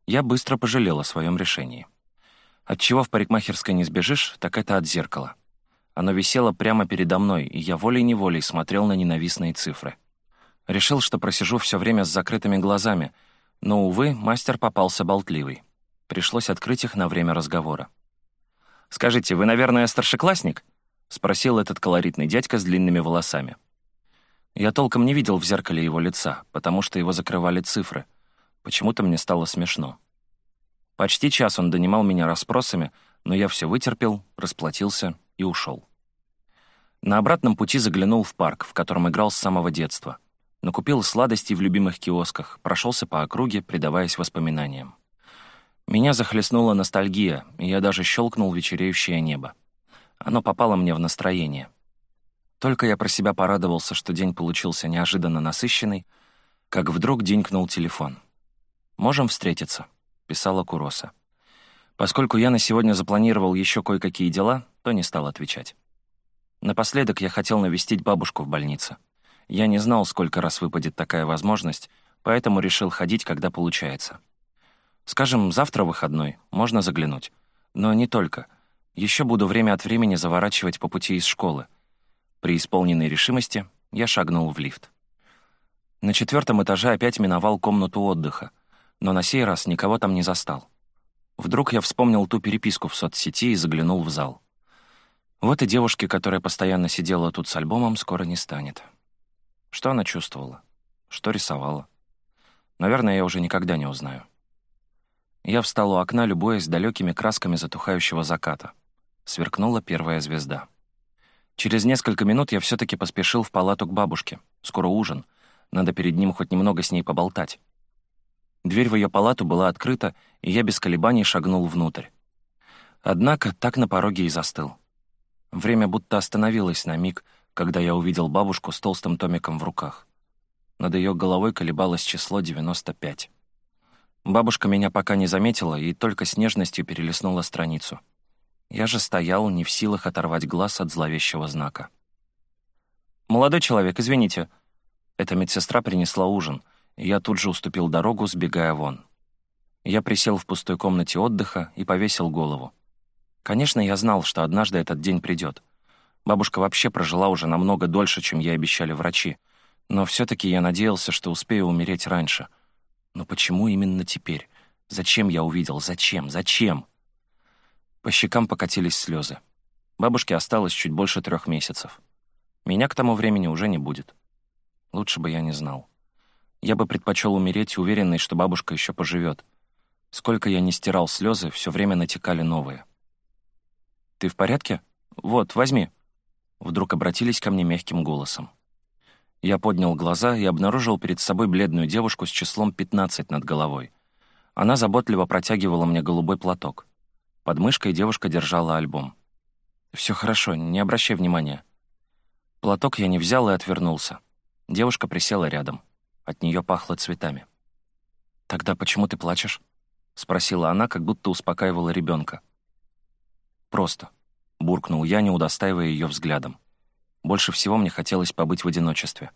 Я быстро пожалел о своем решении. От чего в парикмахерской не сбежишь, так это от зеркала. Оно висело прямо передо мной, и я волей-неволей смотрел на ненавистные цифры. Решил, что просижу все время с закрытыми глазами, но, увы, мастер попался болтливый. Пришлось открыть их на время разговора. «Скажите, вы, наверное, старшеклассник?» — спросил этот колоритный дядька с длинными волосами. Я толком не видел в зеркале его лица, потому что его закрывали цифры. Почему-то мне стало смешно. Почти час он донимал меня расспросами, но я все вытерпел, расплатился и ушел. На обратном пути заглянул в парк, в котором играл с самого детства. Накупил сладостей в любимых киосках, прошелся по округе, предаваясь воспоминаниям. Меня захлестнула ностальгия, и я даже щелкнул вечереющее небо. Оно попало мне в настроение. Только я про себя порадовался, что день получился неожиданно насыщенный, как вдруг денькнул телефон. «Можем встретиться», — писала Куроса. Поскольку я на сегодня запланировал еще кое-какие дела, то не стал отвечать. Напоследок я хотел навестить бабушку в больнице. Я не знал, сколько раз выпадет такая возможность, поэтому решил ходить, когда получается. Скажем, завтра выходной, можно заглянуть. Но не только. Еще буду время от времени заворачивать по пути из школы. При исполненной решимости я шагнул в лифт. На четвертом этаже опять миновал комнату отдыха, но на сей раз никого там не застал. Вдруг я вспомнил ту переписку в соцсети и заглянул в зал. Вот и девушки, которая постоянно сидела тут с альбомом, скоро не станет. Что она чувствовала? Что рисовала? Наверное, я уже никогда не узнаю. Я встал у окна, любуясь далекими красками затухающего заката. Сверкнула первая звезда. Через несколько минут я все таки поспешил в палату к бабушке. Скоро ужин. Надо перед ним хоть немного с ней поболтать. Дверь в ее палату была открыта, и я без колебаний шагнул внутрь. Однако так на пороге и застыл. Время будто остановилось на миг, когда я увидел бабушку с толстым томиком в руках. Над ее головой колебалось число 95. Бабушка меня пока не заметила и только с нежностью перелистнула страницу. Я же стоял, не в силах оторвать глаз от зловещего знака. «Молодой человек, извините». Эта медсестра принесла ужин — я тут же уступил дорогу, сбегая вон. Я присел в пустой комнате отдыха и повесил голову. Конечно, я знал, что однажды этот день придет. Бабушка вообще прожила уже намного дольше, чем ей обещали врачи. Но все-таки я надеялся, что успею умереть раньше. Но почему именно теперь? Зачем я увидел? Зачем? Зачем? По щекам покатились слезы. Бабушке осталось чуть больше трех месяцев. Меня к тому времени уже не будет. Лучше бы я не знал. Я бы предпочел умереть, уверенный, что бабушка еще поживет. Сколько я не стирал слезы, все время натекали новые. «Ты в порядке? Вот, возьми». Вдруг обратились ко мне мягким голосом. Я поднял глаза и обнаружил перед собой бледную девушку с числом 15 над головой. Она заботливо протягивала мне голубой платок. Под мышкой девушка держала альбом. «Все хорошо, не обращай внимания». Платок я не взял и отвернулся. Девушка присела рядом. От нее пахло цветами. «Тогда почему ты плачешь?» — спросила она, как будто успокаивала ребенка. «Просто», — буркнул я, не удостаивая ее взглядом. Больше всего мне хотелось побыть в одиночестве.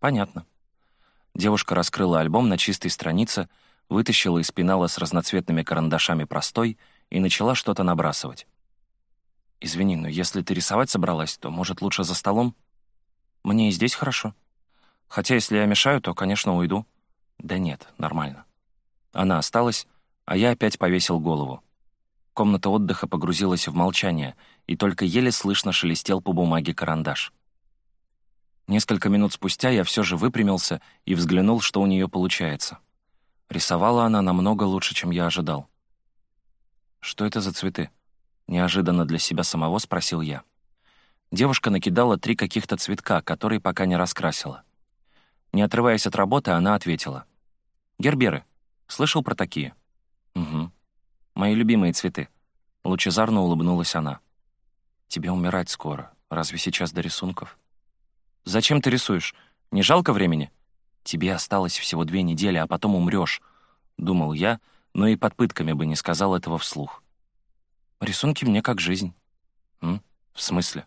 «Понятно». Девушка раскрыла альбом на чистой странице, вытащила из пенала с разноцветными карандашами простой и начала что-то набрасывать. «Извини, но если ты рисовать собралась, то, может, лучше за столом? Мне и здесь хорошо. Хотя, если я мешаю, то, конечно, уйду». «Да нет, нормально». Она осталась, а я опять повесил голову. Комната отдыха погрузилась в молчание, и только еле слышно шелестел по бумаге карандаш. Несколько минут спустя я все же выпрямился и взглянул, что у нее получается. Рисовала она намного лучше, чем я ожидал. «Что это за цветы?» Неожиданно для себя самого спросил я. Девушка накидала три каких-то цветка, которые пока не раскрасила. Не отрываясь от работы, она ответила. «Герберы. Слышал про такие?» «Угу. Мои любимые цветы». Лучезарно улыбнулась она. «Тебе умирать скоро. Разве сейчас до рисунков?» «Зачем ты рисуешь? Не жалко времени?» «Тебе осталось всего две недели, а потом умрешь», — думал я, но и под пытками бы не сказал этого вслух. Рисунки мне как жизнь. М? В смысле?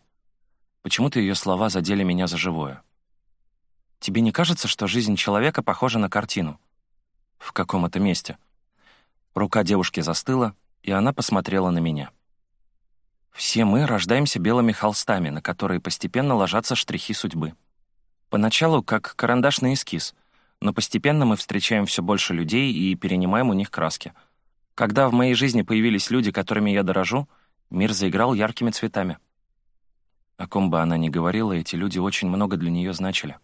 Почему-то ее слова задели меня за живое. Тебе не кажется, что жизнь человека похожа на картину? В каком это месте? Рука девушки застыла, и она посмотрела на меня. Все мы рождаемся белыми холстами, на которые постепенно ложатся штрихи судьбы. Поначалу как карандашный эскиз, но постепенно мы встречаем все больше людей и перенимаем у них краски — когда в моей жизни появились люди, которыми я дорожу, мир заиграл яркими цветами. О ком бы она ни говорила, эти люди очень много для нее значили.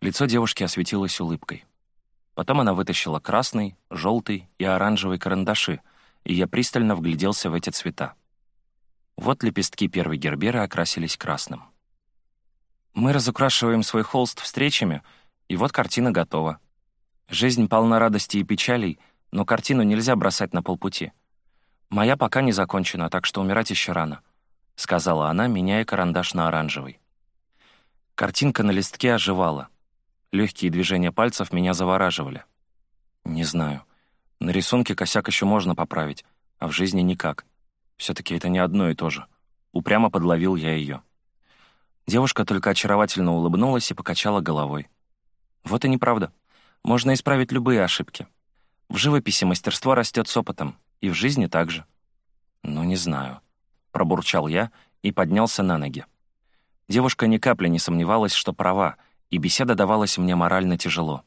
Лицо девушки осветилось улыбкой. Потом она вытащила красный, желтый и оранжевый карандаши, и я пристально вгляделся в эти цвета. Вот лепестки первой герберы окрасились красным. Мы разукрашиваем свой холст встречами, и вот картина готова. Жизнь полна радости и печалей — но картину нельзя бросать на полпути. Моя пока не закончена, так что умирать еще рано», — сказала она, меняя карандаш на оранжевый. Картинка на листке оживала. Легкие движения пальцев меня завораживали. Не знаю. На рисунке косяк еще можно поправить, а в жизни никак. Все-таки это не одно и то же. Упрямо подловил я ее. Девушка только очаровательно улыбнулась и покачала головой. Вот и неправда. Можно исправить любые ошибки. В живописи мастерство растет с опытом, и в жизни также. «Ну, не знаю», — пробурчал я и поднялся на ноги. Девушка ни капли не сомневалась, что права, и беседа давалась мне морально тяжело.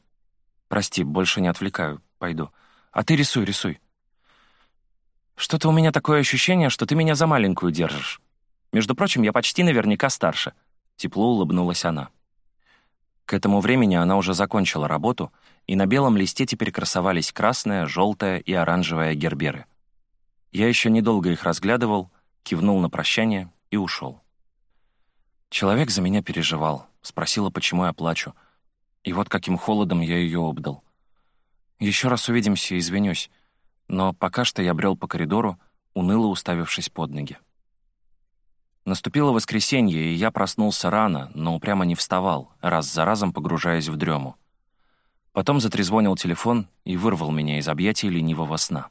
«Прости, больше не отвлекаю, пойду. А ты рисуй, рисуй». «Что-то у меня такое ощущение, что ты меня за маленькую держишь. Между прочим, я почти наверняка старше», — тепло улыбнулась она. К этому времени она уже закончила работу, и на белом листе теперь красовались красная, желтая и оранжевая герберы. Я еще недолго их разглядывал, кивнул на прощание и ушел. Человек за меня переживал, спросила, почему я плачу. И вот каким холодом я ее обдал. Еще раз увидимся, извинюсь, но пока что я брел по коридору, уныло уставившись под ноги. Наступило воскресенье, и я проснулся рано, но упрямо не вставал, раз за разом погружаясь в дрему. Потом затрезвонил телефон и вырвал меня из объятий ленивого сна.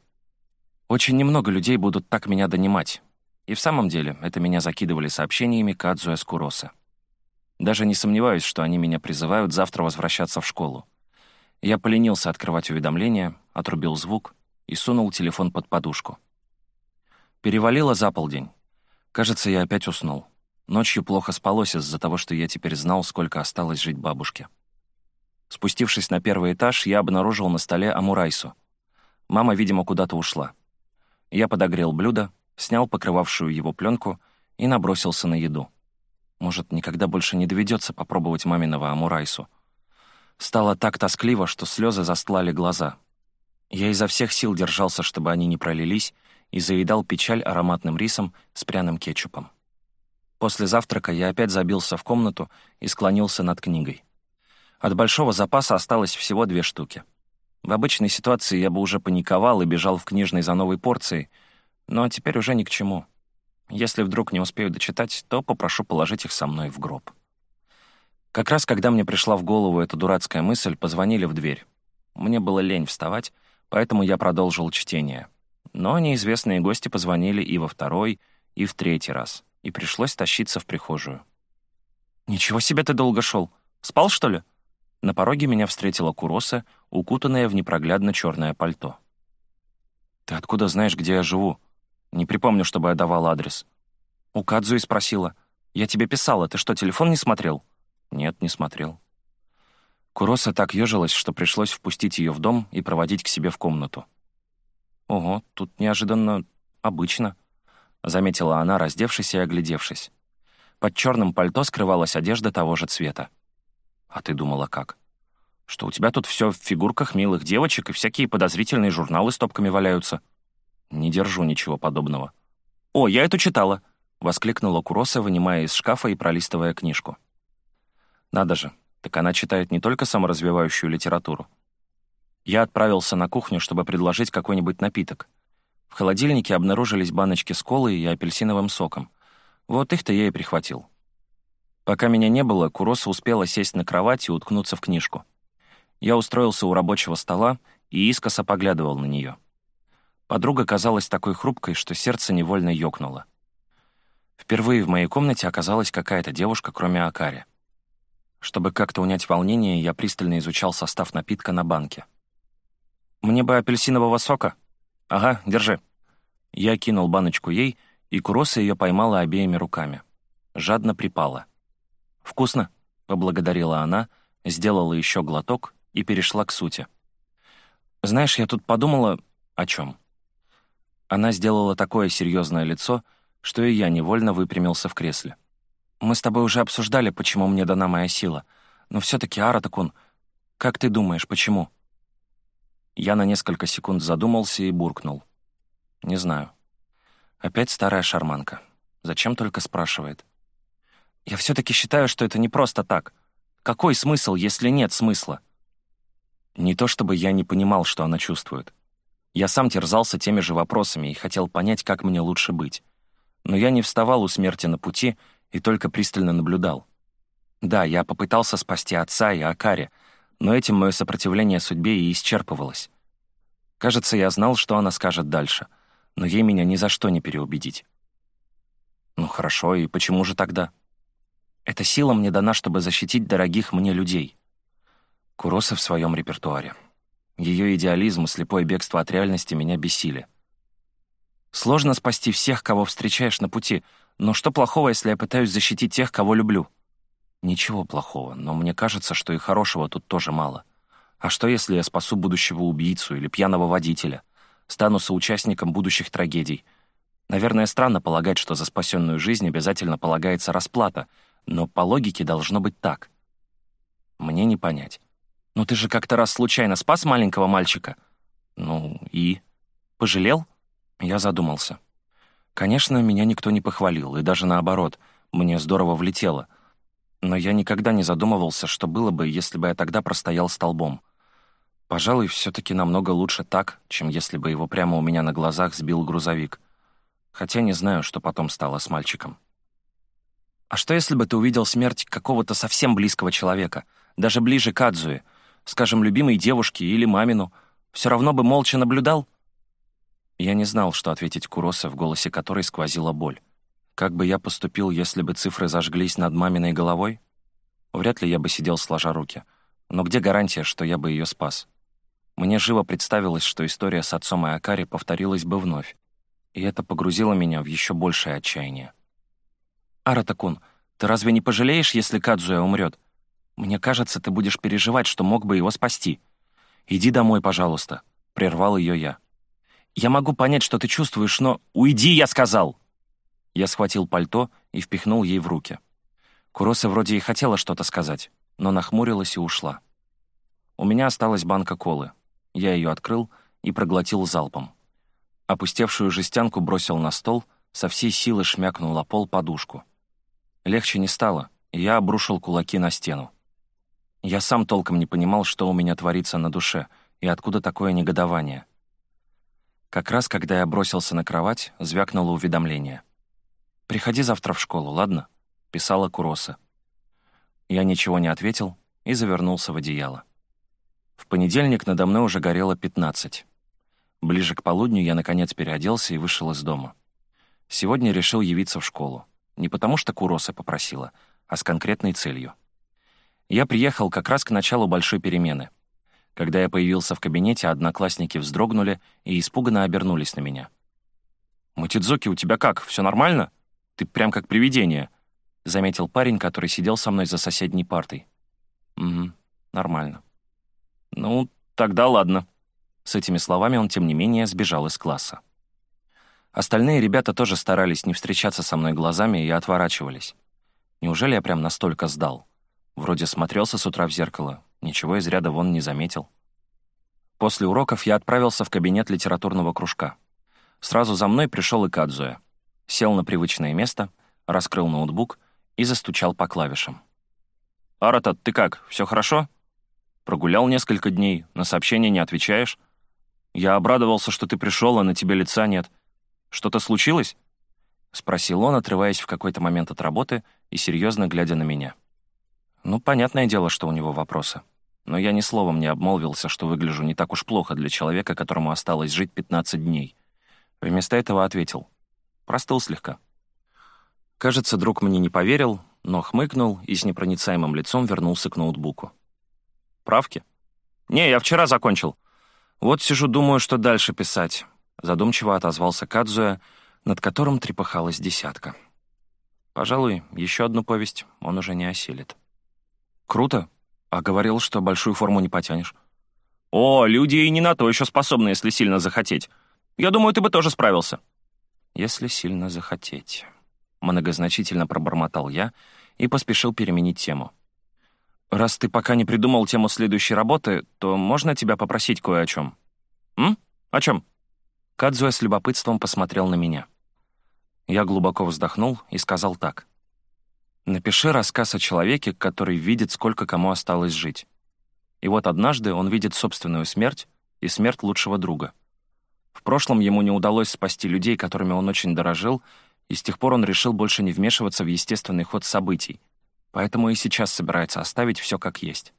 Очень немного людей будут так меня донимать. И в самом деле это меня закидывали сообщениями Кадзу Эскуроса. Даже не сомневаюсь, что они меня призывают завтра возвращаться в школу. Я поленился открывать уведомления, отрубил звук и сунул телефон под подушку. Перевалило за полдень. Кажется, я опять уснул. Ночью плохо спалось из-за того, что я теперь знал, сколько осталось жить бабушке. Спустившись на первый этаж, я обнаружил на столе амурайсу. Мама, видимо, куда-то ушла. Я подогрел блюдо, снял покрывавшую его пленку и набросился на еду. Может, никогда больше не доведется попробовать маминого амурайсу. Стало так тоскливо, что слезы застлали глаза. Я изо всех сил держался, чтобы они не пролились, и заедал печаль ароматным рисом с пряным кетчупом. После завтрака я опять забился в комнату и склонился над книгой. От большого запаса осталось всего две штуки. В обычной ситуации я бы уже паниковал и бежал в книжный за новой порцией, но теперь уже ни к чему. Если вдруг не успею дочитать, то попрошу положить их со мной в гроб. Как раз когда мне пришла в голову эта дурацкая мысль, позвонили в дверь. Мне было лень вставать, поэтому я продолжил чтение. Но неизвестные гости позвонили и во второй, и в третий раз, и пришлось тащиться в прихожую. «Ничего себе ты долго шел. Спал, что ли?» На пороге меня встретила Куроса, укутанная в непроглядно черное пальто. «Ты откуда знаешь, где я живу?» Не припомню, чтобы я давал адрес. У Кадзуи спросила. «Я тебе писала, ты что, телефон не смотрел?» «Нет, не смотрел». Куроса так ежилась, что пришлось впустить ее в дом и проводить к себе в комнату. «Ого, тут неожиданно обычно», — заметила она, раздевшись и оглядевшись. Под черным пальто скрывалась одежда того же цвета. «А ты думала, как?» «Что у тебя тут все в фигурках милых девочек и всякие подозрительные журналы с топками валяются?» «Не держу ничего подобного». «О, я эту читала!» — воскликнула Куроса, вынимая из шкафа и пролистывая книжку. «Надо же, так она читает не только саморазвивающую литературу. Я отправился на кухню, чтобы предложить какой-нибудь напиток. В холодильнике обнаружились баночки с колой и апельсиновым соком. Вот их-то я и прихватил. Пока меня не было, Куроса успела сесть на кровать и уткнуться в книжку. Я устроился у рабочего стола и искоса поглядывал на нее. Подруга казалась такой хрупкой, что сердце невольно ёкнуло. Впервые в моей комнате оказалась какая-то девушка, кроме Акари. Чтобы как-то унять волнение, я пристально изучал состав напитка на банке. «Мне бы апельсинового сока?» «Ага, держи». Я кинул баночку ей, и Куроса ее поймала обеими руками. Жадно припала. «Вкусно», — поблагодарила она, сделала еще глоток и перешла к сути. «Знаешь, я тут подумала... о чем? Она сделала такое серьезное лицо, что и я невольно выпрямился в кресле. «Мы с тобой уже обсуждали, почему мне дана моя сила. Но все-таки, Аратакун, как ты думаешь, почему?» Я на несколько секунд задумался и буркнул. «Не знаю. Опять старая шарманка. Зачем только спрашивает?» «Я все-таки считаю, что это не просто так. Какой смысл, если нет смысла?» Не то чтобы я не понимал, что она чувствует. Я сам терзался теми же вопросами и хотел понять, как мне лучше быть. Но я не вставал у смерти на пути и только пристально наблюдал. Да, я попытался спасти отца и Акари, но этим мое сопротивление судьбе и исчерпывалось. Кажется, я знал, что она скажет дальше, но ей меня ни за что не переубедить. Ну хорошо, и почему же тогда? Эта сила мне дана, чтобы защитить дорогих мне людей. Куроса в своем репертуаре. Ее идеализм и слепое бегство от реальности меня бесили. Сложно спасти всех, кого встречаешь на пути, но что плохого, если я пытаюсь защитить тех, кого люблю? Ничего плохого, но мне кажется, что и хорошего тут тоже мало. А что, если я спасу будущего убийцу или пьяного водителя? Стану соучастником будущих трагедий? Наверное, странно полагать, что за спасенную жизнь обязательно полагается расплата, но по логике должно быть так. Мне не понять. «Ну ты же как-то раз случайно спас маленького мальчика?» «Ну и?» «Пожалел?» Я задумался. Конечно, меня никто не похвалил, и даже наоборот, мне здорово влетело. Но я никогда не задумывался, что было бы, если бы я тогда простоял столбом. Пожалуй, все таки намного лучше так, чем если бы его прямо у меня на глазах сбил грузовик. Хотя не знаю, что потом стало с мальчиком. А что если бы ты увидел смерть какого-то совсем близкого человека, даже ближе к Адзуе, скажем, любимой девушке или мамину, все равно бы молча наблюдал? Я не знал, что ответить Куросе, в голосе которой сквозила боль. Как бы я поступил, если бы цифры зажглись над маминой головой? Вряд ли я бы сидел сложа руки. Но где гарантия, что я бы ее спас? Мне живо представилось, что история с отцом и Акари повторилась бы вновь, и это погрузило меня в еще большее отчаяние. «Аратакун, ты разве не пожалеешь, если Кадзуя умрет? Мне кажется, ты будешь переживать, что мог бы его спасти. Иди домой, пожалуйста», — прервал ее я. «Я могу понять, что ты чувствуешь, но... Уйди, я сказал!» Я схватил пальто и впихнул ей в руки. Куроса вроде и хотела что-то сказать, но нахмурилась и ушла. У меня осталась банка колы. Я ее открыл и проглотил залпом. Опустевшую жестянку бросил на стол, со всей силы шмякнул о пол подушку. Легче не стало, и я обрушил кулаки на стену. Я сам толком не понимал, что у меня творится на душе и откуда такое негодование. Как раз, когда я бросился на кровать, звякнуло уведомление. «Приходи завтра в школу, ладно?» — писала Куроса. Я ничего не ответил и завернулся в одеяло. В понедельник надо мной уже горело 15. Ближе к полудню я, наконец, переоделся и вышел из дома. Сегодня решил явиться в школу. Не потому что Куроса попросила, а с конкретной целью. Я приехал как раз к началу большой перемены. Когда я появился в кабинете, одноклассники вздрогнули и испуганно обернулись на меня. «Матидзуки, у тебя как, все нормально? Ты прям как привидение», — заметил парень, который сидел со мной за соседней партой. «Угу, нормально». «Ну, тогда ладно». С этими словами он, тем не менее, сбежал из класса. Остальные ребята тоже старались не встречаться со мной глазами и отворачивались. Неужели я прям настолько сдал? Вроде смотрелся с утра в зеркало, ничего из ряда вон не заметил. После уроков я отправился в кабинет литературного кружка. Сразу за мной пришел и Кадзуя. Сел на привычное место, раскрыл ноутбук и застучал по клавишам. «Арата, ты как, все хорошо?» Прогулял несколько дней, на сообщения не отвечаешь. Я обрадовался, что ты пришел, а на тебе лица нет. Что-то случилось?» — спросил он, отрываясь в какой-то момент от работы и серьезно глядя на меня. Ну, понятное дело, что у него вопросы. Но я ни словом не обмолвился, что выгляжу не так уж плохо для человека, которому осталось жить 15 дней. Вместо этого ответил. Простыл слегка. Кажется, друг мне не поверил, но хмыкнул и с непроницаемым лицом вернулся к ноутбуку. Правки? Не, я вчера закончил. Вот сижу, думаю, что дальше писать. Задумчиво отозвался Кадзуя, над которым трепыхалась десятка. Пожалуй, еще одну повесть он уже не осилит. Круто. А говорил, что большую форму не потянешь. О, люди и не на то еще способны, если сильно захотеть. Я думаю, ты бы тоже справился. Если сильно захотеть. Многозначительно пробормотал я и поспешил переменить тему. «Раз ты пока не придумал тему следующей работы, то можно тебя попросить кое о чем?» «М? О чем?» Кадзуя с любопытством посмотрел на меня. Я глубоко вздохнул и сказал так. «Напиши рассказ о человеке, который видит, сколько кому осталось жить. И вот однажды он видит собственную смерть и смерть лучшего друга. В прошлом ему не удалось спасти людей, которыми он очень дорожил, и с тех пор он решил больше не вмешиваться в естественный ход событий, поэтому и сейчас собирается оставить все как есть.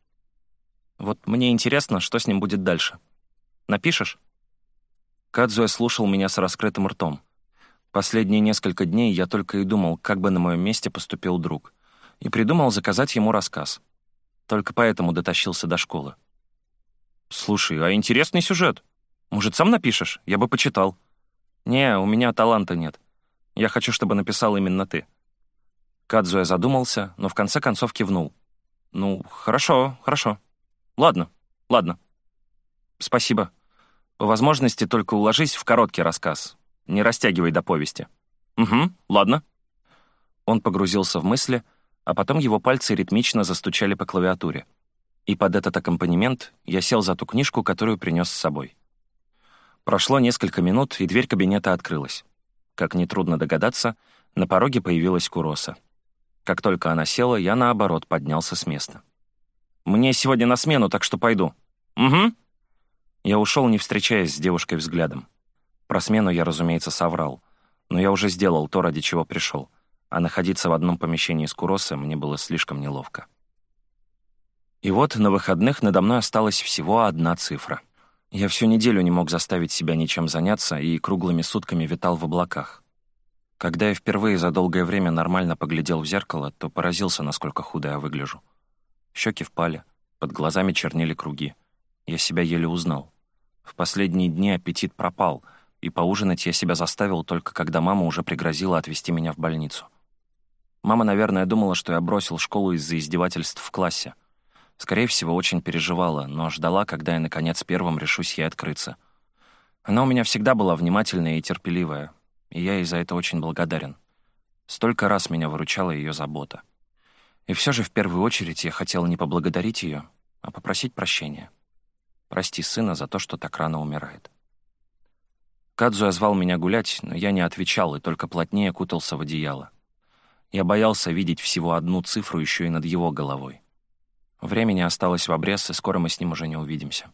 Вот мне интересно, что с ним будет дальше. Напишешь?» Кадзуя слушал меня с раскрытым ртом. Последние несколько дней я только и думал, как бы на моем месте поступил друг, и придумал заказать ему рассказ. Только поэтому дотащился до школы. «Слушай, а интересный сюжет. Может, сам напишешь? Я бы почитал». «Не, у меня таланта нет. Я хочу, чтобы написал именно ты». Кадзуя задумался, но в конце концов кивнул. «Ну, хорошо, хорошо. Ладно, ладно. Спасибо. По возможности только уложись в короткий рассказ. Не растягивай до повести». «Угу, ладно». Он погрузился в мысли, а потом его пальцы ритмично застучали по клавиатуре. И под этот аккомпанемент я сел за ту книжку, которую принес с собой. Прошло несколько минут, и дверь кабинета открылась. Как нетрудно догадаться, на пороге появилась Куроса. Как только она села, я, наоборот, поднялся с места. «Мне сегодня на смену, так что пойду». «Угу». Я ушел, не встречаясь с девушкой взглядом. Про смену я, разумеется, соврал. Но я уже сделал то, ради чего пришел. А находиться в одном помещении с Куросой мне было слишком неловко. И вот на выходных надо мной осталась всего одна цифра. Я всю неделю не мог заставить себя ничем заняться и круглыми сутками витал в облаках. Когда я впервые за долгое время нормально поглядел в зеркало, то поразился, насколько худо я выгляжу. Щеки впали, Под глазами чернели круги. Я себя еле узнал. В последние дни аппетит пропал, и поужинать я себя заставил только когда мама уже пригрозила отвезти меня в больницу. Мама, наверное, думала, что я бросил школу из-за издевательств в классе. Скорее всего, очень переживала, но ждала, когда я, наконец, первым решусь ей открыться. Она у меня всегда была внимательная и терпеливая, и я ей за это очень благодарен. Столько раз меня выручала ее забота. И все же в первую очередь я хотел не поблагодарить ее, а попросить прощения. Прости сына за то, что так рано умирает. Кадзуя звал меня гулять, но я не отвечал и только плотнее кутался в одеяло. Я боялся видеть всего одну цифру еще и над его головой. Времени осталось в обрез, и скоро мы с ним уже не увидимся.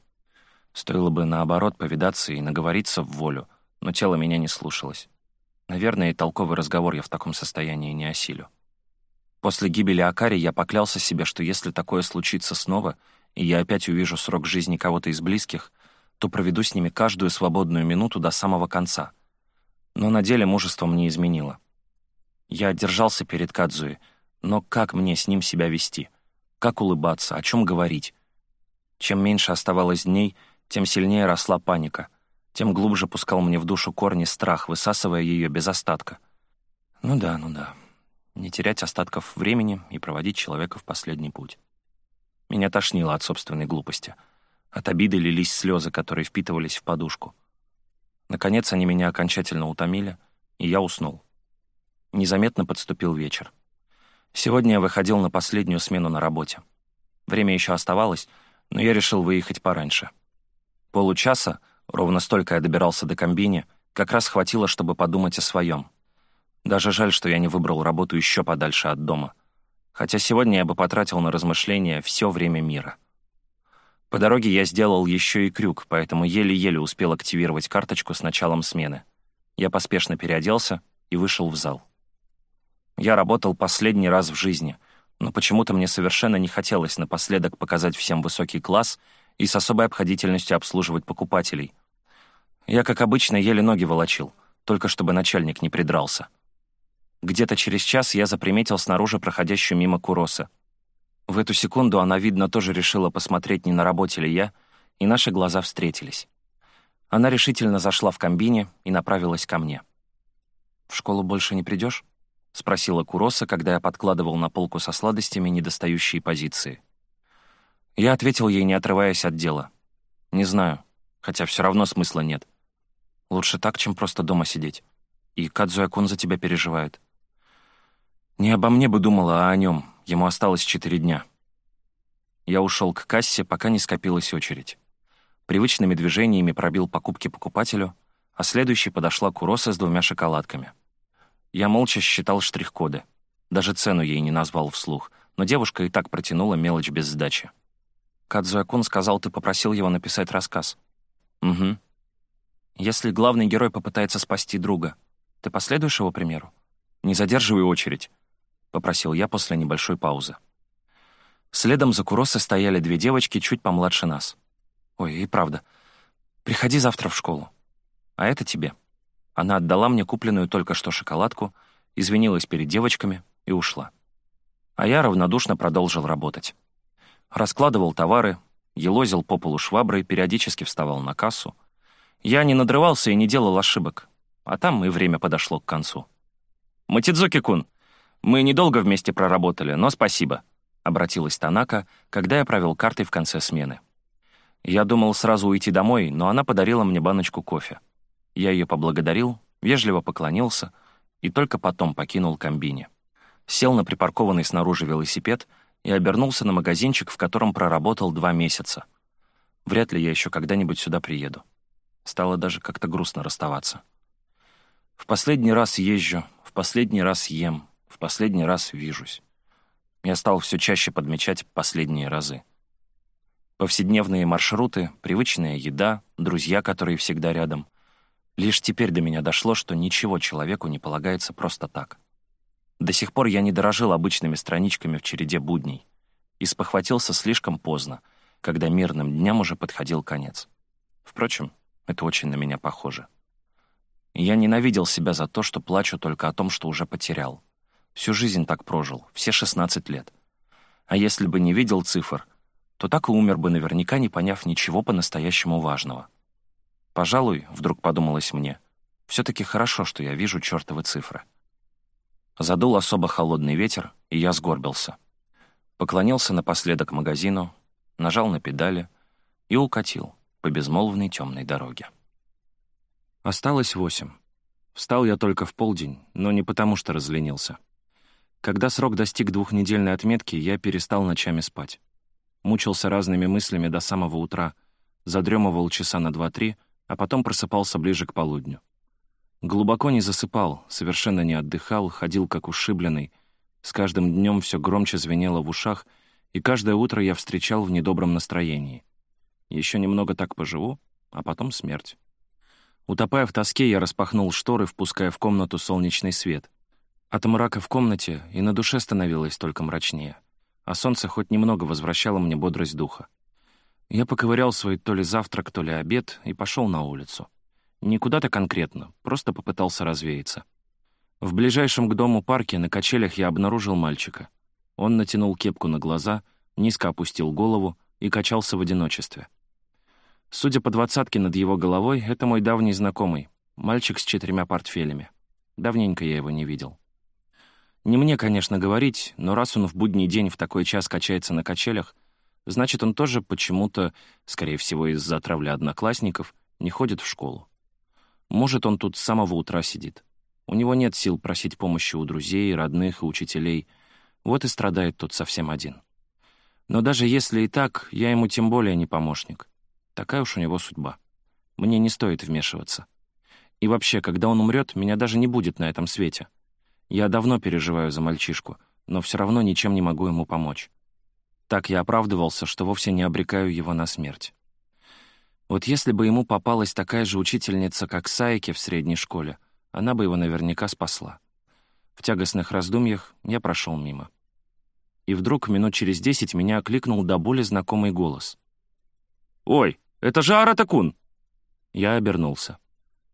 Стоило бы, наоборот, повидаться и наговориться в волю, но тело меня не слушалось. Наверное, и толковый разговор я в таком состоянии не осилю. После гибели Акари я поклялся себе, что если такое случится снова, и я опять увижу срок жизни кого-то из близких, то проведу с ними каждую свободную минуту до самого конца. Но на деле мужеством не изменило. Я держался перед Кадзуи, но как мне с ним себя вести? Как улыбаться, о чем говорить? Чем меньше оставалось дней, тем сильнее росла паника, тем глубже пускал мне в душу корни страх, высасывая ее без остатка. Ну да, ну да. Не терять остатков времени и проводить человека в последний путь. Меня тошнило от собственной глупости. От обиды лились слезы, которые впитывались в подушку. Наконец они меня окончательно утомили, и я уснул. Незаметно подступил вечер. Сегодня я выходил на последнюю смену на работе. Время еще оставалось, но я решил выехать пораньше. Получаса, ровно столько я добирался до комбини, как раз хватило, чтобы подумать о своем. Даже жаль, что я не выбрал работу еще подальше от дома — хотя сегодня я бы потратил на размышления все время мира. По дороге я сделал еще и крюк, поэтому еле-еле успел активировать карточку с началом смены. Я поспешно переоделся и вышел в зал. Я работал последний раз в жизни, но почему-то мне совершенно не хотелось напоследок показать всем высокий класс и с особой обходительностью обслуживать покупателей. Я, как обычно, еле ноги волочил, только чтобы начальник не придрался. Где-то через час я заприметил снаружи проходящую мимо Куроса. В эту секунду она, видно, тоже решила посмотреть, не на работе ли я, и наши глаза встретились. Она решительно зашла в комбине и направилась ко мне. «В школу больше не придешь? спросила Куроса, когда я подкладывал на полку со сладостями недостающие позиции. Я ответил ей, не отрываясь от дела. «Не знаю, хотя все равно смысла нет. Лучше так, чем просто дома сидеть. И Кадзуя-кун за тебя переживает. Не обо мне бы думала, а о нем. Ему осталось четыре дня. Я ушел к кассе, пока не скопилась очередь. Привычными движениями пробил покупки покупателю, а следующей подошла Куроса с двумя шоколадками. Я молча считал штрих-коды. Даже цену ей не назвал вслух, но девушка и так протянула мелочь без сдачи. Кадзуакун сказал, ты попросил его написать рассказ. Угу. Если главный герой попытается спасти друга, ты последуешь его примеру? Не задерживай очередь попросил я после небольшой паузы. Следом за Куросой стояли две девочки чуть помладше нас. «Ой, и правда. Приходи завтра в школу. А это тебе». Она отдала мне купленную только что шоколадку, извинилась перед девочками и ушла. А я равнодушно продолжил работать. Раскладывал товары, елозил по полу шваброй, периодически вставал на кассу. Я не надрывался и не делал ошибок, а там и время подошло к концу. «Матидзуки-кун, «Мы недолго вместе проработали, но спасибо», — обратилась Танака, когда я провел картой в конце смены. Я думал сразу уйти домой, но она подарила мне баночку кофе. Я ее поблагодарил, вежливо поклонился и только потом покинул комбине. Сел на припаркованный снаружи велосипед и обернулся на магазинчик, в котором проработал два месяца. Вряд ли я еще когда-нибудь сюда приеду. Стало даже как-то грустно расставаться. В последний раз езжу, в последний раз ем, последний раз вижусь. Я стал все чаще подмечать последние разы. Повседневные маршруты, привычная еда, друзья, которые всегда рядом. Лишь теперь до меня дошло, что ничего человеку не полагается просто так. До сих пор я не дорожил обычными страничками в череде будней и спохватился слишком поздно, когда мирным дням уже подходил конец. Впрочем, это очень на меня похоже. Я ненавидел себя за то, что плачу только о том, что уже потерял. Всю жизнь так прожил, все 16 лет. А если бы не видел цифр, то так и умер бы, наверняка не поняв ничего по-настоящему важного. Пожалуй, вдруг подумалось мне, все-таки хорошо, что я вижу чертовы цифры. Задул особо холодный ветер, и я сгорбился. Поклонился напоследок магазину, нажал на педали и укатил по безмолвной темной дороге. Осталось восемь. Встал я только в полдень, но не потому что разленился. Когда срок достиг двухнедельной отметки, я перестал ночами спать. Мучился разными мыслями до самого утра, задремывал часа на два-три, а потом просыпался ближе к полудню. Глубоко не засыпал, совершенно не отдыхал, ходил как ушибленный. С каждым днем все громче звенело в ушах, и каждое утро я встречал в недобром настроении. Еще немного так поживу, а потом смерть. Утопая в тоске, я распахнул шторы, впуская в комнату солнечный свет. От мрака в комнате и на душе становилось только мрачнее. А солнце хоть немного возвращало мне бодрость духа. Я поковырял свой то ли завтрак, то ли обед и пошел на улицу. Не куда-то конкретно, просто попытался развеяться. В ближайшем к дому парке на качелях я обнаружил мальчика. Он натянул кепку на глаза, низко опустил голову и качался в одиночестве. Судя по двадцатке над его головой, это мой давний знакомый, мальчик с четырьмя портфелями. Давненько я его не видел. Не мне, конечно, говорить, но раз он в будний день в такой час качается на качелях, значит, он тоже почему-то, скорее всего, из-за травли одноклассников, не ходит в школу. Может, он тут с самого утра сидит. У него нет сил просить помощи у друзей, родных и учителей. Вот и страдает тут совсем один. Но даже если и так, я ему тем более не помощник. Такая уж у него судьба. Мне не стоит вмешиваться. И вообще, когда он умрет, меня даже не будет на этом свете. Я давно переживаю за мальчишку, но все равно ничем не могу ему помочь. Так я оправдывался, что вовсе не обрекаю его на смерть. Вот если бы ему попалась такая же учительница, как Сайке в средней школе, она бы его наверняка спасла. В тягостных раздумьях я прошел мимо. И вдруг минут через десять меня окликнул до боли знакомый голос. «Ой, это же Аратакун!» Я обернулся.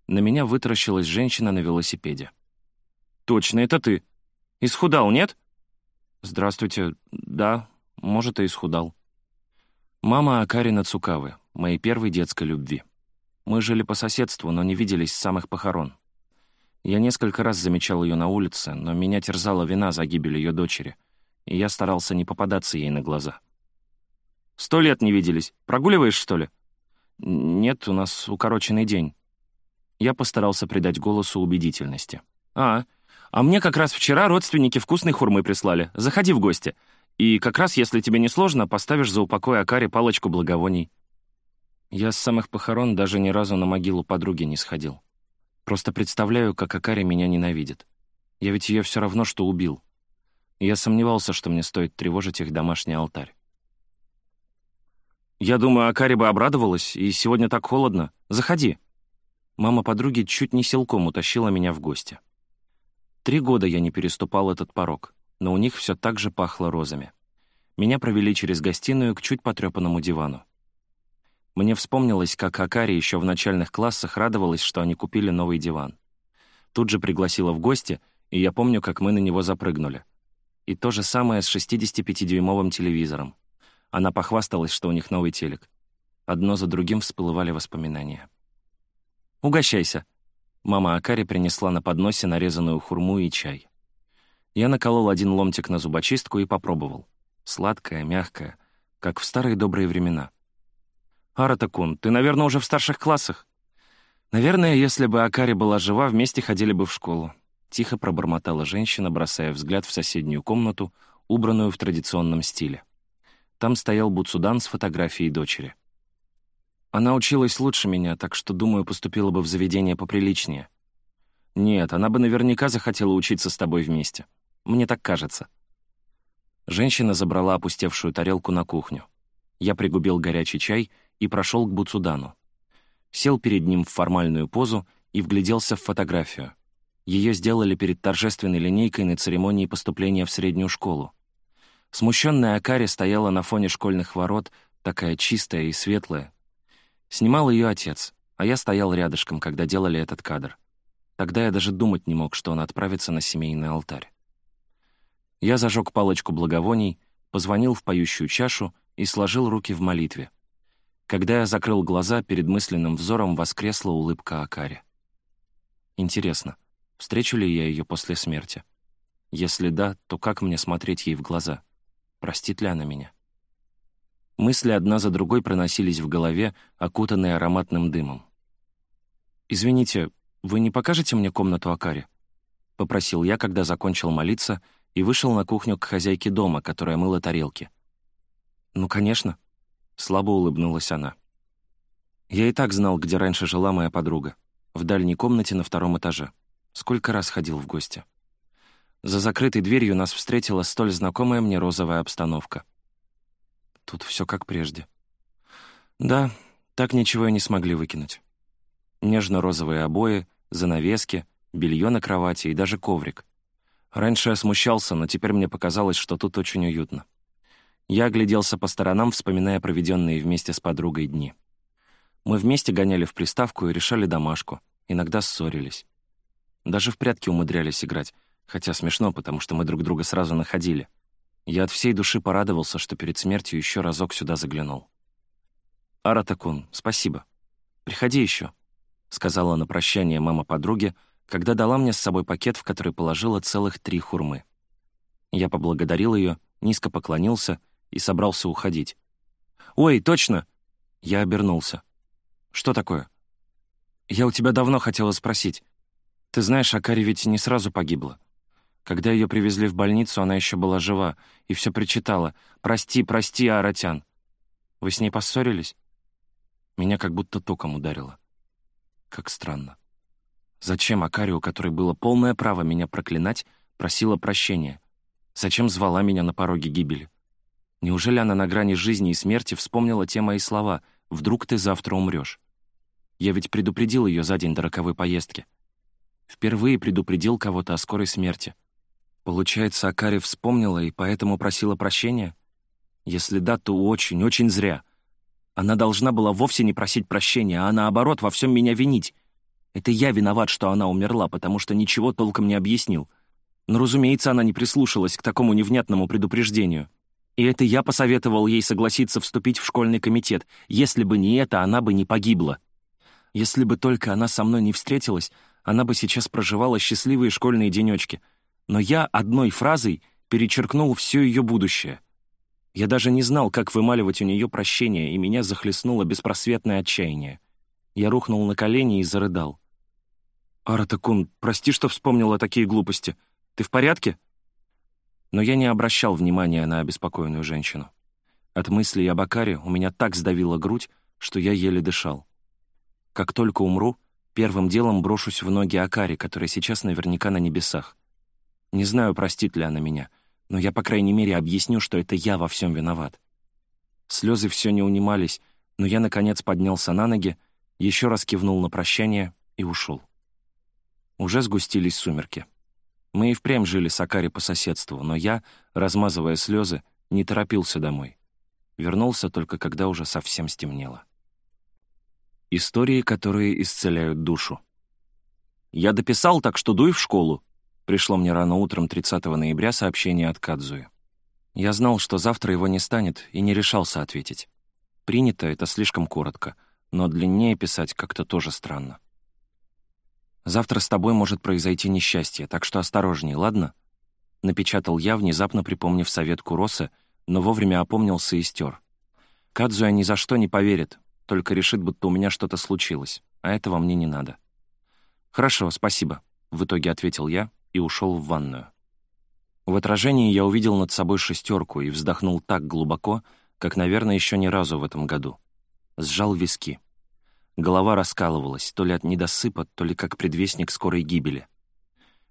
На меня вытаращилась женщина на велосипеде. «Точно, это ты. Исхудал, нет?» «Здравствуйте. Да, может, и исхудал». Мама Акарина Цукавы, моей первой детской любви. Мы жили по соседству, но не виделись с самых похорон. Я несколько раз замечал ее на улице, но меня терзала вина за гибель ее дочери, и я старался не попадаться ей на глаза. «Сто лет не виделись. Прогуливаешь, что ли?» «Нет, у нас укороченный день». Я постарался придать голосу убедительности. «А, а мне как раз вчера родственники вкусной хурмы прислали. Заходи в гости. И как раз, если тебе не сложно, поставишь за упокой Акаре палочку благовоний». Я с самых похорон даже ни разу на могилу подруги не сходил. Просто представляю, как Акари меня ненавидит. Я ведь ее все равно, что убил. Я сомневался, что мне стоит тревожить их домашний алтарь. «Я думаю, Акари бы обрадовалась, и сегодня так холодно. Заходи». Мама подруги чуть не силком утащила меня в гости. Три года я не переступал этот порог, но у них все так же пахло розами. Меня провели через гостиную к чуть потрепанному дивану. Мне вспомнилось, как Акари еще в начальных классах радовалась, что они купили новый диван. Тут же пригласила в гости, и я помню, как мы на него запрыгнули. И то же самое с 65-дюймовым телевизором. Она похвасталась, что у них новый телек. Одно за другим всплывали воспоминания. «Угощайся!» Мама Акари принесла на подносе нарезанную хурму и чай. Я наколол один ломтик на зубочистку и попробовал. Сладкое, мягкое, как в старые добрые времена — «Аратакун, ты, наверное, уже в старших классах?» «Наверное, если бы Акари была жива, вместе ходили бы в школу». Тихо пробормотала женщина, бросая взгляд в соседнюю комнату, убранную в традиционном стиле. Там стоял Буцудан с фотографией дочери. Она училась лучше меня, так что, думаю, поступила бы в заведение поприличнее. Нет, она бы наверняка захотела учиться с тобой вместе. Мне так кажется. Женщина забрала опустевшую тарелку на кухню. Я пригубил горячий чай и прошел к Буцудану. Сел перед ним в формальную позу и вгляделся в фотографию. Ее сделали перед торжественной линейкой на церемонии поступления в среднюю школу. Смущенная Акари стояла на фоне школьных ворот, такая чистая и светлая. Снимал ее отец, а я стоял рядышком, когда делали этот кадр. Тогда я даже думать не мог, что он отправится на семейный алтарь. Я зажег палочку благовоний, позвонил в поющую чашу и сложил руки в молитве. Когда я закрыл глаза, перед мысленным взором воскресла улыбка Акари. Интересно, встречу ли я ее после смерти? Если да, то как мне смотреть ей в глаза? Простит ли она меня? Мысли одна за другой проносились в голове, окутанные ароматным дымом. «Извините, вы не покажете мне комнату Акари?» — попросил я, когда закончил молиться, и вышел на кухню к хозяйке дома, которая мыла тарелки. «Ну, конечно», — слабо улыбнулась она. Я и так знал, где раньше жила моя подруга. В дальней комнате на втором этаже. Сколько раз ходил в гости. За закрытой дверью нас встретила столь знакомая мне розовая обстановка. Тут все как прежде. Да, так ничего и не смогли выкинуть. Нежно-розовые обои, занавески, белье на кровати и даже коврик. Раньше я смущался, но теперь мне показалось, что тут очень уютно. Я огляделся по сторонам, вспоминая проведенные вместе с подругой дни. Мы вместе гоняли в приставку и решали домашку, иногда ссорились. Даже в прятки умудрялись играть, хотя смешно, потому что мы друг друга сразу находили. Я от всей души порадовался, что перед смертью еще разок сюда заглянул. «Аратакун, спасибо. Приходи еще», — сказала на прощание мама подруги, когда дала мне с собой пакет, в который положила целых три хурмы. Я поблагодарил ее, низко поклонился — и собрался уходить. «Ой, точно!» Я обернулся. «Что такое?» «Я у тебя давно хотела спросить. Ты знаешь, Акари ведь не сразу погибла. Когда ее привезли в больницу, она еще была жива и все причитала. «Прости, прости, Аратян». Вы с ней поссорились?» Меня как будто током ударило. Как странно. Зачем Акари, у которой было полное право меня проклинать, просила прощения? Зачем звала меня на пороге гибели? Неужели она на грани жизни и смерти вспомнила те мои слова «Вдруг ты завтра умрешь»? Я ведь предупредил ее за день до роковой поездки. Впервые предупредил кого-то о скорой смерти. Получается, Акари вспомнила и поэтому просила прощения? Если да, то очень, очень зря. Она должна была вовсе не просить прощения, а наоборот, во всем меня винить. Это я виноват, что она умерла, потому что ничего толком не объяснил. Но, разумеется, она не прислушалась к такому невнятному предупреждению. И это я посоветовал ей согласиться вступить в школьный комитет. Если бы не это, она бы не погибла. Если бы только она со мной не встретилась, она бы сейчас проживала счастливые школьные денечки. Но я одной фразой перечеркнул все ее будущее. Я даже не знал, как вымаливать у нее прощение, и меня захлестнуло беспросветное отчаяние. Я рухнул на колени и зарыдал. «Аратакун, прости, что вспомнила такие глупости. Ты в порядке?» Но я не обращал внимания на обеспокоенную женщину. От мыслей об Акаре у меня так сдавила грудь, что я еле дышал. Как только умру, первым делом брошусь в ноги Акари, которая сейчас наверняка на небесах. Не знаю, простит ли она меня, но я, по крайней мере, объясню, что это я во всем виноват. Слезы все не унимались, но я, наконец, поднялся на ноги, еще раз кивнул на прощание и ушел. Уже сгустились сумерки. Мы и впрямь жили с Акари по соседству, но я, размазывая слезы, не торопился домой. Вернулся только когда уже совсем стемнело. Истории, которые исцеляют душу. «Я дописал, так что дуй в школу», — пришло мне рано утром 30 ноября сообщение от Кадзуи. Я знал, что завтра его не станет, и не решался ответить. Принято — это слишком коротко, но длиннее писать как-то тоже странно. Завтра с тобой может произойти несчастье, так что осторожней, ладно?» Напечатал я, внезапно припомнив совет Куроса, но вовремя опомнился и стер. Кадзуя ни за что не поверит, только решит, будто у меня что-то случилось, а этого мне не надо. «Хорошо, спасибо», — в итоге ответил я и ушел в ванную. В отражении я увидел над собой шестерку и вздохнул так глубоко, как, наверное, еще ни разу в этом году. Сжал виски. Голова раскалывалась, то ли от недосыпа, то ли как предвестник скорой гибели.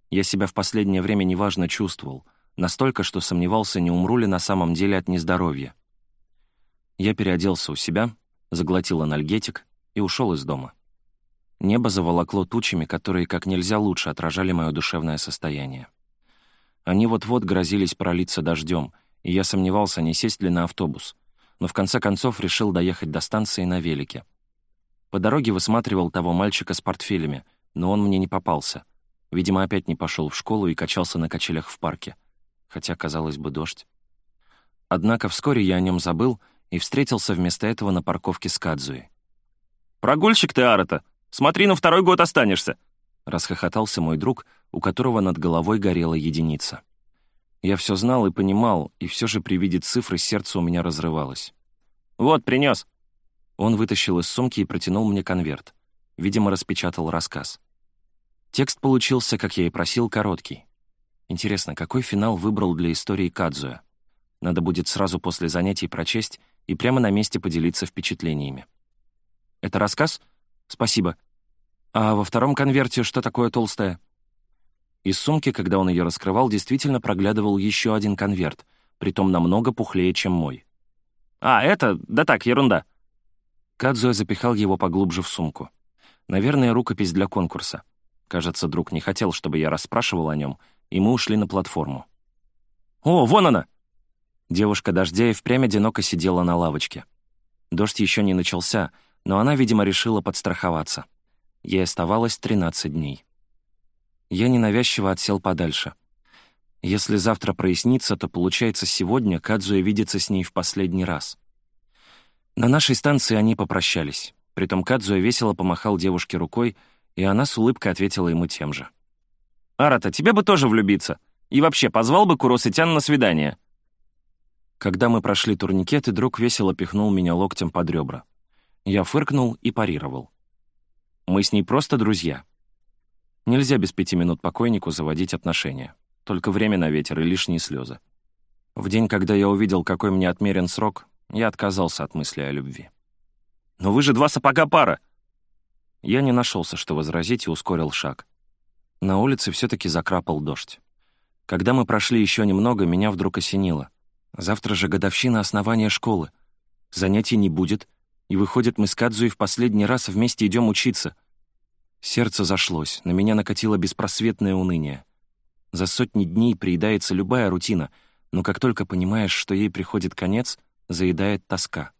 Я себя в последнее время неважно чувствовал, настолько, что сомневался, не умру ли на самом деле от нездоровья. Я переоделся у себя, заглотил анальгетик и ушел из дома. Небо заволокло тучами, которые как нельзя лучше отражали мое душевное состояние. Они вот-вот грозились пролиться дождем, и я сомневался, не сесть ли на автобус, но в конце концов решил доехать до станции на велике — по дороге высматривал того мальчика с портфелями, но он мне не попался. Видимо, опять не пошел в школу и качался на качелях в парке. Хотя, казалось бы, дождь. Однако вскоре я о нем забыл и встретился вместо этого на парковке с Кадзуей. «Прогульщик ты, Арата! Смотри, на второй год останешься!» Расхохотался мой друг, у которого над головой горела единица. Я все знал и понимал, и все же при виде цифры сердце у меня разрывалось. «Вот, принес. Он вытащил из сумки и протянул мне конверт. Видимо, распечатал рассказ. Текст получился, как я и просил, короткий. Интересно, какой финал выбрал для истории Кадзуя? Надо будет сразу после занятий прочесть и прямо на месте поделиться впечатлениями. «Это рассказ? Спасибо. А во втором конверте что такое толстое?» Из сумки, когда он ее раскрывал, действительно проглядывал еще один конверт, притом намного пухлее, чем мой. «А, это? Да так, ерунда». Кадзуя запихал его поглубже в сумку. Наверное, рукопись для конкурса. Кажется, друг не хотел, чтобы я расспрашивал о нем, и мы ушли на платформу. «О, вон она!» Девушка дождя и впрямь одиноко сидела на лавочке. Дождь еще не начался, но она, видимо, решила подстраховаться. Ей оставалось 13 дней. Я ненавязчиво отсел подальше. Если завтра прояснится, то, получается, сегодня Кадзуя видится с ней в последний раз. На нашей станции они попрощались. Притом Кадзуя весело помахал девушке рукой, и она с улыбкой ответила ему тем же. «Арата, тебе бы тоже влюбиться. И вообще, позвал бы Куросытян на свидание». Когда мы прошли турникет, и друг весело пихнул меня локтем под ребра. Я фыркнул и парировал. Мы с ней просто друзья. Нельзя без пяти минут покойнику заводить отношения. Только время на ветер и лишние слезы. В день, когда я увидел, какой мне отмерен срок, я отказался от мысли о любви. «Но вы же два сапога пара!» Я не нашелся, что возразить, и ускорил шаг. На улице все-таки закрапал дождь. Когда мы прошли еще немного, меня вдруг осенило. Завтра же годовщина основания школы. Занятий не будет, и выходит, мы с Кадзуей в последний раз вместе идем учиться. Сердце зашлось, на меня накатило беспросветное уныние. За сотни дней приедается любая рутина, но как только понимаешь, что ей приходит конец, заедает тоска.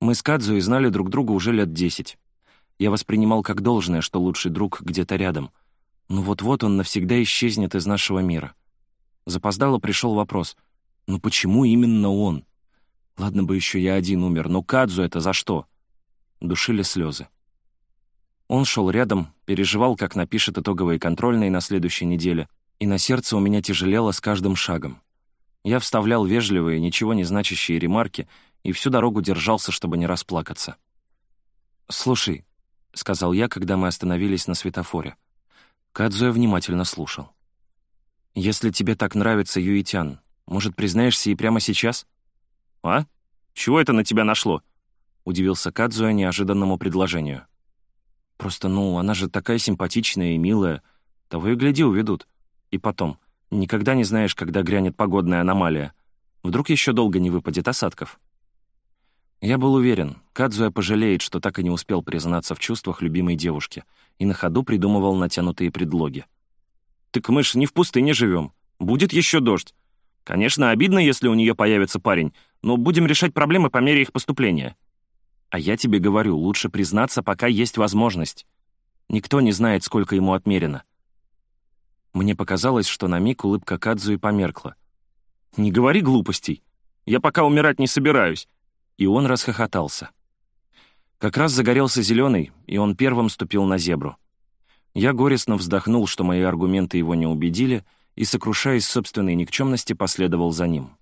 Мы с Кадзуей знали друг друга уже лет десять. Я воспринимал как должное, что лучший друг где-то рядом. Но вот-вот он навсегда исчезнет из нашего мира. Запоздало пришел вопрос, ну почему именно он? Ладно бы еще я один умер, но Кадзу это за что? Душили слезы. Он шел рядом, переживал, как напишет итоговые контрольные на следующей неделе, и на сердце у меня тяжелело с каждым шагом. Я вставлял вежливые, ничего не значащие ремарки и всю дорогу держался, чтобы не расплакаться. «Слушай», — сказал я, когда мы остановились на светофоре. Кадзуя внимательно слушал. «Если тебе так нравится Юитян, может, признаешься и прямо сейчас?» «А? Чего это на тебя нашло?» — удивился Кадзуя неожиданному предложению. «Просто, ну, она же такая симпатичная и милая. Того и гляди, уведут. И потом, Никогда не знаешь, когда грянет погодная аномалия. Вдруг еще долго не выпадет осадков. Я был уверен, Кадзуя пожалеет, что так и не успел признаться в чувствах любимой девушки, и на ходу придумывал натянутые предлоги. «Так мы ж не в пустыне живем. Будет еще дождь. Конечно, обидно, если у нее появится парень, но будем решать проблемы по мере их поступления». «А я тебе говорю, лучше признаться, пока есть возможность. Никто не знает, сколько ему отмерено. Мне показалось, что на миг улыбка Кадзуи померкла. «Не говори глупостей. Я пока умирать не собираюсь». И он расхохотался. Как раз загорелся зеленый, и он первым ступил на зебру. Я горестно вздохнул, что мои аргументы его не убедили, и, сокрушаясь собственной никчемности, последовал за ним.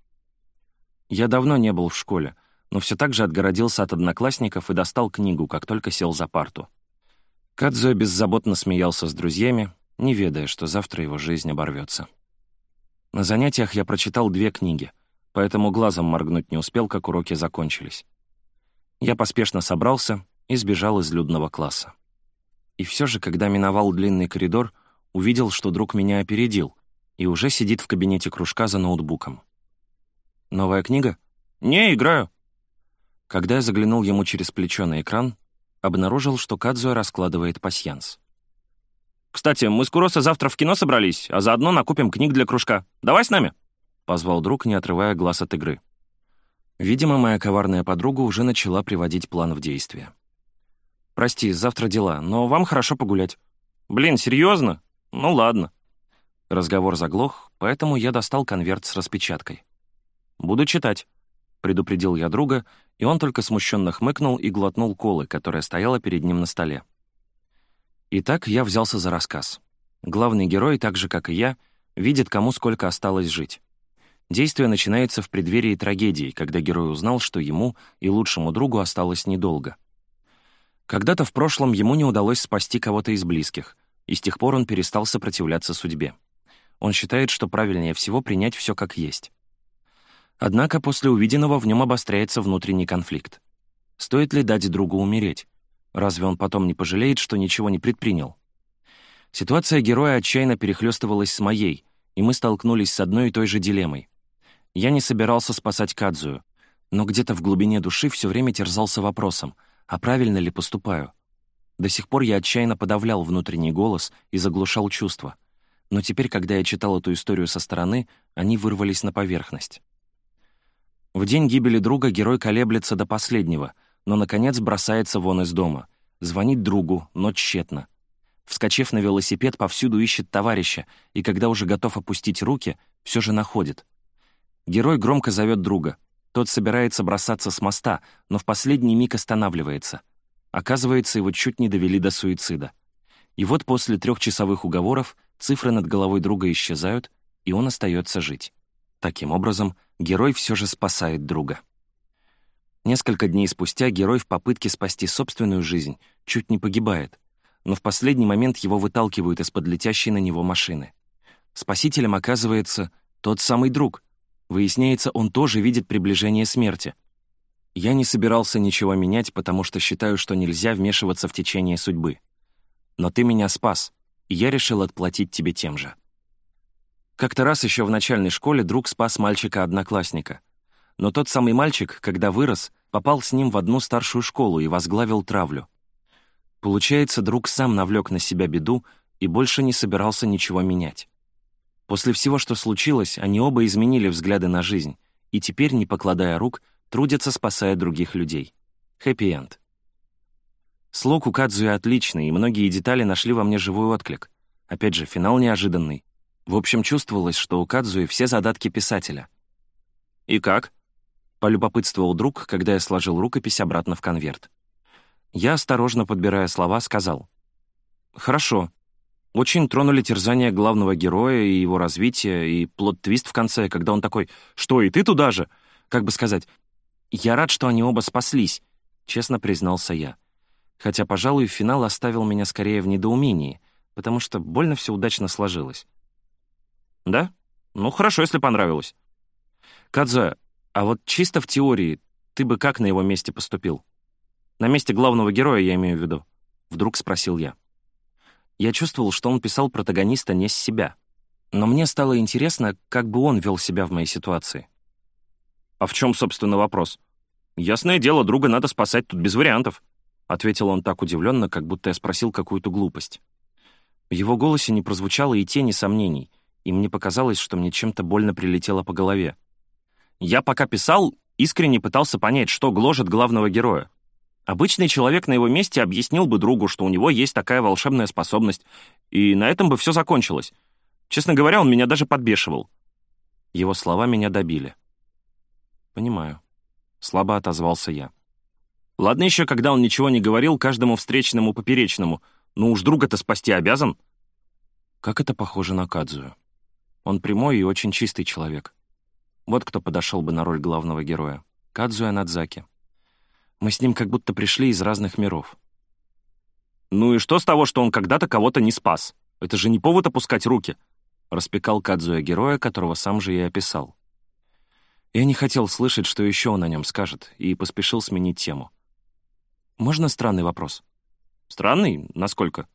Я давно не был в школе, но все так же отгородился от одноклассников и достал книгу, как только сел за парту. Кадзуя беззаботно смеялся с друзьями, не ведая, что завтра его жизнь оборвется. На занятиях я прочитал две книги, поэтому глазом моргнуть не успел, как уроки закончились. Я поспешно собрался и сбежал из людного класса. И все же, когда миновал длинный коридор, увидел, что друг меня опередил и уже сидит в кабинете кружка за ноутбуком. «Новая книга?» «Не, играю». Когда я заглянул ему через плечо на экран, обнаружил, что Кадзуя раскладывает пасьянс. «Кстати, мы с Куроса завтра в кино собрались, а заодно накупим книг для кружка. Давай с нами?» — позвал друг, не отрывая глаз от игры. Видимо, моя коварная подруга уже начала приводить план в действие. «Прости, завтра дела, но вам хорошо погулять». «Блин, серьезно? Ну ладно». Разговор заглох, поэтому я достал конверт с распечаткой. «Буду читать». — предупредил я друга, и он только смущенно хмыкнул и глотнул колы, которая стояла перед ним на столе. Итак, я взялся за рассказ. Главный герой, так же, как и я, видит, кому сколько осталось жить. Действие начинается в преддверии трагедии, когда герой узнал, что ему и лучшему другу осталось недолго. Когда-то в прошлом ему не удалось спасти кого-то из близких, и с тех пор он перестал сопротивляться судьбе. Он считает, что правильнее всего принять все как есть. Однако после увиденного в нем обостряется внутренний конфликт. Стоит ли дать другу умереть? Разве он потом не пожалеет, что ничего не предпринял? Ситуация героя отчаянно перехлестывалась с моей, и мы столкнулись с одной и той же дилеммой. Я не собирался спасать Кадзую, но где-то в глубине души все время терзался вопросом, а правильно ли поступаю? До сих пор я отчаянно подавлял внутренний голос и заглушал чувства. Но теперь, когда я читал эту историю со стороны, они вырвались на поверхность. В день гибели друга герой колеблется до последнего, но, наконец, бросается вон из дома. Звонит другу, но тщетно. Вскочив на велосипед, повсюду ищет товарища, и когда уже готов опустить руки, все же находит. Герой громко зовет друга. Тот собирается бросаться с моста, но в последний миг останавливается. Оказывается, его чуть не довели до суицида. И вот после трехчасовых уговоров цифры над головой друга исчезают, и он остается жить. Таким образом, герой все же спасает друга. Несколько дней спустя герой в попытке спасти собственную жизнь чуть не погибает — но в последний момент его выталкивают из-под летящей на него машины. Спасителем оказывается тот самый друг. Выясняется, он тоже видит приближение смерти. Я не собирался ничего менять, потому что считаю, что нельзя вмешиваться в течение судьбы. Но ты меня спас, и я решил отплатить тебе тем же. Как-то раз еще в начальной школе друг спас мальчика-одноклассника. Но тот самый мальчик, когда вырос, попал с ним в одну старшую школу и возглавил травлю. Получается, друг сам навлек на себя беду и больше не собирался ничего менять. После всего, что случилось, они оба изменили взгляды на жизнь и теперь, не покладая рук, трудятся, спасая других людей. Хэппи-энд. Слог у Кадзуи отличный, и многие детали нашли во мне живой отклик. Опять же, финал неожиданный. В общем, чувствовалось, что у Кадзуи все задатки писателя. «И как?» — полюбопытствовал друг, когда я сложил рукопись обратно в конверт. Я, осторожно подбирая слова, сказал. «Хорошо. Очень тронули терзания главного героя и его развитие, и плод-твист в конце, когда он такой «Что, и ты туда же?» Как бы сказать, «Я рад, что они оба спаслись», — честно признался я. Хотя, пожалуй, финал оставил меня скорее в недоумении, потому что больно все удачно сложилось. «Да? Ну, хорошо, если понравилось». «Кадзуя, а вот чисто в теории ты бы как на его месте поступил?» На месте главного героя я имею в виду. Вдруг спросил я. Я чувствовал, что он писал протагониста не с себя. Но мне стало интересно, как бы он вел себя в моей ситуации. «А в чем, собственно, вопрос? Ясное дело, друга надо спасать тут без вариантов», — ответил он так удивленно, как будто я спросил какую-то глупость. В его голосе не прозвучало и тени сомнений, и мне показалось, что мне чем-то больно прилетело по голове. Я пока писал, искренне пытался понять, что гложет главного героя. Обычный человек на его месте объяснил бы другу, что у него есть такая волшебная способность, и на этом бы все закончилось. Честно говоря, он меня даже подбешивал. Его слова меня добили. «Понимаю», — слабо отозвался я. Ладно еще, когда он ничего не говорил каждому встречному поперечному. Ну уж друга-то спасти обязан. Как это похоже на Кадзую. Он прямой и очень чистый человек. Вот кто подошел бы на роль главного героя. Кадзуя Надзаки. Мы с ним как будто пришли из разных миров. «Ну и что с того, что он когда-то кого-то не спас? Это же не повод опускать руки!» Распекал Кадзуя героя, которого сам же и описал. Я не хотел слышать, что еще он о нем скажет, и поспешил сменить тему. «Можно странный вопрос?» «Странный? Насколько?»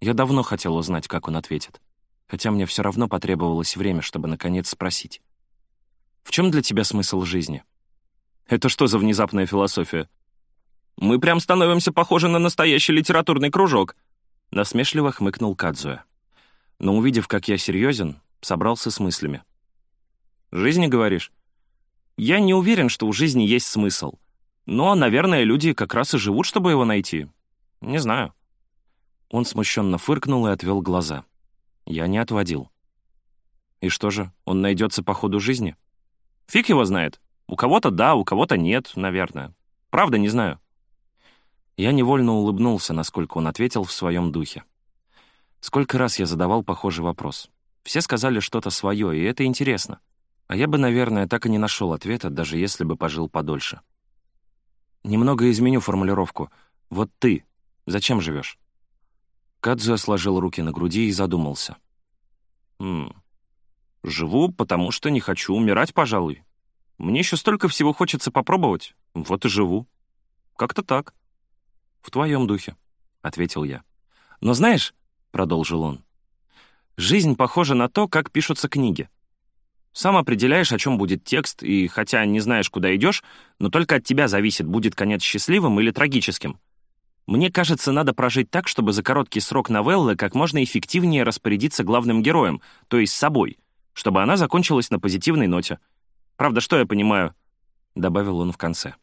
Я давно хотел узнать, как он ответит. Хотя мне все равно потребовалось время, чтобы наконец спросить. «В чем для тебя смысл жизни?» Это что за внезапная философия? Мы прям становимся похожи на настоящий литературный кружок. Насмешливо хмыкнул Кадзуя. Но увидев, как я серьезен, собрался с мыслями. «Жизни, говоришь?» «Я не уверен, что у жизни есть смысл. Но, наверное, люди как раз и живут, чтобы его найти. Не знаю». Он смущенно фыркнул и отвел глаза. Я не отводил. «И что же, он найдется по ходу жизни?» «Фиг его знает. У кого-то да, у кого-то нет, наверное. Правда, не знаю». Я невольно улыбнулся, насколько он ответил в своем духе. Сколько раз я задавал похожий вопрос. Все сказали что-то свое, и это интересно. А я бы, наверное, так и не нашел ответа, даже если бы пожил подольше. Немного изменю формулировку. Вот ты зачем живешь? Кадзуя сложил руки на груди и задумался. «Хм... Живу, потому что не хочу умирать, пожалуй. Мне еще столько всего хочется попробовать. Вот и живу. Как-то так». «В твоем духе», — ответил я. «Но знаешь, — продолжил он. «Жизнь похожа на то, как пишутся книги. Сам определяешь, о чем будет текст, и хотя не знаешь, куда идешь, но только от тебя зависит, будет конец счастливым или трагическим. Мне кажется, надо прожить так, чтобы за короткий срок новеллы как можно эффективнее распорядиться главным героем, то есть собой, чтобы она закончилась на позитивной ноте. Правда, что я понимаю?» — добавил он в конце.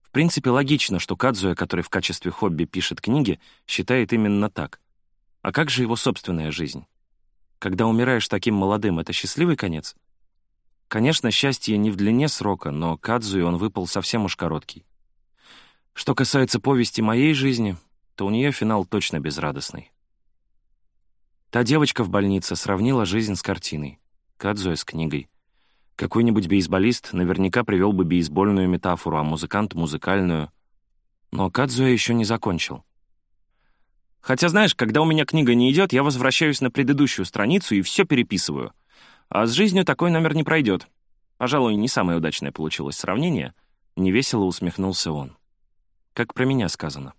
В принципе, логично, что Кадзуя, который в качестве хобби пишет книги, считает именно так. А как же его собственная жизнь? Когда умираешь таким молодым, это счастливый конец? Конечно, счастье не в длине срока, но Кадзуи он выпал совсем уж короткий. Что касается повести моей жизни, то у нее финал точно безрадостный. Та девочка в больнице сравнила жизнь с картиной, Кадзуя с книгой. Какой-нибудь бейсболист наверняка привел бы бейсбольную метафору, а музыкант — музыкальную. Но Кадзуя еще не закончил. Хотя, знаешь, когда у меня книга не идет, я возвращаюсь на предыдущую страницу и все переписываю. А с жизнью такой номер не пройдет. Пожалуй, не самое удачное получилось сравнение. Невесело усмехнулся он. Как про меня сказано.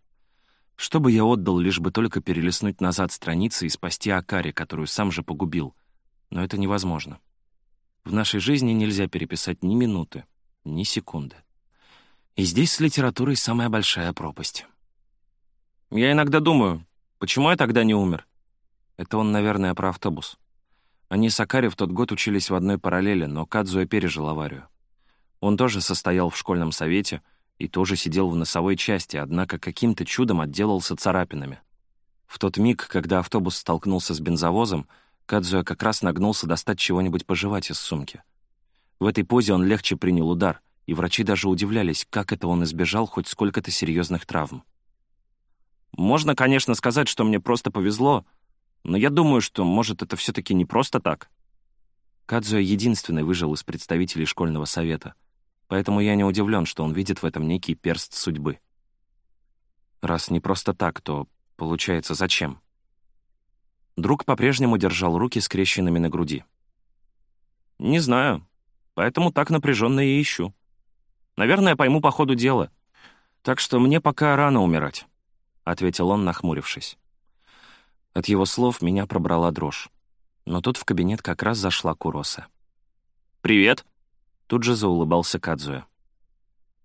Что бы я отдал, лишь бы только перелистнуть назад страницы и спасти Акари, которую сам же погубил. Но это невозможно. В нашей жизни нельзя переписать ни минуты, ни секунды. И здесь с литературой самая большая пропасть. Я иногда думаю, Почему я тогда не умер? Это он, наверное, про автобус. Они с Акари в тот год учились в одной параллели, но Кадзуя пережил аварию. Он тоже состоял в школьном совете и тоже сидел в носовой части, однако каким-то чудом отделался царапинами. В тот миг, когда автобус столкнулся с бензовозом, Кадзуя как раз нагнулся достать чего-нибудь пожевать из сумки. В этой позе он легче принял удар, и врачи даже удивлялись, как это он избежал хоть сколько-то серьезных травм. Можно, конечно, сказать, что мне просто повезло, но я думаю, что, может, это все-таки не просто так. Кадзуя единственный выжил из представителей школьного совета, поэтому я не удивлен, что он видит в этом некий перст судьбы. Раз не просто так, то, получается, зачем? Друг по-прежнему держал руки скрещенными на груди. «Не знаю, поэтому так напряженно и ищу. Наверное, пойму по ходу дела. Так что мне пока рано умирать». — ответил он, нахмурившись. От его слов меня пробрала дрожь. Но тут в кабинет как раз зашла Куроса. «Привет!» — тут же заулыбался Кадзуя.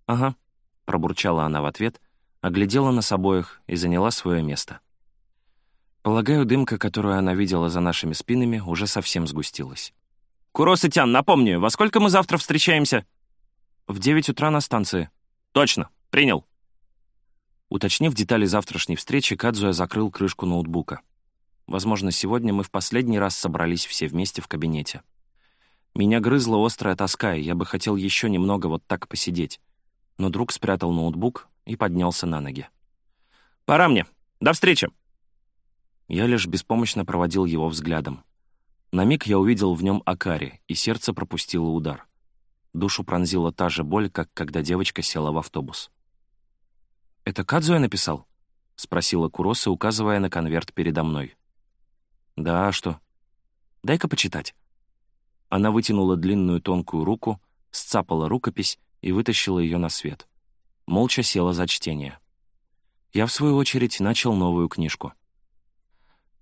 «Ага», — пробурчала она в ответ, оглядела нас обоих и заняла свое место. Полагаю, дымка, которую она видела за нашими спинами, уже совсем сгустилась. «Куроса-тян, напомни, во сколько мы завтра встречаемся?» «В девять утра на станции». «Точно, принял». Уточнив детали завтрашней встречи, Кадзуя закрыл крышку ноутбука. Возможно, сегодня мы в последний раз собрались все вместе в кабинете. Меня грызла острая тоска, и я бы хотел еще немного вот так посидеть. Но друг спрятал ноутбук и поднялся на ноги. «Пора мне. До встречи!» Я лишь беспомощно проводил его взглядом. На миг я увидел в нем Акари, и сердце пропустило удар. Душу пронзила та же боль, как когда девочка села в автобус. «Это Кадзуя написал?» — спросила Куроса, указывая на конверт передо мной. «Да, а что? Дай-ка почитать». Она вытянула длинную тонкую руку, сцапала рукопись и вытащила ее на свет. Молча села за чтение. Я, в свою очередь, начал новую книжку.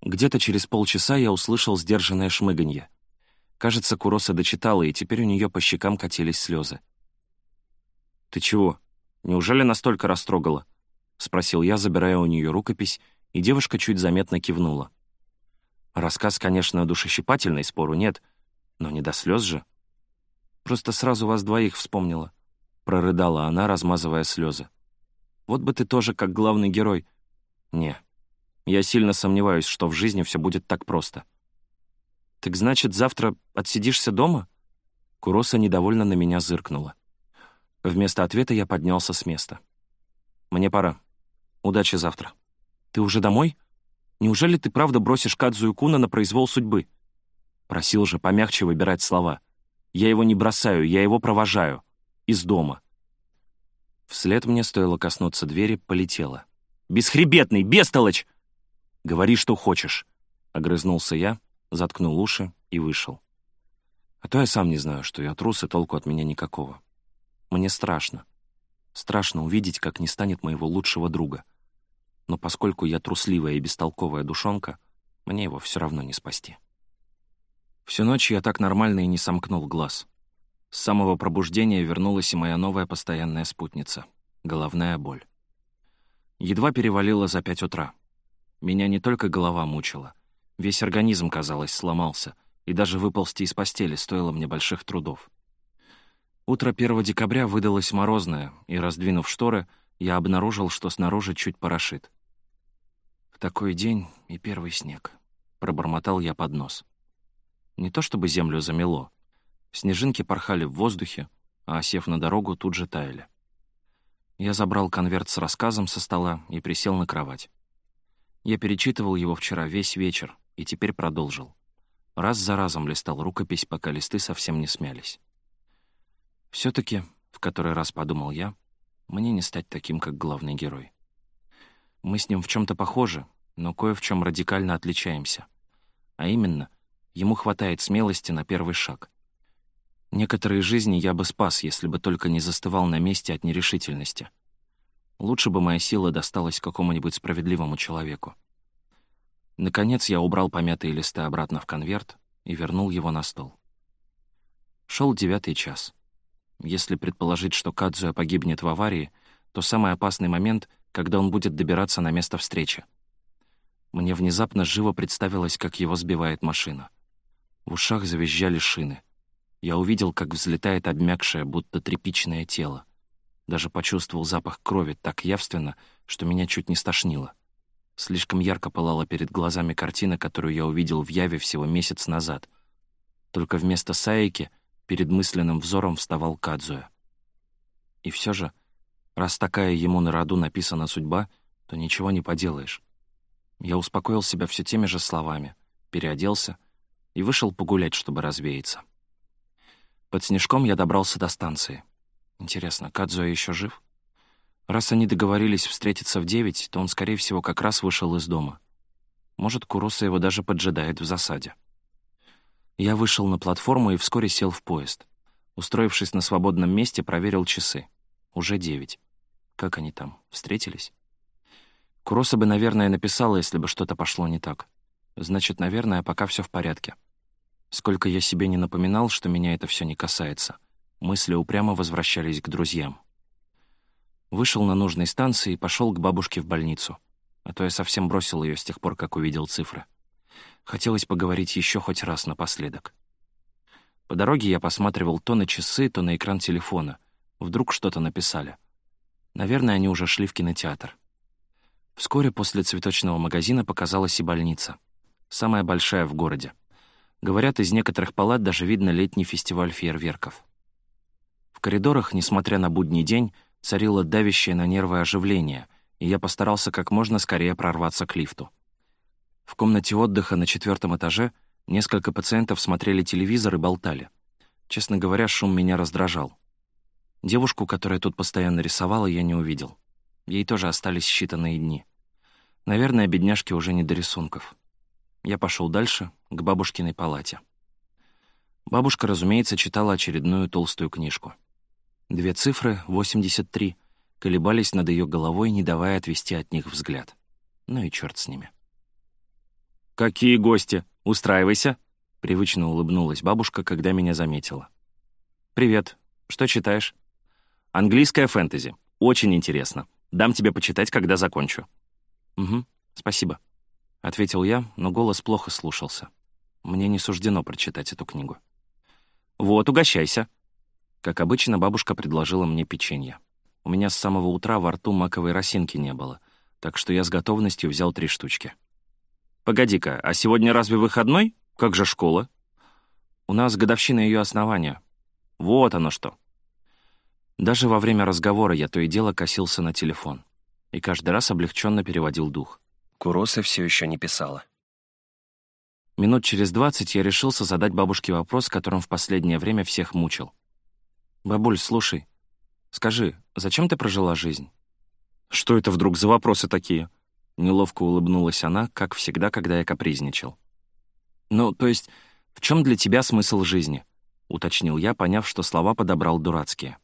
Где-то через полчаса я услышал сдержанное шмыганье. Кажется, Куроса дочитала, и теперь у нее по щекам катились слезы. «Ты чего? Неужели настолько растрогала?» — спросил я, забирая у нее рукопись, и девушка чуть заметно кивнула. Рассказ, конечно, душещипательный, спору нет, но не до слез же. Просто сразу вас двоих вспомнила, — прорыдала она, размазывая слезы. Вот бы ты тоже как главный герой. Не, я сильно сомневаюсь, что в жизни все будет так просто. Так значит, завтра отсидишься дома? Куроса недовольно на меня зыркнула. Вместо ответа я поднялся с места. «Мне пора. Удачи завтра». «Ты уже домой? Неужели ты правда бросишь Кадзу Куна на произвол судьбы?» Просил же помягче выбирать слова. «Я его не бросаю, я его провожаю. Из дома». Вслед мне стоило коснуться двери, полетело. «Бесхребетный, бестолочь!» «Говори, что хочешь», — огрызнулся я, заткнул уши и вышел. А то я сам не знаю, что я трус, и толку от меня никакого. Мне страшно. Страшно увидеть, как не станет моего лучшего друга. Но поскольку я трусливая и бестолковая душонка, мне его все равно не спасти. Всю ночь я так нормально и не сомкнул глаз. С самого пробуждения вернулась и моя новая постоянная спутница — головная боль. Едва перевалило за пять утра. Меня не только голова мучила, весь организм, казалось, сломался, и даже выползти из постели стоило мне больших трудов. Утро 1 декабря выдалось морозное, и, раздвинув шторы, я обнаружил, что снаружи чуть порошит. «В такой день и первый снег», — пробормотал я под нос. Не то чтобы землю замело. Снежинки порхали в воздухе, а, осев на дорогу, тут же таяли. Я забрал конверт с рассказом со стола и присел на кровать. Я перечитывал его вчера весь вечер и теперь продолжил. Раз за разом листал рукопись, пока листы совсем не смялись все таки в который раз подумал я, мне не стать таким, как главный герой. Мы с ним в чем то похожи, но кое в чем радикально отличаемся. А именно, ему хватает смелости на первый шаг. Некоторые жизни я бы спас, если бы только не застывал на месте от нерешительности. Лучше бы моя сила досталась какому-нибудь справедливому человеку. Наконец я убрал помятые листы обратно в конверт и вернул его на стол. Шел девятый час. Если предположить, что Кадзуя погибнет в аварии, то самый опасный момент, когда он будет добираться на место встречи. Мне внезапно живо представилось, как его сбивает машина. В ушах завизжали шины. Я увидел, как взлетает обмякшее, будто тряпичное тело. Даже почувствовал запах крови так явственно, что меня чуть не стошнило. Слишком ярко пылала перед глазами картина, которую я увидел в Яве всего месяц назад. Только вместо Саики перед мысленным взором вставал Кадзуя. И все же, раз такая ему на роду написана судьба, то ничего не поделаешь. Я успокоил себя все теми же словами, переоделся и вышел погулять, чтобы развеяться. Под снежком я добрался до станции. Интересно, Кадзуя еще жив? Раз они договорились встретиться в девять, то он, скорее всего, как раз вышел из дома. Может, Куроса его даже поджидает в засаде. Я вышел на платформу и вскоре сел в поезд. Устроившись на свободном месте, проверил часы. Уже девять. Как они там, встретились? Куроса бы, наверное, написала, если бы что-то пошло не так. Значит, наверное, пока все в порядке. Сколько я себе не напоминал, что меня это все не касается. Мысли упрямо возвращались к друзьям. Вышел на нужной станции и пошел к бабушке в больницу. А то я совсем бросил ее с тех пор, как увидел цифры. Хотелось поговорить еще хоть раз напоследок. По дороге я посматривал то на часы, то на экран телефона. Вдруг что-то написали. Наверное, они уже шли в кинотеатр. Вскоре после цветочного магазина показалась и больница. Самая большая в городе. Говорят, из некоторых палат даже видно летний фестиваль фейерверков. В коридорах, несмотря на будний день, царило давящее на нервы оживление, и я постарался как можно скорее прорваться к лифту. В комнате отдыха на четвертом этаже несколько пациентов смотрели телевизор и болтали. Честно говоря, шум меня раздражал. Девушку, которая тут постоянно рисовала, я не увидел. Ей тоже остались считанные дни. Наверное, бедняжке уже не до рисунков. Я пошел дальше, к бабушкиной палате. Бабушка, разумеется, читала очередную толстую книжку. Две цифры, 83, колебались над ее головой, не давая отвести от них взгляд. Ну и черт с ними. «Какие гости? Устраивайся!» Привычно улыбнулась бабушка, когда меня заметила. «Привет. Что читаешь?» «Английская фэнтези. Очень интересно. Дам тебе почитать, когда закончу». «Угу, спасибо», — ответил я, но голос плохо слушался. Мне не суждено прочитать эту книгу. «Вот, угощайся». Как обычно, бабушка предложила мне печенье. У меня с самого утра во рту маковой росинки не было, так что я с готовностью взял три штучки. «Погоди-ка, а сегодня разве выходной? Как же школа?» «У нас годовщина ее основания. Вот оно что. Даже во время разговора я то и дело косился на телефон. И каждый раз облегченно переводил дух. Куроса все еще не писала. Минут через двадцать я решился задать бабушке вопрос, которым в последнее время всех мучил. «Бабуль, слушай, скажи, зачем ты прожила жизнь?» «Что это вдруг за вопросы такие?» Неловко улыбнулась она, как всегда, когда я капризничал. «Ну, то есть, в чем для тебя смысл жизни?» — уточнил я, поняв, что слова подобрал дурацкие.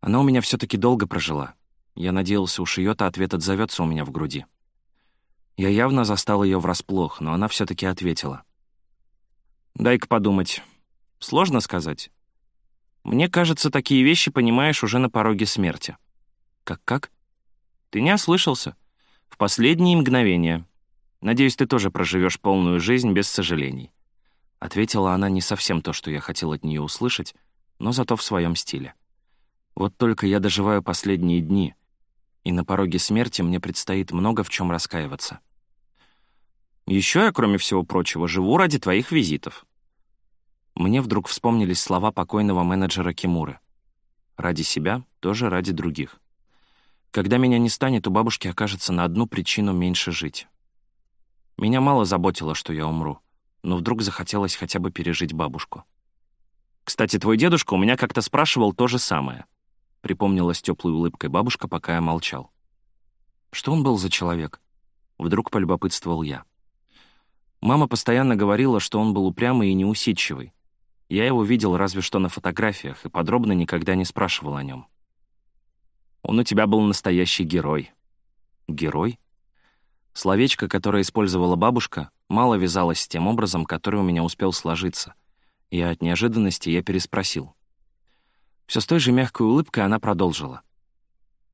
Она у меня все таки долго прожила. Я надеялся, уж ее-то ответ отзовется у меня в груди. Я явно застал ее врасплох, но она все таки ответила. «Дай-ка подумать. Сложно сказать. Мне кажется, такие вещи понимаешь уже на пороге смерти». «Как-как?» «Ты не ослышался. В последние мгновения. Надеюсь, ты тоже проживешь полную жизнь без сожалений». Ответила она не совсем то, что я хотел от нее услышать, но зато в своем стиле. Вот только я доживаю последние дни, и на пороге смерти мне предстоит много в чем раскаиваться. Еще я, кроме всего прочего, живу ради твоих визитов. Мне вдруг вспомнились слова покойного менеджера Кимуры. Ради себя, тоже ради других. Когда меня не станет, у бабушки окажется на одну причину меньше жить. Меня мало заботило, что я умру, но вдруг захотелось хотя бы пережить бабушку. Кстати, твой дедушка у меня как-то спрашивал то же самое. Припомнила с теплой улыбкой бабушка, пока я молчал. Что он был за человек? Вдруг полюбопытствовал я. Мама постоянно говорила, что он был упрямый и неусидчивый. Я его видел разве что на фотографиях и подробно никогда не спрашивал о нем. Он у тебя был настоящий герой». «Герой?» Словечко, которое использовала бабушка, мало вязалось с тем образом, который у меня успел сложиться. И от неожиданности я переспросил. Все с той же мягкой улыбкой она продолжила.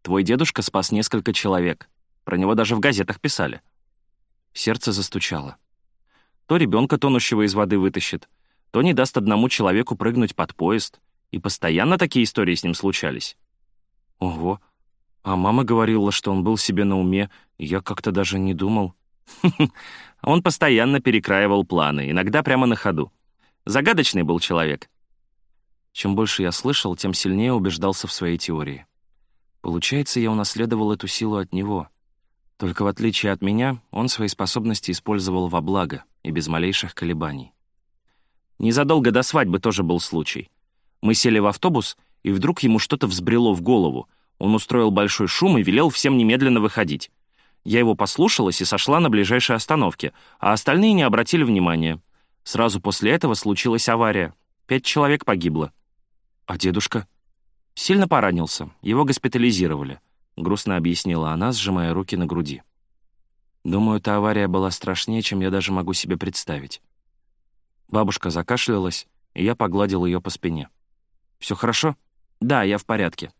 «Твой дедушка спас несколько человек. Про него даже в газетах писали». Сердце застучало. То ребенка тонущего из воды вытащит, то не даст одному человеку прыгнуть под поезд. И постоянно такие истории с ним случались. Ого. А мама говорила, что он был себе на уме, я как-то даже не думал. Он постоянно перекраивал планы, иногда прямо на ходу. Загадочный был человек. Чем больше я слышал, тем сильнее убеждался в своей теории. Получается, я унаследовал эту силу от него. Только в отличие от меня, он свои способности использовал во благо и без малейших колебаний. Незадолго до свадьбы тоже был случай. Мы сели в автобус — и вдруг ему что-то взбрело в голову. Он устроил большой шум и велел всем немедленно выходить. Я его послушалась и сошла на ближайшей остановке, а остальные не обратили внимания. Сразу после этого случилась авария. Пять человек погибло. А дедушка? Сильно поранился, его госпитализировали, грустно объяснила она, сжимая руки на груди. Думаю, эта авария была страшнее, чем я даже могу себе представить. Бабушка закашлялась, и я погладил ее по спине. Все хорошо?» «Да, я в порядке».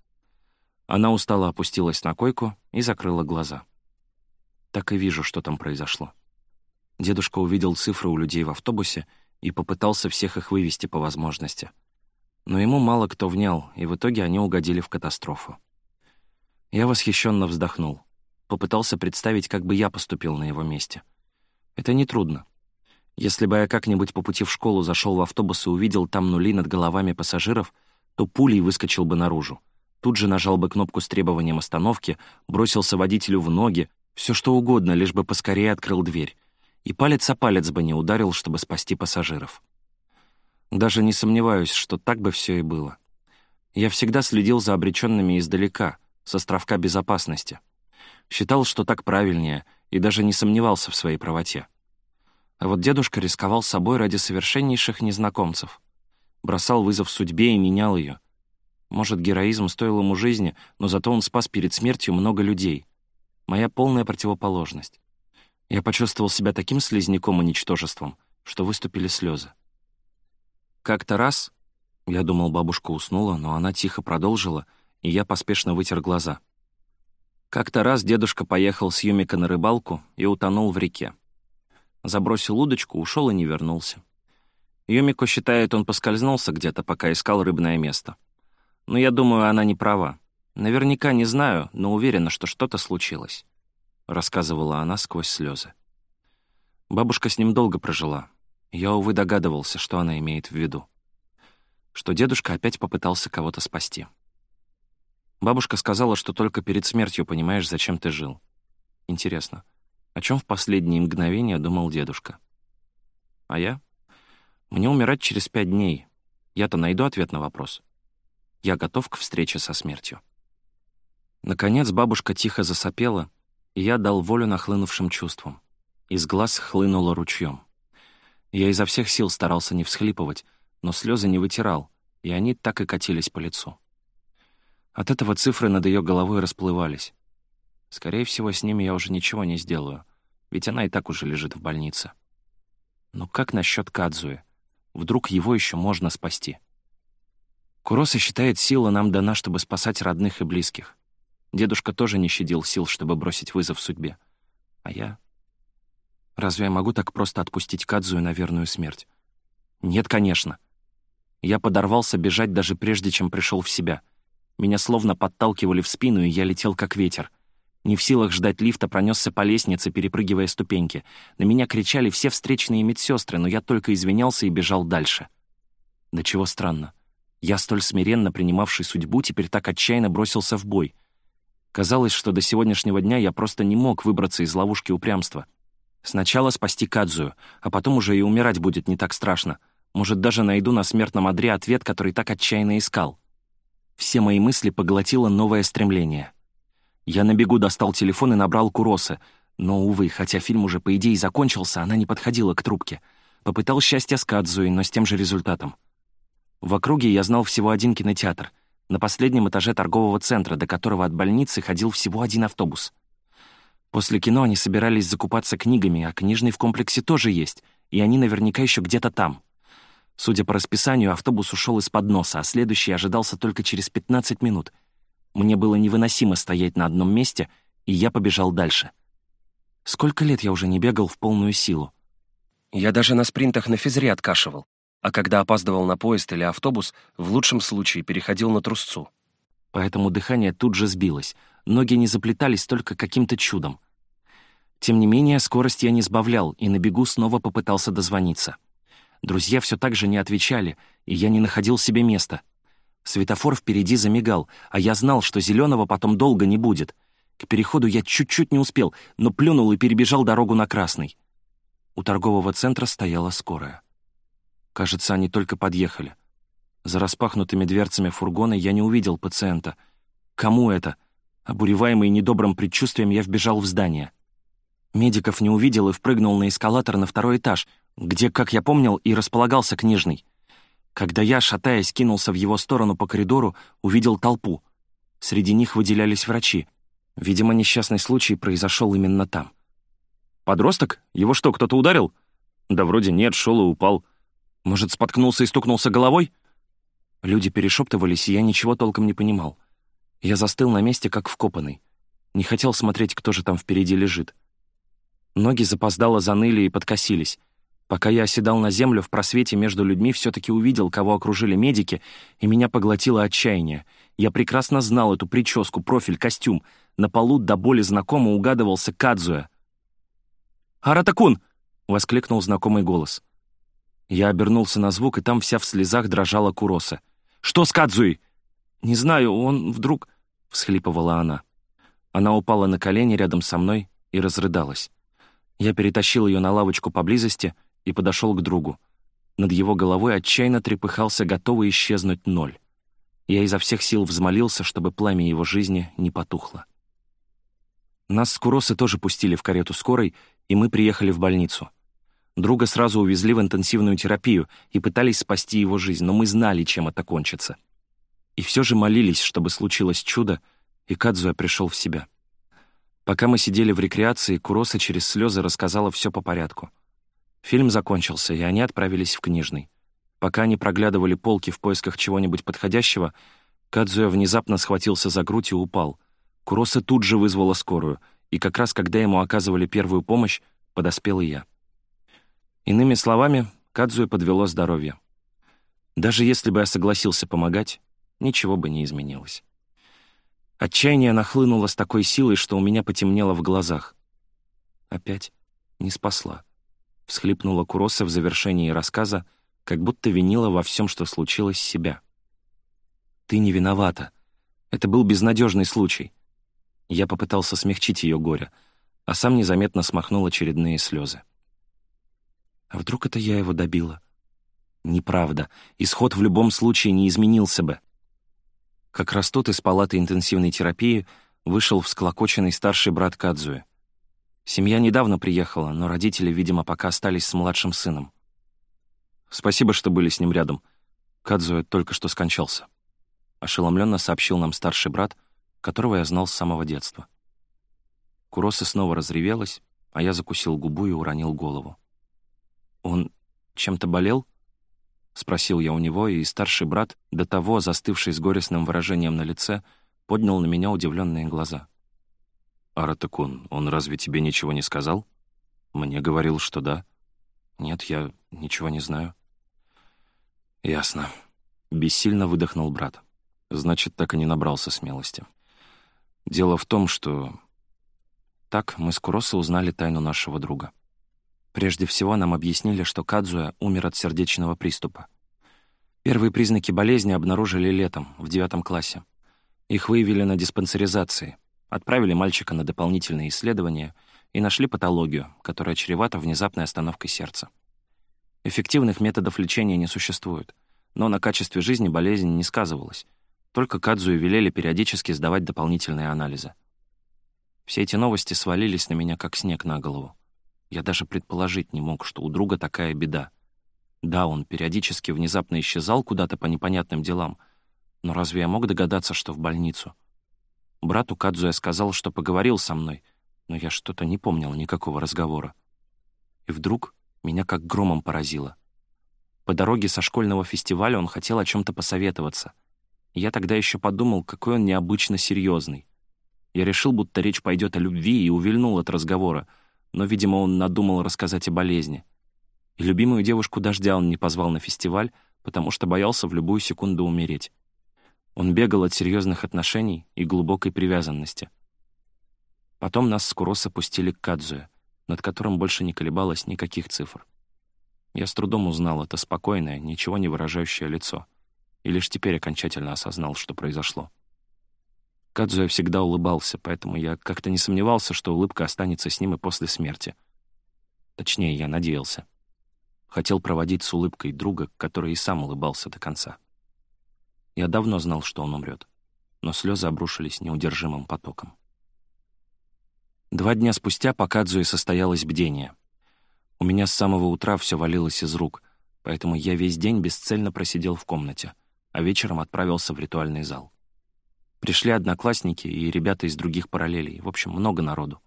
Она устало опустилась на койку и закрыла глаза. Так и вижу, что там произошло. Дедушка увидел цифры у людей в автобусе и попытался всех их вывести по возможности. Но ему мало кто внял, и в итоге они угодили в катастрофу. Я восхищенно вздохнул. Попытался представить, как бы я поступил на его месте. Это нетрудно. Если бы я как-нибудь по пути в школу зашел в автобус и увидел там нули над головами пассажиров — то пулей выскочил бы наружу. Тут же нажал бы кнопку с требованием остановки, бросился водителю в ноги, все что угодно, лишь бы поскорее открыл дверь. И палец о палец бы не ударил, чтобы спасти пассажиров. Даже не сомневаюсь, что так бы все и было. Я всегда следил за обреченными издалека, с островка безопасности. Считал, что так правильнее, и даже не сомневался в своей правоте. А вот дедушка рисковал собой ради совершеннейших незнакомцев бросал вызов судьбе и менял ее. Может, героизм стоил ему жизни, но зато он спас перед смертью много людей. Моя полная противоположность. Я почувствовал себя таким слизняком и ничтожеством, что выступили слезы. Как-то раз, я думал, бабушка уснула, но она тихо продолжила, и я поспешно вытер глаза. Как-то раз дедушка поехал с Юмика на рыбалку и утонул в реке. Забросил удочку, ушел и не вернулся. Юмико считает, он поскользнулся где-то, пока искал рыбное место. Но я думаю, она не права. Наверняка не знаю, но уверена, что что-то случилось», — рассказывала она сквозь слезы. Бабушка с ним долго прожила. Я, увы, догадывался, что она имеет в виду. что дедушка опять попытался кого-то спасти. Бабушка сказала, что только перед смертью понимаешь, зачем ты жил. Интересно, о чем в последние мгновения думал дедушка? А я? Мне умирать через пять дней. Я-то найду ответ на вопрос. Я готов к встрече со смертью. Наконец бабушка тихо засопела, и я дал волю нахлынувшим чувствам. Из глаз хлынуло ручьем. Я изо всех сил старался не всхлипывать, но слезы не вытирал, и они так и катились по лицу. От этого цифры над ее головой расплывались. Скорее всего, с ними я уже ничего не сделаю, ведь она и так уже лежит в больнице. Но как насчет Кадзуи? Вдруг его еще можно спасти? Куроса считает, сила нам дана, чтобы спасать родных и близких. Дедушка тоже не щадил сил, чтобы бросить вызов судьбе. А я... Разве я могу так просто отпустить Кадзую на верную смерть? Нет, конечно. Я подорвался бежать даже прежде, чем пришел в себя. Меня словно подталкивали в спину, и я летел как ветер. Не в силах ждать лифта, пронесся по лестнице, перепрыгивая ступеньки. На меня кричали все встречные медсестры, но я только извинялся и бежал дальше. Да чего странно. Я, столь смиренно принимавший судьбу, теперь так отчаянно бросился в бой. Казалось, что до сегодняшнего дня я просто не мог выбраться из ловушки упрямства. Сначала спасти Кадзую, а потом уже и умирать будет не так страшно. Может, даже найду на смертном одре ответ, который так отчаянно искал. Все мои мысли поглотило новое стремление. Я на бегу достал телефон и набрал Куросы, но, увы, хотя фильм уже, по идее, закончился, она не подходила к трубке. Попытал счастье с Кадзуей, но с тем же результатом. В округе я знал всего один кинотеатр, на последнем этаже торгового центра, до которого от больницы ходил всего один автобус. После кино они собирались закупаться книгами, а книжный в комплексе тоже есть, и они наверняка еще где-то там. Судя по расписанию, автобус ушел из-под носа, а следующий ожидался только через 15 минут. Мне было невыносимо стоять на одном месте, и я побежал дальше. Сколько лет я уже не бегал в полную силу? Я даже на спринтах на физре откашивал, а когда опаздывал на поезд или автобус, в лучшем случае переходил на трусцу. Поэтому дыхание тут же сбилось — ноги не заплетались только каким-то чудом. Тем не менее, скорость я не сбавлял и на бегу снова попытался дозвониться. Друзья все так же не отвечали, и я не находил себе места. Светофор впереди замигал, а я знал, что зеленого потом долго не будет. К переходу я чуть-чуть не успел, но плюнул и перебежал дорогу на красный. У торгового центра стояла скорая. Кажется, они только подъехали. За распахнутыми дверцами фургона я не увидел пациента. Кому это? Обуреваемый недобрым предчувствием, я вбежал в здание. Медиков не увидел и впрыгнул на эскалатор на второй этаж, где, как я помнил, и располагался книжный. Когда я, шатаясь, кинулся в его сторону по коридору, увидел толпу. Среди них выделялись врачи. Видимо, несчастный случай произошел именно там. «Подросток? Его что, кто-то ударил?» «Да вроде нет, шел и упал. Может, споткнулся и стукнулся головой?» Люди перешептывались, и я ничего толком не понимал. Я застыл на месте, как вкопанный. Не хотел смотреть, кто же там впереди лежит. Ноги запоздало заныли и подкосились. Пока я оседал на землю, в просвете между людьми все-таки увидел, кого окружили медики, и меня поглотило отчаяние. Я прекрасно знал эту прическу, профиль, костюм. На полу до боли знакомо угадывался Кадзуя. «Аратакун!» — воскликнул знакомый голос. Я обернулся на звук, и там вся в слезах дрожала Куроса. «Что с Кадзуей?» «Не знаю, он вдруг...» — всхлипывала она. Она упала на колени рядом со мной и разрыдалась. Я перетащил ее на лавочку поблизости и подошел к другу. Над его головой отчаянно трепыхался готовый исчезнуть ноль. Я изо всех сил взмолился, чтобы пламя его жизни не потухло. Нас с Куросы тоже пустили в карету скорой, и мы приехали в больницу. Друга сразу увезли в интенсивную терапию и пытались спасти его жизнь, но мы знали, чем это кончится и все же молились, чтобы случилось чудо, и Кадзуя пришел в себя. Пока мы сидели в рекреации, Куроса через слезы рассказала все по порядку. Фильм закончился, и они отправились в книжный. Пока они проглядывали полки в поисках чего-нибудь подходящего, Кадзуя внезапно схватился за грудь и упал. Куроса тут же вызвала скорую, и как раз когда ему оказывали первую помощь, подоспел и я. Иными словами, Кадзуя подвело здоровье. Даже если бы я согласился помогать, ничего бы не изменилось. Отчаяние нахлынуло с такой силой, что у меня потемнело в глазах. Опять не спасла. Всхлипнула Куроса в завершении рассказа, как будто винила во всем, что случилось, себя. «Ты не виновата. Это был безнадежный случай». Я попытался смягчить ее горе, а сам незаметно смахнул очередные слезы. А вдруг это я его добила? Неправда. Исход в любом случае не изменился бы. Как раз тут из палаты интенсивной терапии вышел всклокоченный старший брат Кадзуэ. Семья недавно приехала, но родители, видимо, пока остались с младшим сыном. Спасибо, что были с ним рядом. Кадзуэ только что скончался. Ошеломленно сообщил нам старший брат, которого я знал с самого детства. Куроса снова разревелась, а я закусил губу и уронил голову. «Он чем-то болел?» — спросил я у него, и старший брат, до того застывший с горестным выражением на лице, поднял на меня удивленные глаза. «Аратакун, он разве тебе ничего не сказал?» «Мне говорил, что да». «Нет, я ничего не знаю». «Ясно». Бессильно выдохнул брат. Значит, так и не набрался смелости. Дело в том, что... Так мы с Куроса узнали тайну нашего друга. Прежде всего нам объяснили, что Кадзуя умер от сердечного приступа. Первые признаки болезни обнаружили летом, в девятом классе. Их выявили на диспансеризации, отправили мальчика на дополнительные исследования и нашли патологию, которая чревата внезапной остановкой сердца. Эффективных методов лечения не существует, но на качестве жизни болезнь не сказывалась. Только Кадзую велели периодически сдавать дополнительные анализы. Все эти новости свалились на меня как снег на голову. Я даже предположить не мог, что у друга такая беда. Да, он периодически внезапно исчезал куда-то по непонятным делам, но разве я мог догадаться, что в больницу? Брату Кадзуя сказал, что поговорил со мной, но я что-то не помнил никакого разговора. И вдруг меня как громом поразило. По дороге со школьного фестиваля он хотел о чем то посоветоваться. Я тогда еще подумал, какой он необычно серьезный. Я решил, будто речь пойдет о любви, и увильнул от разговора — но, видимо, он надумал рассказать о болезни. И любимую девушку дождя он не позвал на фестиваль, потому что боялся в любую секунду умереть. Он бегал от серьезных отношений и глубокой привязанности. Потом нас с Куроса пустили к Кадзуе, над которым больше не колебалось никаких цифр. Я с трудом узнал это спокойное, ничего не выражающее лицо, и лишь теперь окончательно осознал, что произошло. Кадзуя всегда улыбался, поэтому я как-то не сомневался, что улыбка останется с ним и после смерти. Точнее, я надеялся. Хотел проводить с улыбкой друга, который и сам улыбался до конца. Я давно знал, что он умрет, но слезы обрушились неудержимым потоком. Два дня спустя по Кадзуе состоялось бдение. У меня с самого утра все валилось из рук, поэтому я весь день бесцельно просидел в комнате, а вечером отправился в ритуальный зал. Пришли одноклассники и ребята из других параллелей. В общем, много народу.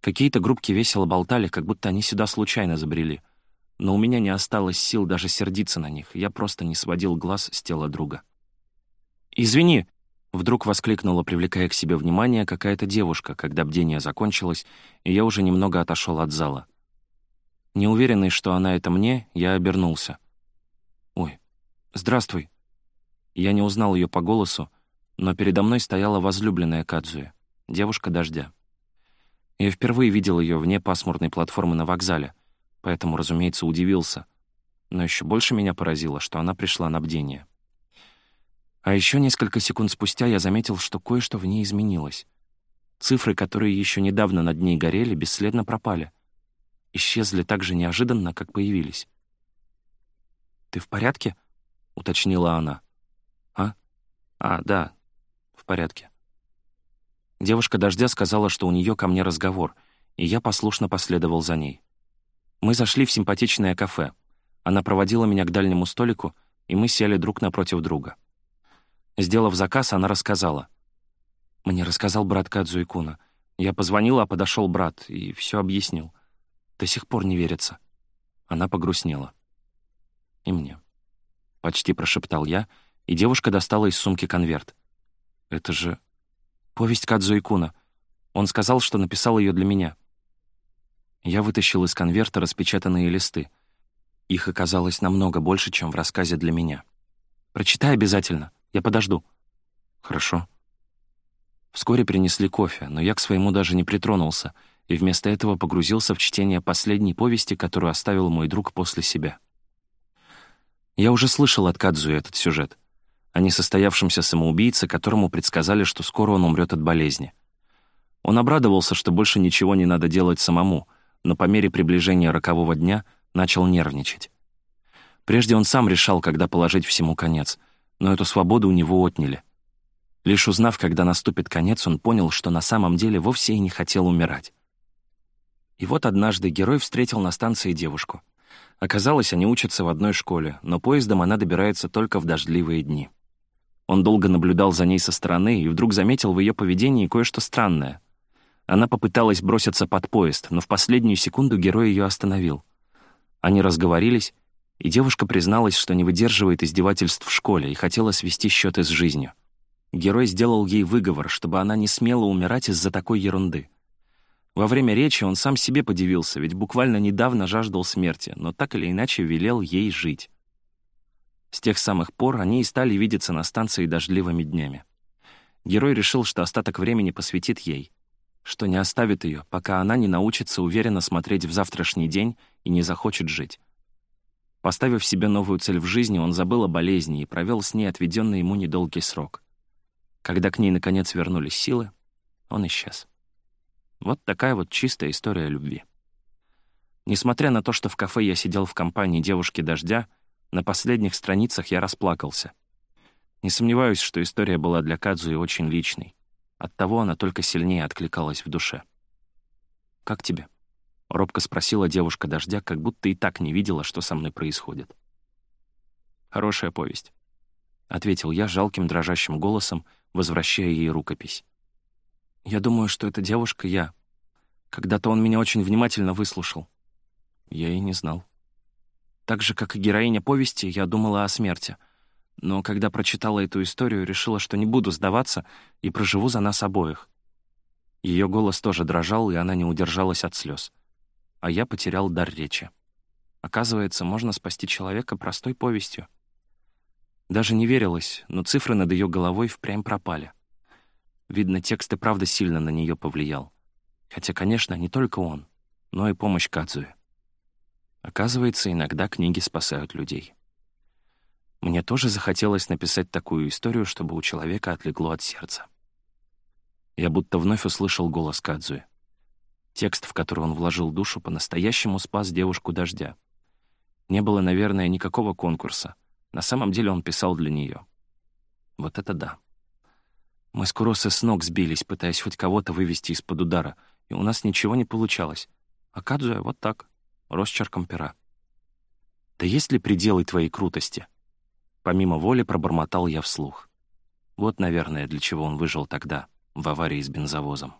Какие-то группки весело болтали, как будто они сюда случайно забрели. Но у меня не осталось сил даже сердиться на них. Я просто не сводил глаз с тела друга. «Извини!» — вдруг воскликнула, привлекая к себе внимание, какая-то девушка, когда бдение закончилось, и я уже немного отошел от зала. Неуверенный, что она это мне, я обернулся. «Ой, здравствуй!» Я не узнал ее по голосу, но передо мной стояла возлюбленная Кадзуя, девушка дождя. Я впервые видел ее вне пасмурной платформы на вокзале, поэтому, разумеется, удивился. Но еще больше меня поразило, что она пришла на бдение. А еще несколько секунд спустя я заметил, что кое-что в ней изменилось. Цифры, которые еще недавно над ней горели, бесследно пропали. Исчезли так же неожиданно, как появились. «Ты в порядке?» — уточнила она. «А? А, да, в порядке. Девушка дождя сказала, что у нее ко мне разговор, и я послушно последовал за ней. Мы зашли в симпатичное кафе. Она проводила меня к дальнему столику, и мы сели друг напротив друга. Сделав заказ, она рассказала. Мне рассказал брат Кадзу Икуна. Я позвонила, а подошел брат, и все объяснил. До сих пор не верится. Она погрустнела. И мне. Почти прошептал я, и девушка достала из сумки конверт. Это же... Повесть Кадзо Икуна. Он сказал, что написал ее для меня. Я вытащил из конверта распечатанные листы. Их оказалось намного больше, чем в рассказе для меня. «Прочитай обязательно. Я подожду». «Хорошо». Вскоре принесли кофе, но я к своему даже не притронулся, и вместо этого погрузился в чтение последней повести, которую оставил мой друг после себя. Я уже слышал от Кадзуи этот сюжет. О несостоявшемся самоубийце, которому предсказали, что скоро он умрет от болезни. Он обрадовался, что больше ничего не надо делать самому, но по мере приближения рокового дня начал нервничать. Прежде он сам решал, когда положить всему конец, но эту свободу у него отняли. Лишь узнав, когда наступит конец, он понял, что на самом деле вовсе и не хотел умирать. И вот однажды герой встретил на станции девушку. Оказалось, они учатся в одной школе, но поездом она добирается только в дождливые дни. Он долго наблюдал за ней со стороны и вдруг заметил в ее поведении кое-что странное. Она попыталась броситься под поезд, но в последнюю секунду герой ее остановил. Они разговорились, и девушка призналась, что не выдерживает издевательств в школе и хотела свести счеты с жизнью. Герой сделал ей выговор, чтобы она не смела умирать из-за такой ерунды. Во время речи он сам себе подивился, ведь буквально недавно жаждал смерти, но так или иначе велел ей жить. С тех самых пор они и стали видеться на станции дождливыми днями. Герой решил, что остаток времени посвятит ей, что не оставит ее, пока она не научится уверенно смотреть в завтрашний день и не захочет жить. Поставив себе новую цель в жизни, он забыл о болезни и провел с ней отведенный ему недолгий срок. Когда к ней, наконец, вернулись силы, он исчез. Вот такая вот чистая история любви. Несмотря на то, что в кафе я сидел в компании девушки дождя, на последних страницах я расплакался. Не сомневаюсь, что история была для Кадзуи очень личной. Оттого она только сильнее откликалась в душе. «Как тебе?» — робко спросила девушка дождя, как будто и так не видела, что со мной происходит. «Хорошая повесть», — ответил я жалким дрожащим голосом, возвращая ей рукопись. «Я думаю, что эта девушка я. Когда-то он меня очень внимательно выслушал. Я и не знал». Так же, как и героиня повести, я думала о смерти. Но когда прочитала эту историю, решила, что не буду сдаваться и проживу за нас обоих. Ее голос тоже дрожал, и она не удержалась от слез. А я потерял дар речи. Оказывается, можно спасти человека простой повестью. Даже не верилось, но цифры над ее головой впрямь пропали. Видно, текст и правда сильно на нее повлиял. Хотя, конечно, не только он, но и помощь Кадзуе. Оказывается, иногда книги спасают людей. Мне тоже захотелось написать такую историю, чтобы у человека отлегло от сердца. Я будто вновь услышал голос Кадзуи. Текст, в который он вложил душу, по-настоящему спас девушку дождя. Не было, наверное, никакого конкурса. На самом деле он писал для нее. Вот это да. Мы с Куросы с ног сбились, пытаясь хоть кого-то вывести из-под удара, и у нас ничего не получалось. А Кадзуя вот так росчерком пера. «Да есть ли пределы твоей крутости?» Помимо воли пробормотал я вслух. Вот, наверное, для чего он выжил тогда, в аварии с бензовозом.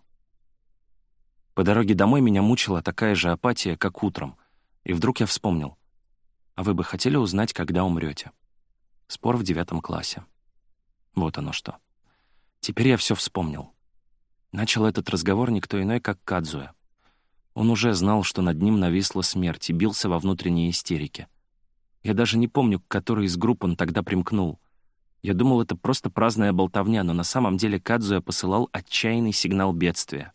По дороге домой меня мучила такая же апатия, как утром, и вдруг я вспомнил. «А вы бы хотели узнать, когда умрете?» Спор в девятом классе. Вот оно что. Теперь я все вспомнил. Начал этот разговор никто иной, как Кадзуя. Он уже знал, что над ним нависла смерть и бился во внутренней истерике. Я даже не помню, к которой из групп он тогда примкнул. Я думал, это просто праздная болтовня, но на самом деле Кадзуя посылал отчаянный сигнал бедствия.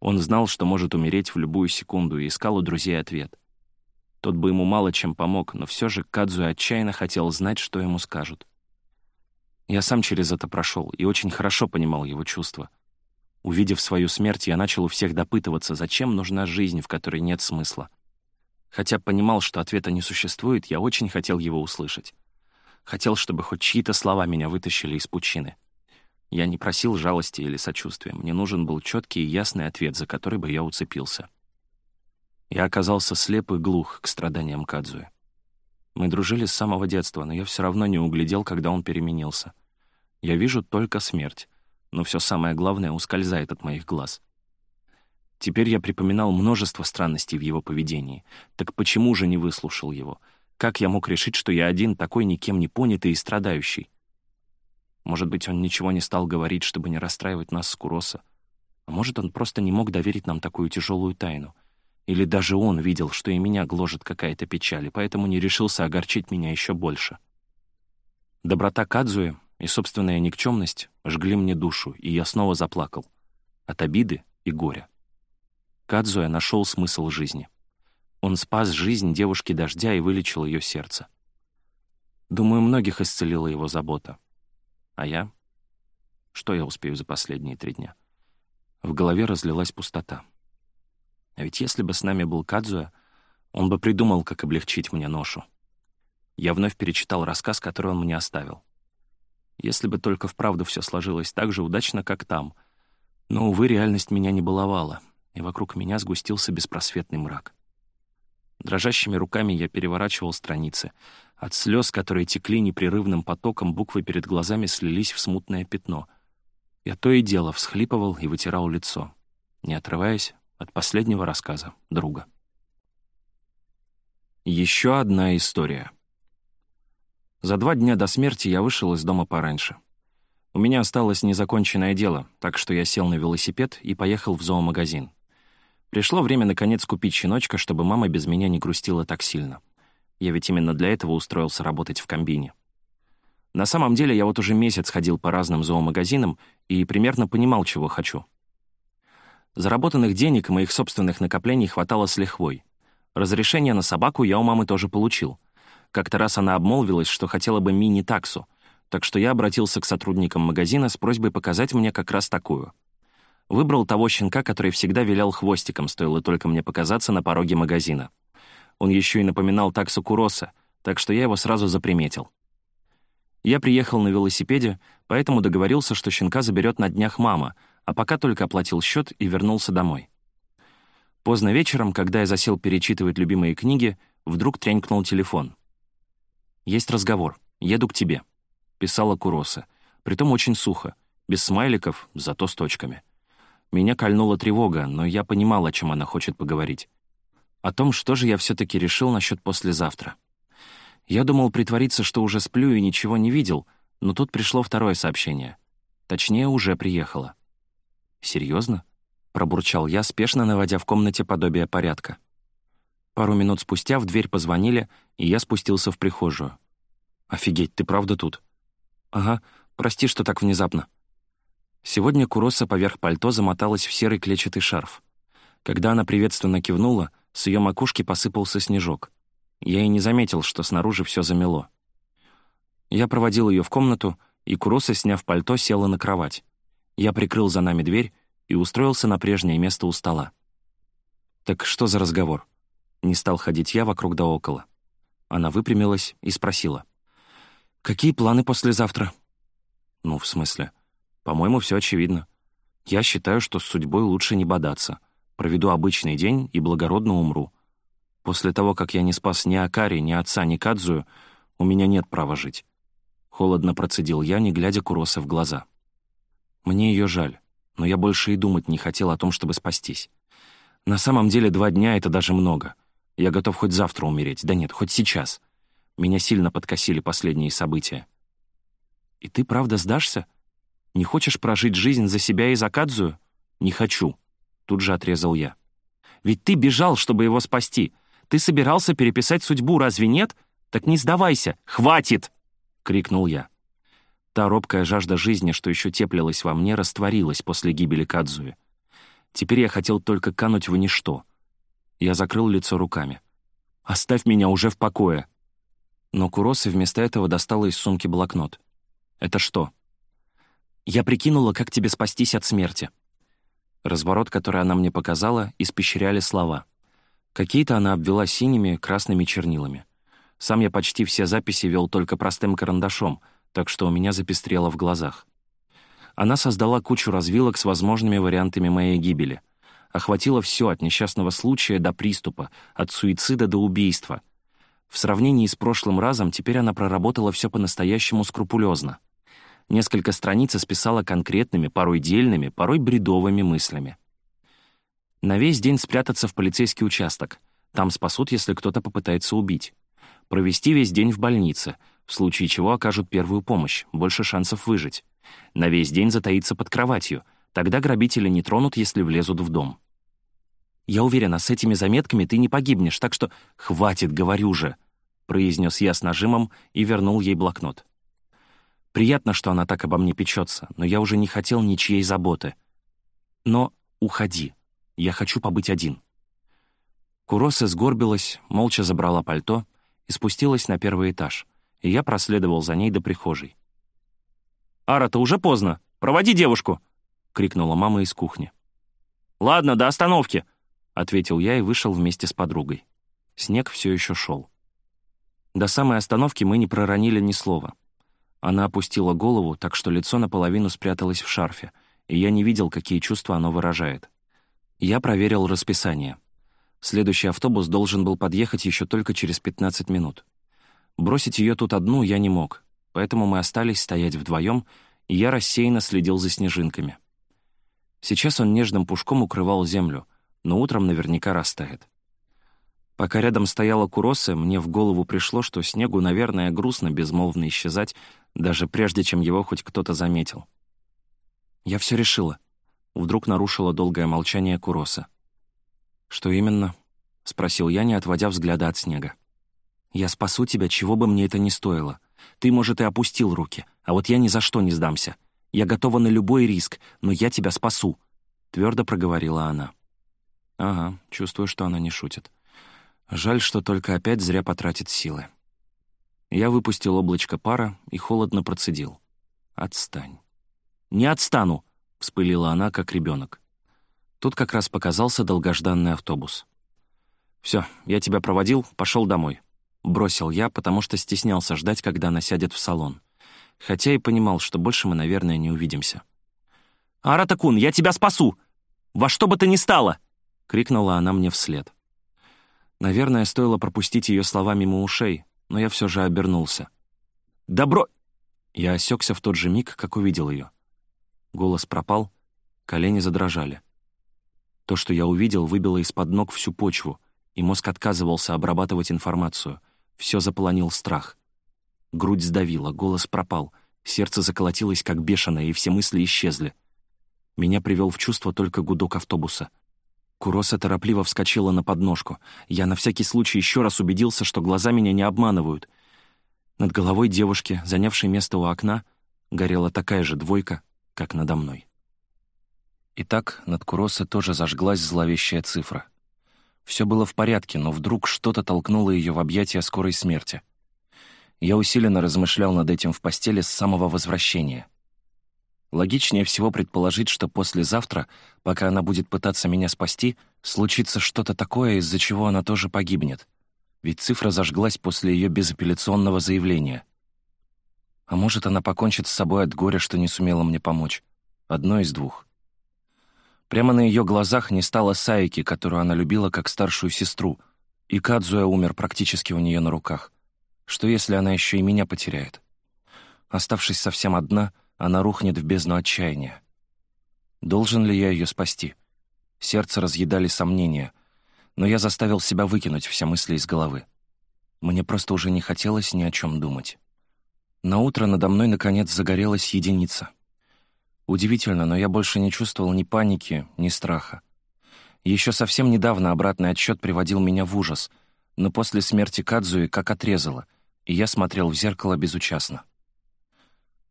Он знал, что может умереть в любую секунду, и искал у друзей ответ. Тот бы ему мало чем помог, но все же Кадзуя отчаянно хотел знать, что ему скажут. Я сам через это прошел и очень хорошо понимал его чувства. Увидев свою смерть, я начал у всех допытываться, зачем нужна жизнь, в которой нет смысла. Хотя понимал, что ответа не существует, я очень хотел его услышать. Хотел, чтобы хоть чьи-то слова меня вытащили из пучины. Я не просил жалости или сочувствия. Мне нужен был четкий и ясный ответ, за который бы я уцепился. Я оказался слеп и глух к страданиям Кадзуи. Мы дружили с самого детства, но я все равно не углядел, когда он переменился. Я вижу только смерть, но все самое главное ускользает от моих глаз. Теперь я припоминал множество странностей в его поведении. Так почему же не выслушал его? Как я мог решить, что я один такой никем не понятый и страдающий? Может быть, он ничего не стал говорить, чтобы не расстраивать нас с Куроса? А может, он просто не мог доверить нам такую тяжелую тайну? Или даже он видел, что и меня гложет какая-то печаль, и поэтому не решился огорчить меня еще больше? Доброта Кадзуи и собственная никчемность жгли мне душу, и я снова заплакал. От обиды и горя. Кадзуя нашел смысл жизни. Он спас жизнь девушки дождя и вылечил ее сердце. Думаю, многих исцелила его забота. А я? Что я успею за последние три дня? В голове разлилась пустота. А ведь если бы с нами был Кадзуя, он бы придумал, как облегчить мне ношу. Я вновь перечитал рассказ, который он мне оставил. Если бы только вправду все сложилось так же удачно, как там. Но, увы, реальность меня не баловала, и вокруг меня сгустился беспросветный мрак. Дрожащими руками я переворачивал страницы. От слез, которые текли непрерывным потоком, буквы перед глазами слились в смутное пятно. Я то и дело всхлипывал и вытирал лицо, не отрываясь от последнего рассказа друга. Еще одна история. За два дня до смерти я вышел из дома пораньше. У меня осталось незаконченное дело, так что я сел на велосипед и поехал в зоомагазин. Пришло время, наконец, купить щеночка, чтобы мама без меня не грустила так сильно. Я ведь именно для этого устроился работать в комбине. На самом деле, я вот уже месяц ходил по разным зоомагазинам и примерно понимал, чего хочу. Заработанных денег и моих собственных накоплений хватало с лихвой. Разрешение на собаку я у мамы тоже получил. Как-то раз она обмолвилась, что хотела бы мини-таксу, так что я обратился к сотрудникам магазина с просьбой показать мне как раз такую — Выбрал того щенка, который всегда вилял хвостиком, стоило только мне показаться на пороге магазина. Он еще и напоминал таксу Куроса, так что я его сразу заприметил. Я приехал на велосипеде, поэтому договорился, что щенка заберет на днях мама, а пока только оплатил счет и вернулся домой. Поздно вечером, когда я засел перечитывать любимые книги, вдруг тренькнул телефон. «Есть разговор. Еду к тебе», — писала Куроса. Притом очень сухо, без смайликов, зато с точками. Меня кольнула тревога, но я понимал, о чем она хочет поговорить. О том, что же я все-таки решил насчет послезавтра. Я думал притвориться, что уже сплю и ничего не видел, но тут пришло второе сообщение. Точнее, уже приехало. «Серьезно?» — пробурчал я, спешно наводя в комнате подобие порядка. Пару минут спустя в дверь позвонили, и я спустился в прихожую. «Офигеть, ты правда тут?» «Ага, прости, что так внезапно», Сегодня Куроса поверх пальто замоталась в серый клетчатый шарф. Когда она приветственно кивнула, с ее макушки посыпался снежок. Я и не заметил, что снаружи все замело. Я проводил ее в комнату, и Куроса, сняв пальто, села на кровать. Я прикрыл за нами дверь и устроился на прежнее место у стола. «Так что за разговор?» Не стал ходить я вокруг да около. Она выпрямилась и спросила. «Какие планы послезавтра?» «Ну, в смысле?» По-моему, все очевидно. Я считаю, что с судьбой лучше не бодаться. Проведу обычный день и благородно умру. После того, как я не спас ни Акари, ни отца, ни Кадзую, у меня нет права жить. Холодно процедил я, не глядя Куроса в глаза. Мне ее жаль, но я больше и думать не хотел о том, чтобы спастись. На самом деле два дня — это даже много. Я готов хоть завтра умереть, да нет, хоть сейчас. Меня сильно подкосили последние события. «И ты правда сдашься?» Не хочешь прожить жизнь за себя и за Кадзую? Не хочу. Тут же отрезал я. Ведь ты бежал, чтобы его спасти. Ты собирался переписать судьбу, разве нет? Так не сдавайся. Хватит! Крикнул я. Та робкая жажда жизни, что еще теплилась во мне, растворилась после гибели Кадзуи. Теперь я хотел только кануть в ничто. Я закрыл лицо руками. «Оставь меня уже в покое!» Но Куросы вместо этого достала из сумки блокнот. «Это что?» Я прикинула, как тебе спастись от смерти». Разворот, который она мне показала, испещряли слова. Какие-то она обвела синими, красными чернилами. Сам я почти все записи вел только простым карандашом, так что у меня запестрело в глазах. Она создала кучу развилок с возможными вариантами моей гибели. Охватила все от несчастного случая до приступа, от суицида до убийства. В сравнении с прошлым разом теперь она проработала все по-настоящему скрупулезно — Несколько страниц исписала конкретными, порой дельными, порой бредовыми мыслями. На весь день спрятаться в полицейский участок. Там спасут, если кто-то попытается убить. Провести весь день в больнице, в случае чего окажут первую помощь, больше шансов выжить. На весь день затаиться под кроватью. Тогда грабители не тронут, если влезут в дом. «Я уверена, с этими заметками ты не погибнешь, так что хватит, говорю же», произнес я с нажимом и вернул ей блокнот. Приятно, что она так обо мне печется, но я уже не хотел ничьей заботы. Но уходи. Я хочу побыть один. Куроса сгорбилась, молча забрала пальто и спустилась на первый этаж, и я проследовал за ней до прихожей. «Ара-то уже поздно! Проводи девушку!» — крикнула мама из кухни. «Ладно, до остановки!» — ответил я и вышел вместе с подругой. Снег все еще шел. До самой остановки мы не проронили ни слова. Она опустила голову, так что лицо наполовину спряталось в шарфе, и я не видел, какие чувства оно выражает. Я проверил расписание. Следующий автобус должен был подъехать еще только через 15 минут. Бросить ее тут одну я не мог, поэтому мы остались стоять вдвоем, и я рассеянно следил за снежинками. Сейчас он нежным пушком укрывал землю, но утром наверняка растает. Пока рядом стояла куроса, мне в голову пришло, что снегу, наверное, грустно безмолвно исчезать, даже прежде, чем его хоть кто-то заметил. «Я все решила», — вдруг нарушила долгое молчание куроса. «Что именно?» — спросил я, не отводя взгляда от снега. «Я спасу тебя, чего бы мне это ни стоило. Ты, может, и опустил руки, а вот я ни за что не сдамся. Я готова на любой риск, но я тебя спасу», — твердо проговорила она. «Ага, чувствую, что она не шутит. Жаль, что только опять зря потратит силы. Я выпустил облачко пара и холодно процедил. «Отстань». «Не отстану!» — вспылила она, как ребенок. Тут как раз показался долгожданный автобус. Все, я тебя проводил, пошел домой», — бросил я, потому что стеснялся ждать, когда она сядет в салон. Хотя и понимал, что больше мы, наверное, не увидимся. «Аратакун, я тебя спасу! Во что бы то ни стало!» — крикнула она мне вслед. Наверное, стоило пропустить ее слова мимо ушей, но я все же обернулся. «Добро...» Я осекся в тот же миг, как увидел ее. Голос пропал, колени задрожали. То, что я увидел, выбило из-под ног всю почву, и мозг отказывался обрабатывать информацию. Все заполонил страх. Грудь сдавила, голос пропал, сердце заколотилось, как бешеное, и все мысли исчезли. Меня привел в чувство только гудок автобуса. Куроса торопливо вскочила на подножку. Я на всякий случай еще раз убедился, что глаза меня не обманывают. Над головой девушки, занявшей место у окна, горела такая же двойка, как надо мной. Итак, над Куроса тоже зажглась зловещая цифра. Все было в порядке, но вдруг что-то толкнуло ее в объятия скорой смерти. Я усиленно размышлял над этим в постели с самого возвращения — Логичнее всего предположить, что послезавтра, пока она будет пытаться меня спасти, случится что-то такое, из-за чего она тоже погибнет. Ведь цифра зажглась после ее безапелляционного заявления. А может, она покончит с собой от горя, что не сумела мне помочь. Одно из двух. Прямо на ее глазах не стало Саики, которую она любила как старшую сестру, и Кадзуя умер практически у нее на руках. Что если она еще и меня потеряет? Оставшись совсем одна — она рухнет в бездну отчаяния. Должен ли я ее спасти? Сердце разъедали сомнения, но я заставил себя выкинуть все мысли из головы. Мне просто уже не хотелось ни о чем думать. На утро надо мной наконец загорелась единица. Удивительно, но я больше не чувствовал ни паники, ни страха. Еще совсем недавно обратный отсчет приводил меня в ужас, но после смерти Кадзуи как отрезало, и я смотрел в зеркало безучастно.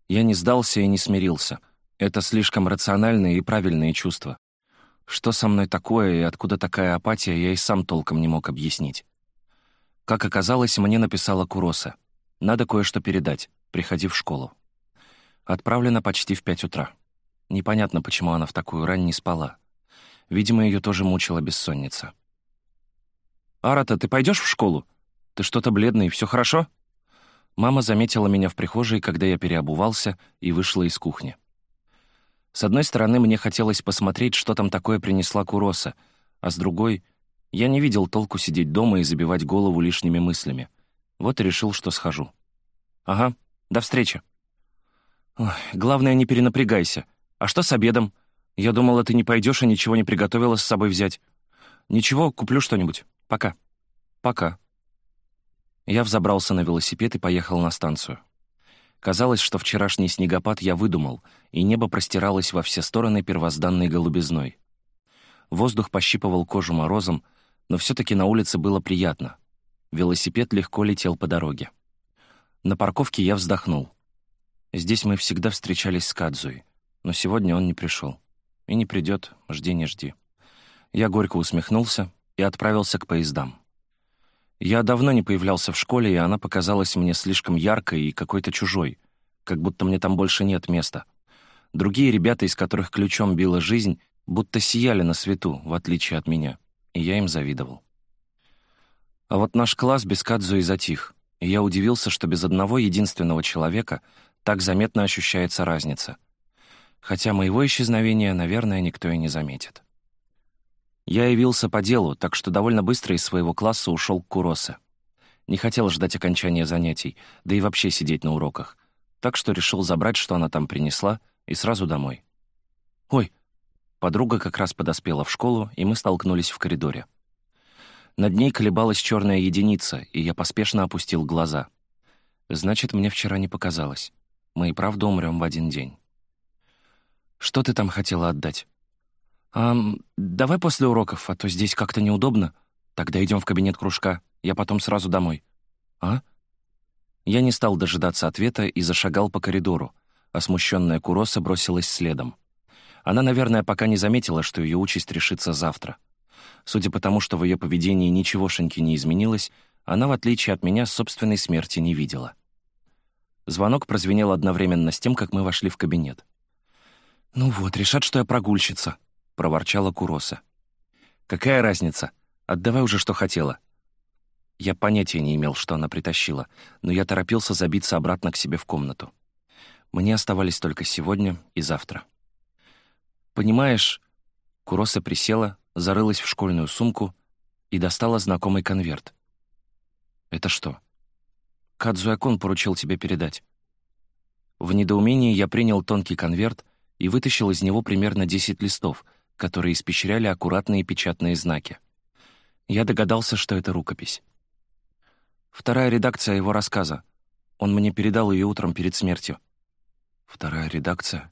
Я не сдался и не смирился. Это слишком рациональные и правильные чувства. Что со мной такое и откуда такая апатия, я и сам толком не мог объяснить. Как оказалось, мне написала Куроса. Надо кое-что передать. Приходи в школу. Отправлена почти в пять утра. Непонятно, почему она в такую рань не спала. Видимо, ее тоже мучила бессонница. «Арата, ты пойдешь в школу? Ты что-то бледный, все хорошо?» Мама заметила меня в прихожей, когда я переобувался и вышла из кухни. С одной стороны, мне хотелось посмотреть, что там такое принесла Куроса, а с другой — я не видел толку сидеть дома и забивать голову лишними мыслями. Вот и решил, что схожу. «Ага, до встречи». Ой, «Главное, не перенапрягайся. А что с обедом? Я думала, ты не пойдешь и ничего не приготовила с собой взять. Ничего, куплю что-нибудь. Пока». «Пока», я взобрался на велосипед и поехал на станцию. Казалось, что вчерашний снегопад я выдумал, и небо простиралось во все стороны первозданной голубизной. Воздух пощипывал кожу морозом, но все-таки на улице было приятно. Велосипед легко летел по дороге. На парковке я вздохнул. Здесь мы всегда встречались с Кадзуей, но сегодня он не пришел. И не придет, жди не жди. Я горько усмехнулся и отправился к поездам. Я давно не появлялся в школе, и она показалась мне слишком яркой и какой-то чужой, как будто мне там больше нет места. Другие ребята, из которых ключом била жизнь, будто сияли на свету, в отличие от меня, и я им завидовал. А вот наш класс без и затих, и я удивился, что без одного единственного человека так заметно ощущается разница. Хотя моего исчезновения, наверное, никто и не заметит. Я явился по делу, так что довольно быстро из своего класса ушел к Куросе. Не хотел ждать окончания занятий, да и вообще сидеть на уроках, так что решил забрать, что она там принесла, и сразу домой. «Ой!» Подруга как раз подоспела в школу, и мы столкнулись в коридоре. Над ней колебалась черная единица, и я поспешно опустил глаза. Значит, мне вчера не показалось. Мы и правда умрем в один день. «Что ты там хотела отдать?» «А, давай после уроков, а то здесь как-то неудобно. Тогда идем в кабинет кружка, я потом сразу домой». «А?» Я не стал дожидаться ответа и зашагал по коридору, а смущенная Куроса бросилась следом. Она, наверное, пока не заметила, что ее участь решится завтра. Судя по тому, что в ее поведении ничегошеньки не изменилось, она, в отличие от меня, собственной смерти не видела. Звонок прозвенел одновременно с тем, как мы вошли в кабинет. «Ну вот, решат, что я прогульщица», — проворчала Куроса. «Какая разница? Отдавай уже, что хотела». Я понятия не имел, что она притащила, но я торопился забиться обратно к себе в комнату. Мне оставались только сегодня и завтра. «Понимаешь...» Куроса присела, зарылась в школьную сумку и достала знакомый конверт. «Это что?» «Кадзуякон поручил тебе передать». В недоумении я принял тонкий конверт и вытащил из него примерно 10 листов, которые испещряли аккуратные печатные знаки. Я догадался, что это рукопись. Вторая редакция его рассказа. Он мне передал ее утром перед смертью. «Вторая редакция?»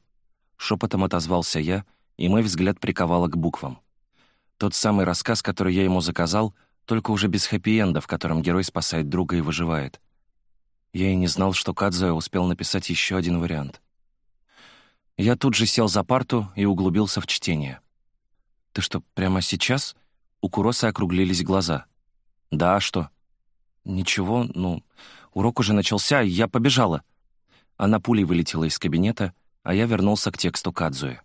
Шепотом отозвался я, и мой взгляд приковало к буквам. Тот самый рассказ, который я ему заказал, только уже без хэппи-энда, в котором герой спасает друга и выживает. Я и не знал, что Кадзуя успел написать еще один вариант. Я тут же сел за парту и углубился в чтение. «Ты что, прямо сейчас?» У Куроса округлились глаза. «Да, а что?» «Ничего, ну, урок уже начался, я побежала». Она пулей вылетела из кабинета, а я вернулся к тексту Кадзуя.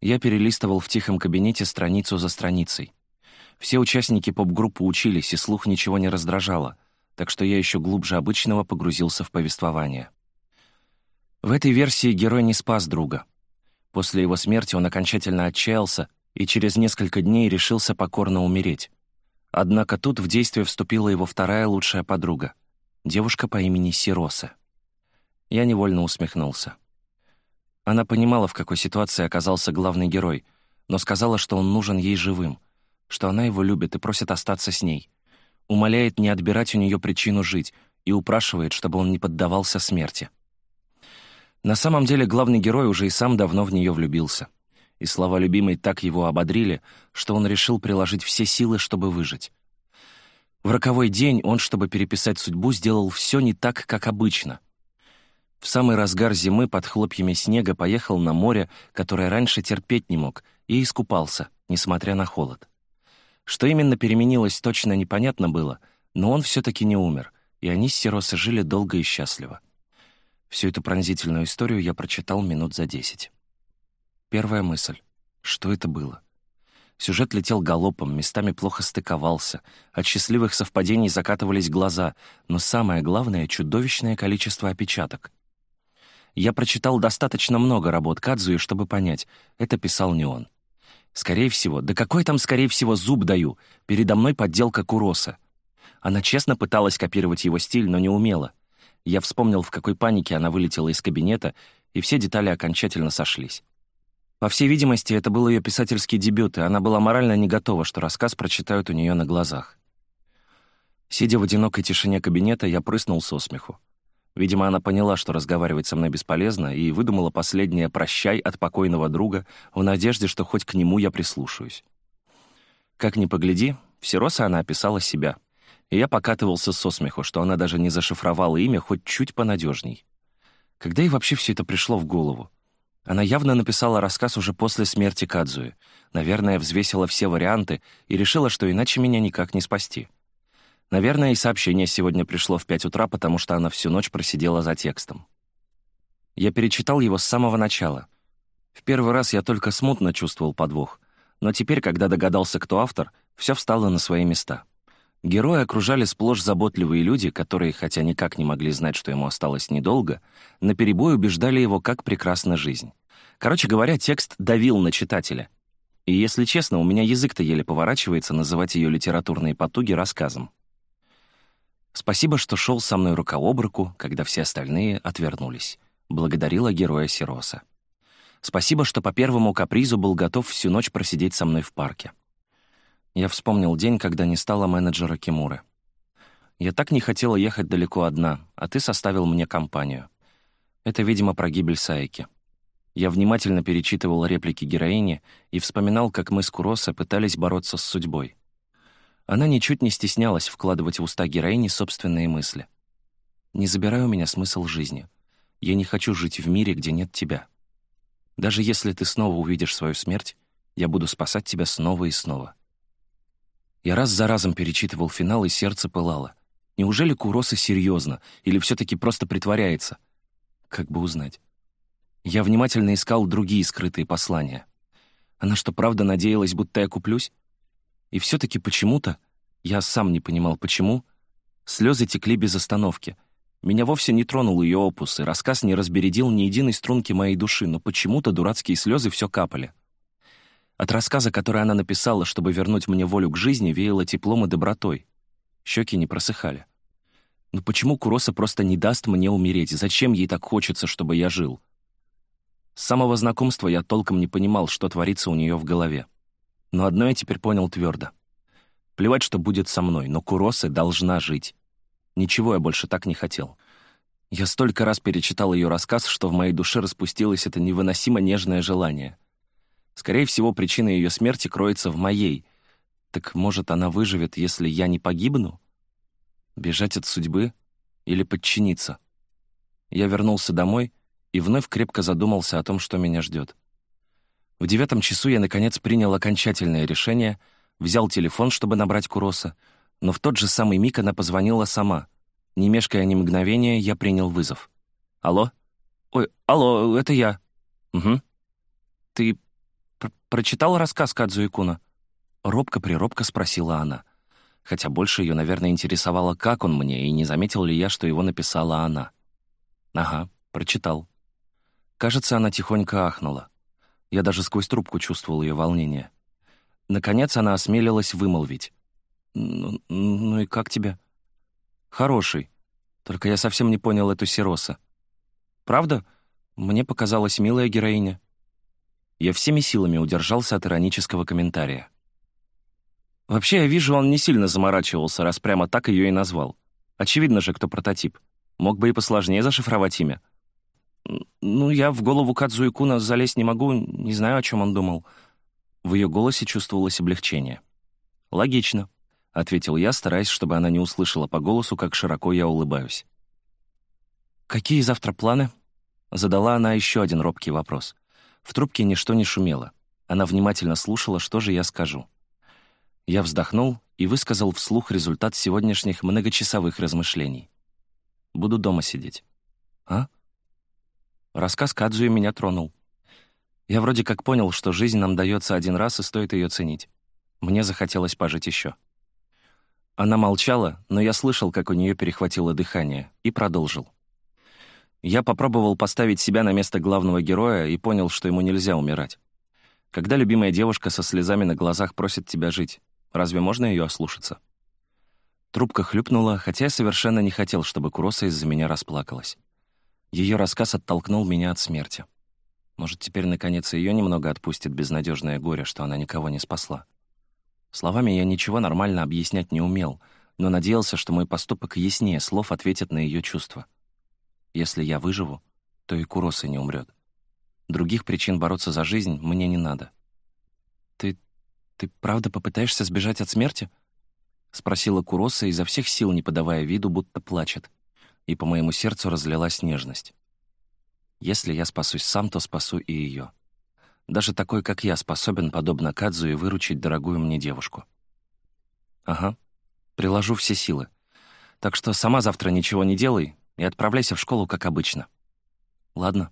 Я перелистывал в тихом кабинете страницу за страницей. Все участники поп-группы учились, и слух ничего не раздражало, так что я еще глубже обычного погрузился в повествование. В этой версии герой не спас друга. После его смерти он окончательно отчаялся и через несколько дней решился покорно умереть. Однако тут в действие вступила его вторая лучшая подруга, девушка по имени Сироса. Я невольно усмехнулся. Она понимала, в какой ситуации оказался главный герой, но сказала, что он нужен ей живым, что она его любит и просит остаться с ней. Умоляет не отбирать у нее причину жить и упрашивает, чтобы он не поддавался смерти. На самом деле главный герой уже и сам давно в нее влюбился. И слова любимой так его ободрили, что он решил приложить все силы, чтобы выжить. В роковой день он, чтобы переписать судьбу, сделал все не так, как обычно. В самый разгар зимы под хлопьями снега поехал на море, которое раньше терпеть не мог, и искупался, несмотря на холод. Что именно переменилось, точно непонятно было, но он все-таки не умер, и они с Сиросой жили долго и счастливо. Всю эту пронзительную историю я прочитал минут за десять. Первая мысль. Что это было? Сюжет летел галопом, местами плохо стыковался, от счастливых совпадений закатывались глаза, но самое главное — чудовищное количество опечаток. Я прочитал достаточно много работ Кадзуи, чтобы понять, это писал не он. Скорее всего, да какой там, скорее всего, зуб даю, передо мной подделка Куроса. Она честно пыталась копировать его стиль, но не умела. Я вспомнил, в какой панике она вылетела из кабинета, и все детали окончательно сошлись. По всей видимости, это был ее писательский дебют, и она была морально не готова, что рассказ прочитают у нее на глазах. Сидя в одинокой тишине кабинета, я прыснул со смеху. Видимо, она поняла, что разговаривать со мной бесполезно, и выдумала последнее «прощай» от покойного друга в надежде, что хоть к нему я прислушаюсь. Как ни погляди, всероса она описала себя. И я покатывался со смеху, что она даже не зашифровала имя хоть чуть понадежней. Когда ей вообще все это пришло в голову? Она явно написала рассказ уже после смерти Кадзуи. Наверное, взвесила все варианты и решила, что иначе меня никак не спасти. Наверное, и сообщение сегодня пришло в пять утра, потому что она всю ночь просидела за текстом. Я перечитал его с самого начала. В первый раз я только смутно чувствовал подвох, но теперь, когда догадался, кто автор, все встало на свои места. Герои окружали сплошь заботливые люди, которые, хотя никак не могли знать, что ему осталось недолго, наперебой убеждали его, как прекрасна жизнь. Короче говоря, текст давил на читателя. И, если честно, у меня язык-то еле поворачивается называть ее литературные потуги рассказом. Спасибо, что шел со мной рука об руку, когда все остальные отвернулись. Благодарила героя Сироса. Спасибо, что по первому капризу был готов всю ночь просидеть со мной в парке. Я вспомнил день, когда не стало менеджера Кимуры. Я так не хотела ехать далеко одна, а ты составил мне компанию. Это, видимо, про гибель Саики. Я внимательно перечитывал реплики героини и вспоминал, как мы с Куроса пытались бороться с судьбой. Она ничуть не стеснялась вкладывать в уста героини собственные мысли. «Не забирай у меня смысл жизни. Я не хочу жить в мире, где нет тебя. Даже если ты снова увидишь свою смерть, я буду спасать тебя снова и снова. Я раз за разом перечитывал финал, и сердце пылало. Неужели Куроса серьезно, или все-таки просто притворяется? Как бы узнать? Я внимательно искал другие скрытые послания. Она что, правда надеялась, будто я куплюсь? И все-таки почему-то, я сам не понимал, почему, слезы текли без остановки. Меня вовсе не тронул ее опус, и рассказ не разбередил ни единой струнки моей души, но почему-то дурацкие слезы все капали. От рассказа, который она написала, чтобы вернуть мне волю к жизни, веяло теплом и добротой. Щеки не просыхали. Но почему Куроса просто не даст мне умереть? Зачем ей так хочется, чтобы я жил? С самого знакомства я толком не понимал, что творится у нее в голове. Но одно я теперь понял твердо. Плевать, что будет со мной, но Куроса должна жить. Ничего я больше так не хотел. Я столько раз перечитал ее рассказ, что в моей душе распустилось это невыносимо нежное желание — Скорее всего, причина ее смерти кроется в моей. Так может, она выживет, если я не погибну? Бежать от судьбы или подчиниться? Я вернулся домой и вновь крепко задумался о том, что меня ждет. В девятом часу я, наконец, принял окончательное решение, взял телефон, чтобы набрать Куроса, но в тот же самый миг она позвонила сама. Не мешкая ни мгновения, я принял вызов. «Алло? Ой, алло, это я». «Угу. Ты прочитал рассказ Кадзу Икуна?» Робко-приробко спросила она. Хотя больше ее, наверное, интересовало, как он мне, и не заметил ли я, что его написала она. «Ага, прочитал». Кажется, она тихонько ахнула. Я даже сквозь трубку чувствовал ее волнение. Наконец она осмелилась вымолвить. «Ну, ну и как тебе?» «Хороший. Только я совсем не понял эту Сироса. Правда? Мне показалась милая героиня». Я всеми силами удержался от иронического комментария. Вообще, я вижу, он не сильно заморачивался, раз прямо так ее и назвал. Очевидно же, кто прототип. Мог бы и посложнее зашифровать имя. Ну, я в голову Кадзу Икуна залезть не могу, не знаю, о чем он думал. В ее голосе чувствовалось облегчение. «Логично», — ответил я, стараясь, чтобы она не услышала по голосу, как широко я улыбаюсь. «Какие завтра планы?» — задала она еще один робкий вопрос. В трубке ничто не шумело. Она внимательно слушала, что же я скажу. Я вздохнул и высказал вслух результат сегодняшних многочасовых размышлений. Буду дома сидеть. А? Рассказ Кадзуи меня тронул. Я вроде как понял, что жизнь нам дается один раз и стоит ее ценить. Мне захотелось пожить еще. Она молчала, но я слышал, как у нее перехватило дыхание, и продолжил. Я попробовал поставить себя на место главного героя и понял, что ему нельзя умирать. Когда любимая девушка со слезами на глазах просит тебя жить, разве можно ее ослушаться? Трубка хлюпнула, хотя я совершенно не хотел, чтобы Куроса из-за меня расплакалась. Ее рассказ оттолкнул меня от смерти. Может, теперь, наконец, ее немного отпустит безнадежное горе, что она никого не спасла. Словами я ничего нормально объяснять не умел, но надеялся, что мой поступок яснее слов ответит на ее чувства. Если я выживу, то и Куроса не умрет. Других причин бороться за жизнь мне не надо. «Ты... ты правда попытаешься сбежать от смерти?» — спросила Куроса, изо всех сил не подавая виду, будто плачет. И по моему сердцу разлилась нежность. Если я спасусь сам, то спасу и ее. Даже такой, как я, способен, подобно Кадзу, и выручить дорогую мне девушку. Ага. Приложу все силы. Так что сама завтра ничего не делай и отправляйся в школу, как обычно. Ладно.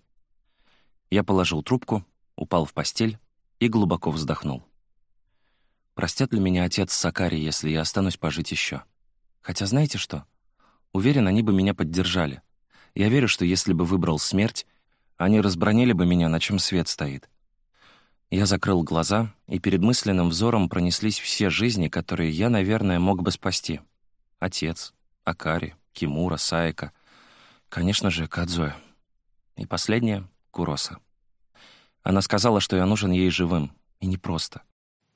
Я положил трубку, упал в постель и глубоко вздохнул. Простят ли меня отец Сакари, если я останусь пожить еще? Хотя знаете что? Уверен, они бы меня поддержали. Я верю, что если бы выбрал смерть, они разбронили бы меня, на чем свет стоит. Я закрыл глаза, и перед мысленным взором пронеслись все жизни, которые я, наверное, мог бы спасти. Отец, Акари, Кимура, Саика, конечно же, Кадзуэ. И последняя — Куроса. Она сказала, что я нужен ей живым, и не просто.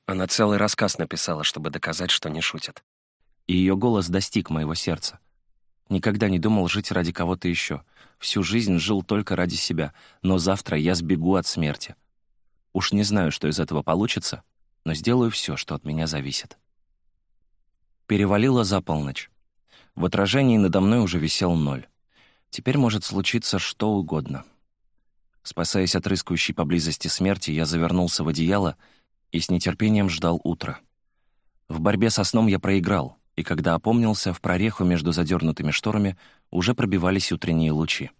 Она целый рассказ написала, чтобы доказать, что не шутит. И ее голос достиг моего сердца. Никогда не думал жить ради кого-то еще. Всю жизнь жил только ради себя, но завтра я сбегу от смерти. Уж не знаю, что из этого получится, но сделаю все, что от меня зависит. Перевалило за полночь. В отражении надо мной уже висел ноль. Теперь может случиться что угодно. Спасаясь от рыскающей поблизости смерти, я завернулся в одеяло и с нетерпением ждал утра. В борьбе со сном я проиграл, и когда опомнился, в прореху между задернутыми шторами уже пробивались утренние лучи.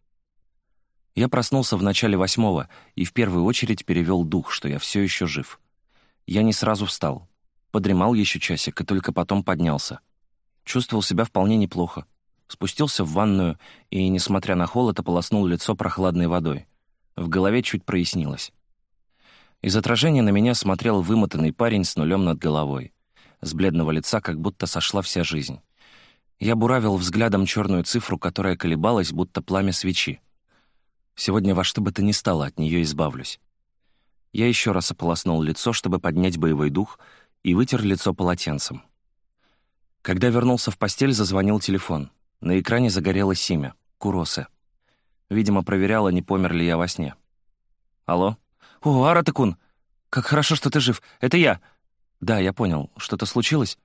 Я проснулся в начале восьмого и в первую очередь перевел дух, что я все еще жив. Я не сразу встал. Подремал еще часик и только потом поднялся. Чувствовал себя вполне неплохо. Спустился в ванную и, несмотря на холод, ополоснул лицо прохладной водой. В голове чуть прояснилось. Из отражения на меня смотрел вымотанный парень с нулем над головой. С бледного лица как будто сошла вся жизнь. Я буравил взглядом черную цифру, которая колебалась, будто пламя свечи. Сегодня во что бы то ни стало от нее избавлюсь. Я еще раз ополоснул лицо, чтобы поднять боевой дух, и вытер лицо полотенцем. Когда вернулся в постель, зазвонил телефон. На экране загорелось имя — Куросе. Видимо, проверяла, не помер ли я во сне. «Алло?» «О, Аратакун! Как хорошо, что ты жив! Это я!» «Да, я понял. Что-то случилось?»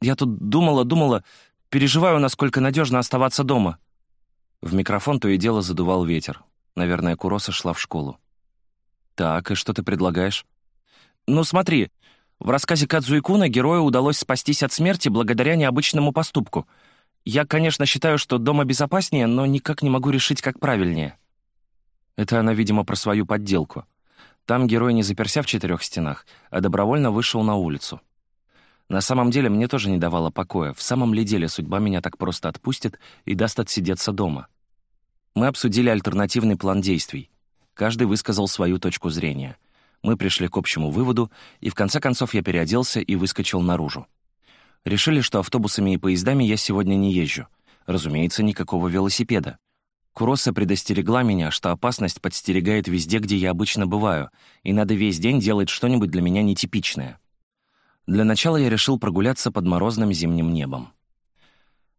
«Я тут думала, думала. Переживаю, насколько надежно оставаться дома». В микрофон то и дело задувал ветер. Наверное, Куроса шла в школу. «Так, и что ты предлагаешь?» «Ну, смотри. В рассказе Кадзуикуна герою удалось спастись от смерти благодаря необычному поступку. Я, конечно, считаю, что дома безопаснее, но никак не могу решить, как правильнее». Это она, видимо, про свою подделку. Там герой не заперся в четырех стенах, а добровольно вышел на улицу. На самом деле мне тоже не давало покоя. В самом ли деле судьба меня так просто отпустит и даст отсидеться дома? Мы обсудили альтернативный план действий. Каждый высказал свою точку зрения. Мы пришли к общему выводу, и в конце концов я переоделся и выскочил наружу. Решили, что автобусами и поездами я сегодня не езжу. Разумеется, никакого велосипеда. Куроса предостерегла меня, что опасность подстерегает везде, где я обычно бываю, и надо весь день делать что-нибудь для меня нетипичное. Для начала я решил прогуляться под морозным зимним небом.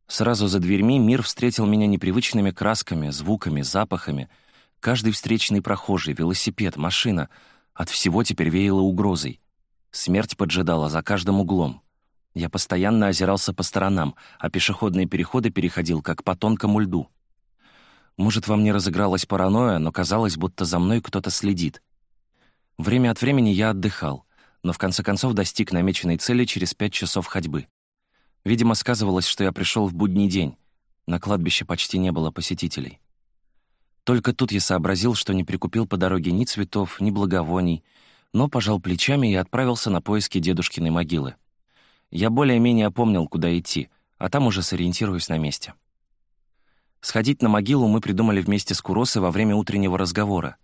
Сразу за дверьми мир встретил меня непривычными красками, звуками, запахами. Каждый встречный прохожий, велосипед, машина — от всего теперь веяло угрозой. Смерть поджидала за каждым углом. Я постоянно озирался по сторонам, а пешеходные переходы переходил как по тонкому льду. Может, во мне разыгралась паранойя, но казалось, будто за мной кто-то следит. Время от времени я отдыхал, но в конце концов достиг намеченной цели через пять часов ходьбы. Видимо, сказывалось, что я пришел в будний день. На кладбище почти не было посетителей. Только тут я сообразил, что не прикупил по дороге ни цветов, ни благовоний, но пожал плечами и отправился на поиски дедушкиной могилы. Я более-менее помнил, куда идти, а там уже сориентируюсь на месте. Сходить на могилу мы придумали вместе с Куросой во время утреннего разговора.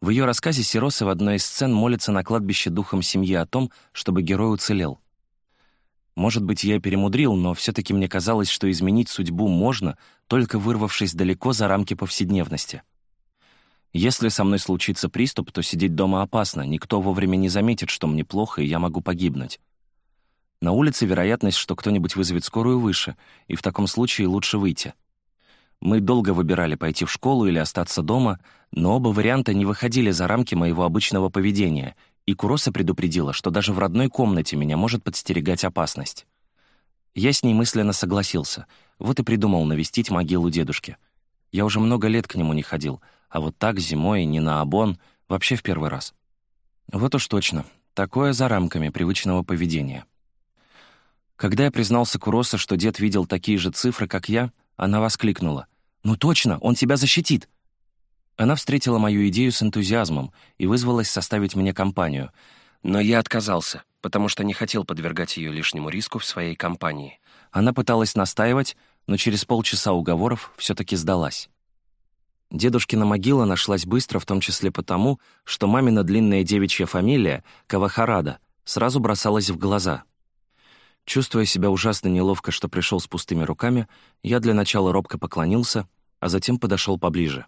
В ее рассказе Сироса в одной из сцен молится на кладбище духом семьи о том, чтобы герой уцелел. Может быть, я перемудрил, но все-таки мне казалось, что изменить судьбу можно, только вырвавшись далеко за рамки повседневности. Если со мной случится приступ, то сидеть дома опасно, никто вовремя не заметит, что мне плохо, и я могу погибнуть. На улице вероятность, что кто-нибудь вызовет скорую, выше, и в таком случае лучше выйти — мы долго выбирали пойти в школу или остаться дома, но оба варианта не выходили за рамки моего обычного поведения, и Куроса предупредила, что даже в родной комнате меня может подстерегать опасность. Я с ней мысленно согласился, вот и придумал навестить могилу дедушки. Я уже много лет к нему не ходил, а вот так зимой, не на обон, вообще в первый раз. Вот уж точно, такое за рамками привычного поведения. Когда я признался Куроса, что дед видел такие же цифры, как я, она воскликнула. «Ну точно, он тебя защитит!» Она встретила мою идею с энтузиазмом и вызвалась составить мне компанию. Но я отказался, потому что не хотел подвергать ее лишнему риску в своей компании. Она пыталась настаивать, но через полчаса уговоров все-таки сдалась. Дедушкина могила нашлась быстро, в том числе потому, что мамина длинная девичья фамилия, Кавахарада, сразу бросалась в глаза. Чувствуя себя ужасно неловко, что пришел с пустыми руками, я для начала робко поклонился, а затем подошел поближе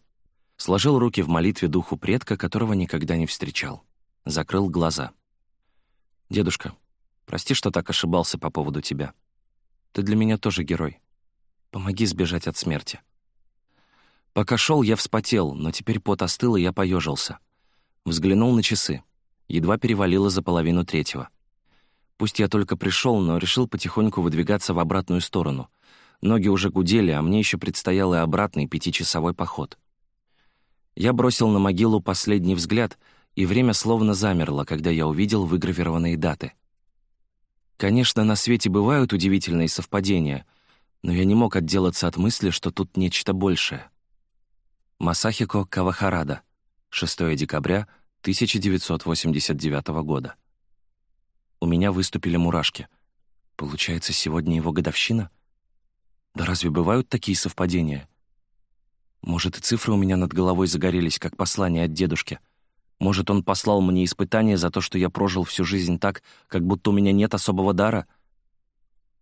сложил руки в молитве духу предка, которого никогда не встречал. Закрыл глаза. «Дедушка, прости, что так ошибался по поводу тебя. Ты для меня тоже герой. Помоги сбежать от смерти». Пока шел, я вспотел, но теперь пот остыл, и я поежился. Взглянул на часы. Едва перевалило за половину третьего. Пусть я только пришел, но решил потихоньку выдвигаться в обратную сторону. Ноги уже гудели, а мне еще предстоял и обратный пятичасовой поход. Я бросил на могилу последний взгляд, и время словно замерло, когда я увидел выгравированные даты. Конечно, на свете бывают удивительные совпадения, но я не мог отделаться от мысли, что тут нечто большее. Масахико Кавахарада, 6 декабря 1989 года. У меня выступили мурашки. Получается, сегодня его годовщина? Да разве бывают такие совпадения? Может, и цифры у меня над головой загорелись, как послание от дедушки. Может, он послал мне испытание за то, что я прожил всю жизнь так, как будто у меня нет особого дара?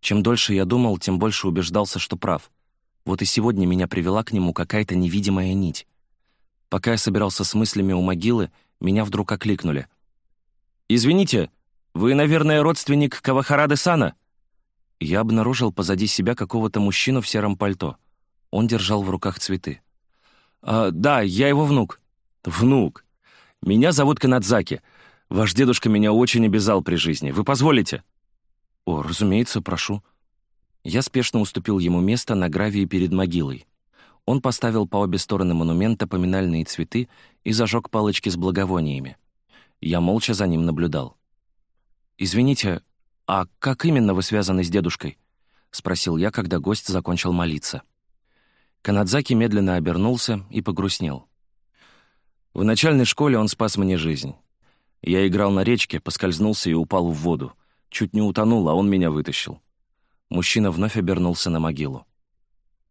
Чем дольше я думал, тем больше убеждался, что прав. Вот и сегодня меня привела к нему какая-то невидимая нить. Пока я собирался с мыслями у могилы, меня вдруг окликнули. «Извините, вы, наверное, родственник Кавахарады Сана?» Я обнаружил позади себя какого-то мужчину в сером пальто. Он держал в руках цветы. А, «Да, я его внук». «Внук. Меня зовут Канадзаки. Ваш дедушка меня очень обязал при жизни. Вы позволите?» «О, разумеется, прошу». Я спешно уступил ему место на гравии перед могилой. Он поставил по обе стороны монумента поминальные цветы и зажег палочки с благовониями. Я молча за ним наблюдал. «Извините, а как именно вы связаны с дедушкой?» — спросил я, когда гость закончил молиться. Канадзаки медленно обернулся и погрустнел. В начальной школе он спас мне жизнь. Я играл на речке, поскользнулся и упал в воду. Чуть не утонул, а он меня вытащил. Мужчина вновь обернулся на могилу.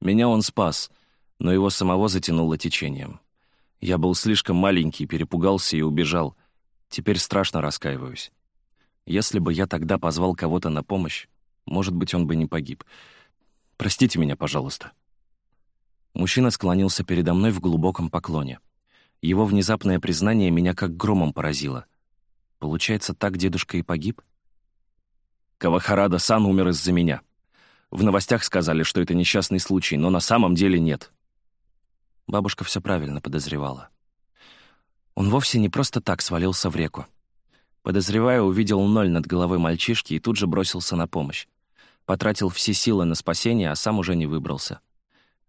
Меня он спас, но его самого затянуло течением. Я был слишком маленький, перепугался и убежал. Теперь страшно раскаиваюсь. Если бы я тогда позвал кого-то на помощь, может быть, он бы не погиб. Простите меня, пожалуйста. Мужчина склонился передо мной в глубоком поклоне. Его внезапное признание меня как громом поразило. Получается, так дедушка и погиб? Кавахарада-сан умер из-за меня. В новостях сказали, что это несчастный случай, но на самом деле нет. Бабушка все правильно подозревала. Он вовсе не просто так свалился в реку. Подозревая, увидел ноль над головой мальчишки и тут же бросился на помощь. Потратил все силы на спасение, а сам уже не выбрался.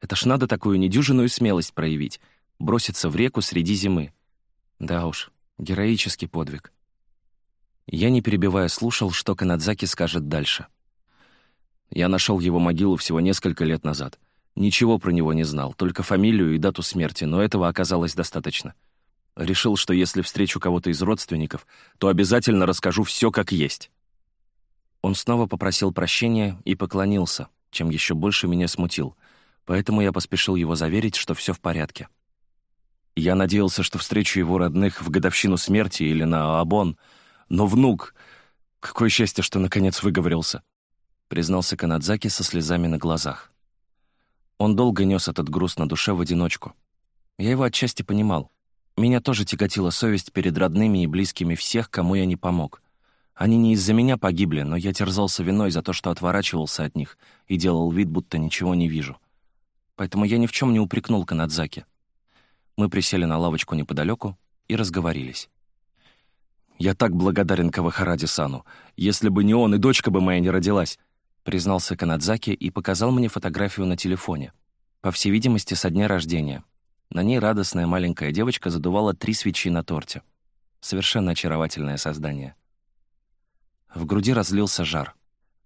Это ж надо такую недюжинную смелость проявить, броситься в реку среди зимы. Да уж, героический подвиг. Я, не перебивая, слушал, что Канадзаки скажет дальше. Я нашел его могилу всего несколько лет назад. Ничего про него не знал, только фамилию и дату смерти, но этого оказалось достаточно. Решил, что если встречу кого-то из родственников, то обязательно расскажу все как есть. Он снова попросил прощения и поклонился, чем еще больше меня смутил — поэтому я поспешил его заверить, что все в порядке. Я надеялся, что встречу его родных в годовщину смерти или на Абон, но внук... Какое счастье, что наконец выговорился, признался Канадзаки со слезами на глазах. Он долго нес этот груз на душе в одиночку. Я его отчасти понимал. Меня тоже тяготила совесть перед родными и близкими всех, кому я не помог. Они не из-за меня погибли, но я терзался виной за то, что отворачивался от них и делал вид, будто ничего не вижу поэтому я ни в чем не упрекнул Канадзаки. Мы присели на лавочку неподалеку и разговорились. «Я так благодарен Кавахараде-сану. Если бы не он, и дочка бы моя не родилась», признался Канадзаки и показал мне фотографию на телефоне. По всей видимости, со дня рождения. На ней радостная маленькая девочка задувала три свечи на торте. Совершенно очаровательное создание. В груди разлился жар.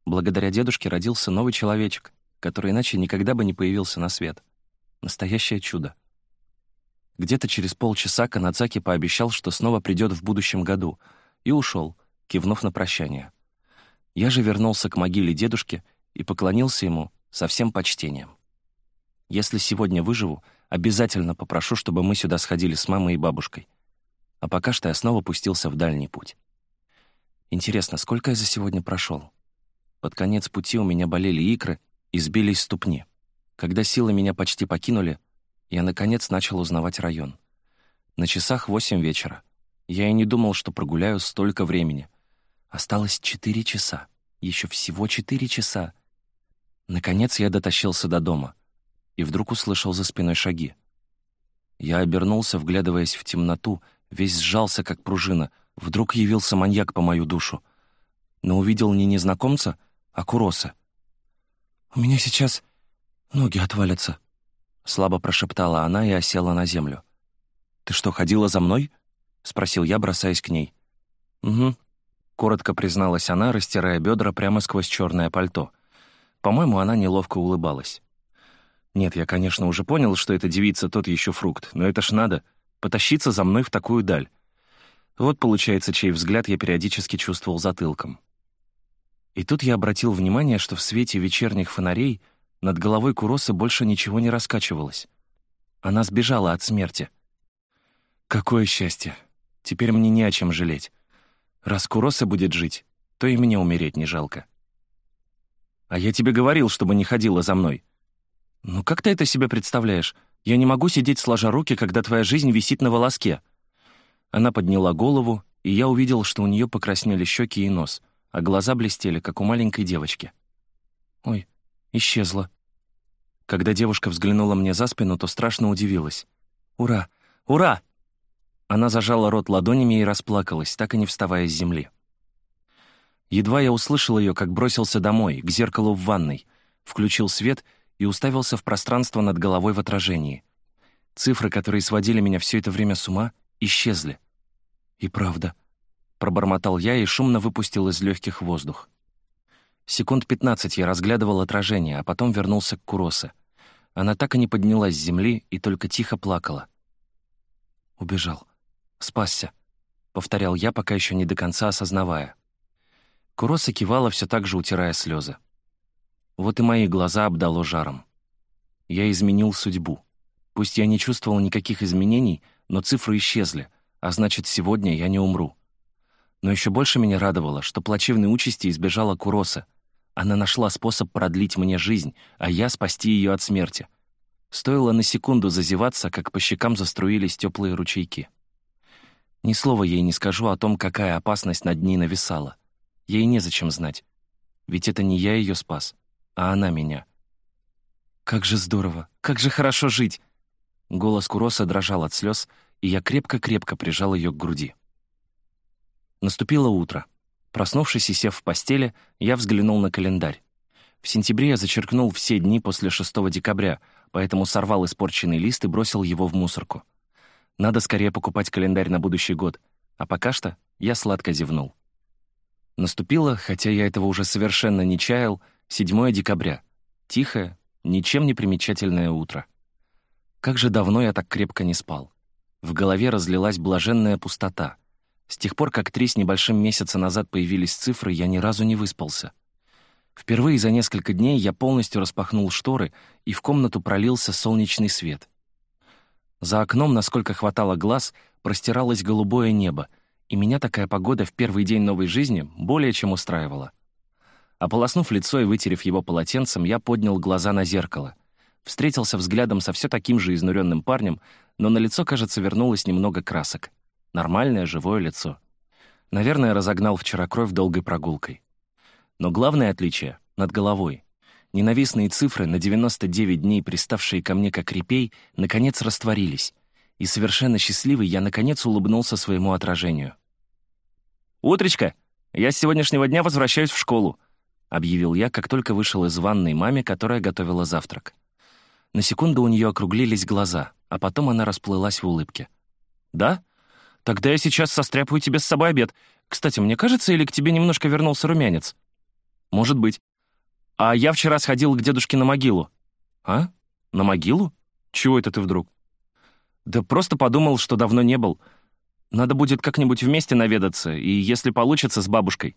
Благодаря дедушке родился новый человечек, который иначе никогда бы не появился на свет. Настоящее чудо. Где-то через полчаса Канадзаки пообещал, что снова придет в будущем году, и ушел, кивнув на прощание. Я же вернулся к могиле дедушки и поклонился ему со всем почтением. Если сегодня выживу, обязательно попрошу, чтобы мы сюда сходили с мамой и бабушкой. А пока что я снова пустился в дальний путь. Интересно, сколько я за сегодня прошел? Под конец пути у меня болели икры и сбились ступни. Когда силы меня почти покинули, я, наконец, начал узнавать район. На часах восемь вечера. Я и не думал, что прогуляю столько времени. Осталось четыре часа. Еще всего четыре часа. Наконец я дотащился до дома. И вдруг услышал за спиной шаги. Я обернулся, вглядываясь в темноту, весь сжался, как пружина. Вдруг явился маньяк по мою душу. Но увидел не незнакомца, а Куроса. «У меня сейчас ноги отвалятся», — слабо прошептала она и осела на землю. «Ты что, ходила за мной?» — спросил я, бросаясь к ней. «Угу», — коротко призналась она, растирая бедра прямо сквозь черное пальто. По-моему, она неловко улыбалась. Нет, я, конечно, уже понял, что эта девица тот еще фрукт, но это ж надо — потащиться за мной в такую даль. Вот, получается, чей взгляд я периодически чувствовал затылком. И тут я обратил внимание, что в свете вечерних фонарей — над головой Куросы больше ничего не раскачивалось. Она сбежала от смерти. Какое счастье! Теперь мне не о чем жалеть. Раз Куроса будет жить, то и мне умереть не жалко. А я тебе говорил, чтобы не ходила за мной. Ну как ты это себе представляешь? Я не могу сидеть сложа руки, когда твоя жизнь висит на волоске. Она подняла голову, и я увидел, что у нее покраснели щеки и нос, а глаза блестели, как у маленькой девочки. Ой, исчезла. Когда девушка взглянула мне за спину, то страшно удивилась. «Ура! Ура!» Она зажала рот ладонями и расплакалась, так и не вставая с земли. Едва я услышал ее, как бросился домой, к зеркалу в ванной, включил свет и уставился в пространство над головой в отражении. Цифры, которые сводили меня все это время с ума, исчезли. «И правда», — пробормотал я и шумно выпустил из легких воздух. Секунд пятнадцать я разглядывал отражение, а потом вернулся к Куросе. Она так и не поднялась с земли и только тихо плакала. «Убежал. Спасся», — повторял я, пока еще не до конца осознавая. Куроса кивала, все так же утирая слезы. Вот и мои глаза обдало жаром. Я изменил судьбу. Пусть я не чувствовал никаких изменений, но цифры исчезли, а значит, сегодня я не умру. Но еще больше меня радовало, что плачевной участи избежала Куроса, она нашла способ продлить мне жизнь, а я спасти ее от смерти. Стоило на секунду зазеваться, как по щекам заструились теплые ручейки. Ни слова ей не скажу о том, какая опасность над ней нависала. Ей незачем знать. Ведь это не я ее спас, а она меня. «Как же здорово! Как же хорошо жить!» Голос Куроса дрожал от слез, и я крепко-крепко прижал ее к груди. Наступило утро. Проснувшись и сев в постели, я взглянул на календарь. В сентябре я зачеркнул все дни после 6 декабря, поэтому сорвал испорченный лист и бросил его в мусорку. Надо скорее покупать календарь на будущий год, а пока что я сладко зевнул. Наступило, хотя я этого уже совершенно не чаял, 7 декабря. Тихое, ничем не примечательное утро. Как же давно я так крепко не спал. В голове разлилась блаженная пустота — с тех пор, как три с небольшим месяца назад появились цифры, я ни разу не выспался. Впервые за несколько дней я полностью распахнул шторы, и в комнату пролился солнечный свет. За окном, насколько хватало глаз, простиралось голубое небо, и меня такая погода в первый день новой жизни более чем устраивала. Ополоснув лицо и вытерев его полотенцем, я поднял глаза на зеркало. Встретился взглядом со все таким же изнуренным парнем, но на лицо, кажется, вернулось немного красок. Нормальное, живое лицо. Наверное, разогнал вчера кровь долгой прогулкой. Но главное отличие — над головой. Ненавистные цифры, на 99 дней приставшие ко мне как репей, наконец растворились. И совершенно счастливый я наконец улыбнулся своему отражению. «Утречка! Я с сегодняшнего дня возвращаюсь в школу», — объявил я, как только вышел из ванной маме, которая готовила завтрак. На секунду у нее округлились глаза, а потом она расплылась в улыбке. «Да? Тогда я сейчас состряпаю тебе с собой обед. Кстати, мне кажется, или к тебе немножко вернулся румянец?» «Может быть. А я вчера сходил к дедушке на могилу». «А? На могилу? Чего это ты вдруг?» «Да просто подумал, что давно не был. Надо будет как-нибудь вместе наведаться, и, если получится, с бабушкой».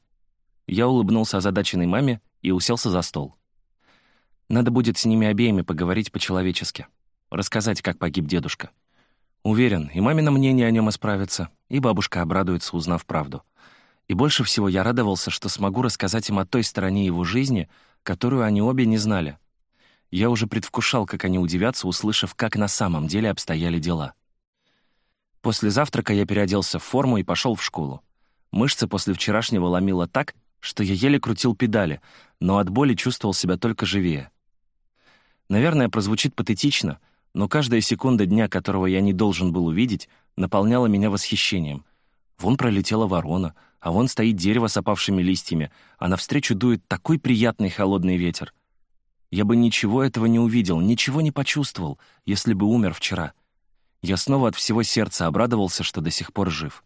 Я улыбнулся озадаченной маме и уселся за стол. Надо будет с ними обеими поговорить по-человечески. Рассказать, как погиб дедушка. Уверен, и мамино мнение о нем исправится, и бабушка обрадуется, узнав правду. И больше всего я радовался, что смогу рассказать им о той стороне его жизни, которую они обе не знали. Я уже предвкушал, как они удивятся, услышав, как на самом деле обстояли дела. После завтрака я переоделся в форму и пошел в школу. Мышцы после вчерашнего ломило так, что я еле крутил педали, но от боли чувствовал себя только живее. Наверное, прозвучит патетично, но каждая секунда дня, которого я не должен был увидеть, наполняла меня восхищением. Вон пролетела ворона, а вон стоит дерево с опавшими листьями, а навстречу дует такой приятный холодный ветер. Я бы ничего этого не увидел, ничего не почувствовал, если бы умер вчера. Я снова от всего сердца обрадовался, что до сих пор жив.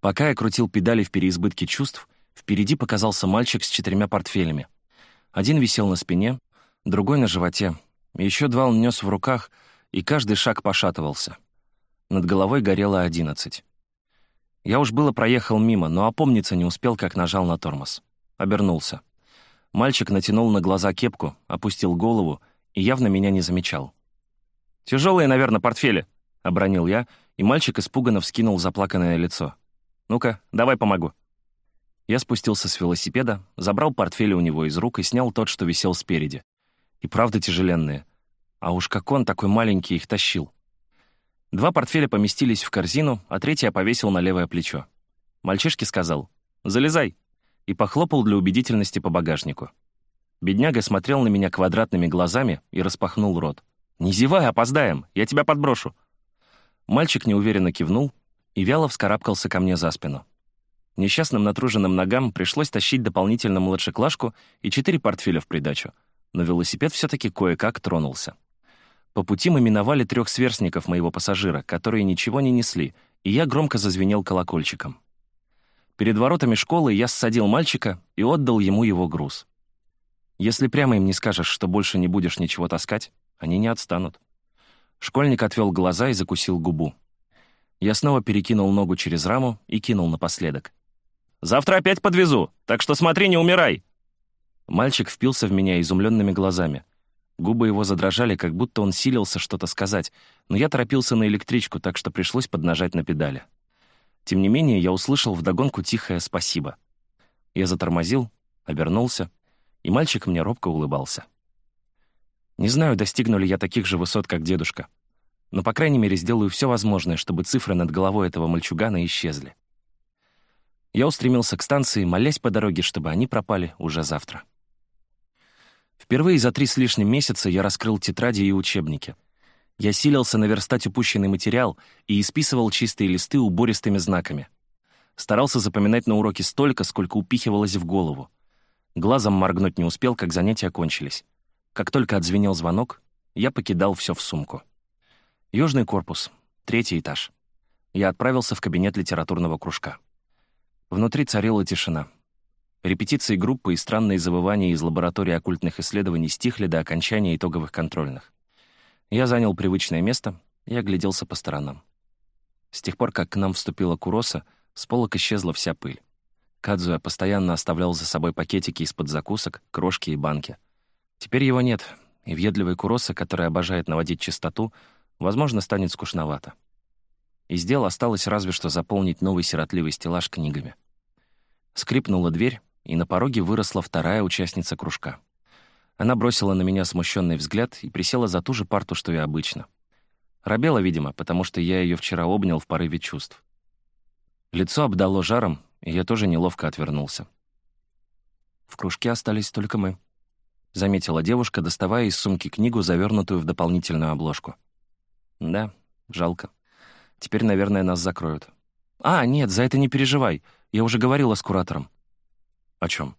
Пока я крутил педали в переизбытке чувств, впереди показался мальчик с четырьмя портфелями. Один висел на спине, другой на животе, еще два он нес в руках, и каждый шаг пошатывался. Над головой горело одиннадцать. Я уж было проехал мимо, но опомниться не успел, как нажал на тормоз. Обернулся. Мальчик натянул на глаза кепку, опустил голову и явно меня не замечал. «Тяжелые, наверное, портфели», — обронил я, и мальчик испуганно вскинул заплаканное лицо. «Ну-ка, давай помогу». Я спустился с велосипеда, забрал портфель у него из рук и снял тот, что висел спереди. И правда тяжеленные. А уж как он такой маленький их тащил. Два портфеля поместились в корзину, а третий я повесил на левое плечо. Мальчишке сказал «Залезай» и похлопал для убедительности по багажнику. Бедняга смотрел на меня квадратными глазами и распахнул рот. «Не зевай, опоздаем, я тебя подброшу». Мальчик неуверенно кивнул и вяло вскарабкался ко мне за спину. Несчастным натруженным ногам пришлось тащить дополнительно младшеклашку и четыре портфеля в придачу — но велосипед все-таки кое-как тронулся. По пути мы миновали трех сверстников моего пассажира, которые ничего не несли, и я громко зазвенел колокольчиком. Перед воротами школы я ссадил мальчика и отдал ему его груз. Если прямо им не скажешь, что больше не будешь ничего таскать, они не отстанут. Школьник отвел глаза и закусил губу. Я снова перекинул ногу через раму и кинул напоследок. «Завтра опять подвезу, так что смотри, не умирай!» Мальчик впился в меня изумленными глазами. Губы его задрожали, как будто он силился что-то сказать, но я торопился на электричку, так что пришлось поднажать на педали. Тем не менее, я услышал вдогонку тихое «спасибо». Я затормозил, обернулся, и мальчик мне робко улыбался. Не знаю, достигну ли я таких же высот, как дедушка, но, по крайней мере, сделаю все возможное, чтобы цифры над головой этого мальчугана исчезли. Я устремился к станции, молясь по дороге, чтобы они пропали уже завтра. Впервые за три с лишним месяца я раскрыл тетради и учебники. Я силился наверстать упущенный материал и исписывал чистые листы убористыми знаками. Старался запоминать на уроке столько, сколько упихивалось в голову. Глазом моргнуть не успел, как занятия кончились. Как только отзвенел звонок, я покидал все в сумку. Южный корпус, третий этаж. Я отправился в кабинет литературного кружка. Внутри царила тишина — Репетиции группы и странные завывания из лаборатории оккультных исследований стихли до окончания итоговых контрольных. Я занял привычное место и огляделся по сторонам. С тех пор, как к нам вступила Куроса, с полок исчезла вся пыль. Кадзуя постоянно оставлял за собой пакетики из-под закусок, крошки и банки. Теперь его нет, и въедливый Куроса, который обожает наводить чистоту, возможно, станет скучновато. Из дел осталось разве что заполнить новый сиротливый стеллаж книгами. Скрипнула дверь, и на пороге выросла вторая участница кружка. Она бросила на меня смущенный взгляд и присела за ту же парту, что и обычно. Робела, видимо, потому что я ее вчера обнял в порыве чувств. Лицо обдало жаром, и я тоже неловко отвернулся. «В кружке остались только мы», — заметила девушка, доставая из сумки книгу, завернутую в дополнительную обложку. «Да, жалко. Теперь, наверное, нас закроют». «А, нет, за это не переживай. Я уже говорила с куратором. «О чем?»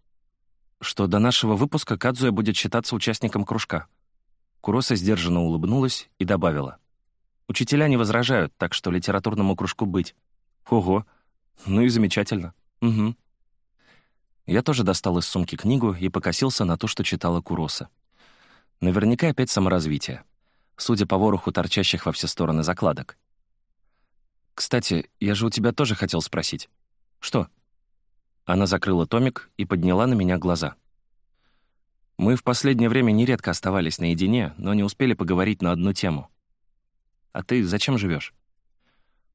«Что до нашего выпуска Кадзуя будет считаться участником кружка». Куроса сдержанно улыбнулась и добавила. «Учителя не возражают, так что литературному кружку быть». «Ого! Ну и замечательно. Угу». Я тоже достал из сумки книгу и покосился на то, что читала Куроса. Наверняка опять саморазвитие. Судя по вороху торчащих во все стороны закладок. «Кстати, я же у тебя тоже хотел спросить. Что?» Она закрыла томик и подняла на меня глаза. Мы в последнее время нередко оставались наедине, но не успели поговорить на одну тему. «А ты зачем живешь?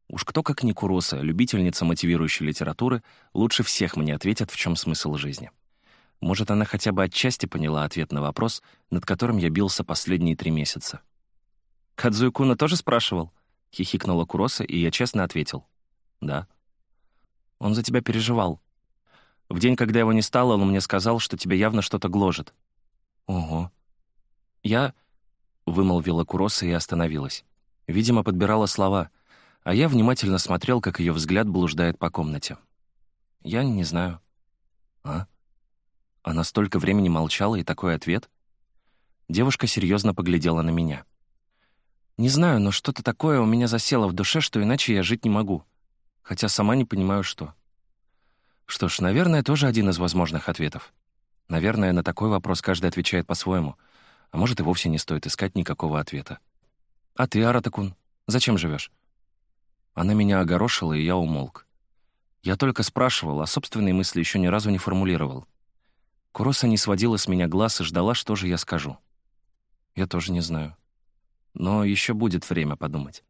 Уж кто, как ни Куроса, любительница мотивирующей литературы, лучше всех мне ответит, в чем смысл жизни. Может, она хотя бы отчасти поняла ответ на вопрос, над которым я бился последние три месяца. «Кадзуя тоже спрашивал?» — хихикнула Куроса, и я честно ответил. «Да». «Он за тебя переживал. В день, когда его не стало, он мне сказал, что тебя явно что-то гложет». «Ого». «Я...» — вымолвила Куроса и остановилась. Видимо, подбирала слова — а я внимательно смотрел, как ее взгляд блуждает по комнате. Я не знаю. А? Она столько времени молчала, и такой ответ? Девушка серьезно поглядела на меня. Не знаю, но что-то такое у меня засело в душе, что иначе я жить не могу. Хотя сама не понимаю, что. Что ж, наверное, тоже один из возможных ответов. Наверное, на такой вопрос каждый отвечает по-своему. А может, и вовсе не стоит искать никакого ответа. А ты, Аратакун, зачем живешь? Она меня огорошила, и я умолк. Я только спрашивал, а собственные мысли еще ни разу не формулировал. Куроса не сводила с меня глаз и ждала, что же я скажу. Я тоже не знаю. Но еще будет время подумать.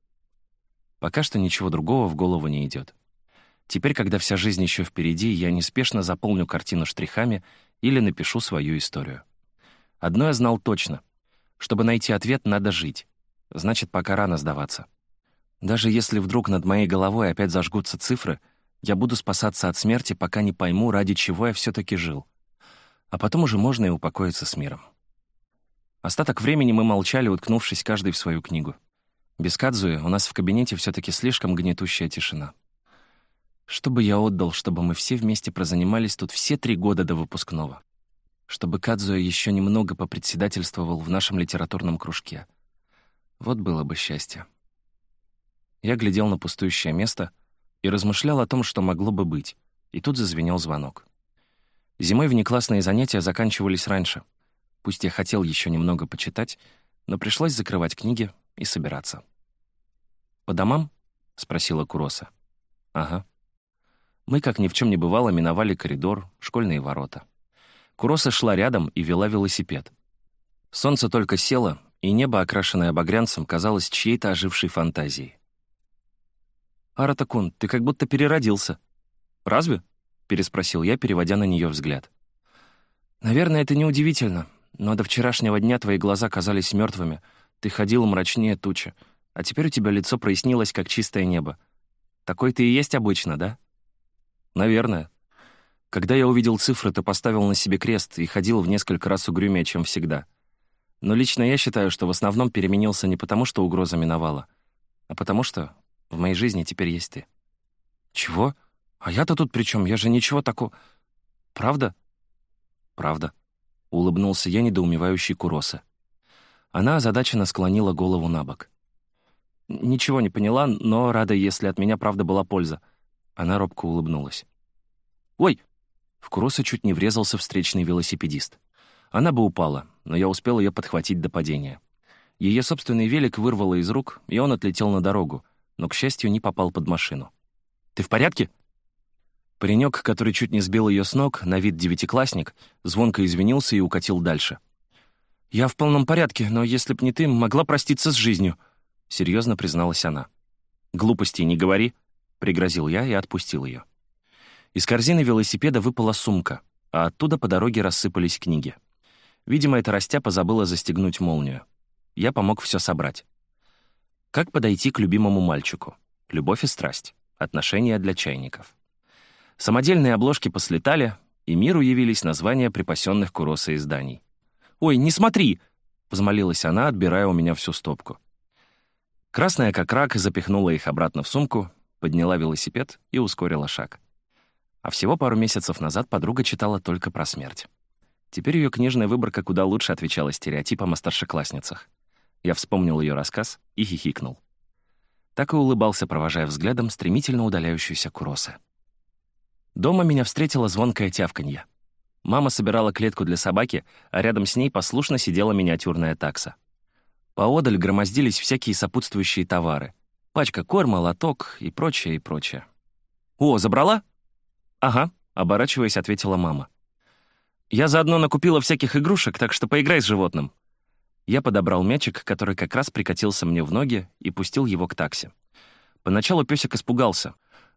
Пока что ничего другого в голову не идет. Теперь, когда вся жизнь еще впереди, я неспешно заполню картину штрихами или напишу свою историю. Одно я знал точно. Чтобы найти ответ, надо жить. Значит, пока рано сдаваться. Даже если вдруг над моей головой опять зажгутся цифры, я буду спасаться от смерти, пока не пойму, ради чего я все таки жил. А потом уже можно и упокоиться с миром. Остаток времени мы молчали, уткнувшись каждый в свою книгу. Без Кадзуи у нас в кабинете все таки слишком гнетущая тишина. Что бы я отдал, чтобы мы все вместе прозанимались тут все три года до выпускного? Чтобы Кадзуя еще немного попредседательствовал в нашем литературном кружке. Вот было бы счастье. Я глядел на пустующее место и размышлял о том, что могло бы быть, и тут зазвенел звонок. Зимой внеклассные занятия заканчивались раньше. Пусть я хотел еще немного почитать, но пришлось закрывать книги и собираться. «По домам?» — спросила Куроса. «Ага». Мы, как ни в чем не бывало, миновали коридор, школьные ворота. Куроса шла рядом и вела велосипед. Солнце только село, и небо, окрашенное багрянцем, казалось чьей-то ожившей фантазией. «Аратакун, ты как будто переродился». «Разве?» — переспросил я, переводя на нее взгляд. «Наверное, это неудивительно, но до вчерашнего дня твои глаза казались мертвыми, ты ходил мрачнее тучи, а теперь у тебя лицо прояснилось, как чистое небо. Такой ты и есть обычно, да?» «Наверное. Когда я увидел цифры, ты поставил на себе крест и ходил в несколько раз угрюмее, чем всегда. Но лично я считаю, что в основном переменился не потому, что угроза миновала, а потому что в моей жизни теперь есть ты». «Чего? А я-то тут при чем? Я же ничего такого...» «Правда?» «Правда», — улыбнулся я, недоумевающий Куроса. Она озадаченно склонила голову на бок. «Ничего не поняла, но рада, если от меня правда была польза». Она робко улыбнулась. «Ой!» В Куроса чуть не врезался встречный велосипедист. Она бы упала, но я успел ее подхватить до падения. Ее собственный велик вырвало из рук, и он отлетел на дорогу, но, к счастью, не попал под машину. «Ты в порядке?» Паренек, который чуть не сбил ее с ног, на вид девятиклассник, звонко извинился и укатил дальше. «Я в полном порядке, но если б не ты, могла проститься с жизнью», — серьезно призналась она. «Глупостей не говори», — пригрозил я и отпустил ее. Из корзины велосипеда выпала сумка, а оттуда по дороге рассыпались книги. Видимо, эта растяпа забыла застегнуть молнию. Я помог все собрать. Как подойти к любимому мальчику? Любовь и страсть. Отношения для чайников. Самодельные обложки послетали, и миру явились названия припасенных Куроса изданий. «Ой, не смотри!» — взмолилась она, отбирая у меня всю стопку. Красная как рак запихнула их обратно в сумку, подняла велосипед и ускорила шаг. А всего пару месяцев назад подруга читала только про смерть. Теперь ее книжная выборка куда лучше отвечала стереотипам о старшеклассницах. Я вспомнил ее рассказ и хихикнул. Так и улыбался, провожая взглядом стремительно удаляющуюся Куроса. Дома меня встретила звонкое тявканье. Мама собирала клетку для собаки, а рядом с ней послушно сидела миниатюрная такса. Поодаль громоздились всякие сопутствующие товары. Пачка корма, лоток и прочее, и прочее. «О, забрала?» «Ага», — оборачиваясь, ответила мама. «Я заодно накупила всяких игрушек, так что поиграй с животным». Я подобрал мячик, который как раз прикатился мне в ноги, и пустил его к такси. Поначалу песик испугался,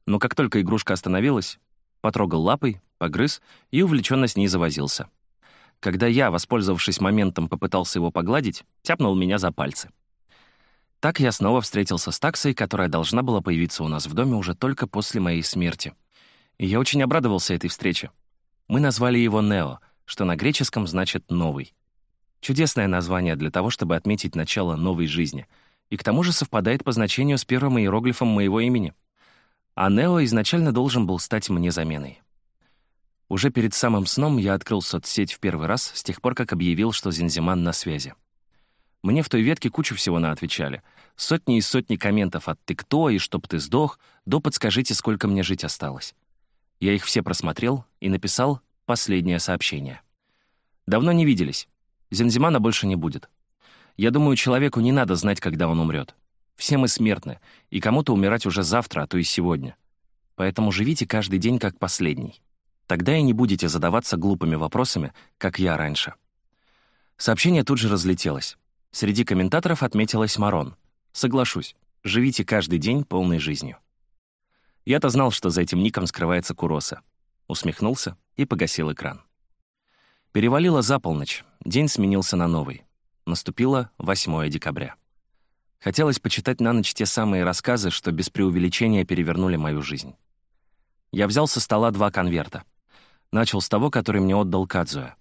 но как только игрушка остановилась, потрогал лапой, погрыз и увлеченно с ней завозился. Когда я, воспользовавшись моментом, попытался его погладить, тяпнул меня за пальцы. Так я снова встретился с таксой, которая должна была появиться у нас в доме уже только после моей смерти. И я очень обрадовался этой встрече. Мы назвали его «Нео», что на греческом значит «новый». Чудесное название для того, чтобы отметить начало новой жизни. И к тому же совпадает по значению с первым иероглифом моего имени. А Нео изначально должен был стать мне заменой. Уже перед самым сном я открыл соцсеть в первый раз с тех пор, как объявил, что Зинзиман на связи. Мне в той ветке кучу всего наотвечали. Сотни и сотни комментов от «ты кто» и «чтоб ты сдох» до «подскажите, сколько мне жить осталось». Я их все просмотрел и написал последнее сообщение. «Давно не виделись. Зинзимана больше не будет. Я думаю, человеку не надо знать, когда он умрет. Все мы смертны, и кому-то умирать уже завтра, а то и сегодня. Поэтому живите каждый день как последний. Тогда и не будете задаваться глупыми вопросами, как я раньше. Сообщение тут же разлетелось. Среди комментаторов отметилась Марон. Соглашусь, живите каждый день полной жизнью. Я-то знал, что за этим ником скрывается Куроса. Усмехнулся и погасил экран. Перевалило за полночь, день сменился на новый. Наступило 8 декабря. Хотелось почитать на ночь те самые рассказы, что без преувеличения перевернули мою жизнь. Я взял со стола два конверта. Начал с того, который мне отдал Кадзуя.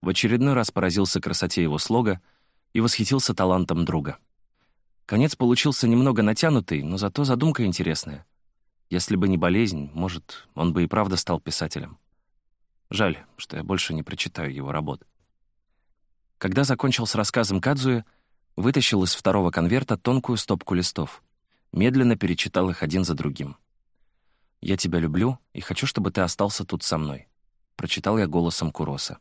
В очередной раз поразился красоте его слога и восхитился талантом друга. Конец получился немного натянутый, но зато задумка интересная. Если бы не болезнь, может, он бы и правда стал писателем. Жаль, что я больше не прочитаю его работ. Когда закончил с рассказом Кадзуя, вытащил из второго конверта тонкую стопку листов. Медленно перечитал их один за другим. «Я тебя люблю и хочу, чтобы ты остался тут со мной. — прочитал я голосом Куроса.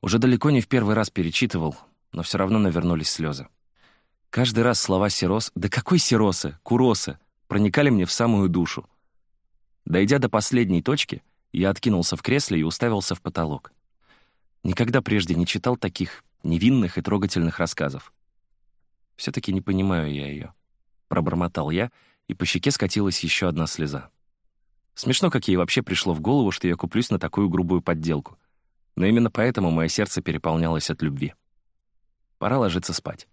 Уже далеко не в первый раз перечитывал, но все равно навернулись слезы. Каждый раз слова «сирос», да какой «сироса», «куроса» проникали мне в самую душу. Дойдя до последней точки, я откинулся в кресле и уставился в потолок. Никогда прежде не читал таких невинных и трогательных рассказов. Все таки не понимаю я ее. Пробормотал я, и по щеке скатилась еще одна слеза. Смешно, как ей вообще пришло в голову, что я куплюсь на такую грубую подделку. Но именно поэтому мое сердце переполнялось от любви. Пора ложиться спать.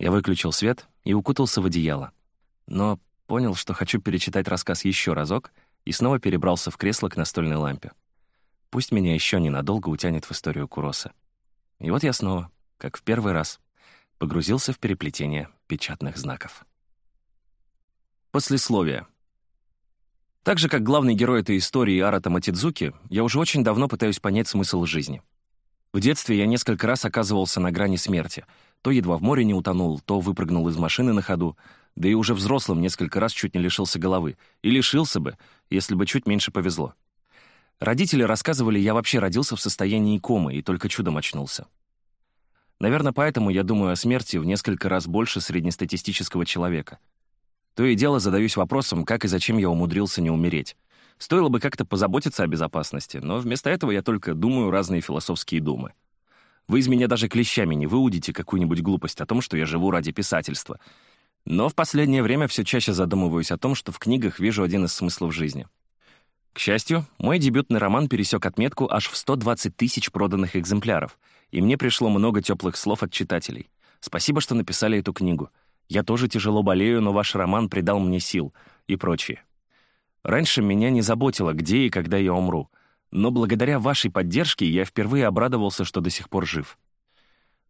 Я выключил свет и укутался в одеяло. Но понял, что хочу перечитать рассказ еще разок, и снова перебрался в кресло к настольной лампе. Пусть меня еще ненадолго утянет в историю Куроса. И вот я снова, как в первый раз, погрузился в переплетение печатных знаков. Послесловие. Так же, как главный герой этой истории Арата Матидзуки, я уже очень давно пытаюсь понять смысл жизни. В детстве я несколько раз оказывался на грани смерти. То едва в море не утонул, то выпрыгнул из машины на ходу, да и уже взрослым несколько раз чуть не лишился головы. И лишился бы, если бы чуть меньше повезло. Родители рассказывали, я вообще родился в состоянии комы и только чудом очнулся. Наверное, поэтому я думаю о смерти в несколько раз больше среднестатистического человека. То и дело задаюсь вопросом, как и зачем я умудрился не умереть. Стоило бы как-то позаботиться о безопасности, но вместо этого я только думаю разные философские думы. Вы из меня даже клещами не выудите какую-нибудь глупость о том, что я живу ради писательства. Но в последнее время все чаще задумываюсь о том, что в книгах вижу один из смыслов жизни. К счастью, мой дебютный роман пересек отметку аж в 120 тысяч проданных экземпляров, и мне пришло много теплых слов от читателей. Спасибо, что написали эту книгу — «Я тоже тяжело болею, но ваш роман придал мне сил» и прочее. Раньше меня не заботило, где и когда я умру, но благодаря вашей поддержке я впервые обрадовался, что до сих пор жив.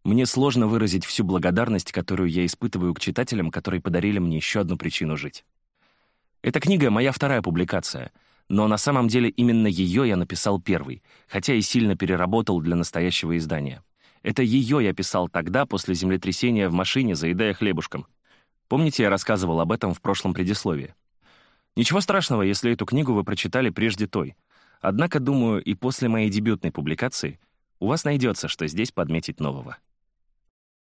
Мне сложно выразить всю благодарность, которую я испытываю к читателям, которые подарили мне еще одну причину жить. Эта книга — моя вторая публикация, но на самом деле именно ее я написал первый, хотя и сильно переработал для настоящего издания. Это ее я писал тогда, после землетрясения в машине, заедая хлебушком. Помните, я рассказывал об этом в прошлом предисловии? Ничего страшного, если эту книгу вы прочитали прежде той. Однако, думаю, и после моей дебютной публикации у вас найдется, что здесь подметить нового.